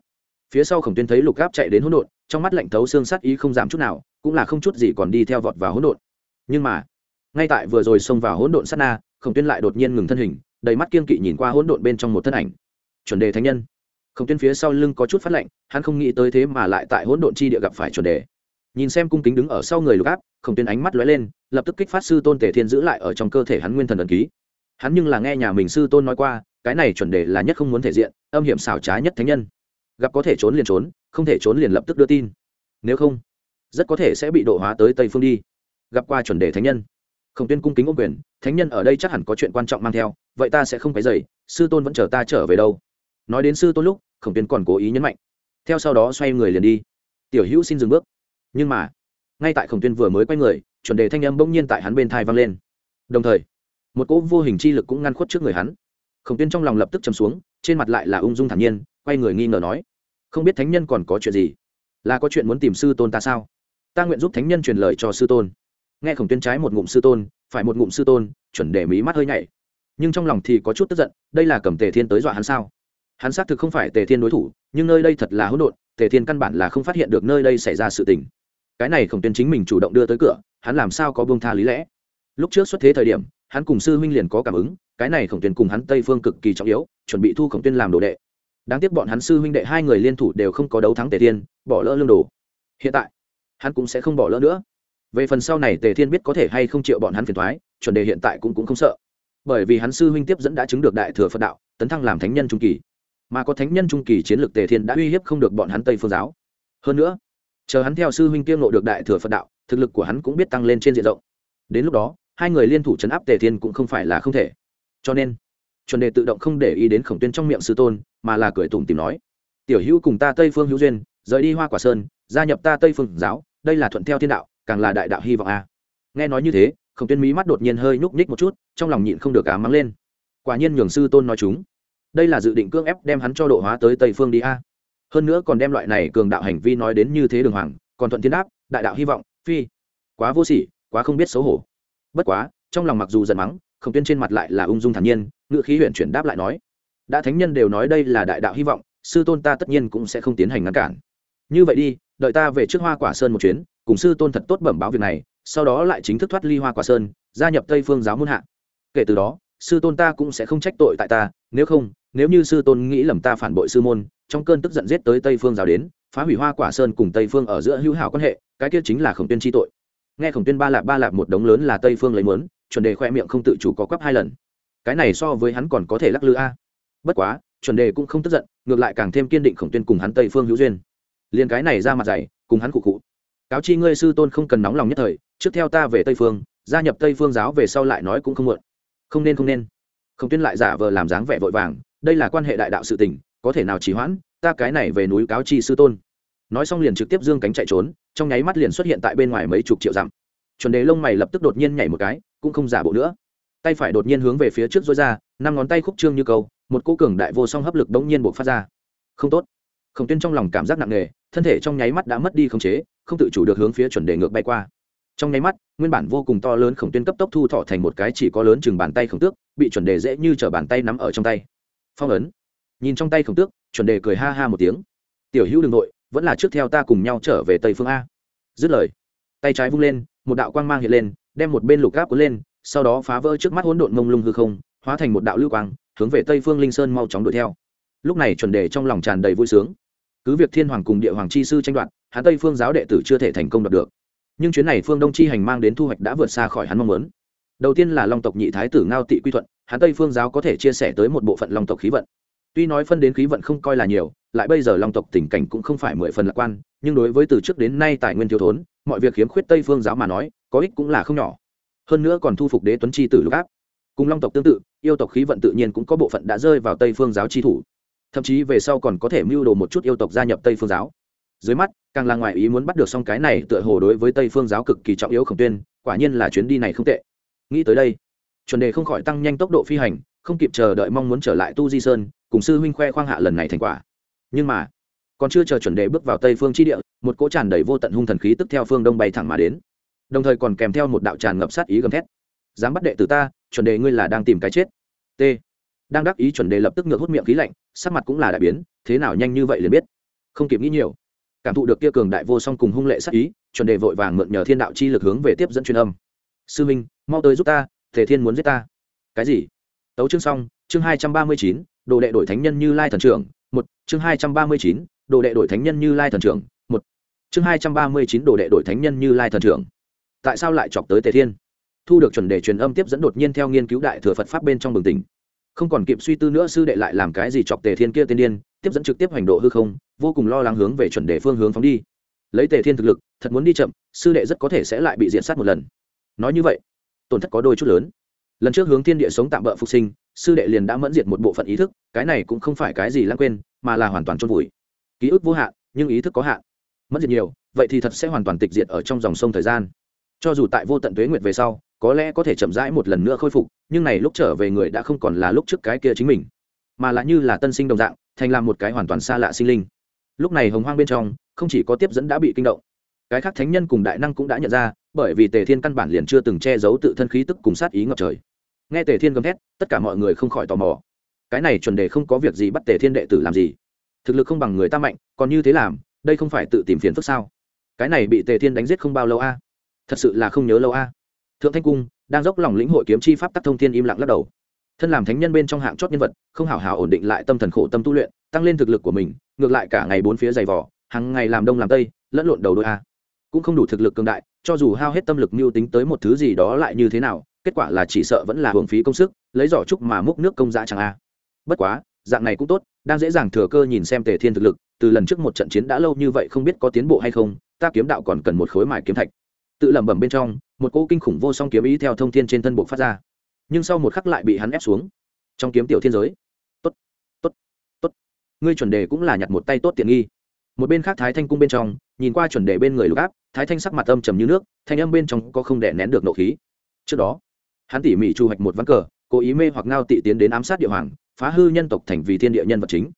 Phía sau khổng tuyên thấy lục áp chạy đến hỗn độn, trong mắt lạnh thấu xương sát ý không giảm chút nào, cũng là không chút gì còn đi theo vọt vào hỗn độn. Nhưng mà ngay tại vừa rồi xông vào hỗn độn sát na, khổng tuyên lại đột nhiên ngừng thân hình, đầy mắt kiên kỵ nhìn qua hỗn độn bên trong một thân ảnh. Chuẩn đề thánh nhân. Khổng tuyên phía sau lưng có chút phát lạnh hắn không nghĩ tới thế mà lại tại hỗn độn chi địa gặp phải chuẩn đề. Nhìn xem cung kính đứng ở sau người lục áp, khổng tuyên ánh mắt lóe lên, lập tức kích phát sư tôn tể thiên giữ lại ở trong cơ thể hắn nguyên thần ẩn ký. Hắn nhưng là nghe nhà mình sư tôn nói qua, cái này chuẩn đề là nhất không muốn thể diện, âm hiểm xảo trá nhất thánh nhân. Gặp có thể trốn liền trốn, không thể trốn liền lập tức đưa tin. Nếu không, rất có thể sẽ bị độ hóa tới tây phương đi. Gặp qua chuẩn đề thánh nhân khổng tuyên cung kính ô quyền, thánh nhân ở đây chắc hẳn có chuyện quan trọng mang theo, vậy ta sẽ không phải dày sư tôn vẫn chờ ta trở về đâu. Nói đến sư tôn lúc, khổng tuyên còn cố ý nhấn mạnh. Theo sau đó xoay người liền đi. Tiểu hữu xin dừng bước. Nhưng mà, ngay tại khổng tuyên vừa mới quay người, chuẩn đề thanh âm bỗng nhiên tại hắn bên thai vang lên. Đồng thời, một cỗ vô hình chi lực cũng ngăn khuất trước người hắn. Khổng tuyên trong lòng lập tức chầm xuống, trên mặt lại là ung dung thản nhiên, quay người nghi ngờ nói, không biết thánh nhân còn có chuyện gì? Là có chuyện muốn tìm sư tôn ta sao? Ta nguyện giúp thánh nhân truyền lời cho sư tôn nghe khổng tuyên trái một ngụm sư tôn, phải một ngụm sư tôn, chuẩn để mí mắt hơi nhảy. Nhưng trong lòng thì có chút tức giận, đây là cầm tề thiên tới dọa hắn sao? Hắn xác thực không phải tề thiên đối thủ, nhưng nơi đây thật là hỗn độn, tề thiên căn bản là không phát hiện được nơi đây xảy ra sự tình. Cái này khổng tuyên chính mình chủ động đưa tới cửa, hắn làm sao có buông tha lý lẽ? Lúc trước xuất thế thời điểm, hắn cùng sư huynh liền có cảm ứng, cái này khổng tuyên cùng hắn tây phương cực kỳ trọng yếu, chuẩn bị thu khổng tuyên làm đồ đệ. Đáng tiếc bọn hắn sư huynh đệ hai người liên thủ đều không có đấu thắng tề thiên, bỏ lỡ lương đồ. Hiện tại, hắn cũng sẽ không bỏ lỡ nữa về phần sau này tề thiên biết có thể hay không chịu bọn hắn phiền thoái, chuẩn đề hiện tại cũng cũng không sợ. Bởi vì hắn sư huynh tiếp dẫn đã chứng được đại thừa phật đạo, tấn thăng làm thánh nhân trung kỳ. Mà có thánh nhân trung kỳ chiến lược tề thiên đã uy hiếp không được bọn hắn tây phương giáo. Hơn nữa, chờ hắn theo sư huynh kiêm nộ được đại thừa phật đạo, thực lực của hắn cũng biết tăng lên trên diện rộng. Đến lúc đó, hai người liên thủ chấn áp tề thiên cũng không phải là không thể. Cho nên, chuẩn đề tự động không để ý đến khổng tuyên trong miệng sư tôn, mà là cười tủm tìm nói, tiểu hữu cùng ta tây phương hữu duyên, rời đi hoa quả sơn, gia nhập ta tây phương giáo, đây là thuận theo thiên đạo càng là đại đạo hy vọng a. Nghe nói như thế, khổng tuyên mỹ mắt đột nhiên hơi nhúc nhích một chút, trong lòng nhịn không được ám mắng lên. Quả nhiên nhường sư tôn nói chúng. Đây là dự định cưỡng ép đem hắn cho độ hóa tới tây phương đi a. Hơn nữa còn đem loại này cường đạo hành vi nói đến như thế đường hoàng, còn thuận thiên đáp đại đạo hy vọng, phi. Quá vô sỉ, quá không biết xấu hổ. Bất quá, trong lòng mặc dù giận mắng, khổng tuyên trên mặt lại là ung dung thản nhiên, ngựa khí huyện chuyển đáp lại nói. Đã thánh nhân đều nói đây là đại đạo hy vọng, sư tôn ta tất nhiên cũng sẽ không tiến hành ngăn cản. Như vậy đi, đợi ta về trước hoa quả sơn một chuyến cùng sư tôn thật tốt bẩm báo việc này, sau đó lại chính thức thoát ly hoa quả sơn, gia nhập tây phương giáo muôn hạ. Kể từ đó, sư tôn ta cũng sẽ không trách tội tại ta, nếu không, nếu như sư tôn nghĩ lầm ta phản bội sư môn, trong cơn tức giận giết tới tây phương giáo đến, phá hủy hoa quả sơn cùng tây phương ở giữa hữu hảo quan hệ, cái kia chính là khổng tiên tri tội. Nghe khổng tiên ba lạp ba lạp một đống lớn là tây phương lấy mướn chuẩn đề khoe miệng không tự chủ có quắp hai lần. Cái này so với hắn còn có thể lắc lư a. Bất quá, chuẩn đề cũng không tức giận, ngược lại càng thêm kiên định khổng tiên cùng hắn tây phương hữu duyên. Liền cái này ra mặt dày, cùng hắn cụ cụ cáo chi ngươi sư tôn không cần nóng lòng nhất thời, trước theo ta về tây phương, gia nhập tây phương giáo về sau lại nói cũng không muộn. Không nên không nên. Khổng tuyên lại giả vờ làm dáng vẻ vội vàng, đây là quan hệ đại đạo sự tình, có thể nào trì hoãn, ta cái này về núi cáo chi sư tôn. Nói xong liền trực tiếp dương cánh chạy trốn, trong nháy mắt liền xuất hiện tại bên ngoài mấy chục triệu dặm. Chuẩn đề lông mày lập tức đột nhiên nhảy một cái, cũng không giả bộ nữa. Tay phải đột nhiên hướng về phía trước dối ra, năm ngón tay khúc trương như câu, một cô cường đại vô song hấp lực đống nhiên buộc phát ra. Không tốt. Khổng tuyên trong lòng cảm giác nặng nề, thân thể trong nháy mắt đã mất đi khống chế không tự chủ được hướng phía chuẩn đề ngược bay qua. Trong nháy mắt, nguyên bản vô cùng to lớn khổng tuyên cấp tốc thu thọ thành một cái chỉ có lớn chừng bàn tay khổng tước, bị chuẩn đề dễ như t bàn tay nắm ở trong tay. Phong ấn. Nhìn trong tay khổng tước, chuẩn đề cười ha ha một tiếng. Tiểu hữu đ ư n g nội vẫn là trước theo ta cùng nhau trở về tây phương a. Dứt lời, tay trái vung lên, một đạo quang mang hiện lên, đem một bên lục gáp cuốn lên, sau đó phá vỡ trước mắt hỗn độn mông lung hư không, hóa thành một đạo lưu quang, hướng về tây phương linh sơn mau chóng đuổi theo. Lúc này chuẩn đề trong lòng tràn đầy vui sướng. Cứ việc thiên hoàng cùng địa hoàng chi sư tranh đoạt hắn tây phương giáo đệ tử chưa thể thành công đoạt được. Nhưng chuyến này phương đông chi hành mang đến thu hoạch đã vượt xa khỏi hắn mong muốn. Đầu tiên là long tộc nhị thái tử ngao tị quy thuận hắn tây phương giáo có thể chia sẻ tới một bộ phận long tộc khí vận. Tuy nói phân đến khí vận không coi là nhiều, lại bây giờ long tộc tình cảnh cũng không phải mười phần lạc quan, nhưng đối với từ trước đến nay tài nguyên thiếu thốn, mọi việc khiếm khuyết tây phương giáo mà nói, có ích cũng là không nhỏ. Hơn nữa còn thu phục đế tuấn chi tử lục áp. Cùng long tộc tương tự, yêu tộc khí vận tự nhiên cũng có bộ phận đã rơi vào tây phương giáo chi thủ. Thậm chí về sau còn có thể mưu đồ một chút yêu tộc gia nhập tây phương giáo dưới mắt, càng là ngoài ý muốn bắt được xong cái này tựa hồ đối với tây phương giáo cực kỳ trọng yếu khổng tuyên, quả nhiên là chuyến đi này không tệ. Nghĩ tới đây, chuẩn đề không khỏi tăng nhanh tốc độ phi hành, không kịp chờ đợi mong muốn trở lại tu di sơn, cùng sư huynh khoe khoang hạ lần này thành quả. Nhưng mà, còn chưa chờ chuẩn đề bước vào tây phương chi địa, một cỗ tràn đầy vô tận hung thần khí tức theo phương đông bay thẳng mà đến. Đồng thời còn kèm theo một đạo tràn ngập sát ý gầm thét. Dám bắt đệ từ ta, chuẩn đề ngươi là đang tìm cái chết. T. Đang đắc ý chuẩn đề lập tức ngược hút miệng khí lạnh, sắc mặt cũng là đại biến, thế nào nhanh như vậy liền biết. Không kịp nghĩ nhiều cảm thụ được kia cường đại vô song cùng hung lệ sát ý, chuẩn đề vội vàng mượn nhờ thiên đạo chi lực hướng về tiếp dẫn truyền âm. Sư minh, mau tới giúp ta thể thiên muốn giết ta. Cái gì? Tấu chương xong, chương hai trăm ba mươi chín, đồ đệ đổi thánh nhân như lai thần trưởng, một, chương hai trăm ba mươi chín, đồ đệ đổi thánh nhân như lai thần trưởng, một, chương hai trăm ba mươi chín, đồ đệ đổi thánh nhân như lai thần trưởng. Tại sao lại chọc tới tề thiên? Thu được chuẩn đề truyền âm tiếp dẫn đột nhiên theo nghiên cứu đại thừa phật pháp bên trong bừng tỉnh. Không còn kịp suy tư nữa, sư đệ lại làm cái gì chọc tề thiên kia tiên điên tiếp dẫn trực tiếp hành độ hư không, vô cùng lo lắng hướng về chuẩn đề phương hướng phóng đi. Lấy tề thiên thực lực, thật muốn đi chậm, sư đệ rất có thể sẽ lại bị diện sát một lần. Nói như vậy, tổn thất có đôi chút lớn. Lần trước hướng thiên địa sống tạm bỡ phục sinh, sư đệ liền đã mẫn diệt một bộ phận ý thức, cái này cũng không phải cái gì lãng quên, mà là hoàn toàn trôn vùi. Ký ức vô hạn, nhưng ý thức có hạn. Mất diệt nhiều, vậy thì thật sẽ hoàn toàn tịch diệt ở trong dòng sông thời gian. Cho dù tại vô tận tuế nguyệt về sau, có lẽ có thể chậm rãi một lần nữa khôi phục, nhưng này lúc trở về người đã không còn là lúc trước cái kia chính mình, mà là như là tân sinh đồng dạng thành làm một cái hoàn toàn xa lạ sinh linh. Lúc này hồng hoang bên trong, không chỉ có tiếp dẫn đã bị kinh động, cái khác thánh nhân cùng đại năng cũng đã nhận ra, bởi vì tề thiên căn bản liền chưa từng che giấu tự thân khí tức cùng sát ý ngập trời. Nghe tề thiên gầm thét, tất cả mọi người không khỏi tò mò. Cái này chuẩn đề không có việc gì bắt tề thiên đệ tử làm gì? Thực lực không bằng người ta mạnh, còn như thế làm, đây không phải tự tìm phiền phức sao? Cái này bị tề thiên đánh giết không bao lâu a? Thật sự là không nhớ lâu a. Thượng thanh cung đang dốc lòng lĩnh hội kiếm chi pháp tắc thông thiên im lặng lắc đầu thân làm thánh nhân bên trong hạng chót nhân vật, không hảo hảo ổn định lại tâm thần khổ tâm tu luyện, tăng lên thực lực của mình, ngược lại cả ngày bốn phía dày vỏ hàng ngày làm đông làm tây, lẫn lộn đầu đôi a. Cũng không đủ thực lực cường đại, cho dù hao hết tâm lực mưu tính tới một thứ gì đó lại như thế nào, kết quả là chỉ sợ vẫn là hưởng phí công sức, lấy giỏ trúc mà múc nước công giá chẳng a. Bất quá, dạng này cũng tốt, đang dễ dàng thừa cơ nhìn xem tề thiên thực lực, từ lần trước một trận chiến đã lâu như vậy không biết có tiến bộ hay không, ta kiếm đạo còn cần một khối mài kiếm thạch. Tự lẩm bẩm bên trong, một cỗ kinh khủng vô song kiếm ý theo thông thiên trên thân bộ phát ra nhưng sau một khắc lại bị hắn ép xuống. Trong kiếm tiểu thiên giới. Tốt tốt tốt. Ngươi chuẩn đề cũng là nhặt một tay tốt tiện nghi. Một bên khác thái thanh cung bên trong, nhìn qua chuẩn đề bên người lục áp, thái thanh sắc mặt âm trầm như nước, thanh âm bên trong có không đè nén được nộ khí. Trước đó, hắn tỉ mỉ chu hoạch một ván cờ, cố ý mê hoặc ngao tị tiến đến ám sát địa hoàng, phá hư nhân tộc thành vì thiên địa nhân vật chính.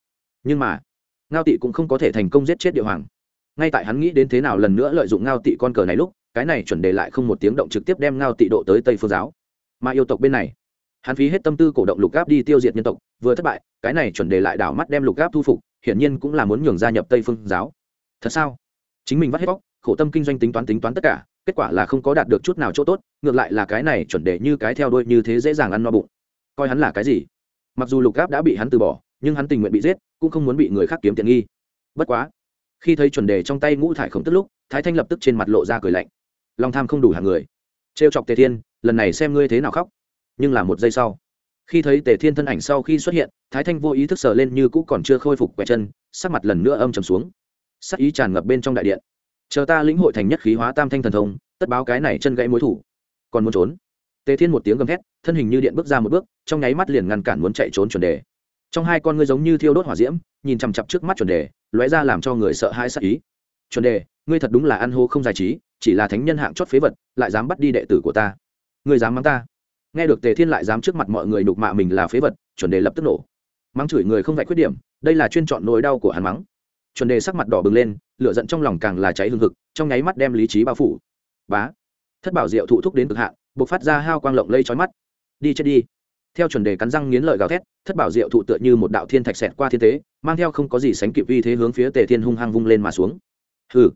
Nhưng mà, ngao tị cũng không có thể thành công giết chết địa hoàng. Ngay tại hắn nghĩ đến thế nào lần nữa lợi dụng ngao tị con cờ này lúc, cái này chuẩn đề lại không một tiếng động trực tiếp đem ngao tị độ tới tây phương giáo mà yêu tộc bên này. Hắn phí hết tâm tư cổ động lục gáp đi tiêu diệt nhân tộc, vừa thất bại, cái này chuẩn đề lại đảo mắt đem lục gáp thu phục, hiển nhiên cũng là muốn nhường gia nhập tây phương giáo. Thật sao? Chính mình vắt hết bóc, khổ tâm kinh doanh tính toán tính toán tất cả, kết quả là không có đạt được chút nào chỗ tốt, ngược lại là cái này chuẩn đề như cái theo đuôi như thế dễ dàng ăn no bụng. Coi hắn là cái gì? Mặc dù lục gáp đã bị hắn từ bỏ, nhưng hắn tình nguyện bị giết, cũng không muốn bị người khác kiếm tiện nghi. Bất quá, khi thấy chuẩn đề trong tay ngũ thải khổng tức lúc, thái thanh lập tức trên mặt lộ ra cười lạnh. Lòng tham không đủ hàng người. Trêu chọc tề thiên lần này xem ngươi thế nào khóc. Nhưng là một giây sau, khi thấy tề thiên thân ảnh sau khi xuất hiện, thái thanh vô ý thức sờ lên như cũ còn chưa khôi phục quẹ chân, sắc mặt lần nữa âm trầm xuống. Sắc ý tràn ngập bên trong đại điện. Chờ ta lĩnh hội thành nhất khí hóa tam thanh thần thông, tất báo cái này chân gãy mối thủ. Còn muốn trốn? Tề thiên một tiếng gầm thét, thân hình như điện bước ra một bước, trong nháy mắt liền ngăn cản muốn chạy trốn chuẩn đề. Trong hai con ngươi giống như thiêu đốt hỏa diễm, nhìn chằm chặp trước mắt chuẩn đề, lóe ra làm cho người sợ hãi sắc ý. Chuẩn đề, ngươi thật đúng là ăn hô không giải trí, chỉ là thánh nhân hạng chót phế vật, lại dám bắt đi đệ tử của ta ngươi dám mắng ta? Nghe được tề thiên lại dám trước mặt mọi người đục mạ mình là phế vật, chuẩn đề lập tức nổ. Mắng chửi người không vạch khuyết điểm, đây là chuyên chọn nỗi đau của hắn mắng. Chuẩn đề sắc mặt đỏ bừng lên, lửa giận trong lòng càng là cháy hương thực trong nháy mắt đem lý trí bao phủ. Bá! Thất bảo diệu thụ thúc đến cực hạn buộc phát ra hao quang lộng lây trói mắt. Đi chết đi! Theo chuẩn đề cắn răng nghiến lợi gào thét, thất bảo diệu thụ tựa như một đạo thiên thạch xẹt qua thiên tế, mang theo không có gì sánh kịp uy thế hướng phía tề thiên hung hăng vung lên mà xuống. Hừ!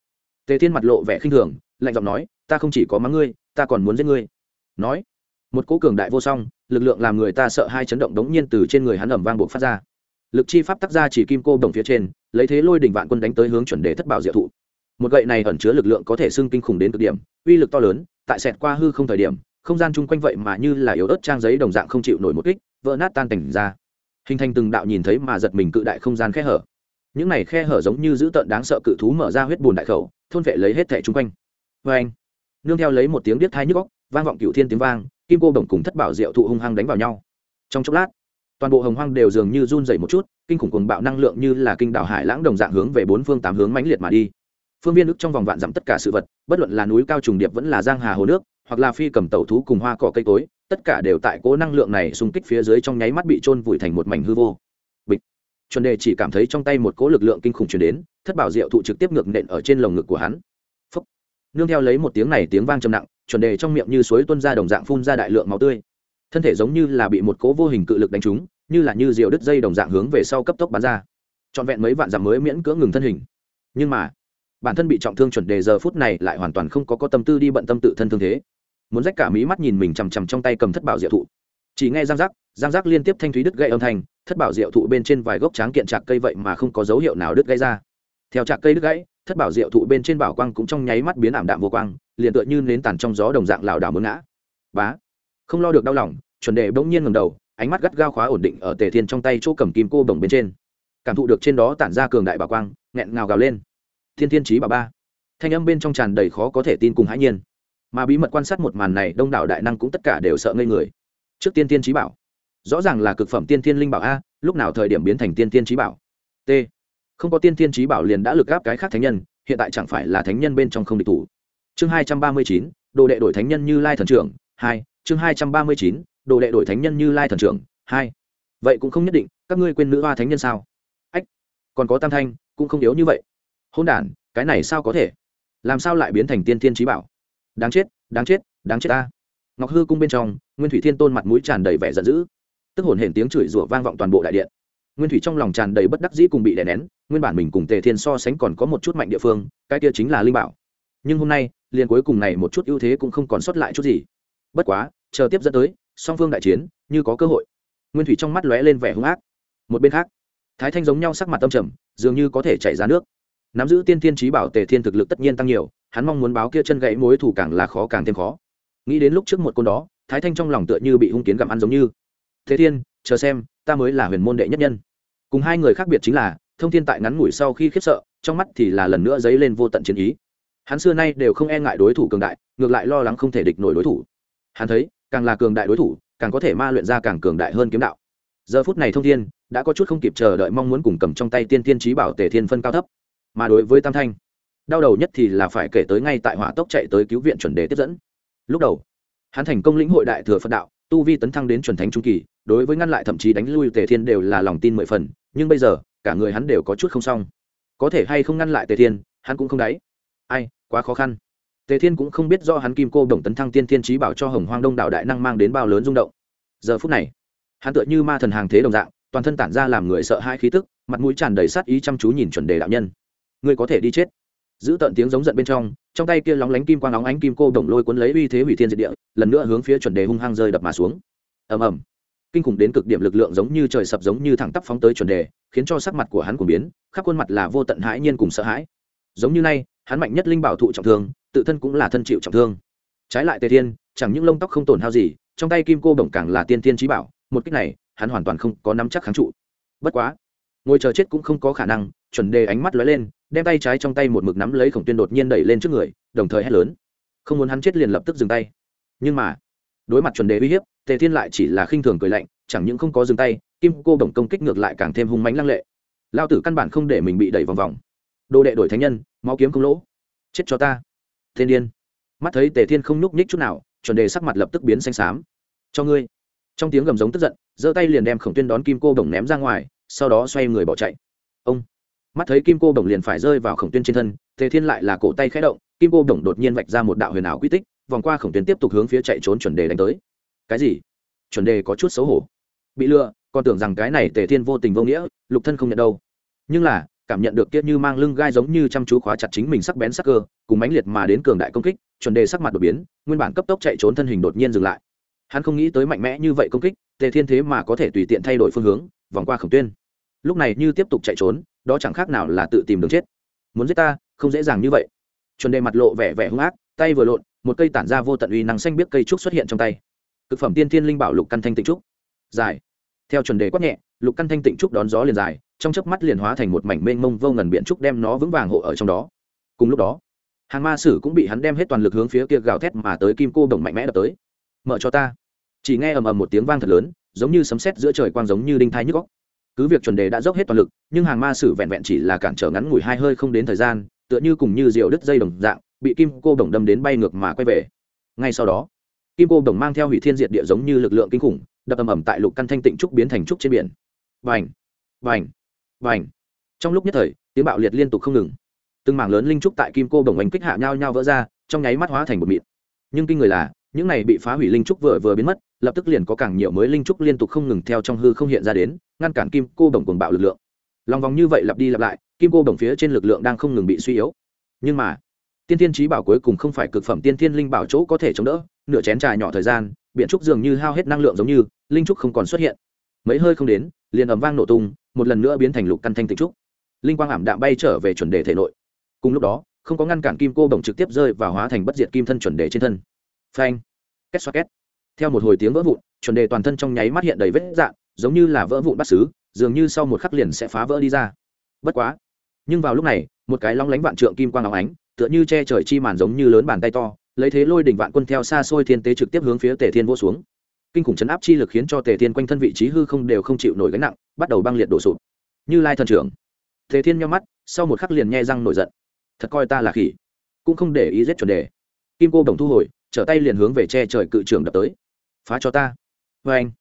Tề thiên mặt lộ vẻ khinh thường, lạnh giọng nói, ta không chỉ có mắng ngươi, ta còn muốn giết ngươi nói, một cỗ cường đại vô song, lực lượng làm người ta sợ hai chấn động đống nhiên từ trên người hắn ẩm vang buộc phát ra. Lực chi pháp tác ra chỉ kim cô đồng phía trên, lấy thế lôi đỉnh vạn quân đánh tới hướng chuẩn đề thất bảo diệu thụ. Một gậy này ẩn chứa lực lượng có thể xưng kinh khủng đến cực điểm, uy lực to lớn, tại xẹt qua hư không thời điểm, không gian chung quanh vậy mà như là yếu ớt trang giấy đồng dạng không chịu nổi một kích, vỡ nát tan tành ra. Hình thành từng đạo nhìn thấy mà giật mình cự đại không gian khe hở. Những này khe hở giống như dữ tợn đáng sợ cự thú mở ra huyết bùn đại khẩu, thôn vệ lấy hết thẻ chung quanh. Vê anh nương theo lấy một tiếng điếc thai nhức góc vang vọng cựu thiên tiếng vang, kim cô đồng cùng thất bảo diệu thụ hung hăng đánh vào nhau. Trong chốc lát, toàn bộ hồng hoang đều dường như run dày một chút, kinh khủng cùng bạo năng lượng như là kinh đảo hải lãng đồng dạng hướng về bốn phương tám hướng mãnh liệt mà đi. Phương viên ức trong vòng vạn dặm tất cả sự vật, bất luận là núi cao trùng điệp vẫn là giang hà hồ nước, hoặc là phi cầm tẩu thú cùng hoa cỏ cây cối, tất cả đều tại cố năng lượng này xung kích phía dưới trong nháy mắt bị trôn vùi thành một mảnh hư vô. Bịch. Chuẩn đề chỉ cảm thấy trong tay một cỗ lực lượng kinh khủng truyền đến, thất bảo diệu thụ trực tiếp ngược nện ở trên lồng ngực của hắn. Phúc. nương theo lấy một tiếng này tiếng vang trầm nặng chuẩn đề trong miệng như suối tuôn ra đồng dạng phun ra đại lượng máu tươi. Thân thể giống như là bị một cỗ vô hình cự lực đánh trúng, như là như diều đứt dây đồng dạng hướng về sau cấp tốc bắn ra. Trọn vẹn mấy vạn dặm mới miễn cưỡng ngừng thân hình. Nhưng mà, bản thân bị trọng thương chuẩn đề giờ phút này lại hoàn toàn không có có tâm tư đi bận tâm tự thân thương thế. Muốn rách cả mí mắt nhìn mình chằm chằm trong tay cầm thất bảo diệu thụ. Chỉ nghe giang giác giang giác liên tiếp thanh thúy đứt gãy âm thanh, thất bảo diệu thụ bên trên vài gốc tráng kiện chạc cây vậy mà không có dấu hiệu nào đứt gãy ra theo trạc cây đứt gãy, thất bảo diệu thụ bên trên bảo quang cũng trong nháy mắt biến ảm đạm vô quang, liền tựa như nến tàn trong gió đồng dạng lảo đảo mướn ngã. Bá! Không lo được đau lòng, chuẩn đề bỗng nhiên ngầm đầu, ánh mắt gắt gao khóa ổn định ở tề thiên trong tay chỗ cầm kim cô bồng bên trên. Cảm thụ được trên đó tản ra cường đại bảo quang, nghẹn ngào gào lên. Thiên thiên trí bà ba! Thanh âm bên trong tràn đầy khó có thể tin cùng hãi nhiên. Mà bí mật quan sát một màn này, đông đảo đại năng cũng tất cả đều sợ ngây người. Trước tiên tiên trí bảo. Rõ ràng là cực phẩm tiên thiên linh bảo a, lúc nào thời điểm biến thành tiên tiên trí bảo? T không có tiên tiên trí bảo liền đã lực gáp cái khác thánh nhân, hiện tại chẳng phải là thánh nhân bên trong không địch thủ. Chương hai trăm ba mươi chín, đồ đệ đổi thánh nhân như lai thần trưởng, hai, chương hai trăm ba mươi chín, đồ đệ đổi thánh nhân như lai thần trưởng, hai. Vậy cũng không nhất định, các ngươi quên nữ hoa thánh nhân sao? Ách, còn có tam thanh, cũng không yếu như vậy. Hôn đ cái này sao có thể? Làm sao lại biến thành tiên thiên trí bảo? Đáng chết đáng chết đáng chết ta. Ngọc hư cung bên trong, nguyên thủy thiên tôn mặt mũi tràn đầy vẻ giận dữ. Tức hồn hển tiếng chửi rủa vang vọng toàn bộ đại điện nguyên thủy trong lòng tràn đầy bất đắc dĩ cùng bị đè nén, nguyên bản mình cùng tề thiên so sánh còn có một chút mạnh địa phương, cái kia chính là linh bảo. Nhưng hôm nay, liền cuối cùng này một chút ưu thế cũng không còn sót lại chút gì. Bất quá, chờ tiếp dẫn tới, song phương đại chiến, như có cơ hội. Nguyên thủy trong mắt lóe lên vẻ hung ác. Một bên khác, thái thanh giống nhau sắc mặt tâm trầm, dường như có thể chảy ra nước. Nắm giữ tiên thiên trí bảo tề thiên thực lực tất nhiên tăng nhiều, hắn mong muốn báo kia chân gãy mối thủ càng là khó càng thêm khó. Nghĩ đến lúc trước một côn đó, thái thanh trong lòng tựa như bị hung kiến gặm ăn giống như. Thế thiên, chờ xem ta mới là huyền môn đệ nhất nhân. Cùng hai người khác biệt chính là, thông thiên tại ngắn ngủi sau khi khiếp sợ, trong mắt thì là lần nữa dấy lên vô tận chiến ý. Hắn xưa nay đều không e ngại đối thủ cường đại, ngược lại lo lắng không thể địch nổi đối thủ. Hắn thấy, càng là cường đại đối thủ, càng có thể ma luyện ra càng cường đại hơn kiếm đạo. Giờ phút này thông thiên, đã có chút không kịp chờ đợi mong muốn cùng cầm trong tay tiên tiên trí bảo tề thiên phân cao thấp. Mà đối với tam thanh, đau đầu nhất thì là phải kể tới ngay tại hỏa tốc chạy tới cứu viện chuẩn đề tiếp dẫn. Lúc đầu, hắn thành công lĩnh hội đại thừa phật đạo, tu vi tấn thăng đến chuẩn thánh trung kỳ đối với ngăn lại thậm chí đánh lui tề thiên đều là lòng tin mười phần, nhưng bây giờ, cả người hắn đều có chút không xong. Có thể hay không ngăn lại tề thiên, hắn cũng không đáy. Ai, quá khó khăn. Tề thiên cũng không biết do hắn kim cô đồng tấn thăng tiên thiên trí bảo cho hồng hoang đông đảo đại năng mang đến bao lớn rung động. Giờ phút này, hắn tựa như ma thần hàng thế đồng dạng, toàn thân tản ra làm người sợ hai khí tức, mặt mũi tràn đầy sát ý chăm chú nhìn chuẩn đề đạo nhân. Ngươi có thể đi chết. Giữ tận tiếng giống giận bên trong trong tay kia lóng lánh kim quang óng ánh kim cô đồng lôi cuốn lấy uy thế hủy thiên diệt địa, lần nữa hướng phía chuẩn đề hung hăng rơi đập mà xuống. Ầm ầm kinh khủng đến cực điểm lực lượng giống như trời sập giống như thẳng tắp phóng tới chuẩn đề, khiến cho sắc mặt của hắn cũng biến, khắp khuôn mặt là vô tận hãi nhiên cùng sợ hãi. Giống như nay, hắn mạnh nhất linh bảo thụ trọng thương, tự thân cũng là thân chịu trọng thương. Trái lại tề thiên, chẳng những lông tóc không tổn hao gì, trong tay kim cô bổng càng là tiên tiên trí bảo, một cách này, hắn hoàn toàn không có nắm chắc kháng trụ. Bất quá, ngồi chờ chết cũng không có khả năng, chuẩn đề ánh mắt lóe lên, đem tay trái trong tay một mực nắm lấy khổng tuyên đột nhiên đẩy lên trước người, đồng thời hét lớn. Không muốn hắn chết liền lập tức dừng tay. Nhưng mà, đối mặt chuẩn đề uy hiếp tề thiên lại chỉ là khinh thường cười lạnh, chẳng những không có dừng tay, kim cô đồng công kích ngược lại càng thêm hung mánh lăng lệ. Lao tử căn bản không để mình bị đẩy vòng vòng. Đồ đệ đổi thánh nhân, máu kiếm không lỗ. Chết cho ta. Thiên điên. Mắt thấy tề thiên không nhúc nhích chút nào, chuẩn đề sắc mặt lập tức biến xanh xám. Cho ngươi. Trong tiếng gầm giống tức giận, giơ tay liền đem khổng tuyên đón kim cô đồng ném ra ngoài, sau đó xoay người bỏ chạy. Ông. Mắt thấy kim cô đồng liền phải rơi vào khổng tuyên trên thân, tề thiên lại là cổ tay khẽ động, kim cô đồng đột nhiên vạch ra một đạo huyền ảo quy tích, vòng qua khổng tuyến tiếp tục hướng phía chạy trốn chuẩn đề đánh tới cái gì? Chuẩn đề có chút xấu hổ. Bị lừa, còn tưởng rằng cái này tề thiên vô tình vô nghĩa, lục thân không nhận đâu. Nhưng là, cảm nhận được kia như mang lưng gai giống như chăm chú khóa chặt chính mình sắc bén sắc cơ, cùng mãnh liệt mà đến cường đại công kích, chuẩn đề sắc mặt đột biến, nguyên bản cấp tốc chạy trốn thân hình đột nhiên dừng lại. Hắn không nghĩ tới mạnh mẽ như vậy công kích, tề thiên thế mà có thể tùy tiện thay đổi phương hướng, vòng qua khổng tuyên. Lúc này như tiếp tục chạy trốn, đó chẳng khác nào là tự tìm đường chết. Muốn giết ta, không dễ dàng như vậy. Chuẩn đề mặt lộ vẻ vẻ hung ác, tay vừa lộn, một cây tản ra vô tận uy năng xanh biết cây trúc xuất hiện trong tay thực phẩm tiên thiên linh bảo lục căn thanh tịnh trúc. Dài. Theo chuẩn đề quát nhẹ, lục căn thanh tịnh trúc đón gió liền dài, trong chớp mắt liền hóa thành một mảnh mênh mông vô ngần biện trúc đem nó vững vàng hộ ở trong đó. Cùng lúc đó, hàng ma sử cũng bị hắn đem hết toàn lực hướng phía kia gào thét mà tới kim cô đồng mạnh mẽ đập tới. Mở cho ta. Chỉ nghe ầm ầm một tiếng vang thật lớn, giống như sấm sét giữa trời quang giống như đinh thai nhức góc cứ việc chuẩn đề đã dốc hết toàn lực, nhưng hàng ma sử vẹn vẹn chỉ là cản trở ngắn ngủi hai hơi không đến thời gian, tựa như cùng như rượu đứt dây đồng dạng, bị kim cô đồng đâm đến bay ngược mà quay về. Ngay sau đó kim cô đồng mang theo hủy thiên diệt địa giống như lực lượng kinh khủng, đập ầm ầm tại lục căn thanh tịnh trúc biến thành trúc trên biển. Vành vành vành trong lúc nhất thời, tiếng bạo liệt liên tục không ngừng. Từng mảng lớn linh trúc tại kim cô đồng oanh kích hạ nhau nhau vỡ ra, trong nháy mắt hóa thành một mịt. nhưng kinh người là, những này bị phá hủy linh trúc vừa vừa biến mất, lập tức liền có càng nhiều mới linh trúc liên tục không ngừng theo trong hư không hiện ra đến, ngăn cản kim cô đồng cuồng bạo lực lượng. Lòng vòng như vậy lặp đi lặp lại, kim cô đồng phía trên lực lượng đang không ngừng bị suy yếu. Nhưng mà, tiên tiên trí bảo cuối cùng không phải cực phẩm tiên tiên linh bảo chỗ có thể chống đỡ nửa chén trà nhỏ thời gian biện trúc dường như hao hết năng lượng giống như, linh trúc không còn xuất hiện. Mấy hơi không đến, liền ầm vang nổ tung, một lần nữa biến thành lục căn thanh tịnh trúc. Linh quang ảm đạm bay trở về chuẩn đề thể nội. Cùng lúc đó, không có ngăn cản kim cô bổng trực tiếp rơi và hóa thành bất diệt kim thân chuẩn đề trên thân. Phanh. Két xoa két. Theo một hồi tiếng vỡ vụn, chuẩn đề toàn thân trong nháy mắt hiện đầy vết dạn giống như là vỡ vụn bắt xứ, dường như sau một khắc liền sẽ phá vỡ đi ra. Bất quá, nhưng vào lúc này, một cái long lánh vạn trượng kim quang áo ánh, tựa như che trời chi màn giống như lớn bàn tay to lấy thế lôi đỉnh vạn quân theo xa xôi thiên tế trực tiếp hướng phía tề thiên vô xuống. Kinh khủng chấn áp chi lực khiến cho tề thiên quanh thân vị trí hư không đều không chịu nổi gánh nặng, bắt đầu băng liệt đổ sụp. Như lai thần trưởng. Tề thiên nhau mắt, sau một khắc liền nghe răng nổi giận. Thật coi ta là khỉ. Cũng không để ý giết chuẩn đề. Kim cô đồng thu hồi, trở tay liền hướng về che trời cự trưởng đập tới. Phá cho ta. Vê anh.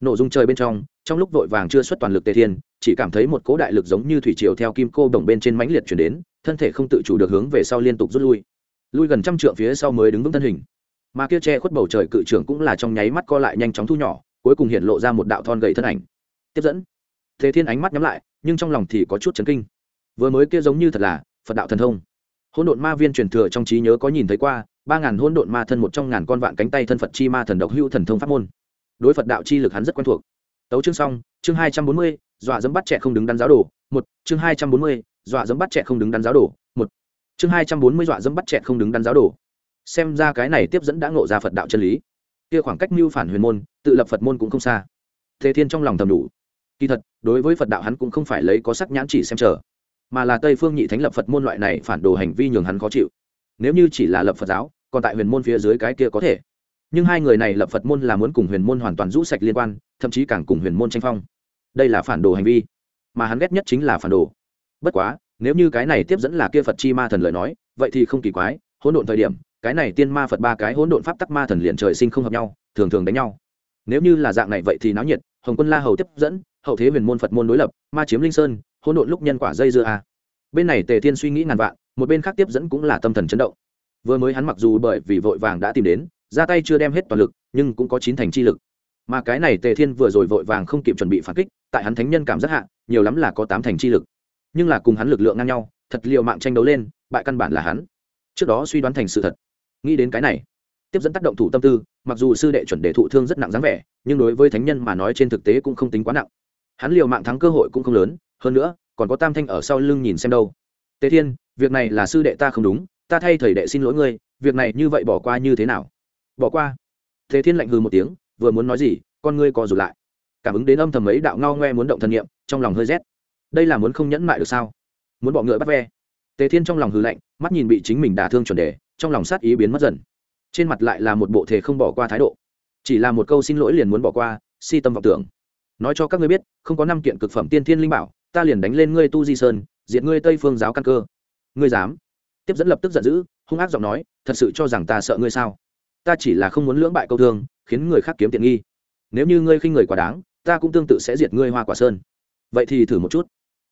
Nổ dung trời bên trong trong lúc vội vàng chưa xuất toàn lực tề thiên, chỉ cảm thấy một cỗ đại lực giống như thủy triều theo kim cô đồng bên trên mãnh liệt chuyển đến, thân thể không tự chủ được hướng về sau liên tục rút lui lui gần trăm trượng phía sau mới đứng vững thân hình. Mà kia che khuất bầu trời cự trưởng cũng là trong nháy mắt co lại nhanh chóng thu nhỏ, cuối cùng hiện lộ ra một đạo thon gầy thân ảnh. Tiếp dẫn. Thế thiên ánh mắt nhắm lại, nhưng trong lòng thì có chút chấn kinh. Vừa mới kia giống như thật là phật đạo thần thông. Hỗn độn ma viên truyền thừa trong trí nhớ có nhìn thấy qua, ba ngàn hỗn độn ma thân một trong ngàn con vạn cánh tay thân phật chi ma thần độc hữu thần thông pháp môn. Đối phật đạo chi lực hắn rất quen thuộc. Tấu chương xong, chương hai trăm bốn mươi, dọa dẫm bắt trẻ không đứng đắn giáo đồ, một, chương hai trăm bốn mươi, dọa dẫm bắt trẻ không đứng đắn giáo đồ, một chương hai trăm bốn mươi dọa dẫm bắt chẹt không đứng đắn giáo đồ. Xem ra cái này tiếp dẫn đã ngộ ra phật đạo chân lý. Kia khoảng cách mưu phản huyền môn, tự lập phật môn cũng không xa. Thế thiên trong lòng thầm đủ. Kỳ thật, đối với phật đạo hắn cũng không phải lấy có sắc nhãn chỉ xem chờ, mà là tây phương nhị thánh lập phật môn loại này phản đồ hành vi nhường hắn khó chịu. Nếu như chỉ là lập phật giáo, còn tại huyền môn phía dưới cái kia có thể. Nhưng hai người này lập phật môn là muốn cùng huyền môn hoàn toàn rũ sạch liên quan, thậm chí càng cùng huyền môn tranh phong. Đây là phản đồ hành vi, mà hắn ghét nhất chính là phản đồ. Bất quá nếu như cái này tiếp dẫn là kia phật chi ma thần lời nói, vậy thì không kỳ quái, hỗn độn thời điểm, cái này tiên ma phật ba cái hỗn độn pháp tắc ma thần liền trời sinh không hợp nhau, thường thường đánh nhau. Nếu như là dạng này vậy thì náo nhiệt, hồng quân la hầu tiếp dẫn, hậu thế huyền môn phật môn đối lập, ma chiếm linh sơn, hỗn độn lúc nhân quả dây dưa a. Bên này tề thiên suy nghĩ ngàn vạn, một bên khác tiếp dẫn cũng là tâm thần chấn động. Vừa mới hắn mặc dù bởi vì vội vàng đã tìm đến, ra tay chưa đem hết toàn lực, nhưng cũng có chín thành chi lực. Mà cái này tề thiên vừa rồi vội vàng không kịp chuẩn bị phản kích, tại hắn thánh nhân cảm giác hạ, nhiều lắm là có tám thành chi lực nhưng là cùng hắn lực lượng ngang nhau, thật liệu mạng tranh đấu lên, bại căn bản là hắn. Trước đó suy đoán thành sự thật. Nghĩ đến cái này, tiếp dẫn tác động thủ tâm tư, mặc dù sư đệ chuẩn đề thụ thương rất nặng dáng vẻ, nhưng đối với thánh nhân mà nói trên thực tế cũng không tính quá nặng. Hắn liều mạng thắng cơ hội cũng không lớn, hơn nữa, còn có tam thanh ở sau lưng nhìn xem đâu. Tề thiên, việc này là sư đệ ta không đúng, ta thay thầy đệ xin lỗi ngươi, việc này như vậy bỏ qua như thế nào? Bỏ qua. Tề thiên lạnh hư một tiếng, vừa muốn nói gì, con ngươi co rụt lại. Cảm ứng đến âm thầm ấy đạo ngao ngoe muốn động thân nhiệm trong lòng hơi rét đây là muốn không nhẫn mại được sao? Muốn bọ ngựa bắt ve. Tề thiên trong lòng hư lạnh, mắt nhìn bị chính mình đả thương chuẩn đề, trong lòng sát ý biến mất dần. Trên mặt lại là một bộ thể không bỏ qua thái độ. Chỉ là một câu xin lỗi liền muốn bỏ qua, si tâm vọng tưởng. Nói cho các ngươi biết, không có năm kiện cực phẩm tiên thiên linh bảo, ta liền đánh lên ngươi tu di sơn, diệt ngươi tây phương giáo căn cơ. Ngươi dám? Tiếp dẫn lập tức giận dữ, hung ác giọng nói, thật sự cho rằng ta sợ ngươi sao? Ta chỉ là không muốn lưỡng bại câu thương, khiến người khác kiếm tiện nghi. Nếu như ngươi khinh người quá đáng, ta cũng tương tự sẽ diệt ngươi hoa quả sơn. Vậy thì thử một chút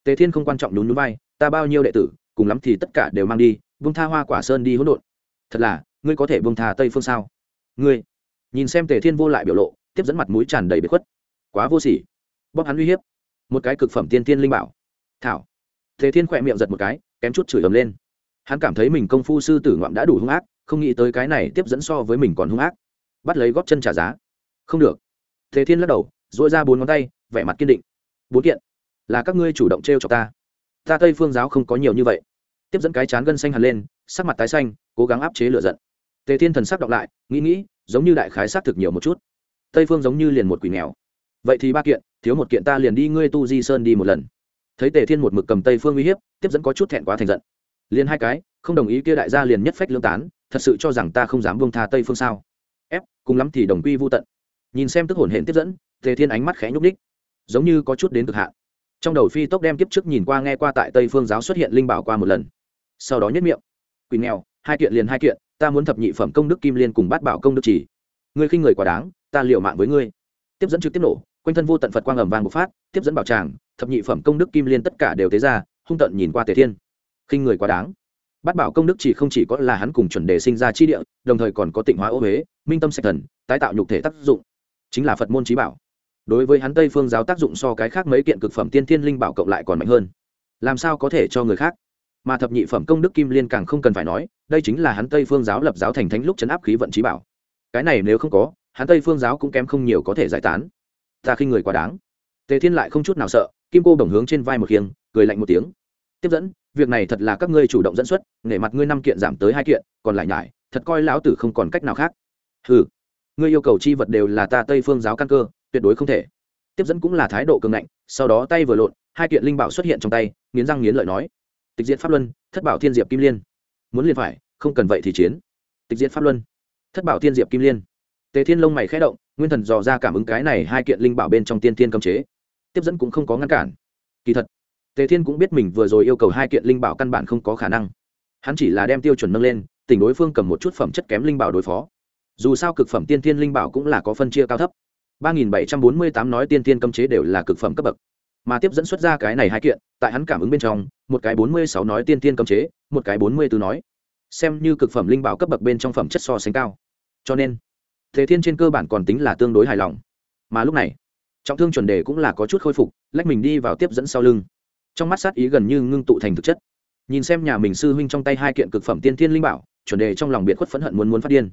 tề thiên không quan trọng nhún núi vai, ta bao nhiêu đệ tử, cùng lắm thì tất cả đều mang đi vung tha hoa quả sơn đi hỗn độn. Thật là, ngươi có thể vung tha tây phương sao? Ngươi. Nhìn xem tề thiên vô lại biểu lộ, tiếp dẫn mặt mũi tràn đầy bếp khuất. Quá vô sỉ. Bóp hắn uy hiếp. Một cái cực phẩm tiên tiên linh bảo. Thảo. Tề thiên khỏe miệng giật một cái, kém chút chửi ầm lên. Hắn cảm thấy mình công phu sư tử ngoạm đã đủ hung ác, không nghĩ tới cái này tiếp dẫn so với mình còn hung ác. Bắt lấy góp chân trả giá. Không được. Tề thiên lắc đầu dội ra bốn ngón tay, vẻ mặt kiên định. Bốn kiện là các ngươi chủ động t r e o cho ta. Ta tây phương giáo không có nhiều như vậy. Tiếp dẫn cái chán gân xanh hẳn lên, sắc mặt tái xanh, cố gắng áp chế lửa giận. Tề thiên thần sắc đọc lại, nghĩ nghĩ, giống như đại khái xác thực nhiều một chút. Tây phương giống như liền một quỷ nghèo. Vậy thì ba kiện, thiếu một kiện ta liền đi ngươi tu di sơn đi một lần. Thấy tề thiên một mực cầm tây phương uy hiếp, tiếp dẫn có chút thẹn quá thành giận. Liền hai cái, không đồng ý kia đại gia liền nhất phách lương tán, thật sự cho rằng ta không dám buông tha tây phương sao? Ép, cùng lắm thì đồng quy vô tận. Nhìn xem tức hồn hển tiếp dẫn, tề thiên ánh mắt khẽ nhúc ních giống như có chút đến cực hạn trong đầu phi tốc đem kiếp trước nhìn qua nghe qua tại tây phương giáo xuất hiện linh bảo qua một lần. Sau đó nhất miệng. Quỳ nghèo, hai kiện liền hai kiện, ta muốn thập nhị phẩm công đức kim liên cùng bát bảo công đức chỉ ngươi khinh người quá đáng, ta liệu mạng với ngươi. Tiếp dẫn trực tiếp nổ, quanh thân vô tận phật quang ẩm vàng bộc phát, tiếp dẫn bảo tràng, thập nhị phẩm công đức kim liên tất cả đều thế ra, hung tận nhìn qua tề thiên. Khinh người quá đáng, bát bảo công đức chỉ không chỉ có là hắn cùng chuẩn đề sinh ra chi địa, đồng thời còn có tịnh hóa ô huế, minh tâm sạch thần, tái tạo nhục thể tác dụng. Chính là phật môn trí bảo đối với hắn tây phương giáo tác dụng so cái khác mấy kiện cực phẩm tiên thiên linh bảo cộng lại còn mạnh hơn. Làm sao có thể cho người khác? Mà thập nhị phẩm công đức kim liên càng không cần phải nói, đây chính là hắn tây phương giáo lập giáo thành thánh lúc chấn áp khí vận trí bảo. Cái này nếu không có, hắn tây phương giáo cũng kém không nhiều có thể giải tán. Ta khi người quá đáng. Tề thiên lại không chút nào sợ, kim cô đồng hướng trên vai một khiêng, cười lạnh một tiếng. Tiếp dẫn, việc này thật là các ngươi chủ động dẫn xuất, nể mặt ngươi năm kiện giảm tới hai kiện, còn lại nhải, thật coi lão tử không còn cách nào khác. Ừ ngươi yêu cầu chi vật đều là ta tây phương giáo căn cơ tuyệt đối không thể. Tiếp dẫn cũng là thái độ cường ngạnh, sau đó tay vừa lộn, hai kiện linh bảo xuất hiện trong tay, nghiến răng nghiến lợi nói, tịch diệt pháp luân, thất bảo thiên diệp kim liên. Muốn liền phải, không cần vậy thì chiến. Tịch diệt pháp luân, thất bảo thiên diệp kim liên. Tề thiên lông mày khẽ động, nguyên thần dò ra cảm ứng cái này hai kiện linh bảo bên trong tiên thiên cấm chế. Tiếp dẫn cũng không có ngăn cản. Kỳ thật, tề thiên cũng biết mình vừa rồi yêu cầu hai kiện linh bảo căn bản không có khả năng. Hắn chỉ là đem tiêu chuẩn nâng lên, tỉnh đối phương cầm một chút phẩm chất kém linh bảo đối phó. Dù sao cực phẩm tiên thiên linh bảo cũng là có phân chia cao thấp ba nghìn bảy trăm bốn mươi tám nói tiên tiên cấm chế đều là cực phẩm cấp bậc. Mà tiếp dẫn xuất ra cái này hai kiện, tại hắn cảm ứng bên trong, một cái bốn mươi sáu nói tiên tiên cấm chế, một cái bốn mươi b ố nói. Xem như cực phẩm linh bảo cấp bậc bên trong phẩm chất so sánh cao. Cho nên thế thiên trên cơ bản còn tính là tương đối hài lòng. Mà lúc này, trọng thương chuẩn đề cũng là có chút khôi phục, lách mình đi vào tiếp dẫn sau lưng. Trong mắt sát ý gần như ngưng tụ thành thực chất. Nhìn xem nhà mình sư huynh trong tay hai kiện cực phẩm tiên tiên linh bảo, chuẩn đề trong lòng biệt khuất phẫn hận muốn muốn phát điên.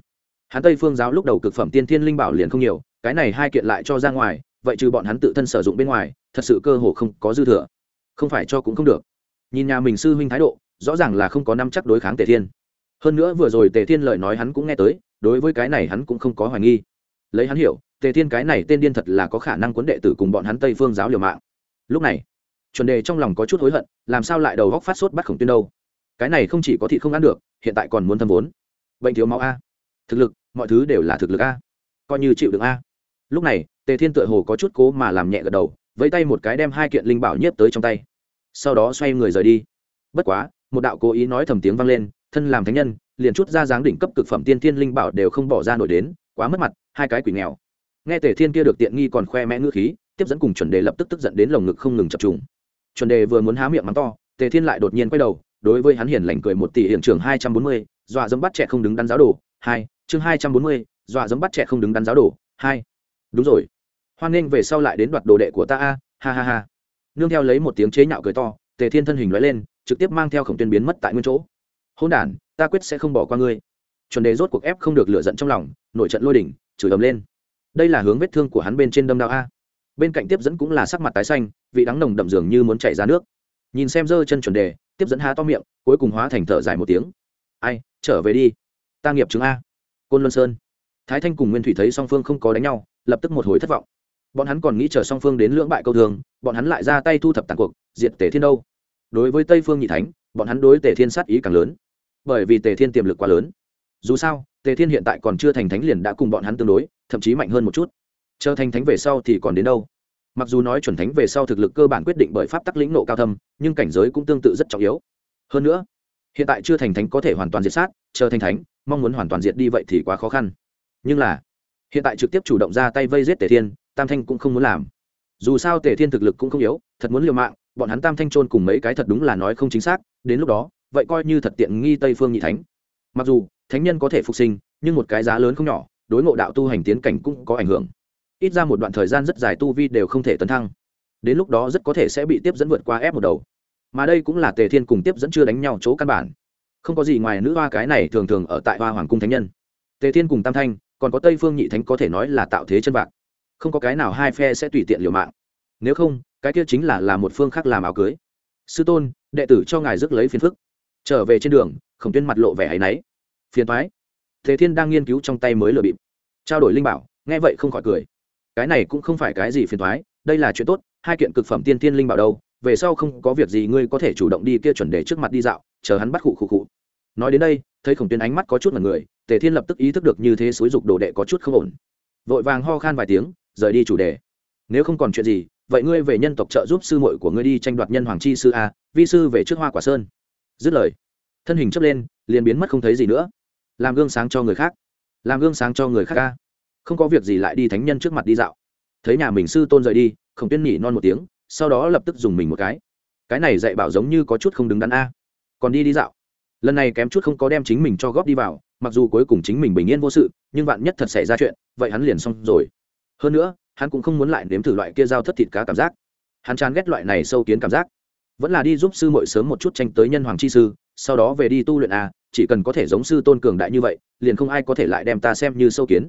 Hắn tây phương giáo lúc đầu cực phẩm tiên tiên linh bảo liền không nhiều cái này hai kiện lại cho ra ngoài, vậy trừ bọn hắn tự thân sử dụng bên ngoài, thật sự cơ hồ không có dư thừa. Không phải cho cũng không được. Nhìn nhà mình sư huynh thái độ, rõ ràng là không có năm chắc đối kháng tề thiên. Hơn nữa vừa rồi tề thiên lời nói hắn cũng nghe tới, đối với cái này hắn cũng không có hoài nghi. Lấy hắn hiểu, tề thiên cái này tên điên thật là có khả năng cuốn đệ tử cùng bọn hắn tây phương giáo liều mạng. Lúc này, chuẩn đề trong lòng có chút hối hận, làm sao lại đầu góc phát sốt bắt khổng tuyên đâu? Cái này không chỉ có thị không ăn được, hiện tại còn muốn thâm vốn. Bệnh thiếu máu a. Thực lực, mọi thứ đều là thực lực a. Coi như chịu được a lúc này, tề thiên tựa hồ có chút cố mà làm nhẹ gật đầu, vẫy tay một cái đem hai kiện linh bảo nhiếp tới trong tay. Sau đó xoay người rời đi. Bất quá, một đạo cố ý nói thầm tiếng vang lên, thân làm thánh nhân, liền chút ra dáng đỉnh cấp cực phẩm tiên thiên linh bảo đều không bỏ ra nổi đến, quá mất mặt, hai cái quỷ nghèo. Nghe tề thiên kia được tiện nghi còn khoe mẽ ngữ khí, tiếp dẫn cùng chuẩn đề lập tức tức giận đến lồng ngực không ngừng chập trùng. Chuẩn đề vừa muốn há miệng mắng to, tề thiên lại đột nhiên quay đầu, đối với hắn hiền lành cười một tỷ hiện trường hai trăm bốn mươi, dọa dẫm bắt trẻ không đứng đắn giáo đồ, hai, chương hai trăm bốn mươi, dọa dẫm bắt trẻ không đứng đắn giáo đồ, hai đúng rồi. Hoan nghênh về sau lại đến đoạt đồ đệ của ta a, ha ha ha. Nương theo lấy một tiếng chế nhạo cười to, tề thiên thân hình nói lên, trực tiếp mang theo khổng tuyên biến mất tại nguyên chỗ. Hôn đản, ta quyết sẽ không bỏ qua ngươi. Chuẩn đề rốt cuộc ép không được lựa giận trong lòng, nổi trận lôi đỉnh, chửi ầm lên. Đây là hướng vết thương của hắn bên trên đâm đao a. Bên cạnh tiếp dẫn cũng là sắc mặt tái xanh, vị đắng nồng đậm dường như muốn chảy ra nước. Nhìn xem dơ chân chuẩn đề, tiếp dẫn há to miệng, cuối cùng hóa thành thở dài một tiếng. Ai, trở về đi. Ta nghiệp chứng a. Côn luân sơn. Thái thanh cùng nguyên thủy thấy song phương không có đánh nhau lập tức một hồi thất vọng. Bọn hắn còn nghĩ chờ song phương đến lưỡng bại câu thường, bọn hắn lại ra tay thu thập tàn cuộc, diệt Tề thiên đâu? Đối với tây phương nhị thánh, bọn hắn đối tề thiên sát ý càng lớn. Bởi vì tề thiên tiềm lực quá lớn. Dù sao, tề thiên hiện tại còn chưa thành thánh liền đã cùng bọn hắn tương đối, thậm chí mạnh hơn một chút. Chờ thành thánh về sau thì còn đến đâu? Mặc dù nói chuẩn thánh về sau thực lực cơ bản quyết định bởi pháp tắc lĩnh nộ cao thâm, nhưng cảnh giới cũng tương tự rất trọng yếu. Hơn nữa, hiện tại chưa thành thánh có thể hoàn toàn diệt sát, chờ thành thánh, mong muốn hoàn toàn diệt đi vậy thì quá khó khăn. Nhưng là hiện tại trực tiếp chủ động ra tay vây giết tề thiên, tam thanh cũng không muốn làm. Dù sao tề thiên thực lực cũng không yếu, thật muốn liều mạng, bọn hắn tam thanh trôn cùng mấy cái thật đúng là nói không chính xác, đến lúc đó, vậy coi như thật tiện nghi tây phương nhị thánh. Mặc dù, thánh nhân có thể phục sinh, nhưng một cái giá lớn không nhỏ, đối ngộ đạo tu hành tiến cảnh cũng có ảnh hưởng. Ít ra một đoạn thời gian rất dài tu vi đều không thể tấn thăng. Đến lúc đó rất có thể sẽ bị tiếp dẫn vượt qua ép một đầu. Mà đây cũng là tề thiên cùng tiếp dẫn chưa đánh nhau chỗ căn bản. Không có gì ngoài nữ hoa cái này thường thường ở tại hoa hoàng cung thánh nhân. Tề thiên cùng tam thanh còn có tây phương nhị thánh có thể nói là tạo thế chân vạc không có cái nào hai phe sẽ tùy tiện liều mạng nếu không cái kia chính là là một phương khác làm áo cưới sư tôn đệ tử cho ngài rước lấy phiền phức trở về trên đường khổng tuyên mặt lộ vẻ áy náy phiền thoái thế thiên đang nghiên cứu trong tay mới lừa bịp trao đổi linh bảo nghe vậy không khỏi cười cái này cũng không phải cái gì phiền thoái đây là chuyện tốt hai kiện cực phẩm tiên tiên linh bảo đâu về sau không có việc gì ngươi có thể chủ động đi kia chuẩn đề trước mặt đi dạo chờ hắn bắt khụ khụ khụ nói đến đây thấy khổng tuyên ánh mắt có chút là người tề thiên lập tức ý thức được như thế xúi dục đồ đệ có chút không ổn. Vội vàng ho khan vài tiếng, rời đi chủ đề. Nếu không còn chuyện gì, vậy ngươi về nhân tộc trợ giúp sư muội của ngươi đi tranh đoạt nhân hoàng chi sư a, vi sư về trước hoa quả sơn. Dứt lời, thân hình chấp lên, liền biến mất không thấy gì nữa. Làm gương sáng cho người khác. Làm gương sáng cho người khác a. Không có việc gì lại đi thánh nhân trước mặt đi dạo. Thấy nhà mình sư tôn rời đi không tuyên nhỉ non một tiếng, sau đó lập tức dùng mình một cái. Cái này dạy bảo giống như có chút không đứng đắn a. Còn đi đi dạo. Lần này kém chút không có đem chính mình cho góp đi vào mặc dù cuối cùng chính mình bình yên vô sự nhưng vạn nhất thật xảy ra chuyện vậy hắn liền xong rồi. Hơn nữa hắn cũng không muốn lại nếm thử loại kia dao thất thịt cá cảm giác. Hắn chán ghét loại này sâu kiến cảm giác. Vẫn là đi giúp sư muội sớm một chút tranh tới nhân hoàng chi sư sau đó về đi tu luyện à, chỉ cần có thể giống sư tôn cường đại như vậy liền không ai có thể lại đem ta xem như sâu kiến.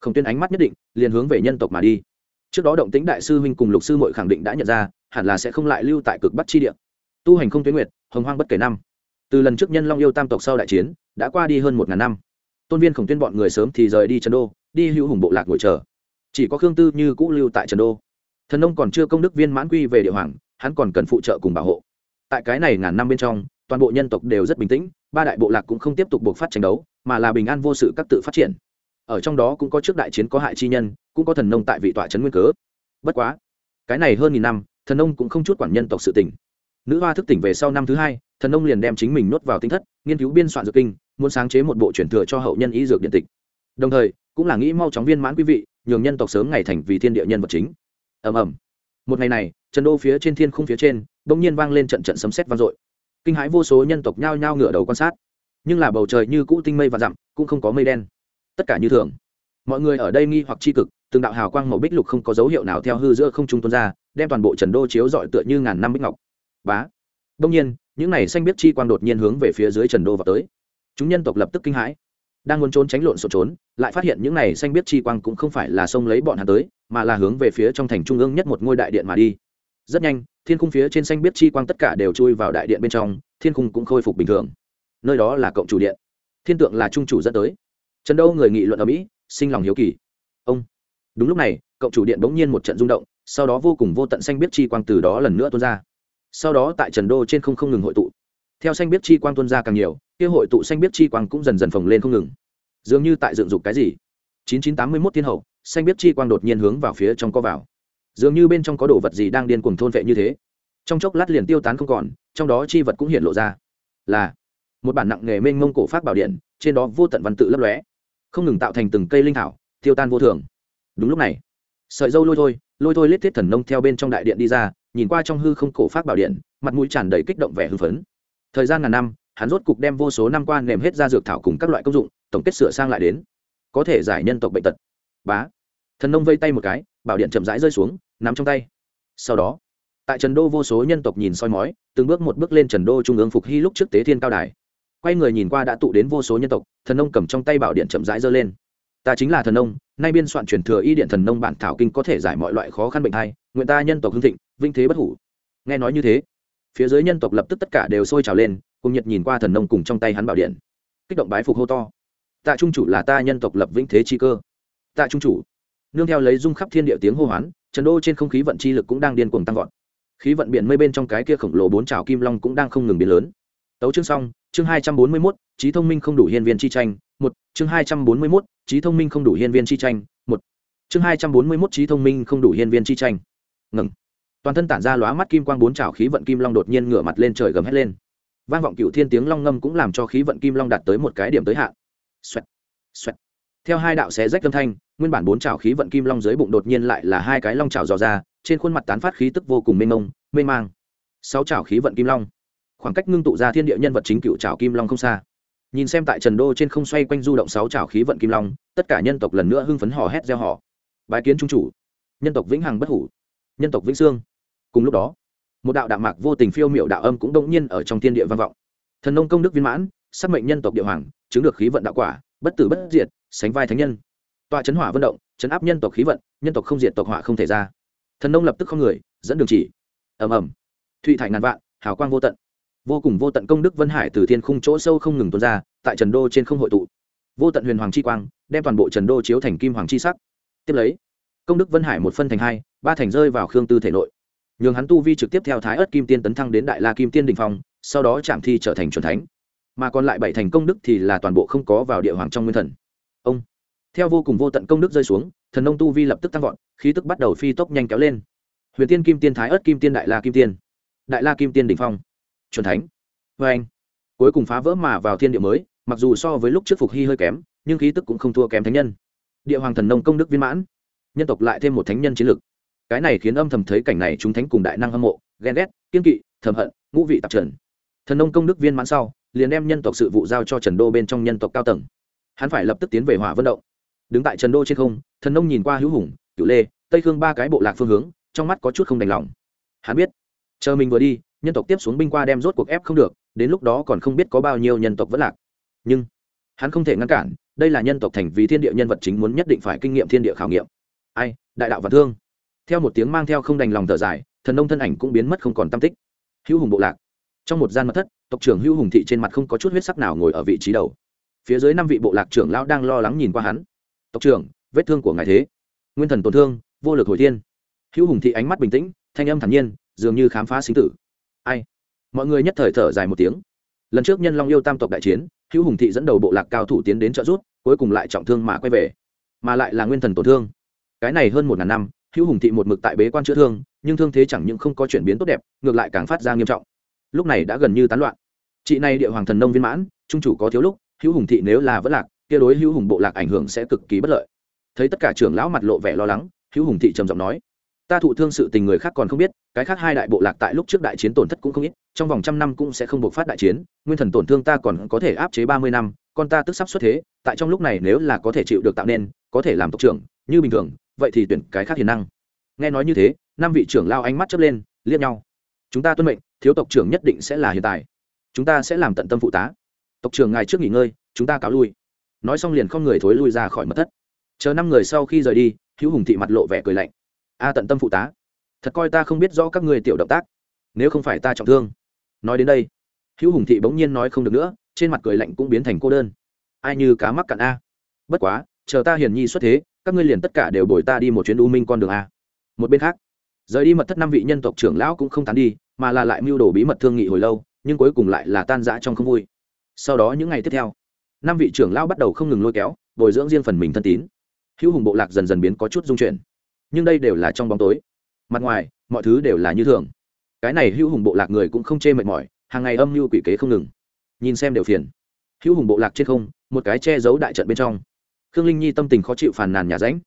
Không tuyên ánh mắt nhất định liền hướng về nhân tộc mà đi. Trước đó động tĩnh đại sư huynh cùng lục sư muội khẳng định đã nhận ra hẳn là sẽ không lại lưu tại cực bắc chi địa. Tu hành không tuyến nguyệt hồng hoang bất kể năm từ lần trước nhân long yêu tam tộc sau đại chiến, đã qua đi hơn một ngàn năm. Tôn viên khổng tuyên bọn người sớm thì rời đi trần đô, đi hữu hùng bộ lạc ngồi chờ. Chỉ có khương tư như cũ lưu tại trần đô. Thần nông còn chưa công đức viên mãn quy về địa hoàng, hắn còn cần phụ trợ cùng bảo hộ. Tại cái này ngàn năm bên trong, toàn bộ nhân tộc đều rất bình tĩnh, ba đại bộ lạc cũng không tiếp tục buộc phát tranh đấu, mà là bình an vô sự các tự phát triển. Ở trong đó cũng có trước đại chiến có hại chi nhân, cũng có thần nông tại vị tọa trấn nguyên cớ. Bất quá, cái này hơn nghìn năm, thần nông cũng không chút quản nhân tộc sự tỉnh nữ hoa thức tỉnh về sau năm thứ hai thần nông liền đem chính mình nuốt vào tinh thất, nghiên cứu biên soạn dược kinh, muốn sáng chế một bộ truyền thừa cho hậu nhân y dược điện tịch. Đồng thời, cũng là nghĩ mau chóng viên mãn quý vị, nhường nhân tộc sớm ngày thành vì thiên địa nhân vật chính. Ầm ầm. Một ngày này, trần đô phía trên thiên khung phía trên, bỗng nhiên vang lên trận trận sấm sét vang dội. Kinh hãi vô số nhân tộc nhao nhao ngửa đầu quan sát. Nhưng là bầu trời như cũ tinh mây và dặm, cũng không có mây đen. Tất cả như thường. Mọi người ở đây nghi hoặc tri cực, từng đạo hào quang màu bích lục không có dấu hiệu nào theo hư giữa không trung tuôn ra, đem toàn bộ trần đô chiếu dọi tựa như ngàn năm bích ngọc. Bá. Đông nhiên những này xanh biết chi quang đột nhiên hướng về phía dưới trần đô vào tới. Chúng nhân tộc lập tức kinh hãi. Đang muốn trốn tránh lộn xộn trốn, lại phát hiện những này xanh biết chi quang cũng không phải là xông lấy bọn hắn tới, mà là hướng về phía trong thành trung ương nhất một ngôi đại điện mà đi. Rất nhanh, thiên khung phía trên xanh biết chi quang tất cả đều chui vào đại điện bên trong, thiên khung cũng khôi phục bình thường. Nơi đó là cộng chủ điện. Thiên tượng là trung chủ dẫn tới. Trần đâu người nghị luận ở mỹ, sinh lòng hiếu kỳ. Ông. Đúng lúc này, cộng chủ điện bỗng nhiên một trận rung động, sau đó vô cùng vô tận xanh biết chi quang từ đó lần nữa tuôn ra sau đó tại trần đô trên không không ngừng hội tụ. Theo xanh biết chi quang tuôn ra càng nhiều, kia hội tụ xanh biết chi quang cũng dần dần phồng lên không ngừng. Dường như tại dựng dục cái gì. 9981 thiên hậu, xanh biết chi quang đột nhiên hướng vào phía trong có vào. Dường như bên trong có đồ vật gì đang điên cuồng thôn vệ như thế. Trong chốc lát liền tiêu tán không còn, trong đó chi vật cũng hiện lộ ra. Là một bản nặng nghề mênh mông cổ pháp bảo điện, trên đó vô tận văn tự lấp lóe, không ngừng tạo thành từng cây linh thảo, tiêu tan vô thường. Đúng lúc này, sợi dâu lôi thôi lôi thôi lết thiết thần nông theo bên trong đại điện đi ra nhìn qua trong hư không cổ pháp bảo điện mặt mũi tràn đầy kích động vẻ hưng phấn. Thời gian ngàn năm hắn rốt cục đem vô số năm qua nềm hết ra dược thảo cùng các loại công dụng tổng kết sửa sang lại đến. Có thể giải nhân tộc bệnh tật. Bá. Thần nông vây tay một cái bảo điện chậm rãi rơi xuống nắm trong tay. Sau đó tại trần đô vô số nhân tộc nhìn soi mói từng bước một bước lên trần đô trung ương phục hy lúc trước tế thiên cao đài. Quay người nhìn qua đã tụ đến vô số nhân tộc thần nông cầm trong tay bảo điện chậm rãi giơ lên. Ta chính là thần nông nay biên soạn truyền thừa y điện thần nông bản thảo kinh có thể giải mọi loại khó khăn bệnh hay, nguyện ta nhân tộc hưng thịnh vinh thế bất hủ. Nghe nói như thế, phía dưới nhân tộc lập tức tất cả đều sôi trào lên, cùng nhiệt nhìn qua thần nông cùng trong tay hắn bảo điện. Kích động bái phục hô to. Tạ trung chủ là ta nhân tộc lập vĩnh thế chi cơ. Tạ trung chủ, nương theo lấy dung khắp thiên địa tiếng hô hoán, trần đô trên không khí vận chi lực cũng đang điên cuồng tăng vọt. Khí vận biển mây bên trong cái kia khổng lồ bốn trào kim long cũng đang không ngừng biến lớn. Tấu chương xong, chương hai trăm bốn mươi mốt, trí thông minh không đủ hiên viên chi tranh, một, chương hai trăm bốn mươi mốt, trí thông minh không đủ hiên viên chi tranh, một, chương hai trăm bốn mươi mốt, trí thông minh không đủ hiên viên chi tranh. Ngừng toàn thân tản ra lóa mắt kim quang bốn trào khí vận kim long đột nhiên ngửa mặt lên trời gầm hét lên. Vang vọng cựu thiên tiếng long ngâm cũng làm cho khí vận kim long đạt tới một cái điểm tới hạn. Xoẹt xoẹt. Theo hai đạo xé rách âm thanh, nguyên bản bốn trào khí vận kim long dưới bụng đột nhiên lại là hai cái long trào dò ra, trên khuôn mặt tán phát khí tức vô cùng mênh mông, mênh mang. Sáu trào khí vận kim long. Khoảng cách ngưng tụ ra thiên địa nhân vật chính cựu trào kim long không xa. Nhìn xem tại trần đô trên không xoay quanh du động sáu trào khí vận kim long, tất cả nhân tộc lần nữa hưng phấn hò hét gieo họ bài kiến trung chủ. Nhân tộc vĩnh hằng bất hủ. Nhân tộc vĩnh sương cùng lúc đó, một đạo đạo mạc vô tình phiêu miệu đạo âm cũng đông nhiên ở trong thiên địa vang vọng. Thần nông công đức viên mãn sắc mệnh nhân tộc địa hoàng, chứng được khí vận đạo quả, bất tử bất diệt, sánh vai thánh nhân. Tòa chấn hỏa vận động, chấn áp nhân tộc khí vận, nhân tộc không diệt tộc hỏa không thể ra. Thần nông lập tức không người, dẫn đường chỉ. Ầm ầm. Thụy thải ngàn vạn, hào quang vô tận. Vô cùng vô tận công đức vân hải từ thiên khung chỗ sâu không ngừng tuôn ra, tại trần đô trên không hội tụ. Vô tận huyền hoàng chi quang, đem toàn bộ trần đô chiếu thành kim hoàng chi sắc. Tiếp lấy, công đức vân hải một phân thành hai, ba thành rơi vào khương tư thể nội nhường hắn tu vi trực tiếp theo thái ớt kim tiên tấn thăng đến đại la kim tiên đình phong, sau đó chạm thi trở thành c thánh. Mà còn lại bảy thành công đức thì là toàn bộ không có vào địa hoàng trong nguyên thần. Ông. Theo vô cùng vô tận công đức rơi xuống, thần nông tu vi lập tức tăng vọt, khí tức bắt đầu phi tốc nhanh kéo lên. Huyền tiên kim tiên thái ớt kim tiên đại la kim tiên. Đại la kim tiên đ ỉ n h phong. C thánh. Vê anh. Cuối cùng phá vỡ mà vào thiên địa mới, mặc dù so với lúc trước phục hy hơi kém, nhưng khí tức cũng không thua kém thánh nhân. Địa hoàng thần nông công đức viên mãn. Nhân tộc lại thêm một thánh nhân chiến lực cái này khiến âm thầm thấy cảnh này chúng thánh cùng đại năng hâm mộ, ghen ghét kiên kỵ, thầm hận, ngũ vị tạp trần. Thần nông công đức viên mãn sau, liền đem nhân tộc sự vụ giao cho trần đô bên trong nhân tộc cao tầng. Hắn phải lập tức tiến về hỏa vận động. Đứng tại trần đô trên không, thần nông nhìn qua hữu hùng cựu lê, tây khương ba cái bộ lạc phương hướng, trong mắt có chút không đành lòng. Hắn biết, chờ mình vừa đi, nhân tộc tiếp xuống binh qua đem rốt cuộc ép không được, đến lúc đó còn không biết có bao nhiêu nhân tộc vẫn lạc. Nhưng, hắn không thể ngăn cản, đây là nhân tộc thành vì thiên địa nhân vật chính muốn nhất định phải kinh nghiệm thiên địa khảo nghiệm. Ai, đại đạo và thương theo một tiếng mang theo không đành lòng thở dài thần nông thân ảnh cũng biến mất không còn tam tích. Hữu hùng bộ lạc. Trong một gian mật thất tộc trưởng hữu hùng thị trên mặt không có chút huyết sắc nào ngồi ở vị trí đầu. Phía dưới năm vị bộ lạc trưởng lão đang lo lắng nhìn qua hắn. Tộc trưởng vết thương của ngài thế. Nguyên thần tổn thương vô lực hồi thiên. Hữu hùng thị ánh mắt bình tĩnh thanh âm thản nhiên dường như khám phá sinh tử. Ai? Mọi người nhất thời thở dài một tiếng. Lần trước nhân long yêu tam tộc đại chiến hữu hùng thị dẫn đầu bộ lạc cao thủ tiến đến trợ giúp, cuối cùng lại trọng thương mà quay về mà lại là nguyên thần tổn thương. Cái này hơn một ngàn năm hữu hùng thị một mực tại bế quan chữa thương, nhưng thương thế chẳng những không có chuyển biến tốt đẹp, ngược lại càng phát ra nghiêm trọng. Lúc này đã gần như tán loạn. Chị này địa hoàng thần nông viên mãn, trung chủ có thiếu lúc, hữu hùng thị nếu là vẫn lạc, kia đối hữu hùng bộ lạc ảnh hưởng sẽ cực kỳ bất lợi. Thấy tất cả trưởng lão mặt lộ vẻ lo lắng, hữu hùng thị trầm giọng nói, ta thụ thương sự tình người khác còn không biết, cái khác hai đại bộ lạc tại lúc trước đại chiến tổn thất cũng không ít, trong vòng trăm năm cũng sẽ không buộc phát đại chiến, nguyên thần tổn thương ta còn có thể áp chế ba mươi năm, con ta tức sắp xuất thế, tại trong lúc này nếu là có thể chịu được tạo nên, có thể làm tộc trưởng, như bình thường vậy thì tuyển cái khác hiền năng. Nghe nói như thế, năm vị trưởng lao ánh mắt chớp lên, liếc nhau. Chúng ta tuân mệnh, thiếu tộc trưởng nhất định sẽ là hiện tại chúng ta sẽ làm tận tâm phụ tá. Tộc trưởng ngài trước nghỉ ngơi, chúng ta cáo lui. Nói xong liền không người thối lui ra khỏi mật thất. Chờ năm người sau khi rời đi, hữu hùng thị mặt lộ vẻ cười lạnh. A, tận tâm phụ tá. Thật coi ta không biết rõ các người tiểu động tác. Nếu không phải ta trọng thương. Nói đến đây, hữu hùng thị bỗng nhiên nói không được nữa, trên mặt cười lạnh cũng biến thành cô đơn. Ai như cá mắc cạn a. Bất quá, chờ ta hiền nhi xuất thế các ngươi liền tất cả đều bồi ta đi một chuyến u minh con đường a. Một bên khác, rời đi mật thất năm vị nhân tộc trưởng lão cũng không tán đi, mà là lại mưu đồ bí mật thương nghị hồi lâu, nhưng cuối cùng lại là tan rã trong không vui. Sau đó những ngày tiếp theo, năm vị trưởng lão bắt đầu không ngừng lôi kéo, bồi dưỡng riêng phần mình thân tín. Hữu hùng bộ lạc dần dần biến có chút dung chuyển. Nhưng đây đều là trong bóng tối. Mặt ngoài, mọi thứ đều là như thường. Cái này hữu hùng bộ lạc người cũng không chê mệt mỏi, hàng ngày âm mưu quỷ kế không ngừng. Nhìn xem đều phiền. Hữu hùng bộ lạc trên không, một cái che giấu đại trận bên trong khương linh nhi tâm tình khó chịu phàn nàn nhà ránh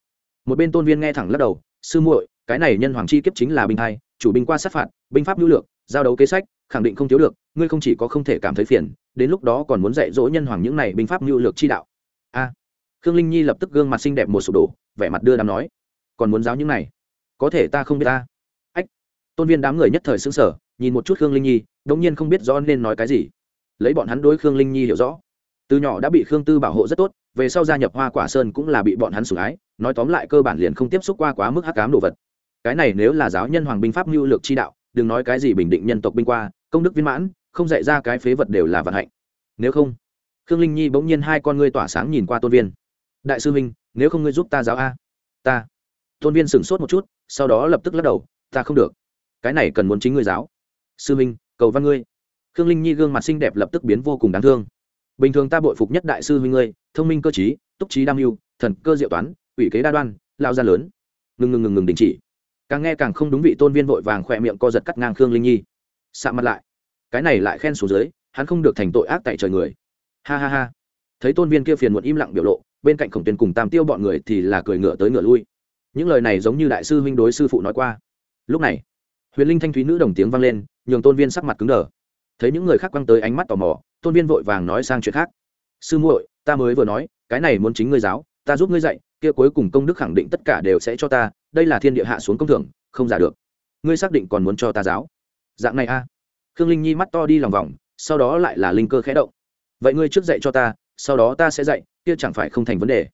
một bên tôn viên nghe thẳng lắc đầu, sư muội, cái này nhân hoàng chi kiếp chính là binh hai, chủ binh qua sát phạt, binh pháp nhu lược, giao đấu kế sách, khẳng định không thiếu được, ngươi không chỉ có không thể cảm thấy phiền, đến lúc đó còn muốn dạy dỗ nhân hoàng những này binh pháp nhu lược chi đạo. A. Khương linh nhi lập tức gương mặt xinh đẹp một sụp đổ, vẻ mặt đưa đám nói, còn muốn giáo những này? Có thể ta không biết ta. Ách. Tôn viên đám người nhất thời xứng sở nhìn một chút khương linh nhi, đống nhiên không biết rõ nên nói cái gì. Lấy bọn hắn đối khương linh nhi hiểu rõ. Từ nhỏ đã bị khương tư bảo hộ rất tốt về sau gia nhập hoa quả sơn cũng là bị bọn hắn sủng ái, nói tóm lại cơ bản liền không tiếp xúc qua quá mức hắc cám đồ vật. Cái này nếu là giáo nhân hoàng binh pháp mưu lược chi đạo, đừng nói cái gì bình định nhân tộc binh qua, công đức viên mãn, không dạy ra cái phế vật đều là vận hạnh. Nếu không, khương linh nhi bỗng nhiên hai con ngươi tỏa sáng nhìn qua tôn viên. Đại sư huynh, nếu không ngươi giúp ta giáo a. Ta. Tôn viên sửng sốt một chút, sau đó lập tức lắc đầu, ta không được. Cái này cần muốn chính ngươi giáo. Sư huynh, cầu văn ngươi. Khương linh nhi gương mặt xinh đẹp lập tức biến vô cùng đáng thương bình thường ta bội phục nhất đại sư huynh ngươi thông minh cơ trí, túc trí đam mưu thần cơ diệu toán ủy kế đa đoan lao ra lớn. Ngừng ngừng ngừng ngừng đình chỉ. Càng nghe càng không đúng vị tôn viên vội vàng khỏe miệng co giật cắt ngang khương linh nhi. Sạ mặt lại. Cái này lại khen xuống dưới hắn không được thành tội ác tại trời người. Ha ha ha. Thấy tôn viên kia phiền muộn im lặng biểu lộ bên cạnh khổng tuyên cùng tam tiêu bọn người thì là cười ngựa tới ngựa lui. Những lời này giống như đại sư huynh đối sư phụ nói qua. Lúc này huyền linh thanh thúy nữ đồng tiếng vang lên nhường tôn viên sắc mặt cứng đờ. Thấy những người khác quăng tới ánh mắt tò mò tôn viên vội vàng nói sang chuyện khác. Sư muội, ta mới vừa nói, cái này muốn chính ngươi giáo, ta giúp ngươi dạy, kia cuối cùng công đức khẳng định tất cả đều sẽ cho ta, đây là thiên địa hạ xuống công thưởng, không giả được. Ngươi xác định còn muốn cho ta giáo? Dạng này a. À. khương linh nhi mắt to đi lòng vòng, sau đó lại là linh cơ khẽ động. Vậy ngươi trước dạy cho ta, sau đó ta sẽ dạy, kia chẳng phải không thành vấn đề.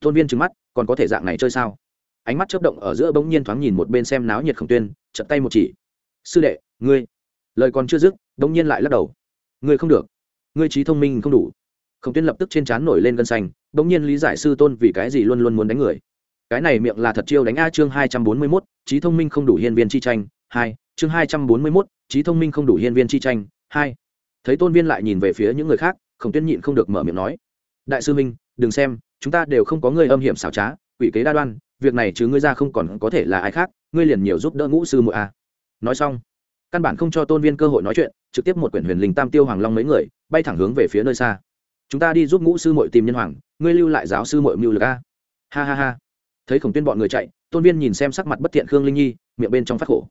Tôn viên trừng mắt, còn có thể dạng này chơi sao? Ánh mắt chớp động ở giữa bỗng nhiên thoáng nhìn một bên xem náo nhiệt khổng tuyên chật tay một chỉ. Sư đệ, ngươi, lời còn chưa dứt, bỗng nhiên lại lắc đầu. Ngươi không được ngươi trí thông minh không đủ. Khổng tuyên lập tức trên trán nổi lên gân xanh, bỗng nhiên lý giải sư tôn vì cái gì luôn luôn muốn đánh người? Cái này miệng là thật chiêu đánh a chương hai trăm bốn mươi mốt, trí thông minh không đủ hiên viên chi tranh, hai, chương hai trăm bốn mươi mốt, trí thông minh không đủ hiên viên chi tranh, hai. Thấy tôn viên lại nhìn về phía những người khác, khổng tuyên nhịn không được mở miệng nói, đại sư minh, đừng xem, chúng ta đều không có người âm hiểm xảo trá, quỷ kế đa đoan, việc này chứ ngươi ra không còn có thể là ai khác, ngươi liền nhiều giúp đỡ ngũ sư muội a. Nói xong, căn bản không cho tôn viên cơ hội nói chuyện, trực tiếp một quyển huyền linh tam tiêu hoàng long mấy người bay thẳng hướng về phía nơi xa. Chúng ta đi giúp ngũ sư muội tìm nhân hoàng, ngươi lưu lại giáo sư muội mưu lực a. Ha ha ha. Thấy khổng tuyên bọn người chạy, tôn viên nhìn xem sắc mặt bất thiện khương linh nhi, miệng bên trong phát khổ.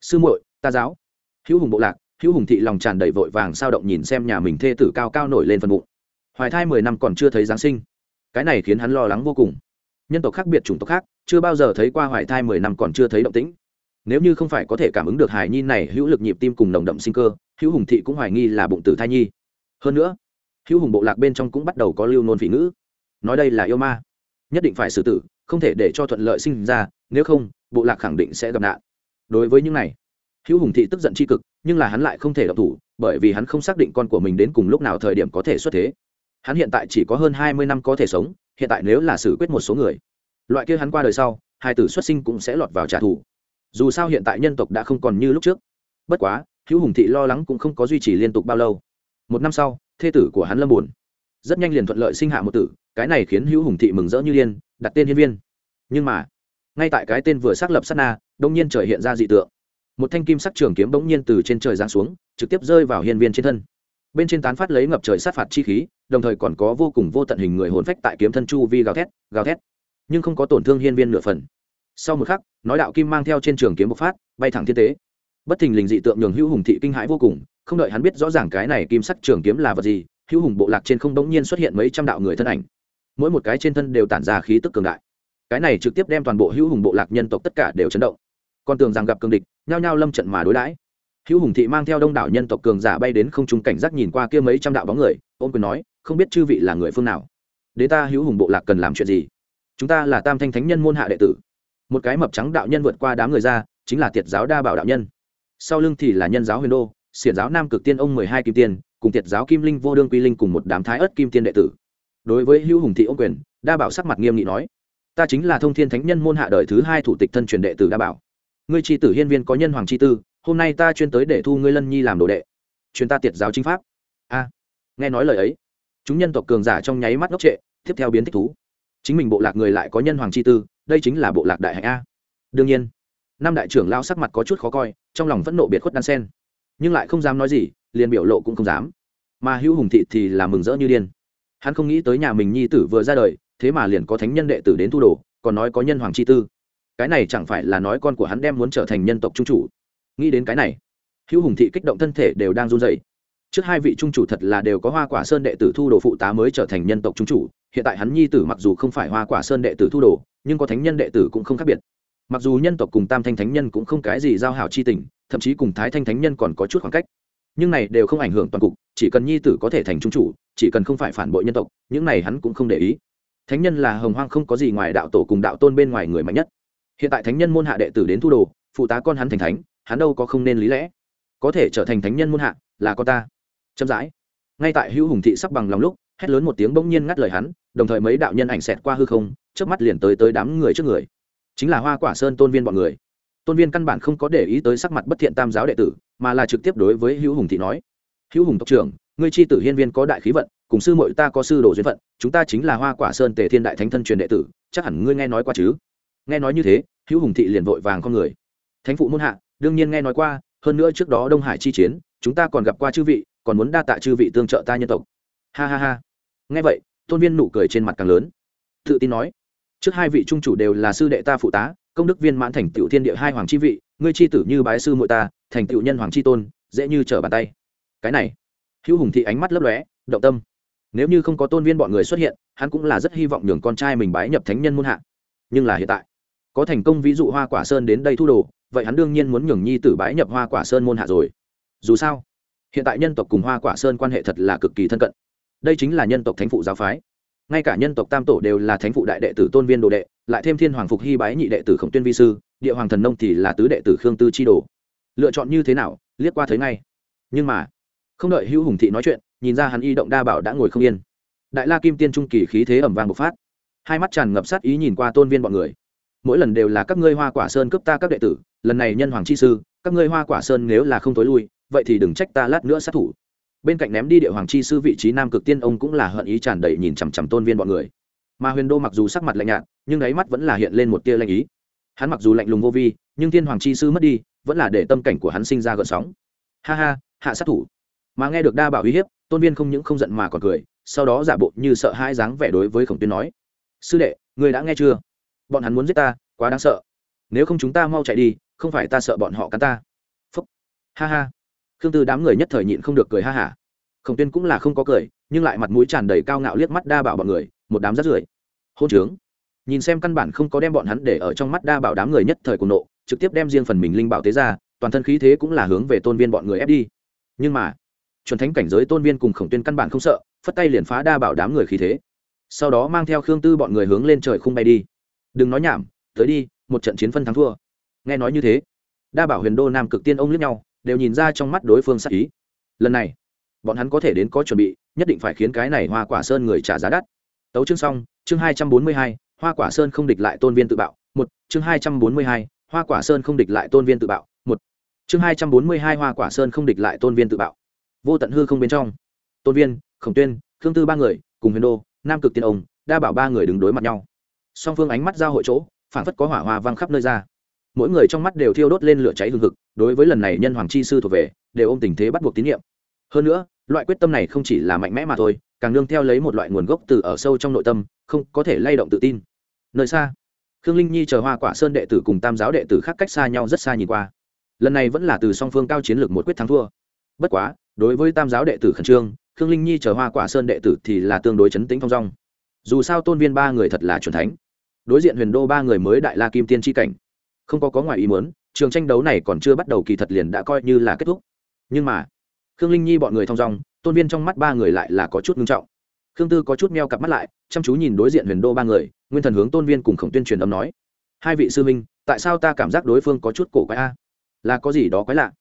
Sư muội, ta giáo. Hữu hùng bộ lạc, hữu hùng thị lòng tràn đầy vội vàng sao động nhìn xem nhà mình thê tử cao cao nổi lên phần bụng. Hoài thai mười năm còn chưa thấy giáng sinh. Cái này khiến hắn lo lắng vô cùng. Nhân tộc khác biệt chủng tộc khác, chưa bao giờ thấy qua hoài thai mười năm còn chưa thấy động tĩnh. Nếu như không phải có thể cảm ứng được hài nhi này hữu lực nhịp tim cùng nồng đậm sinh cơ, hữu hùng thị cũng hoài nghi là bụng tử thai nhi hơn nữa, hữu hùng bộ lạc bên trong cũng bắt đầu có lưu nôn phỉ ngữ. Nói đây là yêu ma. Nhất định phải xử tử, không thể để cho thuận lợi sinh ra, nếu không, bộ lạc khẳng định sẽ gặp nạn. Đối với những này, hữu hùng thị tức giận tri cực, nhưng là hắn lại không thể đọc thủ, bởi vì hắn không xác định con của mình đến cùng lúc nào thời điểm có thể xuất thế. Hắn hiện tại chỉ có hơn hai mươi năm có thể sống, hiện tại nếu là xử quyết một số người, loại kia hắn qua đời sau, hai tử xuất sinh cũng sẽ lọt vào trả thù. Dù sao hiện tại nhân tộc đã không còn như lúc trước. Bất quá, hữu hùng thị lo lắng cũng không có duy trì liên tục bao lâu một năm sau, thê tử của hắn lâm buồn. Rất nhanh liền thuận lợi sinh hạ một tử, cái này khiến hữu hùng thị mừng rỡ như liên đặt tên hiên viên. Nhưng mà, ngay tại cái tên vừa xác lập sát na đông nhiên trời hiện ra dị tượng. Một thanh kim sắc trường kiếm bỗng nhiên từ trên trời giáng xuống, trực tiếp rơi vào hiên viên trên thân. Bên trên tán phát lấy ngập trời sát phạt chi khí, đồng thời còn có vô cùng vô tận hình người hồn phách tại kiếm thân chu vi gào thét gào thét. Nhưng không có tổn thương hiên viên nửa phần. Sau một khắc, nói đạo kim mang theo trên trường kiếm bộc phát, bay thẳng thiên tế. Bất thình lình dị tượng nhường hữu hùng thị kinh hãi vô cùng không đợi hắn biết rõ ràng cái này kim sắc trường kiếm là vật gì, hữu hùng bộ lạc trên không đống nhiên xuất hiện mấy trăm đạo người thân ảnh. Mỗi một cái trên thân đều tản ra khí tức cường đại. Cái này trực tiếp đem toàn bộ hữu hùng bộ lạc nhân tộc tất cả đều chấn động. Còn tưởng rằng gặp cường địch, nhao nhao lâm trận mà đối đãi. Hữu hùng thị mang theo đông đảo nhân tộc cường giả bay đến không trung cảnh giác nhìn qua kia mấy trăm đạo bóng người ôm quyền nói, không biết chư vị là người phương nào? Đến ta hữu hùng bộ lạc cần làm chuyện gì? Chúng ta là tam thanh thánh nhân môn hạ đệ tử. Một cái mập trắng đạo nhân vượt qua đám người ra, chính là tiệt giáo đa bảo đạo nhân. Sau lưng thì là nhân giáo huyền đô xiển giáo nam cực tiên ông mười hai kim tiên, cùng tiệt giáo kim linh vô đương quy linh cùng một đám thái ớt kim tiên đệ tử. Đối với hữu hùng thị ông quyền, đa bảo sắc mặt nghiêm nghị nói, ta chính là thông thiên thánh nhân môn hạ đời thứ hai thủ tịch thân truyền đệ tử đa bảo. Ngươi tri tử hiên viên có nhân hoàng tri tư, hôm nay ta chuyên tới để thu ngươi lân nhi làm đồ đệ. Chuyên ta tiệt giáo chính pháp. A, nghe nói lời ấy, chúng nhân tộc cường giả trong nháy mắt ngốc trệ, tiếp theo biến thích thú. Chính mình bộ lạc người lại có nhân hoàng chi tư, đây chính là bộ lạc đại hạnh a. Đương nhiên, năm đại trưởng lao sắc mặt có chút khó coi, trong lòng vẫn nộ biệt khuất đan sen nhưng lại không dám nói gì, liền biểu lộ cũng không dám. Mà hữu hùng thị thì là mừng rỡ như điên. Hắn không nghĩ tới nhà mình nhi tử vừa ra đời, thế mà liền có thánh nhân đệ tử đến thu đồ, còn nói có nhân hoàng chi tư. Cái này chẳng phải là nói con của hắn đem muốn trở thành nhân tộc trung chủ. Nghĩ đến cái này, hữu hùng thị kích động thân thể đều đang run dậy trước hai vị trung chủ thật là đều có hoa quả sơn đệ tử thu đồ phụ tá mới trở thành nhân tộc trung chủ, hiện tại hắn nhi tử mặc dù không phải hoa quả sơn đệ tử thu đồ, nhưng có thánh nhân đệ tử cũng không khác biệt mặc dù nhân tộc cùng tam thanh thánh nhân cũng không cái gì giao hảo chi tình, thậm chí cùng thái thanh thánh nhân còn có chút khoảng cách. Nhưng này đều không ảnh hưởng toàn cục, chỉ cần nhi tử có thể thành trung chủ, chỉ cần không phải phản bội nhân tộc, những này hắn cũng không để ý. Thánh nhân là hồng hoang không có gì ngoài đạo tổ cùng đạo tôn bên ngoài người mạnh nhất. Hiện tại thánh nhân môn hạ đệ tử đến thu đồ, phụ tá con hắn thành thánh, hắn đâu có không nên lý lẽ. Có thể trở thành thánh nhân môn hạ, là con ta. Chậm rãi. Ngay tại hữu hùng thị sắp bằng lòng lúc, hét lớn một tiếng bỗng nhiên ngắt lời hắn, đồng thời mấy đạo nhân ảnh xẹt qua hư không trước mắt liền tới tới đám người trước người chính là hoa quả sơn tôn viên bọn người. Tôn viên căn bản không có để ý tới sắc mặt bất thiện tam giáo đệ tử, mà là trực tiếp đối với hữu hùng thị nói, hữu hùng tộc trưởng, ngươi chi tử hiên viên có đại khí vận, cùng sư mội ta có sư đồ duyên phận, chúng ta chính là hoa quả sơn tề thiên đại thánh thân truyền đệ tử, chắc hẳn ngươi nghe nói qua chứ? Nghe nói như thế, hữu hùng thị liền vội vàng con người. Thánh phụ muôn hạ, đương nhiên nghe nói qua, hơn nữa trước đó đông hải chi chiến, chúng ta còn gặp qua chư vị, còn muốn đa tạ chư vị tương trợ ta nhân tộc. Ha ha ha. Nghe vậy, tôn viên nụ cười trên mặt càng lớn. Tự tin nói trước hai vị trung chủ đều là sư đệ ta phụ tá, công đức viên mãn thành tựu thiên địa hai hoàng chi vị, ngươi chi tử như bái sư muội ta, thành tựu nhân hoàng chi tôn, dễ như trở bàn tay. Cái này, hữu hùng thị ánh mắt lấp lóe, động tâm. Nếu như không có tôn viên bọn người xuất hiện, hắn cũng là rất hy vọng nhường con trai mình bái nhập thánh nhân muôn hạ. Nhưng là hiện tại, có thành công ví dụ hoa quả sơn đến đây thu đồ, vậy hắn đương nhiên muốn nhường nhi tử bái nhập hoa quả sơn môn hạ rồi. Dù sao, hiện tại nhân tộc cùng hoa quả sơn quan hệ thật là cực kỳ thân cận. Đây chính là nhân tộc thánh phụ giáo phái ngay cả nhân tộc tam tổ đều là thánh phụ đại đệ tử tôn viên đồ đệ, lại thêm thiên hoàng phục hy bái nhị đệ tử khổng tuyên vi sư, địa hoàng thần nông thì là tứ đệ tử khương tư chi đồ. Lựa chọn như thế nào, liếc qua thấy ngay. Nhưng mà, không đợi hữu hùng thị nói chuyện, nhìn ra hắn y động đa bảo đã ngồi không yên. Đại la kim tiên trung kỳ khí thế ẩm vàng bộc phát. Hai mắt tràn ngập sát ý nhìn qua tôn viên bọn người. Mỗi lần đều là các ngươi hoa quả sơn cướp ta các đệ tử, lần này nhân hoàng chi sư, các ngươi hoa quả sơn nếu là không tối lui, vậy thì đừng trách ta lát nữa sát thủ bên cạnh ném đi địa hoàng chi sư vị trí nam cực tiên ông cũng là hận ý tràn đầy nhìn chằm chằm tôn viên bọn người. Mà huyền đô mặc dù sắc mặt lạnh nhạt, nhưng đáy mắt vẫn là hiện lên một tia lạnh ý. Hắn mặc dù lạnh lùng vô vi, nhưng thiên hoàng chi sư mất đi, vẫn là để tâm cảnh của hắn sinh ra gợn sóng. Ha ha, hạ sát thủ. Mà nghe được đa bảo uy hiếp, tôn viên không những không giận mà còn cười, sau đó giả bộ như sợ hãi dáng vẻ đối với khổng tuyên nói. Sư đệ, người đã nghe chưa? Bọn hắn muốn giết ta, quá đáng sợ. Nếu không chúng ta mau chạy đi, không phải ta sợ bọn họ cắn ta. Phúc. Ha ha khương tư đám người nhất thời nhịn không được cười ha hả. Khổng tuyên cũng là không có cười, nhưng lại mặt mũi tràn đầy cao ngạo liếc mắt đa bảo bọn người, một đám rát rưởi. Hôn trướng. Nhìn xem căn bản không có đem bọn hắn để ở trong mắt đa bảo đám người nhất thời cùng nộ, trực tiếp đem riêng phần mình linh bảo tế ra, toàn thân khí thế cũng là hướng về tôn viên bọn người ép đi. Nhưng mà, chuẩn thánh cảnh giới tôn viên cùng khổng tuyên căn bản không sợ, phất tay liền phá đa bảo đám người khí thế. Sau đó mang theo khương tư bọn người hướng lên trời không bay đi. Đừng nói nhảm, tới đi, một trận chiến phân thắng thua. Nghe nói như thế, đa bảo huyền đô nam cực tiên ông lướt nhau đều nhìn ra trong mắt đối phương sắc ý. Lần này, bọn hắn có thể đến có chuẩn bị, nhất định phải khiến cái này hoa quả sơn người trả giá đắt. Tấu chương xong, chương hai trăm bốn mươi hai, hoa quả sơn không địch lại tôn viên tự bạo. Một, chương hai trăm bốn mươi hai, hoa quả sơn không địch lại tôn viên tự bạo. Một, chương hai trăm bốn mươi hai, hoa quả sơn không địch lại tôn viên tự bạo. Vô tận hư không bên trong, tôn viên, khổng tuyên, khương tư ba người, cùng huyền đô, nam cực tiên ông, đa bảo ba người đứng đối mặt nhau. Song phương ánh mắt giao hội chỗ phản phất có hỏa hoa văng khắp nơi ra mỗi người trong mắt đều thiêu đốt lên lửa cháy hừng hực, đối với lần này nhân hoàng chi sư thuộc về, đều ôm tình thế bắt buộc tín nhiệm. Hơn nữa, loại quyết tâm này không chỉ là mạnh mẽ mà thôi, càng nương theo lấy một loại nguồn gốc từ ở sâu trong nội tâm, không có thể lay động tự tin. Nơi xa, khương linh nhi chờ hoa quả sơn đệ tử cùng tam giáo đệ tử khác cách xa nhau rất xa nhìn qua. Lần này vẫn là từ song phương cao chiến lược một quyết thắng thua. Bất quá, đối với tam giáo đệ tử khẩn trương, khương linh nhi chờ hoa quả sơn đệ tử thì là tương đối chấn tĩnh phong dong. Dù sao tôn viên ba người thật là c thánh. Đối diện huyền đô ba người mới đại la kim tiên tri cảnh không có có ngoài ý muốn, trường tranh đấu này còn chưa bắt đầu kỳ thật liền đã coi như là kết thúc. Nhưng mà, khương linh nhi bọn người thong dong, tôn viên trong mắt ba người lại là có chút ngưng trọng. Khương tư có chút meo cặp mắt lại, chăm chú nhìn đối diện huyền đô ba người, nguyên thần hướng tôn viên cùng khổng tuyên truyền âm nói. Hai vị sư minh, tại sao ta cảm giác đối phương có chút cổ quái a? Là có gì đó quái lạ?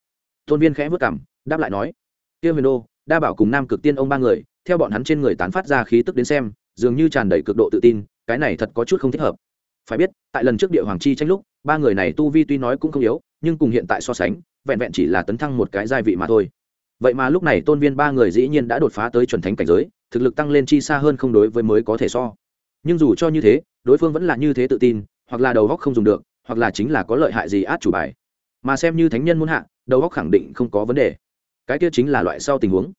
Tôn viên khẽ vất cảm đáp lại nói. Kia huyền đô, đa bảo cùng nam cực tiên ông ba người, theo bọn hắn trên người tán phát ra khí tức đến xem, dường như tràn đầy cực độ tự tin, cái này thật có chút không thích hợp. Phải biết, tại lần trước địa hoàng chi tranh lúc ba người này tu vi tuy nói cũng không yếu, nhưng cùng hiện tại so sánh, vẹn vẹn chỉ là tấn thăng một cái gia vị mà thôi. Vậy mà lúc này tôn viên ba người dĩ nhiên đã đột phá tới chuẩn thánh cảnh giới, thực lực tăng lên chi xa hơn không đối với mới có thể so. Nhưng dù cho như thế, đối phương vẫn là như thế tự tin, hoặc là đầu góc không dùng được, hoặc là chính là có lợi hại gì át chủ bài. Mà xem như thánh nhân muốn hạ, đầu góc khẳng định không có vấn đề. Cái kia chính là loại sau tình huống.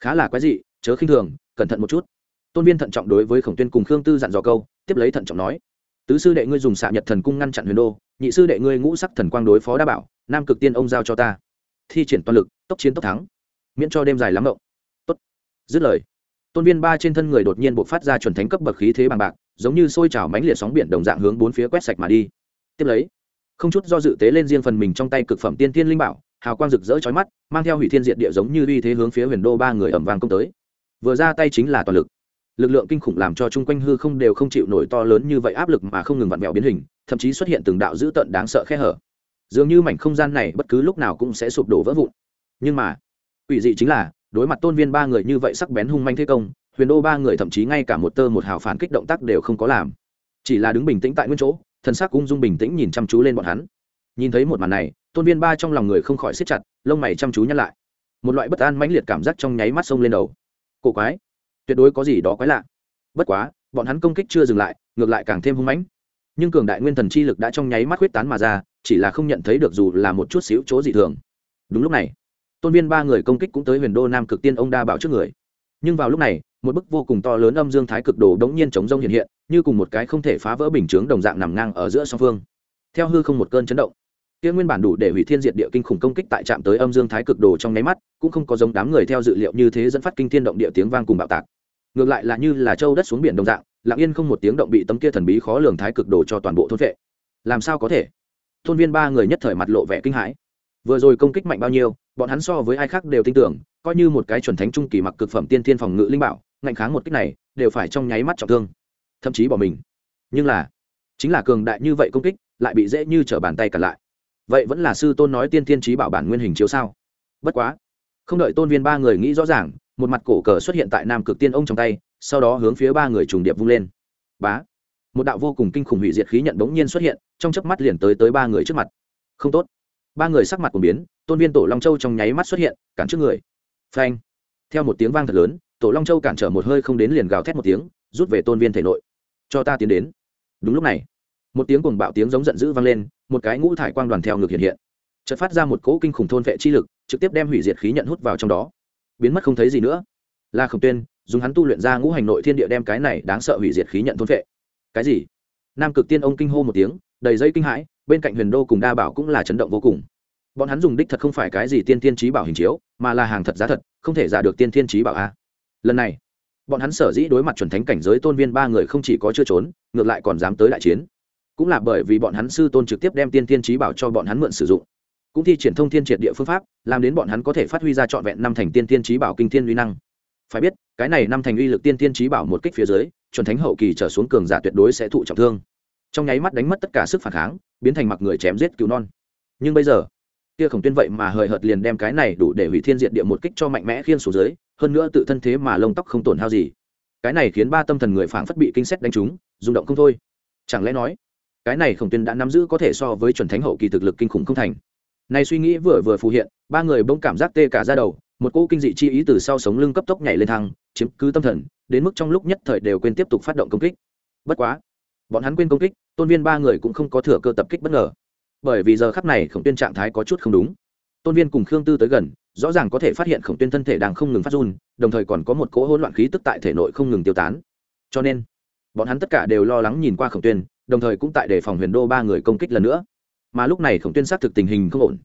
Khá là quái dị, chớ khinh thường, cẩn thận một chút. Tôn viên thận trọng đối với khổng tuyên cùng khương tư dặn dò câu, tiếp lấy thận trọng nói, tứ sư đệ ngươi dùng xạ nhật thần cung ngăn chặn huyền đô nhị sư đệ ngươi ngũ sắc thần quang đối phó đa bảo, nam cực tiên ông giao cho ta. Thi triển toàn lực, tốc chiến tốc thắng. Miễn cho đêm dài lắm mộng. Tốt. Dứt lời, tôn viên ba trên thân người đột nhiên buộc phát ra chuẩn thánh cấp bậc khí thế bằng bạc, giống như sôi trào mánh liệt sóng biển đồng dạng hướng bốn phía quét sạch mà đi. Tiếp lấy, không chút do dự tế lên riêng phần mình trong tay cực phẩm tiên thiên linh bảo, hào quang rực rỡ chói mắt, mang theo hủy thiên diệt địa giống như uy thế hướng phía huyền đô ba người ẩm vàng công tới. Vừa ra tay chính là toàn lực lực lượng kinh khủng làm cho chung quanh hư không đều không chịu nổi to lớn như vậy áp lực mà không ngừng vặn vẹo biến hình, thậm chí xuất hiện từng đạo dữ tợn đáng sợ khe hở. Dường như mảnh không gian này bất cứ lúc nào cũng sẽ sụp đổ vỡ vụn. Nhưng mà ủy dị chính là, đối mặt tôn viên ba người như vậy sắc bén hung manh thế công, huyền đô ba người thậm chí ngay cả một tơ một hào phản kích động tác đều không có làm. Chỉ là đứng bình tĩnh tại nguyên chỗ thân xác ung dung bình tĩnh nhìn chăm chú lên bọn hắn. Nhìn thấy một màn này, tôn viên ba trong lòng người không khỏi siết chặt, lông mày chăm chú nhắc lại. Một loại bất an mãnh liệt cảm giác trong nháy mắt sông lên đầu. Cổ quái tuyệt đối có gì đó quái lạ. Bất quá, bọn hắn công kích chưa dừng lại, ngược lại càng thêm hung mãnh. Nhưng cường đại nguyên thần chi lực đã trong nháy mắt huyết tán mà ra, chỉ là không nhận thấy được dù là một chút xíu chỗ dị thường. Đúng lúc này, tôn viên ba người công kích cũng tới huyền đô nam cực tiên ông đa bảo trước người. Nhưng vào lúc này, một bức vô cùng to lớn âm dương thái cực đồ đống nhiên chống rông hiện hiện, như cùng một cái không thể phá vỡ bình chướng đồng dạng nằm ngang ở giữa song phương. Theo hư không một cơn chấn động kia nguyên bản đủ để hủy thiên diệt địa kinh khủng công kích tại trạm tới âm dương thái cực đồ trong nháy mắt, cũng không có giống đám người theo dự liệu như thế dẫn phát kinh thiên động địa tiếng vang cùng bạo tạc. Ngược lại là như là châu đất xuống biển đồng dạng, lặng yên không một tiếng động bị tấm kia thần bí khó lường thái cực đồ cho toàn bộ thôn vệ. Làm sao có thể? Thôn viên ba người nhất thời mặt lộ vẻ kinh hãi. Vừa rồi công kích mạnh bao nhiêu, bọn hắn so với ai khác đều tin tưởng, coi như một cái chuẩn thánh trung kỳ mặc cực phẩm tiên thiên phòng ngự linh bảo, ngạnh kháng một kích này, đều phải trong nháy mắt trọng thương. Thậm chí bỏ mình. Nhưng là, chính là cường đại như vậy công kích, lại bị dễ như trở bàn tay cả lại vậy vẫn là sư tôn nói tiên thiên trí bảo bản nguyên hình chiếu sao? Bất quá, không đợi tôn viên ba người nghĩ rõ ràng, một mặt cổ cờ xuất hiện tại nam cực tiên ông trong tay, sau đó hướng phía ba người trùng điệp vung lên. Bá! Một đạo vô cùng kinh khủng hủy diệt khí nhận bỗng nhiên xuất hiện, trong chớp mắt liền tới tới ba người trước mặt. Không tốt. Ba người sắc mặt cùng biến, tôn viên tổ long châu trong nháy mắt xuất hiện, cản trước người. Phanh! Theo một tiếng vang thật lớn, tổ long châu cản trở một hơi không đến liền gào thét một tiếng, rút về tôn viên thể nội. Cho ta tiến đến. Đúng lúc này, một tiếng cuồng bạo tiếng giống giận dữ vang lên một cái ngũ thải quang đoàn theo ngược hiện hiện. Chợt phát ra một cỗ kinh khủng thôn vệ chi lực, trực tiếp đem hủy diệt khí nhận hút vào trong đó. Biến mất không thấy gì nữa. La khổng tuyên dùng hắn tu luyện ra ngũ hành nội thiên địa đem cái này đáng sợ hủy diệt khí nhận thôn vệ. Cái gì? Nam cực tiên ông kinh hô một tiếng, đầy dây kinh hãi, bên cạnh huyền đô cùng đa bảo cũng là chấn động vô cùng. Bọn hắn dùng đích thật không phải cái gì tiên tiên trí bảo hình chiếu, mà là hàng thật giá thật, không thể giả được tiên tiên trí bảo a. Lần này, bọn hắn sở dĩ đối mặt chuẩn thánh cảnh giới tôn viên ba người không chỉ có chưa trốn, ngược lại còn dám tới đại chiến cũng là bởi vì bọn hắn sư tôn trực tiếp đem tiên tiên trí bảo cho bọn hắn mượn sử dụng. Cũng thi triển thông thiên triệt địa phương pháp, làm đến bọn hắn có thể phát huy ra trọn vẹn năm thành tiên tiên trí bảo kinh thiên uy năng. Phải biết, cái này năm thành uy lực tiên tiên trí bảo một kích phía dưới, chuẩn thánh hậu kỳ trở xuống cường giả tuyệt đối sẽ thụ trọng thương. Trong nháy mắt đánh mất tất cả sức phản kháng, biến thành mặc người chém giết cứu non. Nhưng bây giờ, kia khổng tuyên vậy mà hời hợt liền đem cái này đủ để hủy thiên diệt địa một kích cho mạnh mẽ khiên xuống dưới, hơn nữa tự thân thế mà lông tóc không tổn hao gì. Cái này khiến ba tâm thần người phảng phất bị kinh xét đánh trúng, rung động không thôi. Chẳng lẽ nói cái này khổng tuyên đã nắm giữ có thể so với chuẩn thánh hậu kỳ thực lực kinh khủng không thành. Này suy nghĩ vừa vừa phù hiện, ba người bỗng cảm giác tê cả ra đầu, một cỗ kinh dị chi ý từ sau sống lưng cấp tốc nhảy lên thang chiếm cứ tâm thần, đến mức trong lúc nhất thời đều quên tiếp tục phát động công kích. Bất quá, bọn hắn quên công kích, tôn viên ba người cũng không có thừa cơ tập kích bất ngờ. Bởi vì giờ khắp này khổng tuyên trạng thái có chút không đúng. Tôn viên cùng khương tư tới gần, rõ ràng có thể phát hiện khổng tuyên thân thể đang không ngừng phát run, đồng thời còn có một cỗ hỗn loạn khí tức tại thể nội không ngừng tiêu tán. Cho nên, bọn hắn tất cả đều lo lắng nhìn qua khổng tuyên đồng thời cũng tại đề phòng huyền đô ba người công kích lần nữa. Mà lúc này khổng tuyên xác thực tình hình không ổn.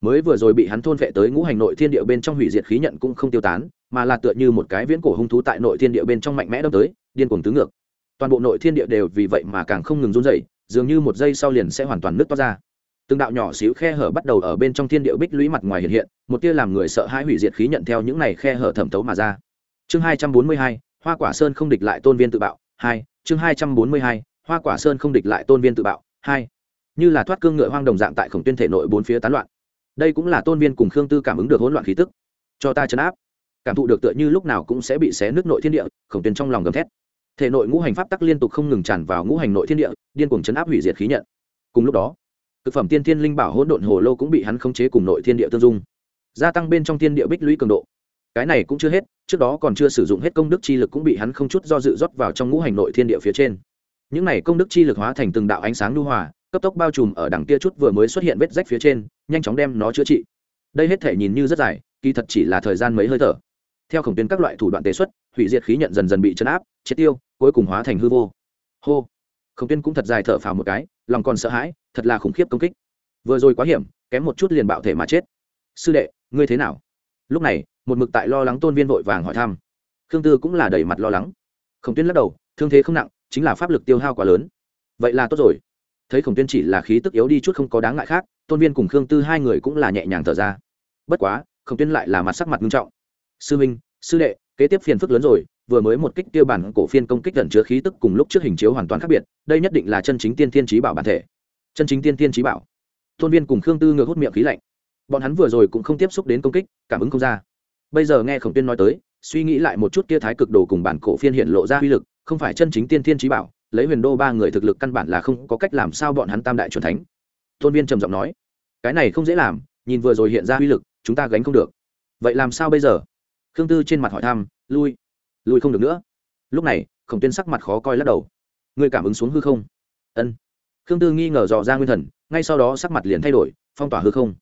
Mới vừa rồi bị hắn thôn vệ tới ngũ hành nội thiên địa bên trong hủy diệt khí nhận cũng không tiêu tán, mà là tựa như một cái viễn cổ hung thú tại nội thiên địa bên trong mạnh mẽ đâm tới, điên cuồng tứ ngược. Toàn bộ nội thiên địa đều vì vậy mà càng không ngừng run dày dường như một giây sau liền sẽ hoàn toàn nứt toát ra. Từng đạo nhỏ xíu khe hở bắt đầu ở bên trong thiên địa bích lũy mặt ngoài hiện hiện, một tia làm người sợ hãi hủy diệt khí nhận theo những này khe hở thẩm thấu mà ra. Chương hai trăm bốn mươi hai, hoa quả sơn không địch lại tôn viên tự bạo. Hai, chương hai trăm bốn mươi hai hoa quả sơn không địch lại tôn viên tự bạo. Hai, như là thoát cương ngựa hoang đồng dạng tại khổng tuyên thể nội bốn phía tán loạn. Đây cũng là tôn viên cùng khương tư cảm ứng được hỗn loạn khí tức. Cho ta chấn áp. Cảm thụ được tựa như lúc nào cũng sẽ bị xé nước nội thiên địa, khổng tuyên trong lòng gầm thét. Thể nội ngũ hành pháp tắc liên tục không ngừng tràn vào ngũ hành nội thiên địa, điên cuồng chấn áp hủy diệt khí nhận. Cùng lúc đó thực phẩm tiên thiên linh bảo hỗn độn hồ lô cũng bị hắn khống chế cùng nội thiên địa tương dung. Gia tăng bên trong thiên địa bích lũy cường độ. Cái này cũng chưa hết, trước đó còn chưa sử dụng hết công đức chi lực cũng bị hắn không chút do dự rót vào trong ngũ hành nội thiên địa phía trên những này công đức chi lực hóa thành từng đạo ánh sáng lưu hòa, cấp tốc bao trùm ở đằng kia chút vừa mới xuất hiện vết rách phía trên, nhanh chóng đem nó chữa trị. Đây hết thể nhìn như rất dài, kỳ thật chỉ là thời gian mấy hơi thở. Theo khổng tuyến các loại thủ đoạn tế xuất, hủy diệt khí nhận dần dần bị chấn áp, triệt tiêu, cuối cùng hóa thành hư vô. Hô. Khổng tuyên cũng thật dài thở phào một cái, lòng còn sợ hãi, thật là khủng khiếp công kích. Vừa rồi quá hiểm, kém một chút liền bạo thể mà chết. Sư đệ, ngươi thế nào? Lúc này, một mực tại lo lắng tôn viên vội vàng hỏi thăm. Khương tư cũng là đầy mặt lo lắng. Khổng tuyên lắc đầu, thương thế không nặng chính là pháp lực tiêu hao quá lớn. Vậy là tốt rồi. Thấy khổng tuyên chỉ là khí tức yếu đi chút không có đáng ngại khác, tôn viên cùng khương tư hai người cũng là nhẹ nhàng thở ra. Bất quá, khổng tuyên lại là mặt sắc mặt nghiêm trọng. Sư minh, sư đệ, kế tiếp phiền phức lớn rồi, vừa mới một kích tiêu bản cổ phiên công kích gần chứa khí tức cùng lúc trước hình chiếu hoàn toàn khác biệt, đây nhất định là chân chính tiên thiên trí bảo bản thể. Chân chính tiên thiên trí bảo? Tôn viên cùng khương tư ngược hút miệng khí lạnh. Bọn hắn vừa rồi cũng không tiếp xúc đến công kích, cảm ứng không ra. Bây giờ nghe khổng tuyên nói tới, suy nghĩ lại một chút kia thái cực đồ cùng bản cổ phiên hiện lộ ra uy lực không phải chân chính tiên thiên trí bảo, lấy huyền đô ba người thực lực căn bản là không có cách làm sao bọn hắn tam đại c thánh. Tôn viên trầm giọng nói. Cái này không dễ làm, nhìn vừa rồi hiện ra uy lực, chúng ta gánh không được. Vậy làm sao bây giờ? Khương tư trên mặt hỏi thăm, lui lui không được nữa. Lúc này, khổng tuyên sắc mặt khó coi lắc đầu. Người cảm ứng xuống hư không? Ân. Khương tư nghi ngờ dò ra nguyên thần, ngay sau đó sắc mặt liền thay đổi, phong tỏa hư không.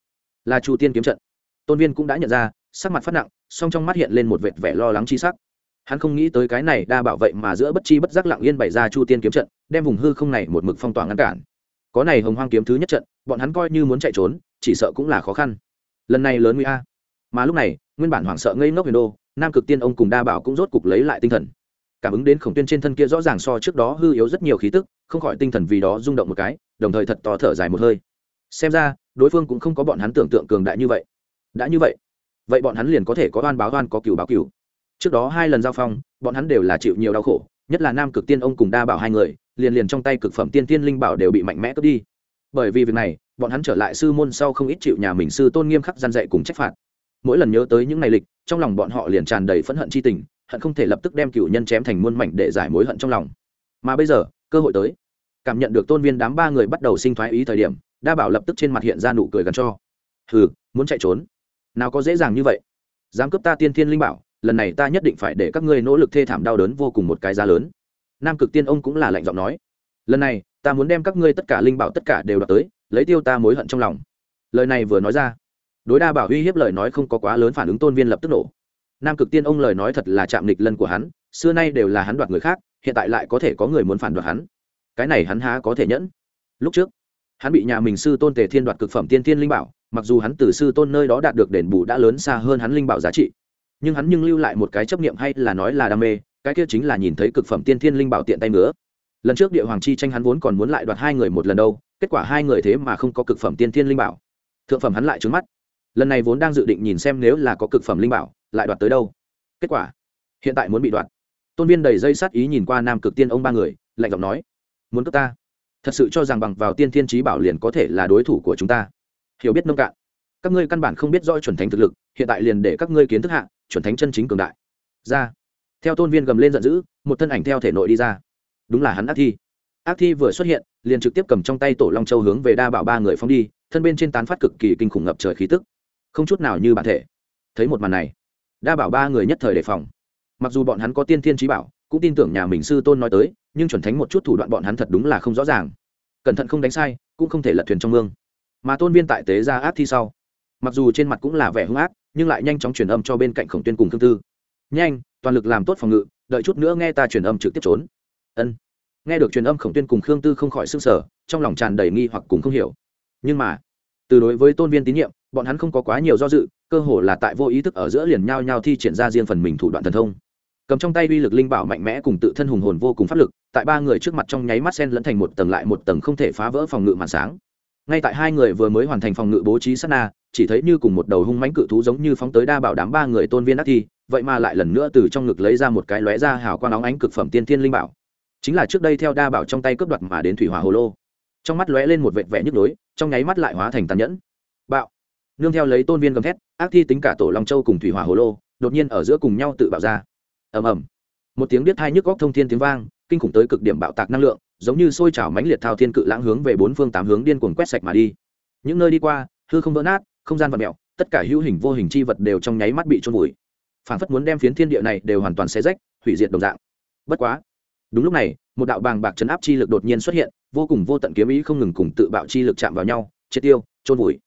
Là chu tiên kiếm trận. Tôn viên cũng đã nhận ra, sắc mặt phát nặng, song trong mắt hiện lên một vệt vẻ lo lắng chi sắc hắn không nghĩ tới cái này đa bảo vậy mà giữa bất chi bất giác lặng yên bày ra chu tiên kiếm trận, đem vùng hư không này một mực phong tỏa ngăn cản. Có này hồng hoang kiếm thứ nhất trận, bọn hắn coi như muốn chạy trốn, chỉ sợ cũng là khó khăn. Lần này lớn nguy a. Mà lúc này, nguyên bản hoảng sợ ngây ngốc huyền đô, nam cực tiên ông cùng đa bảo cũng rốt cục lấy lại tinh thần. Cảm ứng đến khổng tuyên trên thân kia rõ ràng so trước đó hư yếu rất nhiều khí tức, không khỏi tinh thần vì đó rung động một cái, đồng thời thật to thở dài một hơi. Xem ra, đối phương cũng không có bọn hắn tưởng tượng cường đại như vậy. Đã như vậy vậy bọn hắn liền có thể có oan báo oan có cừu báo cừu trước đó hai lần giao phong, bọn hắn đều là chịu nhiều đau khổ, nhất là nam cực tiên ông cùng đa bảo hai người, liền liền trong tay cực phẩm tiên tiên linh bảo đều bị mạnh mẽ cướp đi. Bởi vì việc này, bọn hắn trở lại sư môn sau không ít chịu nhà mình sư tôn nghiêm khắc gian dạy cùng trách phạt. Mỗi lần nhớ tới những ngày lịch, trong lòng bọn họ liền tràn đầy phẫn hận c h i tình, hận không thể lập tức đem cựu nhân chém thành muôn mảnh để giải mối hận trong lòng. Mà bây giờ, cơ hội tới. Cảm nhận được tôn viên đám ba người bắt đầu sinh thoái ý thời điểm, đa bảo lập tức trên mặt hiện ra nụ cười gần cho. Hừ, muốn chạy trốn? Nào có dễ dàng như vậy. Dám cướp ta tiên thiên linh bảo lần này ta nhất định phải để các ngươi nỗ lực thê thảm đau đớn vô cùng một cái giá lớn. Nam cực tiên ông cũng là lạnh giọng nói, lần này, ta muốn đem các ngươi tất cả linh bảo tất cả đều đọc tới, lấy tiêu ta mối hận trong lòng. Lời này vừa nói ra, đối đa bảo uy hiếp lời nói không có quá lớn phản ứng tôn viên lập tức nổ. Nam cực tiên ông lời nói thật là chạm nghịch lân của hắn, xưa nay đều là hắn đoạt người khác, hiện tại lại có thể có người muốn phản đoạt hắn. Cái này hắn há có thể nhẫn. Lúc trước, hắn bị nhà mình sư tôn tề thiên đoạt cực phẩm tiên tiên linh bảo, mặc dù hắn từ sư tôn nơi đó đạt được đền bù đã lớn xa hơn hắn linh bảo giá trị nhưng hắn nhưng lưu lại một cái chấp niệm hay là nói là đam mê, cái kia chính là nhìn thấy cực phẩm tiên thiên linh bảo tiện tay nữa. Lần trước địa hoàng chi tranh hắn vốn còn muốn lại đoạt hai người một lần đâu, kết quả hai người thế mà không có cực phẩm tiên thiên linh bảo. Thượng phẩm hắn lại trứng mắt. Lần này vốn đang dự định nhìn xem nếu là có cực phẩm linh bảo, lại đoạt tới đâu. Kết quả, hiện tại muốn bị đoạt. Tôn viên đầy dây sát ý nhìn qua nam cực tiên ông ba người, lạnh giọng nói, muốn cướp ta? Thật sự cho rằng bằng vào tiên thiên trí bảo liền có thể là đối thủ của chúng ta. Hiểu biết nông cạn các ngươi căn bản không biết rõ chuẩn thánh thực lực, hiện tại liền để các ngươi kiến thức hạ, chuẩn thánh chân chính cường đại. Ra. Theo tôn viên gầm lên giận dữ, một thân ảnh theo thể nội đi ra. Đúng là hắn ác thi. Ác thi vừa xuất hiện, liền trực tiếp cầm trong tay tổ long châu hướng về đa bảo ba người phóng đi, thân bên trên tán phát cực kỳ kinh khủng ngập trời khí tức. Không chút nào như bản thể. Thấy một màn này, đa bảo ba người nhất thời đề phòng. Mặc dù bọn hắn có tiên thiên trí bảo, cũng tin tưởng nhà mình sư tôn nói tới, nhưng chuẩn thánh một chút thủ đoạn bọn hắn thật đúng là không rõ ràng. Cẩn thận không đánh sai, cũng không thể lật thuyền trong mương. Mà tôn viên tại tế ra ác thi sau mặc dù trên mặt cũng là vẻ hung ác, nhưng lại nhanh chóng truyền âm cho bên cạnh khổng tuyên cùng thương tư. Nhanh, toàn lực làm tốt phòng ngự, đợi chút nữa nghe ta truyền âm trực tiếp trốn. Ân. Nghe được truyền âm, khổng tuyên cùng khương tư không khỏi s ư n g sở trong lòng tràn đầy nghi hoặc cùng không hiểu. Nhưng mà, từ đối với tôn viên tín nhiệm, bọn hắn không có quá nhiều do dự, cơ hồ là tại vô ý thức ở giữa liền nhau nhau thi triển ra riêng phần mình thủ đoạn thần thông. Cầm trong tay uy lực linh bảo mạnh mẽ cùng tự thân hùng hồn vô cùng pháp lực, tại ba người trước mặt trong nháy mắt sen lẫn thành một tầng lại một tầng không thể phá vỡ phòng ngự màn sáng ngay tại hai người vừa mới hoàn thành phòng ngự bố trí sát na, chỉ thấy như cùng một đầu hung mãnh cự thú giống như phóng tới đa bảo đám ba người tôn viên đắc thi, vậy mà lại lần nữa từ trong ngực lấy ra một cái lóe ra hào quang óng ánh cực phẩm tiên thiên linh bảo. Chính là trước đây theo đa bảo trong tay cướp đoạt mà đến thủy hỏa hồ lô. Trong mắt lóe lên một vệt vẽ nhức nhối, trong nháy mắt lại hóa thành tàn nhẫn. Bạo. Nương theo lấy tôn viên gầm thét, ác thi tính cả tổ long châu cùng thủy hỏa hồ lô, đột nhiên ở giữa cùng nhau tự bạo ra. Ầm ầm. Một tiếng biết hai nhức góc thông thiên tiếng vang, kinh khủng tới cực điểm bạo tạc năng lượng giống như sôi trào mãnh liệt thao thiên cự lãng hướng về bốn phương tám hướng điên cuồng quét sạch mà đi. Những nơi đi qua, hư không vỡ nát, không gian vật mẹo tất cả hữu hình vô hình chi vật đều trong nháy mắt bị trôn vùi. Phản phất muốn đem phiến thiên địa này đều hoàn toàn xé rách, hủy diệt đồng dạng. Bất quá, đúng lúc này, một đạo bàng bạc chấn áp chi lực đột nhiên xuất hiện, vô cùng vô tận kiếm ý không ngừng cùng tự bạo chi lực chạm vào nhau, triệt tiêu trôn vùi.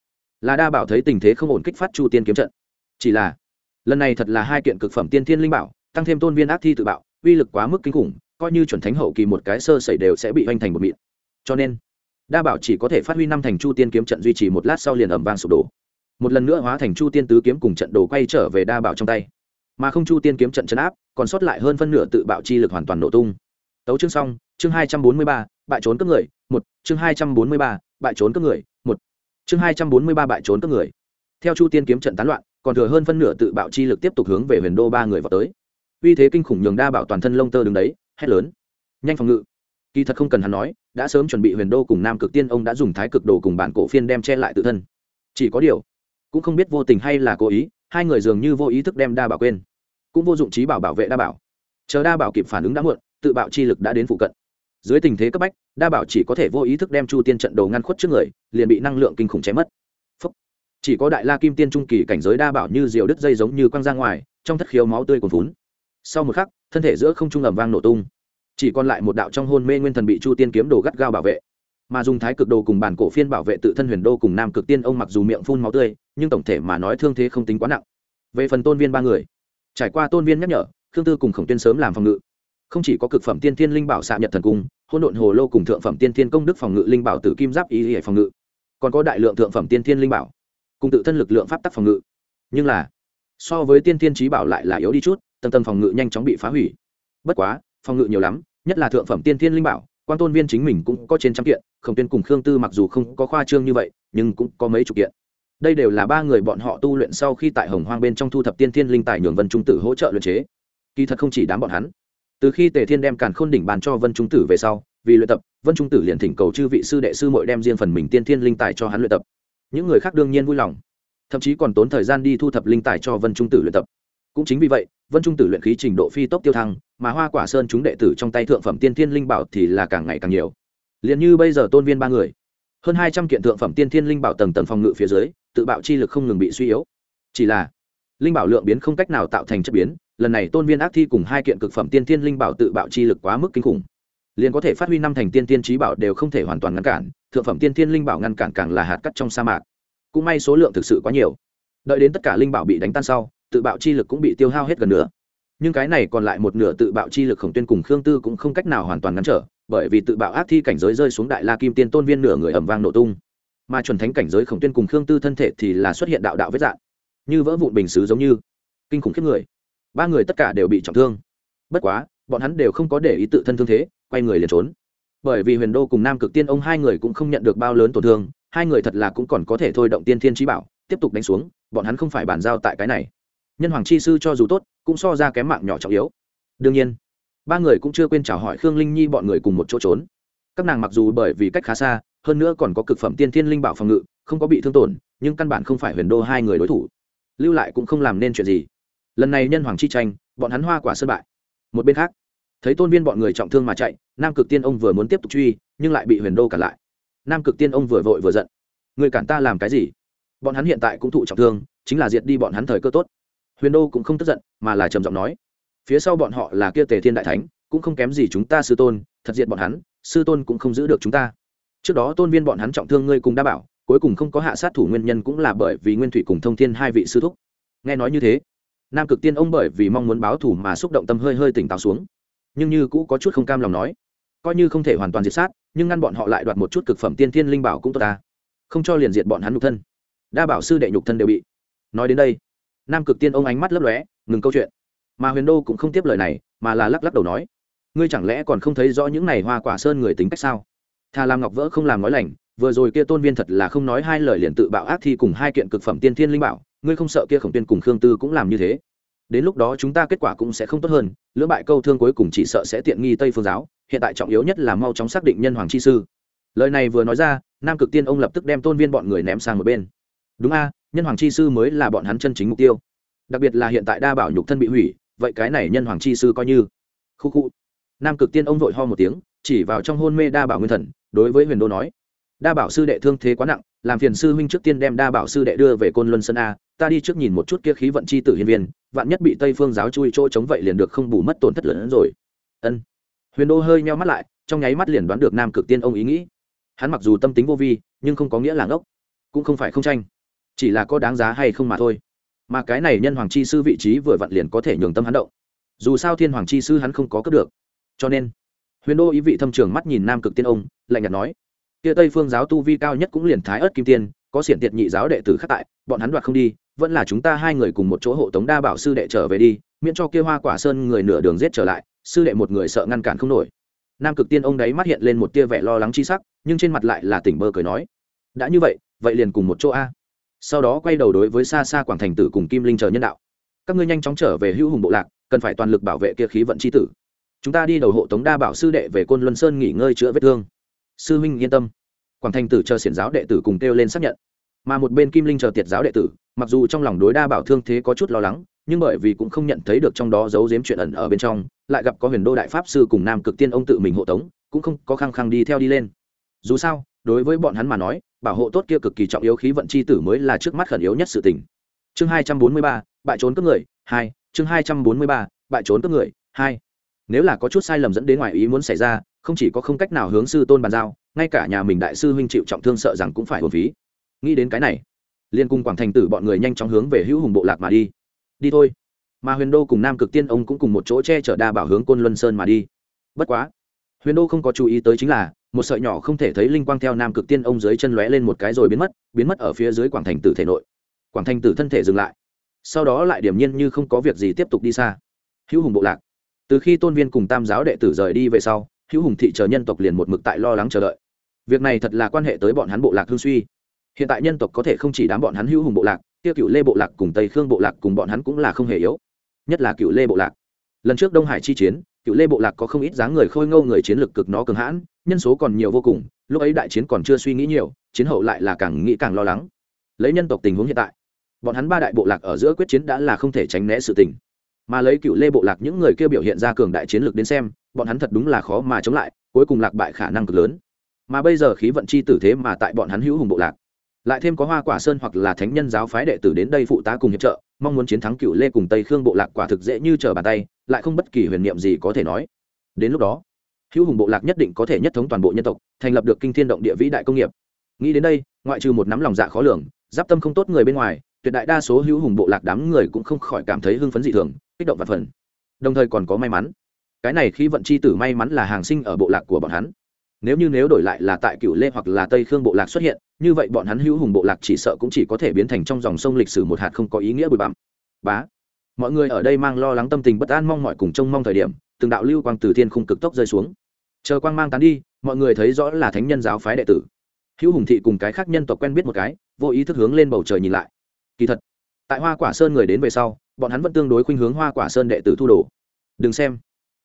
Là đa bảo thấy tình thế không ổn kích phát chu tiên kiếm trận. Chỉ là, lần này thật là hai kiện cực phẩm tiên thiên linh bảo, tăng thêm tôn viên ác thi tự bạo, uy lực quá mức kinh khủng coi như chuẩn thánh hậu kỳ một cái sơ sẩy đều sẽ bị hoành thành một mịn. Cho nên, đa bảo chỉ có thể phát huy năm thành chu tiên kiếm trận duy trì một lát sau liền ẩm vang sụp đổ. Một lần nữa hóa thành chu tiên tứ kiếm cùng trận đồ quay trở về đa bảo trong tay. Mà không chu tiên kiếm trận chấn áp, còn sót lại hơn phân nửa tự bạo chi lực hoàn toàn nổ tung. Tấu chương xong, chương hai trăm bốn mươi ba, bại trốn cướp người, một, chương hai trăm bốn mươi ba, bại trốn cướp người, một, chương hai trăm bốn mươi ba bại trốn cướp người. Theo chu tiên kiếm trận tán loạn, còn thừa hơn phân nửa tự bạo chi lực tiếp tục hướng về huyền đô ba người vào tới. Uy thế kinh khủng nhường đa bảo toàn thân lông tơ đứng đấy hét lớn. Nhanh phòng ngự. Kỳ thật không cần hắn nói, đã sớm chuẩn bị huyền đô cùng nam cực tiên, ông đã dùng thái cực đồ cùng bản cổ phiên đem che lại tự thân. Chỉ có điều, cũng không biết vô tình hay là cố ý, hai người dường như vô ý thức đem đa bảo quên. Cũng vô dụng trí bảo bảo vệ đa bảo. Chờ đa bảo kịp phản ứng đã muộn, tự bạo chi lực đã đến phụ cận. Dưới tình thế cấp bách, đa bảo chỉ có thể vô ý thức đem chu tiên trận đồ ngăn khuất trước người, liền bị năng lượng kinh khủng chém mất. Phúc. chỉ có đại la kim tiên trung kỳ cảnh giới đa bảo như diều đứt dây giống như quăng ra ngoài, trong thất khiếu máu tươi còn vốn sau một khắc, thân thể giữa không trung ẩm vang nổ tung. Chỉ còn lại một đạo trong hôn mê nguyên thần bị chu tiên kiếm đồ gắt gao bảo vệ. Mà dùng thái cực đồ cùng bản cổ phiên bảo vệ tự thân huyền đô cùng nam cực tiên ông mặc dù miệng phun máu tươi, nhưng tổng thể mà nói thương thế không tính quá nặng. Về phần tôn viên ba người, trải qua tôn viên nhắc nhở, khương tư cùng khổng tiên sớm làm phòng ngự. Không chỉ có cực phẩm tiên thiên linh bảo xạ nhật thần cung hôn độn hồ lô cùng thượng phẩm tiên thiên công đức phòng ngự linh bảo từ kim giáp ý hệ phòng ngự. Còn có đại lượng thượng phẩm tiên thiên linh bảo, cùng tự thân lực lượng pháp tắc phòng ngự. Nhưng là, so với tiên thiên trí bảo lại là yếu đi chút tầng tầng phòng ngự nhanh chóng bị phá hủy. Bất quá, phòng ngự nhiều lắm, nhất là thượng phẩm tiên thiên linh bảo quan tôn viên chính mình cũng có trên trăm kiện, khổng tuyên cùng khương tư mặc dù không có khoa trương như vậy, nhưng cũng có mấy chục kiện. Đây đều là ba người bọn họ tu luyện sau khi tại hồng hoang bên trong thu thập tiên thiên linh tài nhường vân trung tử hỗ trợ luyện chế. Kỳ thật không chỉ đám bọn hắn. Từ khi tề thiên đem càn khôn đỉnh bàn cho vân trung tử về sau, vì luyện tập, vân trung tử liền thỉnh cầu chư vị sư đệ sư mội đem riêng phần mình tiên thiên linh tài cho hắn luyện tập. Những người khác đương nhiên vui lòng. Thậm chí còn tốn thời gian đi thu thập linh tài cho vân trung tử luyện tập. Cũng chính vì vậy vân trung tử luyện khí trình độ phi tốc tiêu thăng, mà hoa quả sơn chúng đệ tử trong tay thượng phẩm tiên thiên linh bảo thì là càng ngày càng nhiều. Liền như bây giờ tôn viên ba người, hơn hai trăm kiện thượng phẩm tiên thiên linh bảo tầng tầng phòng ngự phía dưới, tự bạo chi lực không ngừng bị suy yếu. Chỉ là, linh bảo lượng biến không cách nào tạo thành chất biến, lần này tôn viên ác thi cùng hai kiện cực phẩm tiên thiên linh bảo tự bạo chi lực quá mức kinh khủng. Liền có thể phát huy năm thành tiên tiên trí bảo đều không thể hoàn toàn ngăn cản, thượng phẩm tiên thiên linh bảo ngăn cản càng là hạt cắt trong sa mạc. Cũng may số lượng thực sự quá nhiều. Đợi đến tất cả linh bảo bị đánh tan sau tự bạo chi lực cũng bị tiêu hao hết gần nửa, nhưng cái này còn lại một nửa tự bạo chi lực khổng tuyên cùng khương tư cũng không cách nào hoàn toàn ngăn trở bởi vì tự bạo ác thi cảnh giới rơi xuống đại la kim tiên tôn viên nửa người ẩm vang nổ tung. Mà chuẩn thánh cảnh giới khổng tuyên cùng khương tư thân thể thì là xuất hiện đạo đạo vết dạng như vỡ vụn bình xứ giống như. Kinh khủng khiếp người. Ba người tất cả đều bị trọng thương. Bất quá bọn hắn đều không có để ý tự thân thương thế quay người liền trốn. Bởi vì huyền đô cùng nam cực tiên ông hai người cũng không nhận được bao lớn tổn thương hai người thật là cũng còn có thể thôi động tiên thiên trí bảo tiếp tục đánh xuống bọn hắn không phải bàn giao tại cái này nhân hoàng chi sư cho dù tốt, cũng so ra kém mạng nhỏ trọng yếu. Đương nhiên, ba người cũng chưa quên chào hỏi khương linh nhi bọn người cùng một chỗ trốn. Các nàng mặc dù bởi vì cách khá xa, hơn nữa còn có cực phẩm tiên thiên linh bảo phòng ngự, không có bị thương tổn, nhưng căn bản không phải huyền đô hai người đối thủ. Lưu lại cũng không làm nên chuyện gì. Lần này nhân hoàng chi tranh, bọn hắn hoa quả sân bại. Một bên khác, thấy tôn viên bọn người trọng thương mà chạy, nam cực tiên ông vừa muốn tiếp tục truy, nhưng lại bị huyền đô cản lại. Nam cực tiên ông vừa vội vừa giận. Người cản ta làm cái gì? Bọn hắn hiện tại cũng thụ trọng thương, chính là diệt đi bọn hắn thời cơ tốt huyền đô cũng không tức giận, mà là trầm giọng nói, phía sau bọn họ là kia tề thiên đại thánh, cũng không kém gì chúng ta sư tôn, thật diệt bọn hắn, sư tôn cũng không giữ được chúng ta. Trước đó tôn viên bọn hắn trọng thương ngươi cùng đa bảo, cuối cùng không có hạ sát thủ nguyên nhân cũng là bởi vì nguyên thủy cùng thông thiên hai vị sư thúc. Nghe nói như thế, nam cực tiên ông bởi vì mong muốn báo thù mà xúc động tâm hơi hơi tỉnh táo xuống, nhưng như cũ có chút không cam lòng nói, coi như không thể hoàn toàn diệt sát, nhưng ngăn bọn họ lại đoạt một chút cực phẩm tiên thiên linh bảo cũng tốt ta, không cho liền diệt bọn hắn nhục thân. Đa bảo sư đệ nhục thân đều bị, nói đến đây nam cực tiên ông ánh mắt lấp lóe, ngừng câu chuyện. Mà huyền đô cũng không tiếp lời này, mà là lắc lắc đầu nói, ngươi chẳng lẽ còn không thấy rõ những này hoa quả sơn người tính cách sao? Thà làm ngọc vỡ không làm nói lành, vừa rồi kia tôn viên thật là không nói hai lời liền tự bạo ác thi cùng hai kiện cực phẩm tiên thiên linh bảo, ngươi không sợ kia khổng tiên cùng khương tư cũng làm như thế? Đến lúc đó chúng ta kết quả cũng sẽ không tốt hơn, lưỡng bại câu thương cuối cùng chỉ sợ sẽ tiện nghi tây phương giáo, hiện tại trọng yếu nhất là mau chóng xác định nhân hoàng chi sư. Lời này vừa nói ra, nam cực tiên ông lập tức đem tôn viên bọn người ném sang một bên. Đúng a nhân hoàng chi sư mới là bọn hắn chân chính mục tiêu. Đặc biệt là hiện tại đa bảo nhục thân bị hủy, vậy cái này nhân hoàng chi sư coi như. Khu khu. Nam cực tiên ông vội ho một tiếng, chỉ vào trong hôn mê đa bảo nguyên thần, đối với huyền đô nói, đa bảo sư đệ thương thế quá nặng, làm phiền sư huynh trước tiên đem đa bảo sư đệ đưa về côn luân sơn a, ta đi trước nhìn một chút kia khí vận chi tử hiên viên, vạn nhất bị tây phương giáo chui chỗ chống vậy liền được không bù mất tổn thất lớn hơn rồi. Ân. Huyền đô hơi nheo mắt lại, trong nháy mắt liền đoán được nam cực tiên ông ý nghĩ. Hắn mặc dù tâm tính vô vi, nhưng không có nghĩa là ngốc, cũng không phải không tranh chỉ là có đáng giá hay không mà thôi. Mà cái này nhân hoàng chi sư vị trí vừa vặn liền có thể nhường tâm hắn động. Dù sao thiên hoàng chi sư hắn không có cướp được. Cho nên, huyền đô ý vị thâm trường mắt nhìn nam cực tiên ông, lạnh nhạt nói, kia tây phương giáo tu vi cao nhất cũng liền thái ớt kim tiên, có xiển tiệt nhị giáo đệ tử khác tại, bọn hắn đoạt không đi, vẫn là chúng ta hai người cùng một chỗ hộ tống đa bảo sư đệ trở về đi, miễn cho kia hoa quả sơn người nửa đường giết trở lại, sư đệ một người sợ ngăn cản không nổi. Nam cực tiên ông đấy mắt hiện lên một tia vẻ lo lắng chi sắc, nhưng trên mặt lại là tỉnh bơ cười nói, đã như vậy vậy liền cùng một chỗ a sau đó quay đầu đối với xa xa quảng thành tử cùng kim linh chờ nhân đạo. Các ngươi nhanh chóng trở về hữu hùng bộ lạc, cần phải toàn lực bảo vệ kia khí vận c h i tử. Chúng ta đi đầu hộ tống đa bảo sư đệ về côn luân sơn nghỉ ngơi chữa vết thương. Sư huynh yên tâm. Quảng thành tử chờ xiển giáo đệ tử cùng kêu lên xác nhận. Mà một bên kim linh chờ tiệt giáo đệ tử, mặc dù trong lòng đối đa bảo thương thế có chút lo lắng, nhưng bởi vì cũng không nhận thấy được trong đó giấu giếm chuyện ẩn ở bên trong, lại gặp có huyền đô đại pháp sư cùng nam cực tiên ông tự mình hộ tống, cũng không có khăng khăng đi theo đi lên. Dù sao, đối với bọn hắn mà nói bảo hộ tốt kia cực kỳ trọng yếu khí vận chi tử mới là trước mắt khẩn yếu nhất sự tình. Chương hai trăm bốn mươi ba, bại trốn cướp người, hai, chương hai trăm bốn mươi ba, bại trốn cướp người, hai. Nếu là có chút sai lầm dẫn đến ngoài ý muốn xảy ra, không chỉ có không cách nào hướng sư tôn bàn giao, ngay cả nhà mình đại sư huynh chịu trọng thương sợ rằng cũng phải hồn phí. Nghĩ đến cái này, liên cung quảng thành tử bọn người nhanh chóng hướng về hữu hùng bộ lạc mà đi. Đi thôi. Mà huyền đô cùng nam cực tiên ông cũng cùng một chỗ che chở đa bảo hướng côn luân sơn mà đi. Bất quá, huyền đô không có chú ý tới chính là một sợi nhỏ không thể thấy linh quang theo nam cực tiên ông dưới chân lóe lên một cái rồi biến mất biến mất ở phía dưới quảng thành tử thể nội. Quảng thành tử thân thể dừng lại. Sau đó lại điểm nhiên như không có việc gì tiếp tục đi xa. Hữu hùng bộ lạc. Từ khi tôn viên cùng tam giáo đệ tử rời đi về sau, hữu hùng thị chờ nhân tộc liền một mực tại lo lắng chờ đợi. Việc này thật là quan hệ tới bọn hắn bộ lạc hương suy. Hiện tại nhân tộc có thể không chỉ đám bọn hắn hữu hùng bộ lạc tiêu cựu lê bộ lạc cùng tây khương bộ lạc cùng bọn hắn cũng là không hề yếu. Nhất là cựu lê bộ lạc. Lần trước đông hải chi chiến cựu lê bộ lạc có không ít dáng người khôi ngâu người chiến lược cực nó cường hãn nhân số còn nhiều vô cùng, lúc ấy đại chiến còn chưa suy nghĩ nhiều, chiến hậu lại là càng nghĩ càng lo lắng. Lấy nhân tộc tình huống hiện tại, bọn hắn ba đại bộ lạc ở giữa quyết chiến đã là không thể tránh né sự tình. Mà lấy cựu lê bộ lạc những người kia biểu hiện ra cường đại chiến lược đến xem, bọn hắn thật đúng là khó mà chống lại, cuối cùng lạc bại khả năng cực lớn. Mà bây giờ khí vận chi tử thế mà tại bọn hắn hữu hùng bộ lạc. Lại thêm có hoa quả sơn hoặc là thánh nhân giáo phái đệ tử đến đây phụ tá cùng hiệp trợ, mong muốn chiến thắng cựu lê cùng tây khương bộ lạc quả thực dễ như trở bàn tay, lại không bất kỳ huyền niệm gì có thể nói. Đến lúc đó hữu hùng bộ lạc nhất định có thể nhất thống toàn bộ nhân tộc, thành lập được kinh thiên động địa vĩ đại công nghiệp. Nghĩ đến đây, ngoại trừ một nắm lòng dạ khó lường, giáp tâm không tốt người bên ngoài, tuyệt đại đa số hữu hùng bộ lạc đám người cũng không khỏi cảm thấy hưng phấn dị thường, kích động và phần đồng thời còn có may mắn. Cái này khi vận chi tử may mắn là hàng sinh ở bộ lạc của bọn hắn. Nếu như nếu đổi lại là tại cựu lê hoặc là tây khương bộ lạc xuất hiện, như vậy bọn hắn hữu hùng bộ lạc chỉ sợ cũng chỉ có thể biến thành trong dòng sông lịch sử một hạt không có ý nghĩa bụi bặm. Bá. Mọi người ở đây mang lo lắng tâm tình bất an mong mọi cùng trông mong thời điểm, từng đạo lưu quang từ thiên khung cực tốc rơi xuống chờ quang mang tán đi, mọi người thấy rõ là thánh nhân giáo phái đệ tử. Hữu hùng thị cùng cái khác nhân tộc quen biết một cái, vô ý thức hướng lên bầu trời nhìn lại. Kỳ thật, tại hoa quả sơn người đến về sau, bọn hắn vẫn tương đối khuynh hướng hoa quả sơn đệ tử thu đồ. Đừng xem.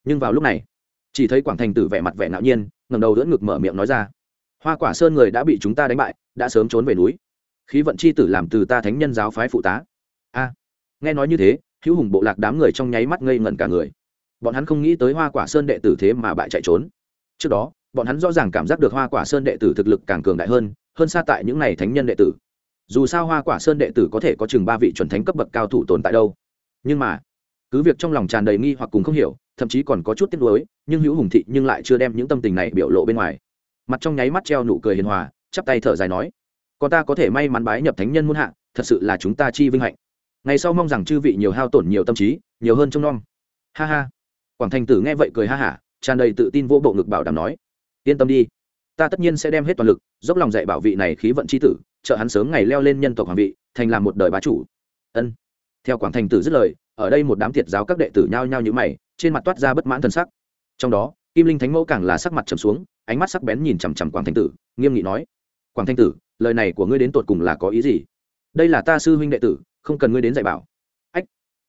Nhưng vào lúc này, chỉ thấy quảng thành tử vẻ mặt vẻ ngạo nhiên ngầm đầu đỡ ngực mở miệng nói ra. Hoa quả sơn người đã bị chúng ta đánh bại, đã sớm trốn về núi. Khí vận c h i tử làm từ ta thánh nhân giáo phái phụ tá. A. Nghe nói như thế, hữu hùng bộ lạc đám người trong nháy mắt ngây ngẩn cả người. Bọn hắn không nghĩ tới hoa quả sơn đệ tử thế mà bại chạy trốn trước đó, bọn hắn rõ ràng cảm giác được hoa quả sơn đệ tử thực lực càng cường đại hơn hơn xa tại những n à y thánh nhân đệ tử. Dù sao hoa quả sơn đệ tử có thể có chừng ba vị chuẩn thánh cấp bậc cao thủ tồn tại đâu. Nhưng mà, cứ việc trong lòng tràn đầy nghi hoặc cùng không hiểu, thậm chí còn có chút tiếc nuối, nhưng hữu hùng thị nhưng lại chưa đem những tâm tình này biểu lộ bên ngoài. Mặt trong nháy mắt treo nụ cười hiền hòa, chắp tay thở dài nói còn ta có thể may mắn bái nhập thánh nhân muôn hạ, thật sự là chúng ta chi vinh hạnh. Ngày sau mong rằng chư vị nhiều hao tổn nhiều tâm trí, nhiều hơn trông nom. Ha ha. Quảng thành tử nghe vậy cười ha hả tràn đầy tự tin vô bộ ngực bảo đảm nói, yên tâm đi, ta tất nhiên sẽ đem hết toàn lực, dốc lòng dạy bảo vị này khí vận c h i tử, trợ hắn sớm ngày leo lên nhân tộc hoàng vị, thành làm một đời bá chủ. Ân. Theo quảng thành tử dứt lời, ở đây một đám thiệt giáo các đệ tử nhao nhao như mày, trên mặt toát ra bất mãn t sắc. Trong đó, kim linh thánh mẫu càng là sắc mặt trầm xuống, ánh mắt sắc bén nhìn chằm chằm quảng thành tử, nghiêm nghị nói, quảng thanh tử, lời này của ngươi đến tột cùng là có ý gì? Đây là ta sư huynh đệ tử, không cần ngươi đến dạy bảo. Ách.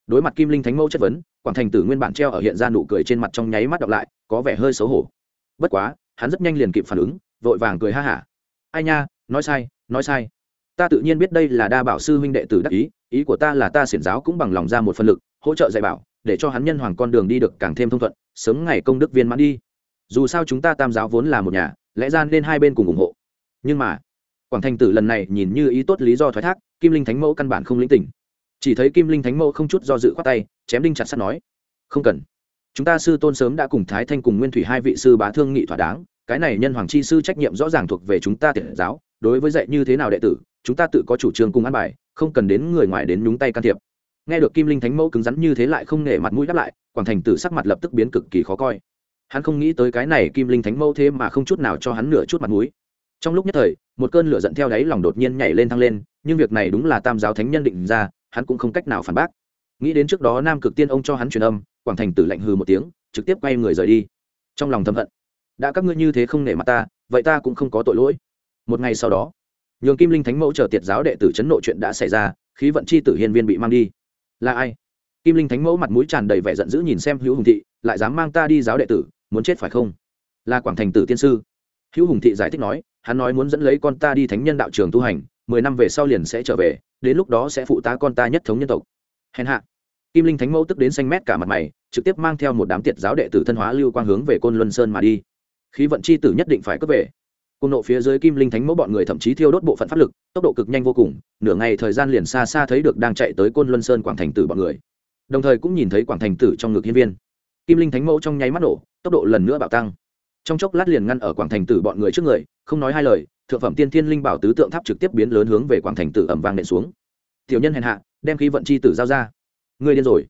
Đối mặt kim linh thánh mẫu chất vấn quảng thành tử nguyên bản treo ở hiện ra nụ cười trên mặt trong nháy mắt đọc lại, có vẻ hơi xấu hổ. Bất quá, hắn rất nhanh liền kịp phản ứng, vội vàng cười ha hả. Ai nha, nói sai nói sai. Ta tự nhiên biết đây là đa bảo sư huynh đệ tử đắc ý ý của ta là ta xiển giáo cũng bằng lòng ra một phần lực, hỗ trợ dạy bảo, để cho hắn nhân hoàng con đường đi được càng thêm thông thuận, sớm ngày công đức viên mãn đi. Dù sao chúng ta tam giáo vốn là một nhà, lẽ ra nên hai bên cùng ủng hộ. Nhưng mà, quảng thành tử lần này nhìn như ý tốt lý do thoái thác, kim linh thánh mẫu căn bản không lĩnh tình chỉ thấy kim linh thánh mẫu không chút do dự khoát tay, chém đinh chặt sắt nói, không cần. Chúng ta sư tôn sớm đã cùng thái thanh cùng nguyên thủy hai vị sư bá thương nghị thỏa đáng, cái này nhân hoàng chi sư trách nhiệm rõ ràng thuộc về chúng ta tiện giáo, đối với dạy như thế nào đệ tử, chúng ta tự có chủ trương cùng ăn bài, không cần đến người ngoài đến nhúng tay can thiệp. Nghe được kim linh thánh mẫu cứng rắn như thế lại không nể mặt mũi đáp lại, quảng thành tử sắc mặt lập tức biến cực kỳ khó coi. Hắn không nghĩ tới cái này kim linh thánh mẫu thế mà không chút nào cho hắn nửa chút mặt mũi. Trong lúc nhất thời, một cơn lửa giận theo đáy lòng đột nhiên nhảy lên thăng lên, nhưng việc này đúng là tam giáo thánh nhân định ra hắn cũng không cách nào phản bác. Nghĩ đến trước đó nam cực tiên ông cho hắn truyền âm, quảng thành tử lạnh hừ một tiếng, trực tiếp quay người rời đi. Trong lòng thầm hận, đã các ngươi như thế không nể mặt ta, vậy ta cũng không có tội lỗi. Một ngày sau đó, nhường kim linh thánh mẫu chờ tiệt giáo đệ tử chấn nội chuyện đã xảy ra, khí vận chi tử hiên viên bị mang đi. Là ai? Kim linh thánh mẫu mặt mũi tràn đầy vẻ giận dữ nhìn xem hữu hùng thị, lại dám mang ta đi giáo đệ tử, muốn chết phải không? Là quảng thành tử tiên sư. Hữu hùng thị giải thích nói, hắn nói muốn dẫn lấy con ta đi thánh nhân đạo trường tu hành, mười năm về sau liền sẽ trở về đến lúc đó sẽ phụ tá con ta nhất thống nhân tộc. Hèn hạ. Kim linh thánh mẫu tức đến xanh mét cả mặt mày, trực tiếp mang theo một đám tiệt giáo đệ tử thân hóa lưu quang hướng về côn luân sơn mà đi. Khí vận c h i tử nhất định phải cướp về. Côn nộ phía dưới kim linh thánh mẫu bọn người thậm chí thiêu đốt bộ phận pháp lực, tốc độ cực nhanh vô cùng, nửa ngày thời gian liền xa xa thấy được đang chạy tới côn luân sơn quảng thành tử bọn người. Đồng thời cũng nhìn thấy quảng thành tử trong ngực hiên viên. Kim linh thánh mẫu trong nháy mắt nổ, tốc độ lần nữa bạo tăng. Trong chốc lát liền ngăn ở quảng thành tử bọn người trước người, không nói hai lời thượng phẩm tiên thiên linh bảo tứ tượng tháp trực tiếp biến lớn hướng về quảng thành tử ẩm vang nện xuống. Tiểu nhân hèn hạ, đem khí vận c h i tử giao ra. Người điên rồi.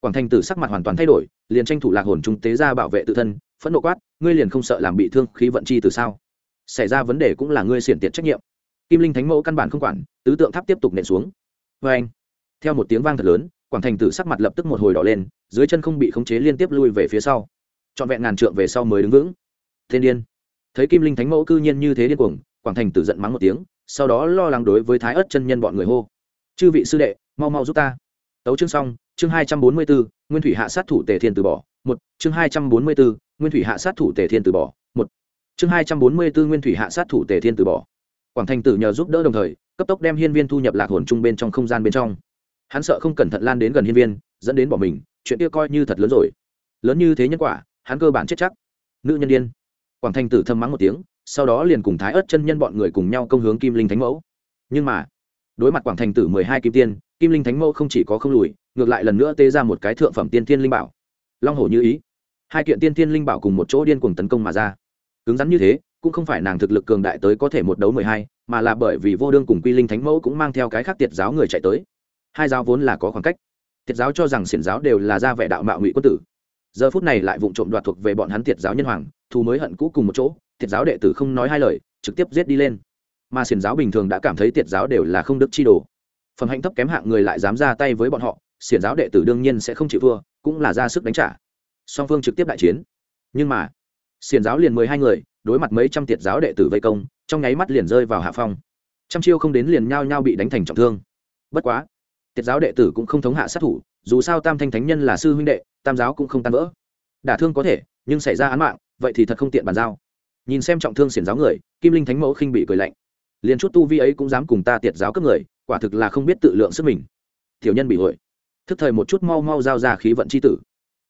Quảng thành tử sắc mặt hoàn toàn thay đổi, liền tranh thủ lạc hồn trung tế ra bảo vệ tự thân, phẫn nộ quát, ngươi liền không sợ làm bị thương khí vận chi từ sao? Xảy ra vấn đề cũng là ngươi xiển tiện trách nhiệm. Kim linh thánh mẫu căn bản không quản, tứ tượng tháp tiếp tục nện xuống. Vê anh, theo một tiếng vang thật lớn, quảng thành tử sắc mặt lập tức một hồi đỏ lên, dưới chân không bị khống chế liên tiếp lui về phía sau. Trọn vẹn ngàn trượng về sau mới đứng vững. Thiên điên. Thấy kim linh thánh mẫu cư nhiên như thế điên cuồng quảng thành tử giận mắng một tiếng sau đó lo lắng đối với thái ớt chân nhân bọn người hô. Chư vị sư đệ mau mau giúp ta. Tấu chương xong chương hai trăm bốn mươi bốn nguyên thủy hạ sát thủ tề thiên từ bỏ một chương hai trăm bốn mươi bốn nguyên thủy hạ sát thủ tề thiên từ bỏ một chương hai trăm bốn mươi bốn nguyên thủy hạ sát thủ tề thiên từ bỏ. Quảng thành tử nhờ giúp đỡ đồng thời cấp tốc đem hiên viên thu nhập lạc hồn chung bên trong không gian bên trong. Hắn sợ không cẩn thận lan đến gần hiên viên dẫn đến bỏ mình chuyện kia coi như thật lớn rồi. Lớn như thế nhân quả hắn cơ bản chết chắc. Nữ nhân điên, quảng thành tử thâm mắng một tiếng sau đó liền cùng thái ớt chân nhân bọn người cùng nhau công hướng kim linh thánh mẫu. Nhưng mà, đối mặt quảng thành tử mười hai kim tiên, kim linh thánh mẫu không chỉ có không lùi, ngược lại lần nữa tê ra một cái thượng phẩm tiên thiên linh bảo. Long hổ như ý, hai kiện tiên thiên linh bảo cùng một chỗ điên cuồng tấn công mà ra. Cứng rắn như thế, cũng không phải nàng thực lực cường đại tới có thể một đấu mười hai, mà là bởi vì vô đương cùng quy linh thánh mẫu cũng mang theo cái khác tiệt giáo người chạy tới. Hai giáo vốn là có khoảng cách. Tiệt giáo cho rằng xiển giáo đều là ra vẻ đạo mạo ngụy quân tử. Giờ phút này lại vụng trộm đoạt thuộc về bọn hắn tiệt giáo nhân hoàng, thù mới hận cũ cùng một chỗ tiệt giáo đệ tử không nói hai lời, trực tiếp giết đi lên. Mà xiền giáo bình thường đã cảm thấy tiệt giáo đều là không đức chi đồ. Phẩm hạnh thấp kém hạng người lại dám ra tay với bọn họ, xiển giáo đệ tử đương nhiên sẽ không chịu thua, cũng là ra sức đánh trả. Song phương trực tiếp đại chiến. Nhưng mà, xiển giáo liền mười hai người, đối mặt mấy trăm tiệt giáo đệ tử vây công, trong nháy mắt liền rơi vào hạ phong. Trăm chiêu không đến liền nhao nhao bị đánh thành trọng thương. Bất quá, tiệt giáo đệ tử cũng không thống hạ sát thủ, dù sao tam thanh thánh nhân là sư huynh đệ, tam giáo cũng không tan vỡ. Đả thương có thể, nhưng xảy ra án mạng, vậy thì thật không tiện bàn giao nhìn xem trọng thương xiển giáo người, kim linh thánh mẫu khinh bị cười lạnh. Liền chút tu vi ấy cũng dám cùng ta tiệt giáo cấp người, quả thực là không biết tự lượng sức mình. Tiểu nhân bị hội. Thức thời một chút mau mau giao ra khí vận c h i tử.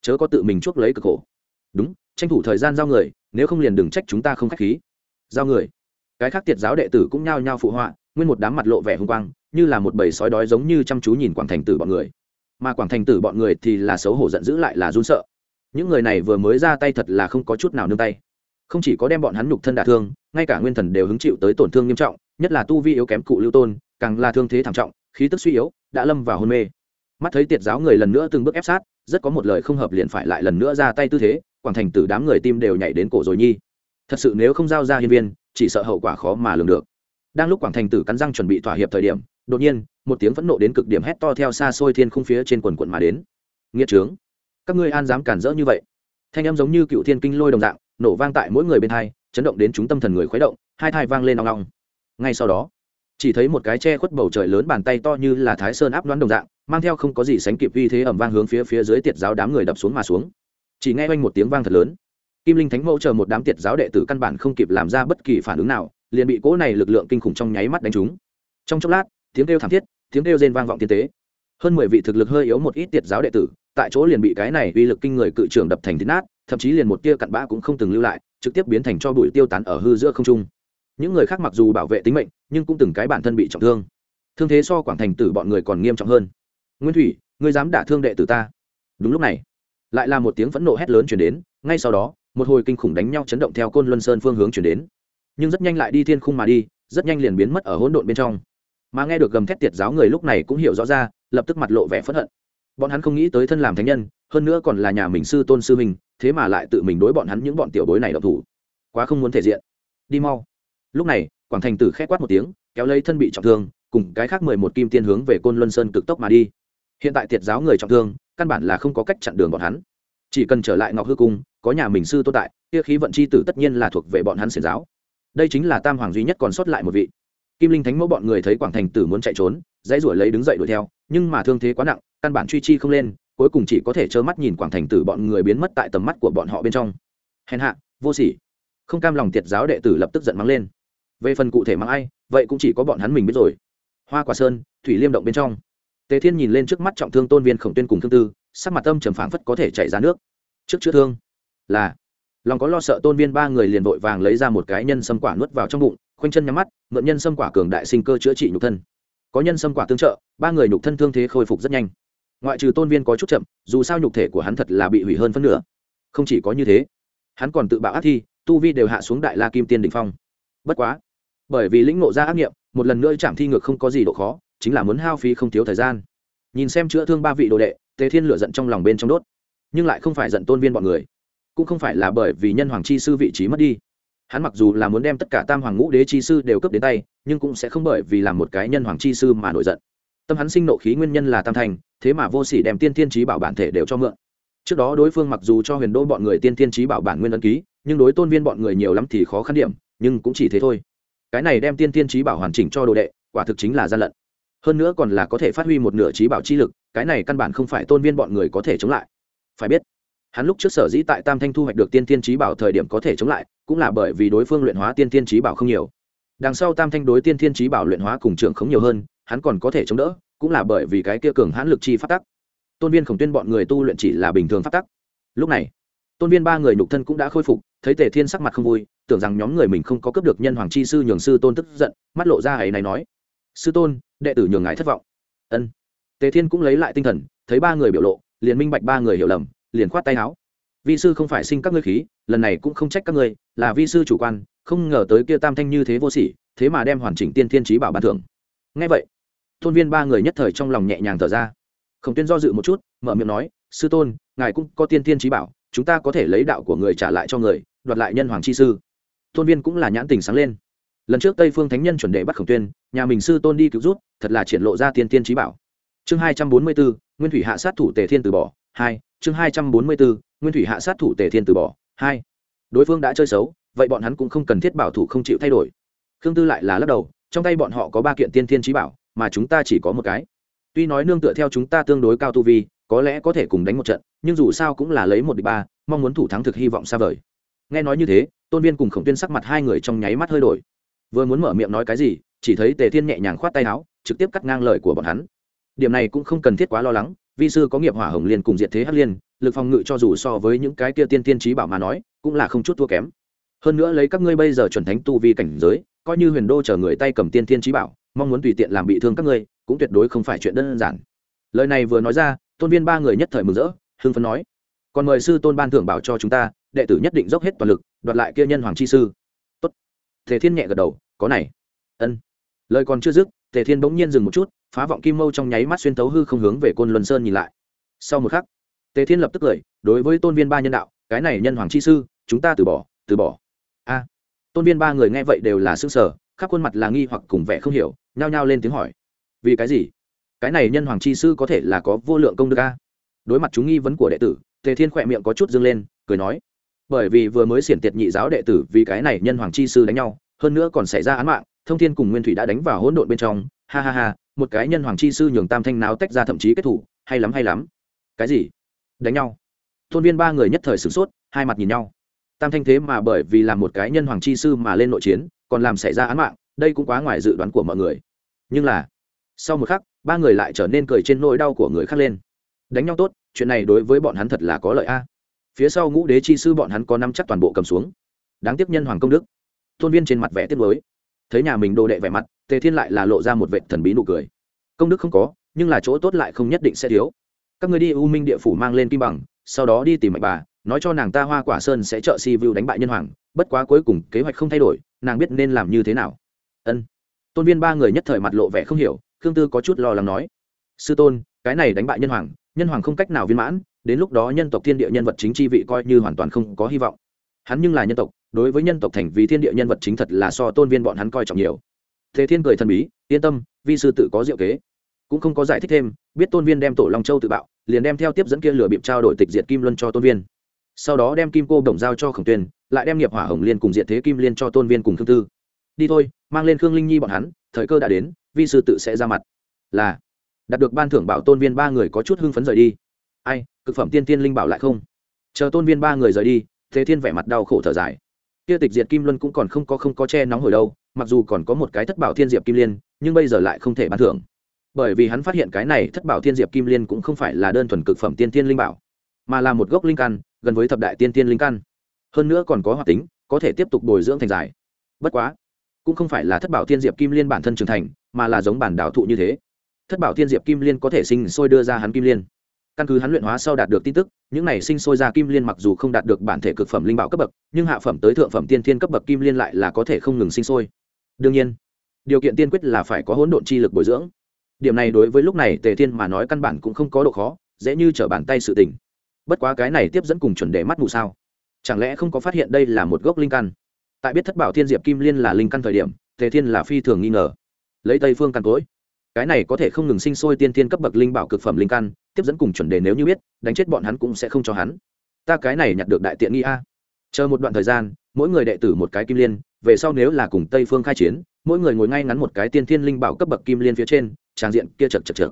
Chớ có tự mình chuốc lấy cực khổ. Đúng, tranh thủ thời gian giao người, nếu không liền đừng trách chúng ta không k h á c h khí. Giao người. Cái khác tiệt giáo đệ tử cũng nhao nhao phụ họa, nguyên một đám mặt lộ vẻ hung quang, như là một bầy sói đói giống như chăm chú nhìn quảng thành tử bọn người. Mà quảng thành tử bọn người thì là xấu hổ giận dữ lại là run sợ. Những người này vừa mới ra tay thật là không có chút nào nương tay không chỉ có đem bọn hắn nhục thân đả thương, ngay cả nguyên thần đều hứng chịu tới tổn thương nghiêm trọng, nhất là tu vi yếu kém cụ lưu tôn, càng là thương thế thảm trọng, khí tức suy yếu, đã lâm vào hôn mê. Mắt thấy tiệt giáo người lần nữa từng bước ép sát, rất có một lời không hợp liền phải lại lần nữa ra tay tư thế, quảng thành tử đám người tim đều nhảy đến cổ rồi nhi. Thật sự nếu không giao ra hiên viên, chỉ sợ hậu quả khó mà lường được. Đang lúc quảng thành tử cắn răng chuẩn bị thỏa hiệp thời điểm, đột nhiên, một tiếng phẫn nộ đến cực điểm hét to theo xa xôi thiên khung phía trên quần quận mà đến. Nghĩa trướng. Các ngươi an dám cản rỡ như vậy? Thanh em giống như cựu thiên kinh lôi đồng dạng nổ vang tại mỗi người bên thai, chấn động đến chúng tâm thần người khuấy động, hai thai vang lên nong nong ngay sau đó, chỉ thấy một cái che khuất bầu trời lớn bàn tay to như là thái sơn áp đoán đồng dạng, mang theo không có gì sánh kịp uy thế ẩm vang hướng phía phía dưới tiệt giáo đám người đập xuống mà xuống. Chỉ nghe oanh một tiếng vang thật lớn. Kim linh thánh mẫu chờ một đám tiệt giáo đệ tử căn bản không kịp làm ra bất kỳ phản ứng nào, liền bị cỗ này lực lượng kinh khủng trong nháy mắt đánh trúng. Trong chốc lát, tiếng kêu thảm thiết, tiếng kêu rên vang vọng tiên tế hơn mười vị thực lực hơi yếu một ít tiệt giáo đệ tử, tại chỗ liền bị cái này uy lực kinh người cự trưởng đập thành thịt nát, thậm chí liền một tia cặn bã cũng không từng lưu lại, trực tiếp biến thành cho bụi tiêu tán ở hư giữa không trung. Những người khác mặc dù bảo vệ tính mệnh, nhưng cũng từng cái bản thân bị trọng thương. Thương thế so quảng thành tử bọn người còn nghiêm trọng hơn. Nguyên thủy, ngươi dám đả thương đệ tử ta? Đúng lúc này, lại là một tiếng phẫn nộ hét lớn chuyển đến, ngay sau đó, một hồi kinh khủng đánh nhau chấn động theo côn luân sơn phương hướng chuyển đến. Nhưng rất nhanh lại đi thiên khung mà đi, rất nhanh liền biến mất ở hỗn độn bên trong. Mà nghe được gầm thét tiệt giáo người lúc này cũng hiểu rõ ra lập tức mặt lộ vẻ phẫn hận. Bọn hắn không nghĩ tới thân làm thánh nhân, hơn nữa còn là nhà mình sư tôn sư mình thế mà lại tự mình đối bọn hắn những bọn tiểu bối này độc thủ. Quá không muốn thể diện. Đi mau. Lúc này, quảng thành tử khẽ quát một tiếng, kéo lấy thân bị trọng thương, cùng cái khác mười một kim tiên hướng về côn luân sơn cực tốc mà đi. Hiện tại tiệt giáo người trọng thương, căn bản là không có cách chặn đường bọn hắn. Chỉ cần trở lại ngọc hư cung, có nhà mình sư tôn tại, kia khí vận c h i tử tất nhiên là thuộc về bọn hắn xiển giáo. Đây chính là tam hoàng duy nhất còn sót lại một vị. Kim linh thánh mẫu bọn người thấy quảng thành tử muốn chạy trốn dãy ruổi lấy đứng dậy đuổi theo, nhưng mà thương thế quá nặng, căn bản truy chi không lên, cuối cùng chỉ có thể trơ mắt nhìn quảng thành tử bọn người biến mất tại tầm mắt của bọn họ bên trong. Hèn hạ, vô sỉ. Không cam lòng tiệt giáo đệ tử lập tức giận mắng lên. Về phần cụ thể mắng ai, vậy cũng chỉ có bọn hắn mình biết rồi. Hoa quả sơn, thủy liêm động bên trong. Tề thiên nhìn lên trước mắt trọng thương tôn viên khổng tuyên cùng thương tư, sắc mặt tâm trầm phảng phất có thể chảy ra nước. Trước chữa thương, là, lòng có lo sợ tôn viên ba người liền vội vàng lấy ra một cái nhân sâm quả nuốt vào trong bụng, khoanh chân nhắm mắt, mượn nhân sâm quả cường đại sinh cơ chữa trị nhục thân có nhân sâm quả tương trợ, ba người nhục thân thương thế khôi phục rất nhanh. Ngoại trừ tôn viên có chút chậm, dù sao nhục thể của hắn thật là bị hủy hơn phân nửa. Không chỉ có như thế, hắn còn tự bạo ác thi, tu vi đều hạ xuống đại la kim tiên đ ỉ n h phong. Bất quá, bởi vì lĩnh nộ ra ác nghiệm, một lần nữa chạm thi ngược không có gì độ khó, chính là muốn hao phí không thiếu thời gian. Nhìn xem chữa thương ba vị đồ đệ, tề thiên lựa giận trong lòng bên trong đốt. Nhưng lại không phải giận tôn viên bọn người, cũng không phải là bởi vì nhân hoàng chi sư vị trí mất đi hắn mặc dù là muốn đem tất cả tam hoàng ngũ đế chi sư đều cấp đến tay, nhưng cũng sẽ không bởi vì làm một cái nhân hoàng chi sư mà nổi giận. Tâm hắn sinh nộ khí nguyên nhân là tam thành, thế mà vô sỉ đem tiên thiên trí bảo bản thể đều cho mượn. Trước đó đối phương mặc dù cho huyền đô bọn người tiên thiên trí bảo bản nguyên ấn ký, nhưng đối tôn viên bọn người nhiều lắm thì khó khăn điểm, nhưng cũng chỉ thế thôi. Cái này đem tiên thiên trí bảo hoàn chỉnh cho đồ đệ, quả thực chính là gian lận. Hơn nữa còn là có thể phát huy một nửa trí bảo chi lực, cái này căn bản không phải tôn viên bọn người có thể chống lại. Phải biết hắn lúc trước sở dĩ tại tam thanh thu hoạch được tiên thiên trí bảo thời điểm có thể chống lại, cũng là bởi vì đối phương luyện hóa tiên thiên trí bảo không nhiều. Đằng sau tam thanh đối tiên thiên trí bảo luyện hóa cùng trưởng không nhiều hơn, hắn còn có thể chống đỡ, cũng là bởi vì cái kia cường hãn lực chi phát tắc. Tôn viên khổng tuyên bọn người tu luyện chỉ là bình thường phát tắc. Lúc này, tôn viên ba người nhục thân cũng đã khôi phục, thấy tề thiên sắc mặt không vui, tưởng rằng nhóm người mình không có cướp được nhân hoàng chi sư nhường sư tôn tức giận, mắt lộ ra ấy này nói, sư tôn, đệ tử nhường ngài thất vọng. Ân. Tề thiên cũng lấy lại tinh thần, thấy ba người biểu lộ, liền minh bạch ba người hiểu lầm liền khoát tay áo. Vi sư không phải sinh các ngươi khí, lần này cũng không trách các ngươi, là vi sư chủ quan, không ngờ tới kia tam thanh như thế vô sỉ, thế mà đem hoàn chỉnh tiên thiên trí bảo ban thưởng. Ngay vậy tôn viên ba người nhất thời trong lòng nhẹ nhàng thở ra. Khổng tuyên do dự một chút, mở miệng nói, sư tôn, ngài cũng có tiên thiên trí bảo, chúng ta có thể lấy đạo của người trả lại cho người, đoạt lại nhân hoàng chi sư. Tôn viên cũng là nhãn tình sáng lên. Lần trước tây phương thánh nhân chuẩn đệ bắt khổng tuyên, nhà mình sư tôn đi cứu rút thật là triển lộ ra tiên tiên trí bảo. Chương hai trăm bốn mươi bốn, nguyên thủy hạ sát thủ tề thiên từ bỏ, hai chương hai trăm bốn mươi bốn, nguyên thủy hạ sát thủ tề thiên từ bỏ, hai. Đối phương đã chơi xấu, vậy bọn hắn cũng không cần thiết bảo thủ không chịu thay đổi. Khương tư lại là lắc đầu, trong tay bọn họ có ba kiện tiên thiên trí bảo, mà chúng ta chỉ có một cái. Tuy nói nương tựa theo chúng ta tương đối cao tu vi, có lẽ có thể cùng đánh một trận, nhưng dù sao cũng là lấy một địch ba, mong muốn thủ thắng thực hy vọng xa vời. Nghe nói như thế, tôn viên cùng khổng tuyên sắc mặt hai người trong nháy mắt hơi đổi. Vừa muốn mở miệng nói cái gì, chỉ thấy tề thiên nhẹ nhàng khoát tay áo, trực tiếp cắt ngang lời của bọn hắn. Điểm này cũng không cần thiết quá lo lắng vi sư có nghiệp hỏa hồng liên cùng diệt thế hắc liên, lực phòng ngự cho dù so với những cái kia tiên tiên trí bảo mà nói, cũng là không chút thua kém. Hơn nữa lấy các ngươi bây giờ chuẩn thánh tu vi cảnh giới, coi như huyền đô chờ người tay cầm tiên tiên trí bảo, mong muốn tùy tiện làm bị thương các ngươi, cũng tuyệt đối không phải chuyện đơn giản. Lời này vừa nói ra, tôn viên ba người nhất thời mừng rỡ, hưng phấn nói, còn mời sư tôn ban thưởng bảo cho chúng ta, đệ tử nhất định dốc hết toàn lực, đoạt lại kia nhân hoàng chi sư. Tốt. Thể thiên nhẹ gật đầu, có này. Ân. Lời còn chưa dứt, tề thiên bỗng nhiên dừng một chút phá vọng kim mâu trong nháy mắt xuyên tấu hư không hướng về côn luân sơn nhìn lại. Sau một khắc, tề thiên lập tức cười, đối với tôn viên ba nhân đạo, cái này nhân hoàng chi sư, chúng ta từ bỏ từ bỏ. A, tôn viên ba người nghe vậy đều là s ư ơ n g sở khắp khuôn mặt là nghi hoặc cùng vẻ không hiểu, nhao nhao lên tiếng hỏi. Vì cái gì? Cái này nhân hoàng chi sư có thể là có vô lượng công đức a? Đối mặt chúng nghi vấn của đệ tử, tề thiên khỏe miệng có chút dâng lên, cười nói. Bởi vì vừa mới xiển tiệt nhị giáo đệ tử vì cái này nhân hoàng chi sư đánh nhau, hơn nữa còn xảy ra án mạng, thông thiên cùng nguyên thủy đã đánh vào hỗn độn bên trong, ha ha ha một cái nhân hoàng chi sư nhường tam thanh náo tách ra thậm chí kết thủ, hay lắm hay lắm. Cái gì? Đánh nhau. Thôn viên ba người nhất thời sửng sốt, hai mặt nhìn nhau. Tam thanh thế mà bởi vì làm một cái nhân hoàng chi sư mà lên nội chiến, còn làm xảy ra án mạng, đây cũng quá ngoài dự đoán của mọi người. Nhưng là, sau một khắc, ba người lại trở nên cười trên nỗi đau của người khác lên. Đánh nhau tốt, chuyện này đối với bọn hắn thật là có lợi a. Phía sau ngũ đế chi sư bọn hắn có năm chắc toàn bộ cầm xuống. Đáng tiếc nhân hoàng công đức. Thôn viên trên mặt vẻ tiếc mới thấy nhà mình đồ đệ vẻ mặt tề thiên lại là lộ ra một vệ thần bí nụ cười. Công đức không có, nhưng là chỗ tốt lại không nhất định sẽ thiếu. Các người đi u minh địa phủ mang lên kim bằng, sau đó đi tìm mạch bà, nói cho nàng ta hoa quả sơn sẽ trợ si vu đánh bại nhân hoàng, bất quá cuối cùng kế hoạch không thay đổi, nàng biết nên làm như thế nào. Ân. Tôn viên ba người nhất thời mặt lộ vẻ không hiểu, khương tư có chút lo lắng nói. Sư tôn, cái này đánh bại nhân hoàng nhân hoàng không cách nào viên mãn, đến lúc đó nhân tộc thiên địa nhân vật chính chi vị coi như hoàn toàn không có hy vọng. Hắn nhưng là nhân tộc, đối với nhân tộc thành vì thiên địa nhân vật chính thật là so tôn viên bọn hắn coi trọng nhiều thế thiên cười thần bí, yên tâm, vi sư tự có diệu kế. Cũng không có giải thích thêm, biết tôn viên đem tổ long châu tự bạo, liền đem theo tiếp dẫn kia lửa bịp trao đổi tịch diệt kim luân cho tôn viên. Sau đó đem kim cô đồng giao cho khổng tuyên lại đem nghiệp hỏa hồng liên cùng diệt thế kim liên cho tôn viên cùng thương tư. Đi thôi, mang lên khương linh nhi bọn hắn, thời cơ đã đến, vi sư tự sẽ ra mặt. Là. Đạt được ban thưởng bảo tôn viên ba người có chút hưng phấn rời đi. Ai, cực phẩm tiên tiên linh bảo lại không? Chờ tôn viên ba người rời đi, thế thiên vẻ mặt đau khổ thở dài. Kia tịch diệt kim luân cũng còn không có không có che nóng hồi đâu mặc dù còn có một cái thất bảo thiên diệp kim liên, nhưng bây giờ lại không thể ban thưởng. Bởi vì hắn phát hiện cái này thất bảo thiên diệp kim liên cũng không phải là đơn thuần cực phẩm tiên tiên linh bảo, mà là một gốc linh căn, gần với thập đại tiên tiên linh căn. Hơn nữa còn có hoạt tính, có thể tiếp tục bồi dưỡng thành giải. Bất quá, cũng không phải là thất bảo thiên diệp kim liên bản thân trưởng thành, mà là giống bản đạo thụ như thế. Thất bảo thiên diệp kim liên có thể sinh sôi đưa ra hắn kim liên. Căn cứ hắn luyện hóa sau đạt được tin tức, những này sinh sôi ra kim liên mặc dù không đạt được bản thể cực phẩm linh bảo cấp bậc, nhưng hạ phẩm tới thượng phẩm tiên thiên cấp bậc kim liên lại là có thể không ngừng sinh sôi đương nhiên, điều kiện tiên quyết là phải có hỗn độn chi lực bồi dưỡng. Điểm này đối với lúc này tề thiên mà nói căn bản cũng không có độ khó, dễ như trở bàn tay sự tình. Bất quá cái này tiếp dẫn cùng chuẩn đề mắt mù sao? Chẳng lẽ không có phát hiện đây là một gốc linh căn? Tại biết thất bảo thiên diệp kim liên là linh căn thời điểm, tề thiên là phi thường nghi ngờ. Lấy tây phương căn cối. Cái này có thể không ngừng sinh sôi tiên thiên cấp bậc linh bảo cực phẩm linh căn, tiếp dẫn cùng chuẩn đề nếu như biết, đánh chết bọn hắn cũng sẽ không cho hắn. Ta cái này nhặt được đại tiện nghi a. Chờ một đoạn thời gian, mỗi người đệ tử một cái kim liên về sau nếu là cùng tây phương khai chiến, mỗi người ngồi ngay ngắn một cái tiên thiên linh bảo cấp bậc kim liên phía trên, tràng diện kia chật chật chật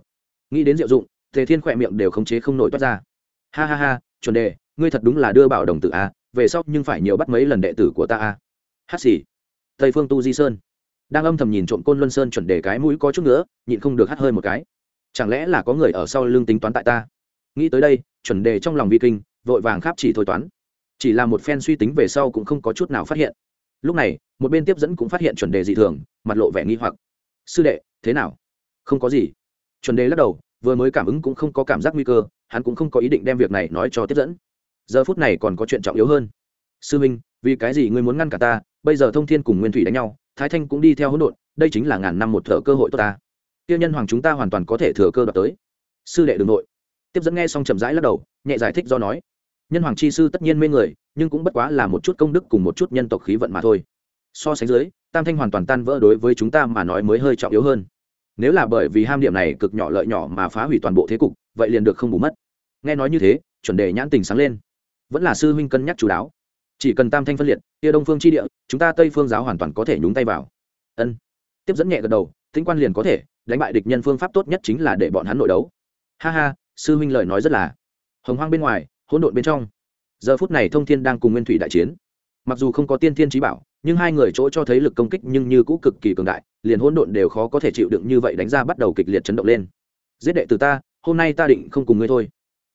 nghĩ đến diệu dụng, tề thiên khỏe miệng đều khống chế không nổi toát ra. Ha ha ha, chuẩn đề, ngươi thật đúng là đưa bảo đồng tử a về sau nhưng phải nhiều bắt mấy lần đệ tử của ta a hát xì. Tây phương tu di sơn. Đang âm thầm nhìn trộm côn luân sơn chuẩn đề cái mũi có chút nữa nhịn không được hắt hơi một cái. Chẳng lẽ là có người ở sau lưng tính toán tại ta? Nghĩ tới đây, chuẩn đề trong lòng vi kinh, vội vàng kháp chỉ thôi toán. Chỉ là một phen suy tính về sau cũng không có chút nào phát hiện lúc này, một bên tiếp dẫn cũng phát hiện chuẩn đề dị thường, mặt lộ vẻ nghi hoặc. Sư đệ, thế nào? Không có gì. Chuẩn đề lắc đầu, vừa mới cảm ứng cũng không có cảm giác nguy cơ, hắn cũng không có ý định đem việc này nói cho tiếp dẫn. Giờ phút này còn có chuyện trọng yếu hơn. Sư minh, vì cái gì ngươi muốn ngăn cả ta? Bây giờ thông thiên cùng nguyên thủy đánh nhau, thái thanh cũng đi theo hỗn độn, đây chính là ngàn năm một thợ cơ hội tốt ta. Tiêu nhân hoàng chúng ta hoàn toàn có thể thừa cơ đoạt tới. Sư đệ đường nội. Tiếp dẫn nghe xong chậm rãi lắc đầu, nhẹ giải thích do nói nhân hoàng chi sư tất nhiên mê người, nhưng cũng bất quá là một chút công đức cùng một chút nhân tộc khí vận mà thôi. So sánh dưới, tam thanh hoàn toàn tan vỡ đối với chúng ta mà nói mới hơi trọng yếu hơn. Nếu là bởi vì ham điểm này cực nhỏ lợi nhỏ mà phá hủy toàn bộ thế cục, vậy liền được không bù mất. Nghe nói như thế, chuẩn đề nhãn tình sáng lên. Vẫn là sư huynh cân nhắc chú đáo. Chỉ cần tam thanh phân liệt, kia đông phương chi địa, chúng ta tây phương giáo hoàn toàn có thể nhúng tay vào. Ân. Tiếp dẫn nhẹ gật đầu tinh quan liền có thể, đánh bại địch nhân phương pháp tốt nhất chính là để bọn hắn nội đấu. Ha ha, sư huynh lời nói rất là. Hồng hoang bên ngoài hỗn độn bên trong. Giờ phút này thông thiên đang cùng nguyên thủy đại chiến. Mặc dù không có tiên thiên trí bảo, nhưng hai người chỗ cho thấy lực công kích nhưng như cũ cực kỳ cường đại, liền hỗn độn đều khó có thể chịu đựng như vậy đánh ra bắt đầu kịch liệt chấn động lên. Giết đệ từ ta, hôm nay ta định không cùng ngươi thôi.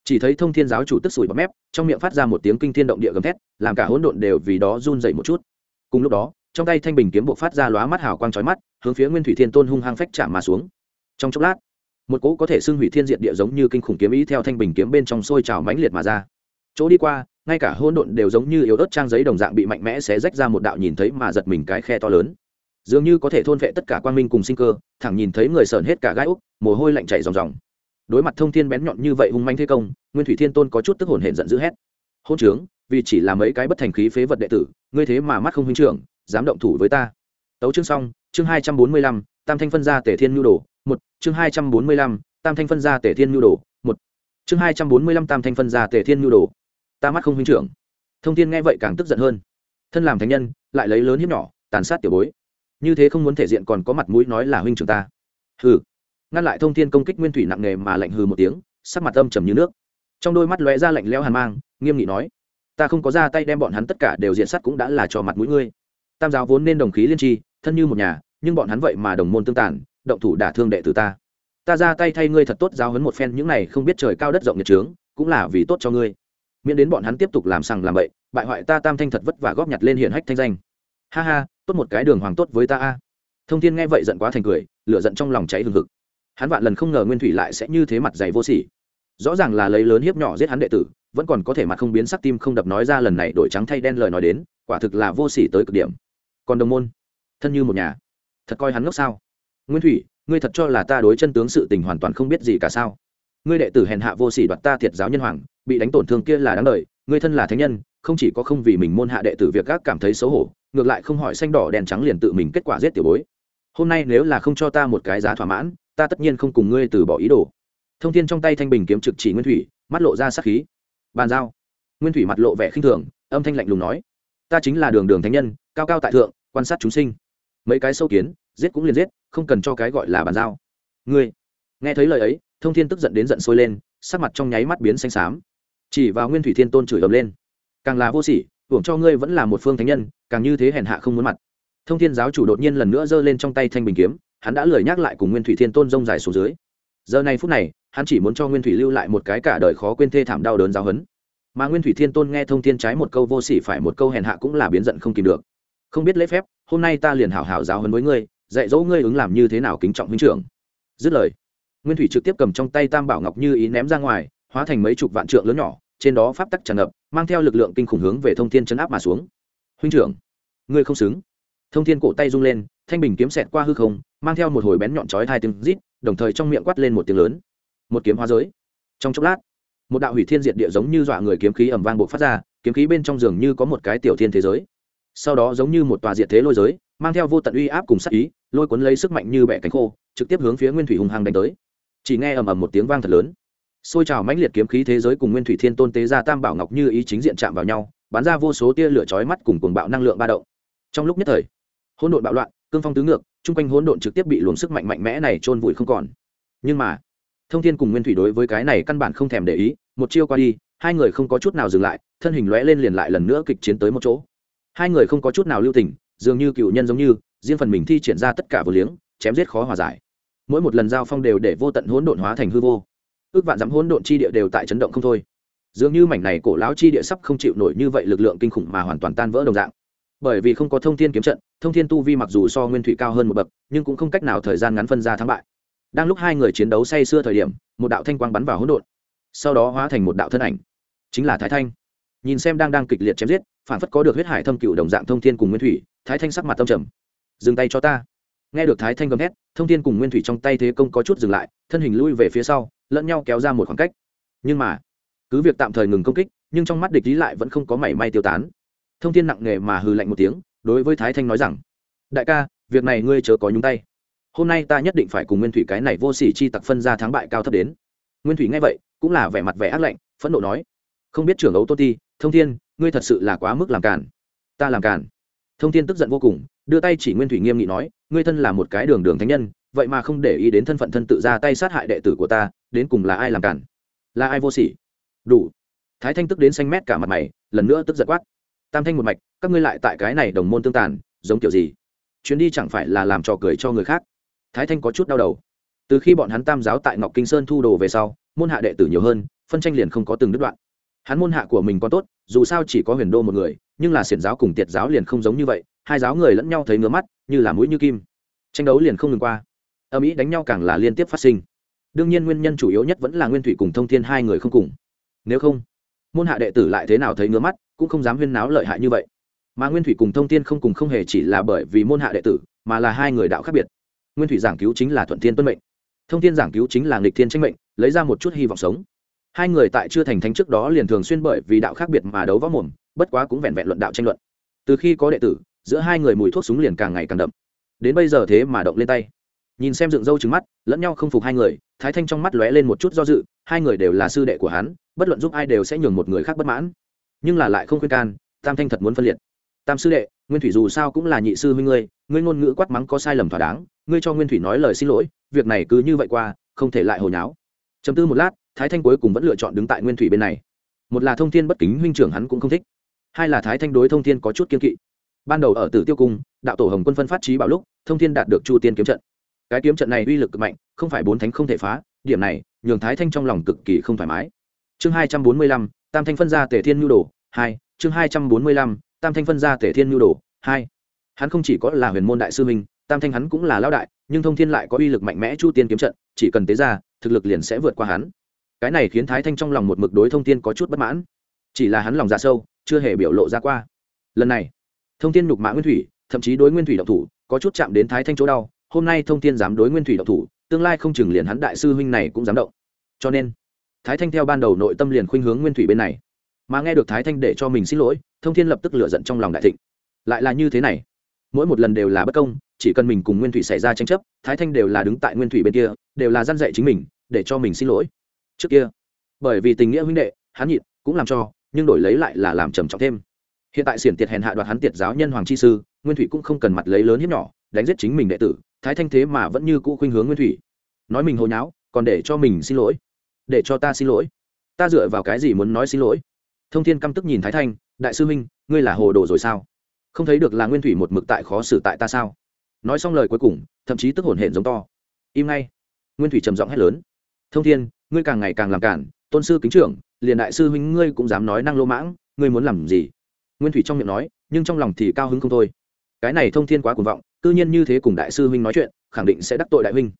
Chỉ thấy thông thiên giáo chủ tức sủi bọt mép, trong miệng phát ra một tiếng kinh thiên động địa gầm thét, làm cả hỗn độn đều vì đó run dậy một chút. Cùng lúc đó, trong tay thanh bình kiếm bộ phát ra lóa mắt hào quang trói mắt, hướng phía nguyên thủy thiên tôn hung hăng phách chạm mà xuống. Trong chốc lát một cỗ có thể xưng hủy thiên diệt địa giống như kinh khủng kiếm ý theo thanh bình kiếm bên trong sôi trào mãnh liệt mà ra. Chỗ đi qua, ngay cả hỗn độn đều giống như yếu ớt trang giấy đồng dạng bị mạnh mẽ xé rách ra một đạo nhìn thấy mà giật mình cái khe to lớn. Dường như có thể thôn vệ tất cả quang minh cùng sinh cơ, thẳng nhìn thấy người sờn hết cả gai úc, mồ hôi lạnh chảy ròng ròng. Đối mặt thông thiên bén nhọn như vậy hung manh thế công, nguyên thủy thiên tôn có chút tức hồn hển giận dữ hét. Hôn trướng, vì chỉ là mấy cái bất thành khí phế vật đệ tử, ngươi thế mà mắt không huynh trưởng, dám động thủ với ta. Tấu chương xong, chương hai trăm bốn mươi lăm, tam thanh phân gia tể thiên nhu đồ một, chương hai trăm bốn mươi lăm, tam thanh phân gia tể thiên nhu đồ. Một, chương hai trăm bốn mươi lăm, tam thanh phân gia tể thiên nhu đồ. Ta mắt không huynh trưởng. Thông thiên nghe vậy càng tức giận hơn. Thân làm thánh nhân, lại lấy lớn hiếp nhỏ, tàn sát tiểu bối. Như thế không muốn thể diện còn có mặt mũi nói là huynh trưởng ta. Hừ. Ngăn lại thông thiên công kích nguyên thủy nặng nề mà lạnh hừ một tiếng, sắc mặt âm trầm như nước. Trong đôi mắt lóe ra lạnh lẽo hàn mang, nghiêm nghị nói, ta không có ra tay đem bọn hắn tất cả đều diện sắt cũng đã là cho mặt mũi ngươi. Tam giáo vốn nên đồng khí liên tri, thân như một nhà, nhưng bọn hắn vậy mà đồng môn tương tàn động thủ đả thương đệ tử ta. Ta ra tay thay ngươi thật tốt giáo hấn một phen, những này không biết trời cao đất rộng nhật trướng cũng là vì tốt cho ngươi. Miễn đến bọn hắn tiếp tục làm sằng làm bậy, bại hoại ta tam thanh thật vất và góp nhặt lên hiện hách thanh danh. Ha ha, tốt một cái đường hoàng tốt với ta a. Thông thiên nghe vậy giận quá thành cười, lửa giận trong lòng cháy hừng hực. Hắn vạn lần không ngờ nguyên thủy lại sẽ như thế mặt dày vô sỉ. Rõ ràng là lấy lớn hiếp nhỏ giết hắn đệ tử, vẫn còn có thể mặt không biến sắc tim không đập nói ra lần này đổi trắng thay đen lời nói đến, quả thực là vô sỉ tới cực điểm. Còn đồng môn, thân như một nhà, thật coi hắn ngốc sao? Nguyên thủy, ngươi thật cho là ta đối chân tướng sự tình hoàn toàn không biết gì cả sao? Ngươi đệ tử hèn hạ vô sỉ đoạt ta thiệt giáo nhân hoàng, bị đánh tổn thương kia là đáng đời, ngươi thân là thánh nhân, không chỉ có không vì mình môn hạ đệ tử việc gác cảm thấy xấu hổ, ngược lại không hỏi xanh đỏ đèn trắng liền tự mình kết quả giết tiểu bối. Hôm nay nếu là không cho ta một cái giá thỏa mãn, ta tất nhiên không cùng ngươi từ bỏ ý đồ. Thông thiên trong tay thanh bình kiếm trực chỉ nguyên thủy, mắt lộ ra sắc khí. Bàn giao. Nguyên thủy mặt lộ vẻ khinh thường, âm thanh lạnh lùng nói, ta chính là đường đường thánh nhân, cao cao tại thượng, quan sát chúng sinh. Mấy cái sâu kiến giết cũng liền giết, không cần cho cái gọi là bàn giao. Ngươi, nghe thấy lời ấy, thông thiên tức giận đến giận sôi lên, sắc mặt trong nháy mắt biến xanh xám. Chỉ vào nguyên thủy thiên tôn chửi ầm lên. Càng là vô sỉ, hưởng cho ngươi vẫn là một phương thánh nhân, càng như thế hèn hạ không muốn mặt. Thông thiên giáo chủ đột nhiên lần nữa giơ lên trong tay thanh bình kiếm, hắn đã lười nhắc lại cùng nguyên thủy thiên tôn rông dài xuống dưới. Giờ này phút này, hắn chỉ muốn cho nguyên thủy lưu lại một cái cả đời khó quên thê thảm đau đớn giáo hấn mà nguyên thủy thiên tôn nghe thông thiên trái một câu vô sỉ phải một câu hèn hạ cũng là biến giận không kìm được. Không biết lễ phép, hôm nay ta liền hảo hảo giáo hấn với ngươi dạy dỗ ngươi ứng làm như thế nào kính trọng huynh trưởng. Dứt lời, nguyên thủy trực tiếp cầm trong tay tam bảo ngọc như ý ném ra ngoài, hóa thành mấy chục vạn trượng lớn nhỏ, trên đó pháp tắc tràn ngập, mang theo lực lượng kinh khủng hướng về thông thiên chấn áp mà xuống. Huynh trưởng, ngươi không xứng. Thông thiên cổ tay rung lên, thanh bình kiếm xẹt qua hư không, mang theo một hồi bén nhọn chói hai tiếng rít, đồng thời trong miệng quát lên một tiếng lớn. Một kiếm hóa giới. Trong chốc lát, một đạo hủy thiên diệt địa giống như dọa người kiếm khí ẩm vang bộc phát ra, kiếm khí bên trong giường như có một cái tiểu thiên thế giới. Sau đó giống như một tòa diệt thế lôi giới mang theo vô tận uy áp cùng sát ý, lôi cuốn lấy sức mạnh như bẻ cánh khô, trực tiếp hướng phía nguyên thủy hùng hăng đánh tới. Chỉ nghe ầm ầm một tiếng vang thật lớn. Xôi trào mãnh liệt kiếm khí thế giới cùng nguyên thủy thiên tôn tế ra tam bảo ngọc như ý chính diện chạm vào nhau, bắn ra vô số tia lửa chói mắt cùng cuồng bạo năng lượng ba động. Trong lúc nhất thời, hỗn độn bạo loạn, cương phong tứ ngược, chung quanh hỗn độn trực tiếp bị luồng sức mạnh mạnh mẽ này trôn vùi không còn. Nhưng mà, thông thiên cùng nguyên thủy đối với cái này căn bản không thèm để ý, một chiêu qua đi, hai người không có chút nào dừng lại, thân hình lóe lên liền lại lần nữa kịch chiến tới một chỗ. Hai người không có chút nào lưu tình dường như cựu nhân giống như, riêng phần mình thi triển ra tất cả vừa liếng, chém giết khó hòa giải. Mỗi một lần giao phong đều để vô tận hỗn độn hóa thành hư vô. Ước vạn dám hỗn độn chi địa đều tại chấn động không thôi. Dường như mảnh này cổ lão chi địa sắp không chịu nổi như vậy lực lượng kinh khủng mà hoàn toàn tan vỡ đồng dạng. Bởi vì không có thông thiên kiếm trận, thông thiên tu vi mặc dù so nguyên thủy cao hơn một bậc, nhưng cũng không cách nào thời gian ngắn phân ra thắng bại. Đang lúc hai người chiến đấu say sưa thời điểm, một đạo thanh quang bắn vào hỗn độn. Sau đó hóa thành một đạo thân ảnh. Chính là thái thanh. Nhìn xem đang đang kịch liệt chém giết, phản phất có được huyết hải thâm cựu đồng dạng thông thiên cùng nguyên thủy thái thanh sắc mặt tâm trầm. Dừng tay cho ta. Nghe được thái thanh gầm hét thông thiên cùng nguyên thủy trong tay thế công có chút dừng lại, thân hình lui về phía sau, lẫn nhau kéo ra một khoảng cách. Nhưng mà, cứ việc tạm thời ngừng công kích, nhưng trong mắt địch lý lại vẫn không có mảy may tiêu tán. Thông thiên nặng nề mà hừ lạnh một tiếng, đối với thái thanh nói rằng, đại ca, việc này ngươi chớ có nhúng tay. Hôm nay ta nhất định phải cùng nguyên thủy cái này vô sỉ chi tặc phân ra thắng bại cao thấp đến. Nguyên thủy nghe vậy, cũng là vẻ mặt vẻ ác lạnh, phẫn nộ nói, không biết trưởng ấu tô ti, thông thiên, ngươi thật sự là quá mức làm cản ta làm cản thông thiên tức giận vô cùng, đưa tay chỉ nguyên thủy nghiêm nghị nói, ngươi thân là một cái đường đường thánh nhân, vậy mà không để ý đến thân phận thân tự ra tay sát hại đệ tử của ta, đến cùng là ai làm cản? Là ai vô sỉ? Đủ. Thái thanh tức đến xanh mét cả mặt mày, lần nữa tức giận quát, tam thanh một mạch, các ngươi lại tại cái này đồng môn tương tàn, giống kiểu gì? Chuyến đi chẳng phải là làm trò cười cho người khác? Thái thanh có chút đau đầu. Từ khi bọn hắn tam giáo tại ngọc kinh sơn thu đồ về sau, môn hạ đệ tử nhiều hơn, phân tranh liền không có từng đứt đoạn hắn môn hạ của mình có tốt, dù sao chỉ có huyền đô một người, nhưng là xiển giáo cùng tiệt giáo liền không giống như vậy, hai giáo người lẫn nhau thấy ngứa mắt, như là mũi như kim. Tranh đấu liền không ngừng qua. Âm ý đánh nhau càng là liên tiếp phát sinh. Đương nhiên nguyên nhân chủ yếu nhất vẫn là nguyên thủy cùng thông thiên hai người không cùng. Nếu không, môn hạ đệ tử lại thế nào thấy ngứa mắt, cũng không dám huyên náo lợi hại như vậy. Mà nguyên thủy cùng thông thiên không cùng không hề chỉ là bởi vì môn hạ đệ tử, mà là hai người đạo khác biệt. Nguyên thủy giảng cứu chính là thuận thiên tuân mệnh. Thông thiên giảng cứu chính là nghịch thiên tranh mệnh, lấy ra một chút hy vọng sống hai người tại chưa thành thánh trước đó liền thường xuyên bởi vì đạo khác biệt mà đấu võ mồm, bất quá cũng vẹn vẹn luận đạo tranh luận. Từ khi có đệ tử, giữa hai người mùi thuốc súng liền càng ngày càng đậm. Đến bây giờ thế mà động lên tay. Nhìn xem dựng râu trứng mắt, lẫn nhau không phục hai người, thái thanh trong mắt lóe lên một chút do dự, hai người đều là sư đệ của hắn, bất luận giúp ai đều sẽ nhường một người khác bất mãn. Nhưng là lại không khuyên can, tam thanh thật muốn phân liệt. Tam sư đệ, nguyên thủy dù sao cũng là nhị sư huynh ngươi ngươi ngôn ngữ quát mắng có sai lầm thỏa đáng, ngươi cho nguyên thủy nói lời xin lỗi, việc này cứ như vậy qua, không thể lại hồi nháo. Chấm tư một lát thái thanh cuối cùng vẫn lựa chọn đứng tại nguyên thủy bên này. Một là thông thiên bất kính huynh trưởng hắn cũng không thích. Hai là thái thanh đối thông thiên có chút kiên kỵ. Ban đầu ở tử tiêu cung, đạo tổ hồng quân phân phát trí bảo lúc, thông thiên đạt được chu tiên kiếm trận. Cái kiếm trận này uy lực cực mạnh, không phải bốn thánh không thể phá, điểm này, nhường thái thanh trong lòng cực kỳ không thoải mái. Chương hai trăm bốn mươi lăm, tam thanh phân ra tể thiên nhu đồ, hai, chương hai trăm bốn mươi lăm, tam thanh phân ra tể thiên nhu đồ, hai. Hắn không chỉ có là huyền môn đại sư minh tam thanh hắn cũng là lao đại, nhưng thông thiên lại có uy lực mạnh mẽ chu tiên kiếm trận, chỉ cần tế ra, thực lực liền sẽ vượt qua hắn cái này khiến thái thanh trong lòng một mực đối thông thiên có chút bất mãn. Chỉ là hắn lòng dạ sâu, chưa hề biểu lộ ra qua. Lần này, thông thiên nhục mã nguyên thủy, thậm chí đối nguyên thủy độc thủ, có chút chạm đến thái thanh chỗ đau. Hôm nay thông thiên dám đối nguyên thủy độc thủ, tương lai không chừng liền hắn đại sư huynh này cũng dám động. Cho nên, thái thanh theo ban đầu nội tâm liền khuynh hướng nguyên thủy bên này. Mà nghe được thái thanh để cho mình xin lỗi, thông thiên lập tức lựa giận trong lòng đại thịnh. Lại là như thế này. Mỗi một lần đều là bất công, chỉ cần mình cùng nguyên thủy xảy ra tranh chấp, thái thanh đều là đứng tại nguyên thủy bên kia, đều là g i a n dạy chính mình, để cho mình xin lỗi trước kia, bởi vì tình nghĩa huynh đệ, hắn nhịn, cũng làm cho, nhưng đổi lấy lại là làm trầm trọng thêm. Hiện tại xiển tiệt hèn hạ đoạt hắn tiệt giáo nhân hoàng chi sư, nguyên thủy cũng không cần mặt lấy lớn hiếp nhỏ, đánh giết chính mình đệ tử, thái thanh thế mà vẫn như cũ khuynh hướng nguyên thủy. Nói mình hồi nháo, còn để cho mình xin lỗi. Để cho ta xin lỗi. Ta dựa vào cái gì muốn nói xin lỗi? Thông thiên căm tức nhìn thái thanh, đại sư minh ngươi là hồ đồ rồi sao? Không thấy được là nguyên thủy một mực tại khó xử tại ta sao? Nói xong lời cuối cùng, thậm chí tức hổn hển giống to. Im ngay. Nguyên thủy trầm giọng hét lớn. Thông thiên ngươi càng ngày càng làm cản, tôn sư kính trưởng, liền đại sư huynh ngươi cũng dám nói năng lô mãng, ngươi muốn làm gì? Nguyên thủy trong miệng nói, nhưng trong lòng thì cao hứng không thôi. Cái này thông thiên quá cuồng vọng, cư nhiên như thế cùng đại sư huynh nói chuyện, khẳng định sẽ đắc tội đại huynh.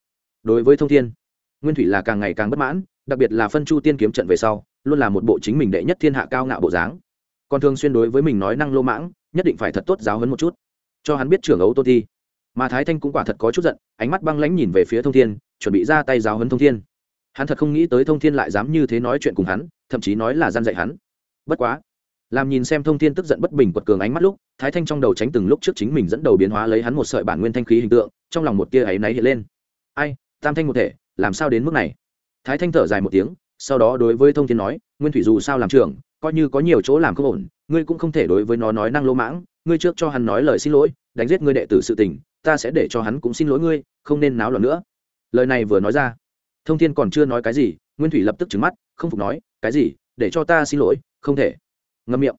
Đối với thông thiên, nguyên thủy là càng ngày càng bất mãn, đặc biệt là phân chu tiên kiếm trận về sau, luôn là một bộ chính mình đệ nhất thiên hạ cao ngạo bộ dáng. Còn thường xuyên đối với mình nói năng lô mãng, nhất định phải thật tốt giáo hấn một chút, cho hắn biết trưởng ấu tô thi. Mà thái thanh cũng quả thật có chút giận, ánh mắt băng lãnh nhìn về phía thông thiên, chuẩn bị ra tay giáo hấn thông thiên hắn thật không nghĩ tới thông thiên lại dám như thế nói chuyện cùng hắn, thậm chí nói là gian dạy hắn. Bất quá, làm nhìn xem thông thiên tức giận bất bình quật cường ánh mắt lúc, thái thanh trong đầu tránh từng lúc trước chính mình dẫn đầu biến hóa lấy hắn một sợi bản nguyên thanh khí hình tượng, trong lòng một tia ấy náy hiện lên. Ai, tam thanh một thể, làm sao đến mức này? Thái thanh thở dài một tiếng, sau đó đối với thông thiên nói, nguyên thủy dù sao làm trưởng, coi như có nhiều chỗ làm không ổn, ngươi cũng không thể đối với nó nói năng lỗ mãng, ngươi trước cho hắn nói lời xin lỗi, đánh giết ngươi đệ tử sự tình, ta sẽ để cho hắn cũng xin lỗi ngươi, không nên náo loạn nữa. Lời này vừa nói ra thông thiên còn chưa nói cái gì, nguyên thủy lập tức trừng mắt, không phục nói, cái gì? Để cho ta xin lỗi, không thể. Ngâm miệng.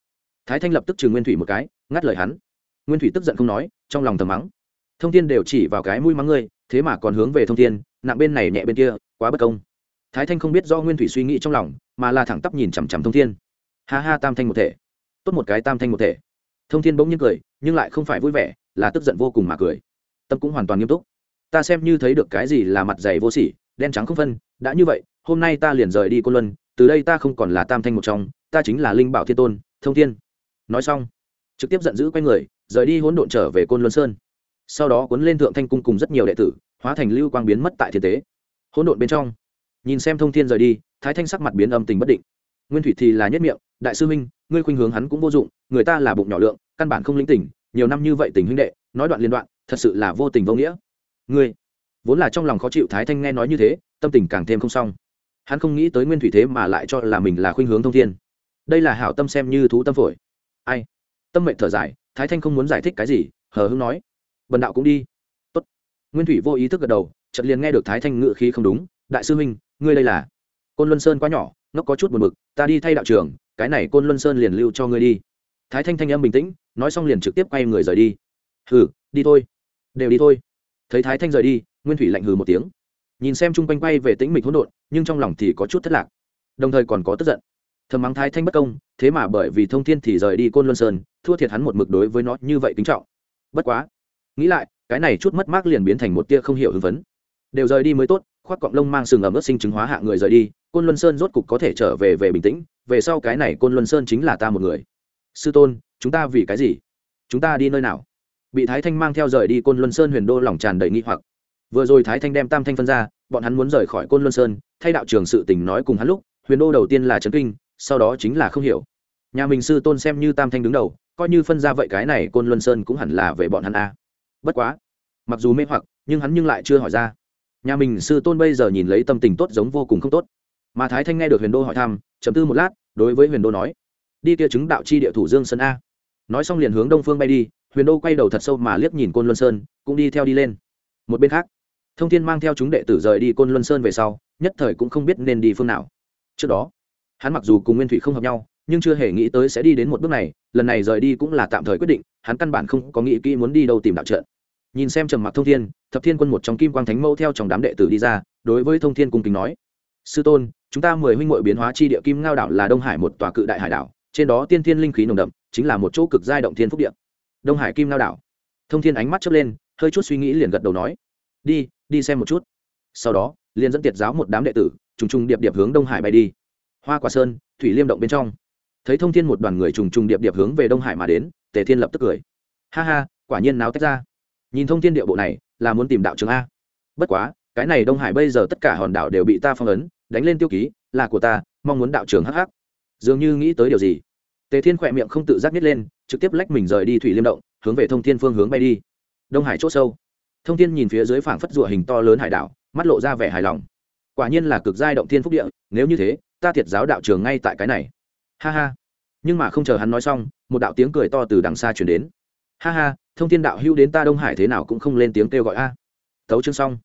Thái thanh lập tức trừng nguyên thủy một cái, ngắt lời hắn. Nguyên thủy tức giận không nói, trong lòng thầm mắng. Thông thiên đều chỉ vào cái mũi mắng ngươi, thế mà còn hướng về thông thiên, nặng bên này nhẹ bên kia, quá bất công. Thái thanh không biết do nguyên thủy suy nghĩ trong lòng, mà là thẳng tắp nhìn chằm chằm thông thiên. Ha ha, tam thanh một thể. Tốt một cái tam thanh một thể. Thông thiên bỗng nhiên cười, nhưng lại không phải vui vẻ, là tức giận vô cùng mà cười. Tâm cũng hoàn toàn nghiêm túc. Ta xem như thấy được cái gì là mặt dày vô sỉ đen trắng không phân, đã như vậy, hôm nay ta liền rời đi côn luân, từ đây ta không còn là tam thanh một trong, ta chính là linh bảo thiên tôn, thông thiên. Nói xong, trực tiếp giận dữ quay người, rời đi hỗn độn trở về côn luân sơn. Sau đó cuốn lên thượng thanh cung cùng rất nhiều đệ tử, hóa thành lưu quang biến mất tại thiên tế. Hỗn độn bên trong, nhìn xem thông thiên rời đi, thái thanh sắc mặt biến âm tình bất định. Nguyên thủy thì là nhất miệng, đại sư minh ngươi khuynh hướng hắn cũng vô dụng, người ta là bụng nhỏ lượng, căn bản không linh tỉnh nhiều năm như vậy tình huynh đệ, nói đoạn liên đoạn, thật sự là vô tình vô nghĩa. Ngươi vốn là trong lòng khó chịu thái thanh nghe nói như thế, tâm tình càng thêm không xong. Hắn không nghĩ tới nguyên thủy thế mà lại cho là mình là khuynh hướng thông thiên. Đây là hảo tâm xem như thú tâm phổi. Ai? Tâm mệnh thở dài, thái thanh không muốn giải thích cái gì, hờ hưng nói. Bần đạo cũng đi. Tốt. nguyên thủy vô ý thức gật đầu, chợt liền nghe được thái thanh ngự khí không đúng. Đại sư huynh, ngươi đây là côn luân sơn quá nhỏ nó có chút buồn bực, ta đi thay đạo trưởng, cái này côn luân sơn liền lưu cho ngươi đi. Thái thanh thanh âm bình tĩnh, nói xong liền trực tiếp quay người rời đi. Hừ, đi thôi. Đều đi thôi. Thấy thái thanh rời đi nguyên thủy lạnh hừ một tiếng. Nhìn xem chung quanh quay về tĩnh mịch hỗn độn, nhưng trong lòng thì có chút thất lạc. Đồng thời còn có tức giận. Thầm mắng thái thanh bất công, thế mà bởi vì thông thiên thì rời đi côn luân sơn, thua thiệt hắn một mực đối với nó như vậy kính trọng. Bất quá, nghĩ lại, cái này chút mất mát liền biến thành một tia không hiểu hưng vấn đều rời đi mới tốt, khoác cọng lông mang sừng ẩm ướt sinh chứng hóa hạ người rời đi, côn luân sơn rốt cục có thể trở về về bình tĩnh, về sau cái này côn luân sơn chính là ta một người. Sư tôn, chúng ta vì cái gì? Chúng ta đi nơi nào? Bị thái thanh mang theo rời đi côn luân sơn huyền đô lòng tràn đầy nghi hoặc vừa rồi thái thanh đem tam thanh phân ra, bọn hắn muốn rời khỏi côn luân sơn, thay đạo trường sự tình nói cùng hắn lúc, huyền đô đầu tiên là trấn kinh, sau đó chính là không hiểu. Nhà mình sư tôn xem như tam thanh đứng đầu, coi như phân ra vậy cái này côn luân sơn cũng hẳn là về bọn hắn a. Bất quá, mặc dù mê hoặc, nhưng hắn nhưng lại chưa hỏi ra. Nhà mình sư tôn bây giờ nhìn lấy tâm tình tốt giống vô cùng không tốt. Mà thái thanh nghe được huyền đô hỏi thăm chấm tư một lát, đối với huyền đô nói, đi kia chứng đạo chi địa thủ dương sơn a. Nói xong liền hướng đông phương bay đi, huyền đô quay đầu thật sâu mà liếc nhìn côn luân sơn, cũng đi theo đi lên. Một bên khác thông thiên mang theo chúng đệ tử rời đi côn luân sơn về sau, nhất thời cũng không biết nên đi phương nào. Trước đó, hắn mặc dù cùng nguyên thủy không hợp nhau, nhưng chưa hề nghĩ tới sẽ đi đến một bước này, lần này rời đi cũng là tạm thời quyết định, hắn căn bản không có nghĩ kỹ muốn đi đâu tìm đạo trận. Nhìn xem trầm mặc thông thiên, thập thiên quân một trong kim quang thánh mẫu theo trong đám đệ tử đi ra, đối với thông thiên cung kính nói, sư tôn, chúng ta mười huynh ngội biến hóa chi địa kim ngao đảo là đông hải một tòa cự đại hải đảo, trên đó tiên thiên linh khí nồng đậm, chính là một chỗ cực giai động thiên phúc địa. Đông hải kim ngao đảo? Thông thiên ánh mắt chớp lên, hơi chút suy nghĩ liền gật đầu nói, đi đi xem một chút. Sau đó, liền dẫn tiệt giáo một đám đệ tử, trùng trùng điệp điệp hướng đông hải bay đi. Hoa quả sơn, thủy liêm động bên trong. Thấy thông thiên một đoàn người trùng trùng điệp điệp hướng về đông hải mà đến, tề thiên lập tức cười. Ha ha, quả nhiên náo tách ra. Nhìn thông thiên địa bộ này, là muốn tìm đạo trường a. Bất quá, cái này đông hải bây giờ tất cả hòn đảo đều bị ta phong ấn, đánh lên tiêu ký, là của ta, mong muốn đạo trường hh dường như nghĩ tới điều gì. Tề thiên khỏe miệng không tự giác nhét lên, trực tiếp lách mình rời đi thủy liêm động, hướng về thông thiên phương hướng bay đi. Đông hải c h ỗ sâu thông thiên nhìn phía dưới phảng phất rùa hình to lớn hải đảo, mắt lộ ra vẻ hài lòng. Quả nhiên là cực giai động thiên phúc địa, nếu như thế, ta thiệt giáo đạo trường ngay tại cái này. Ha ha. Nhưng mà không chờ hắn nói xong, một đạo tiếng cười to từ đằng xa chuyển đến. Ha ha, thông thiên đạo hữu đến ta đông hải thế nào cũng không lên tiếng kêu gọi a. À. thấu chương xong.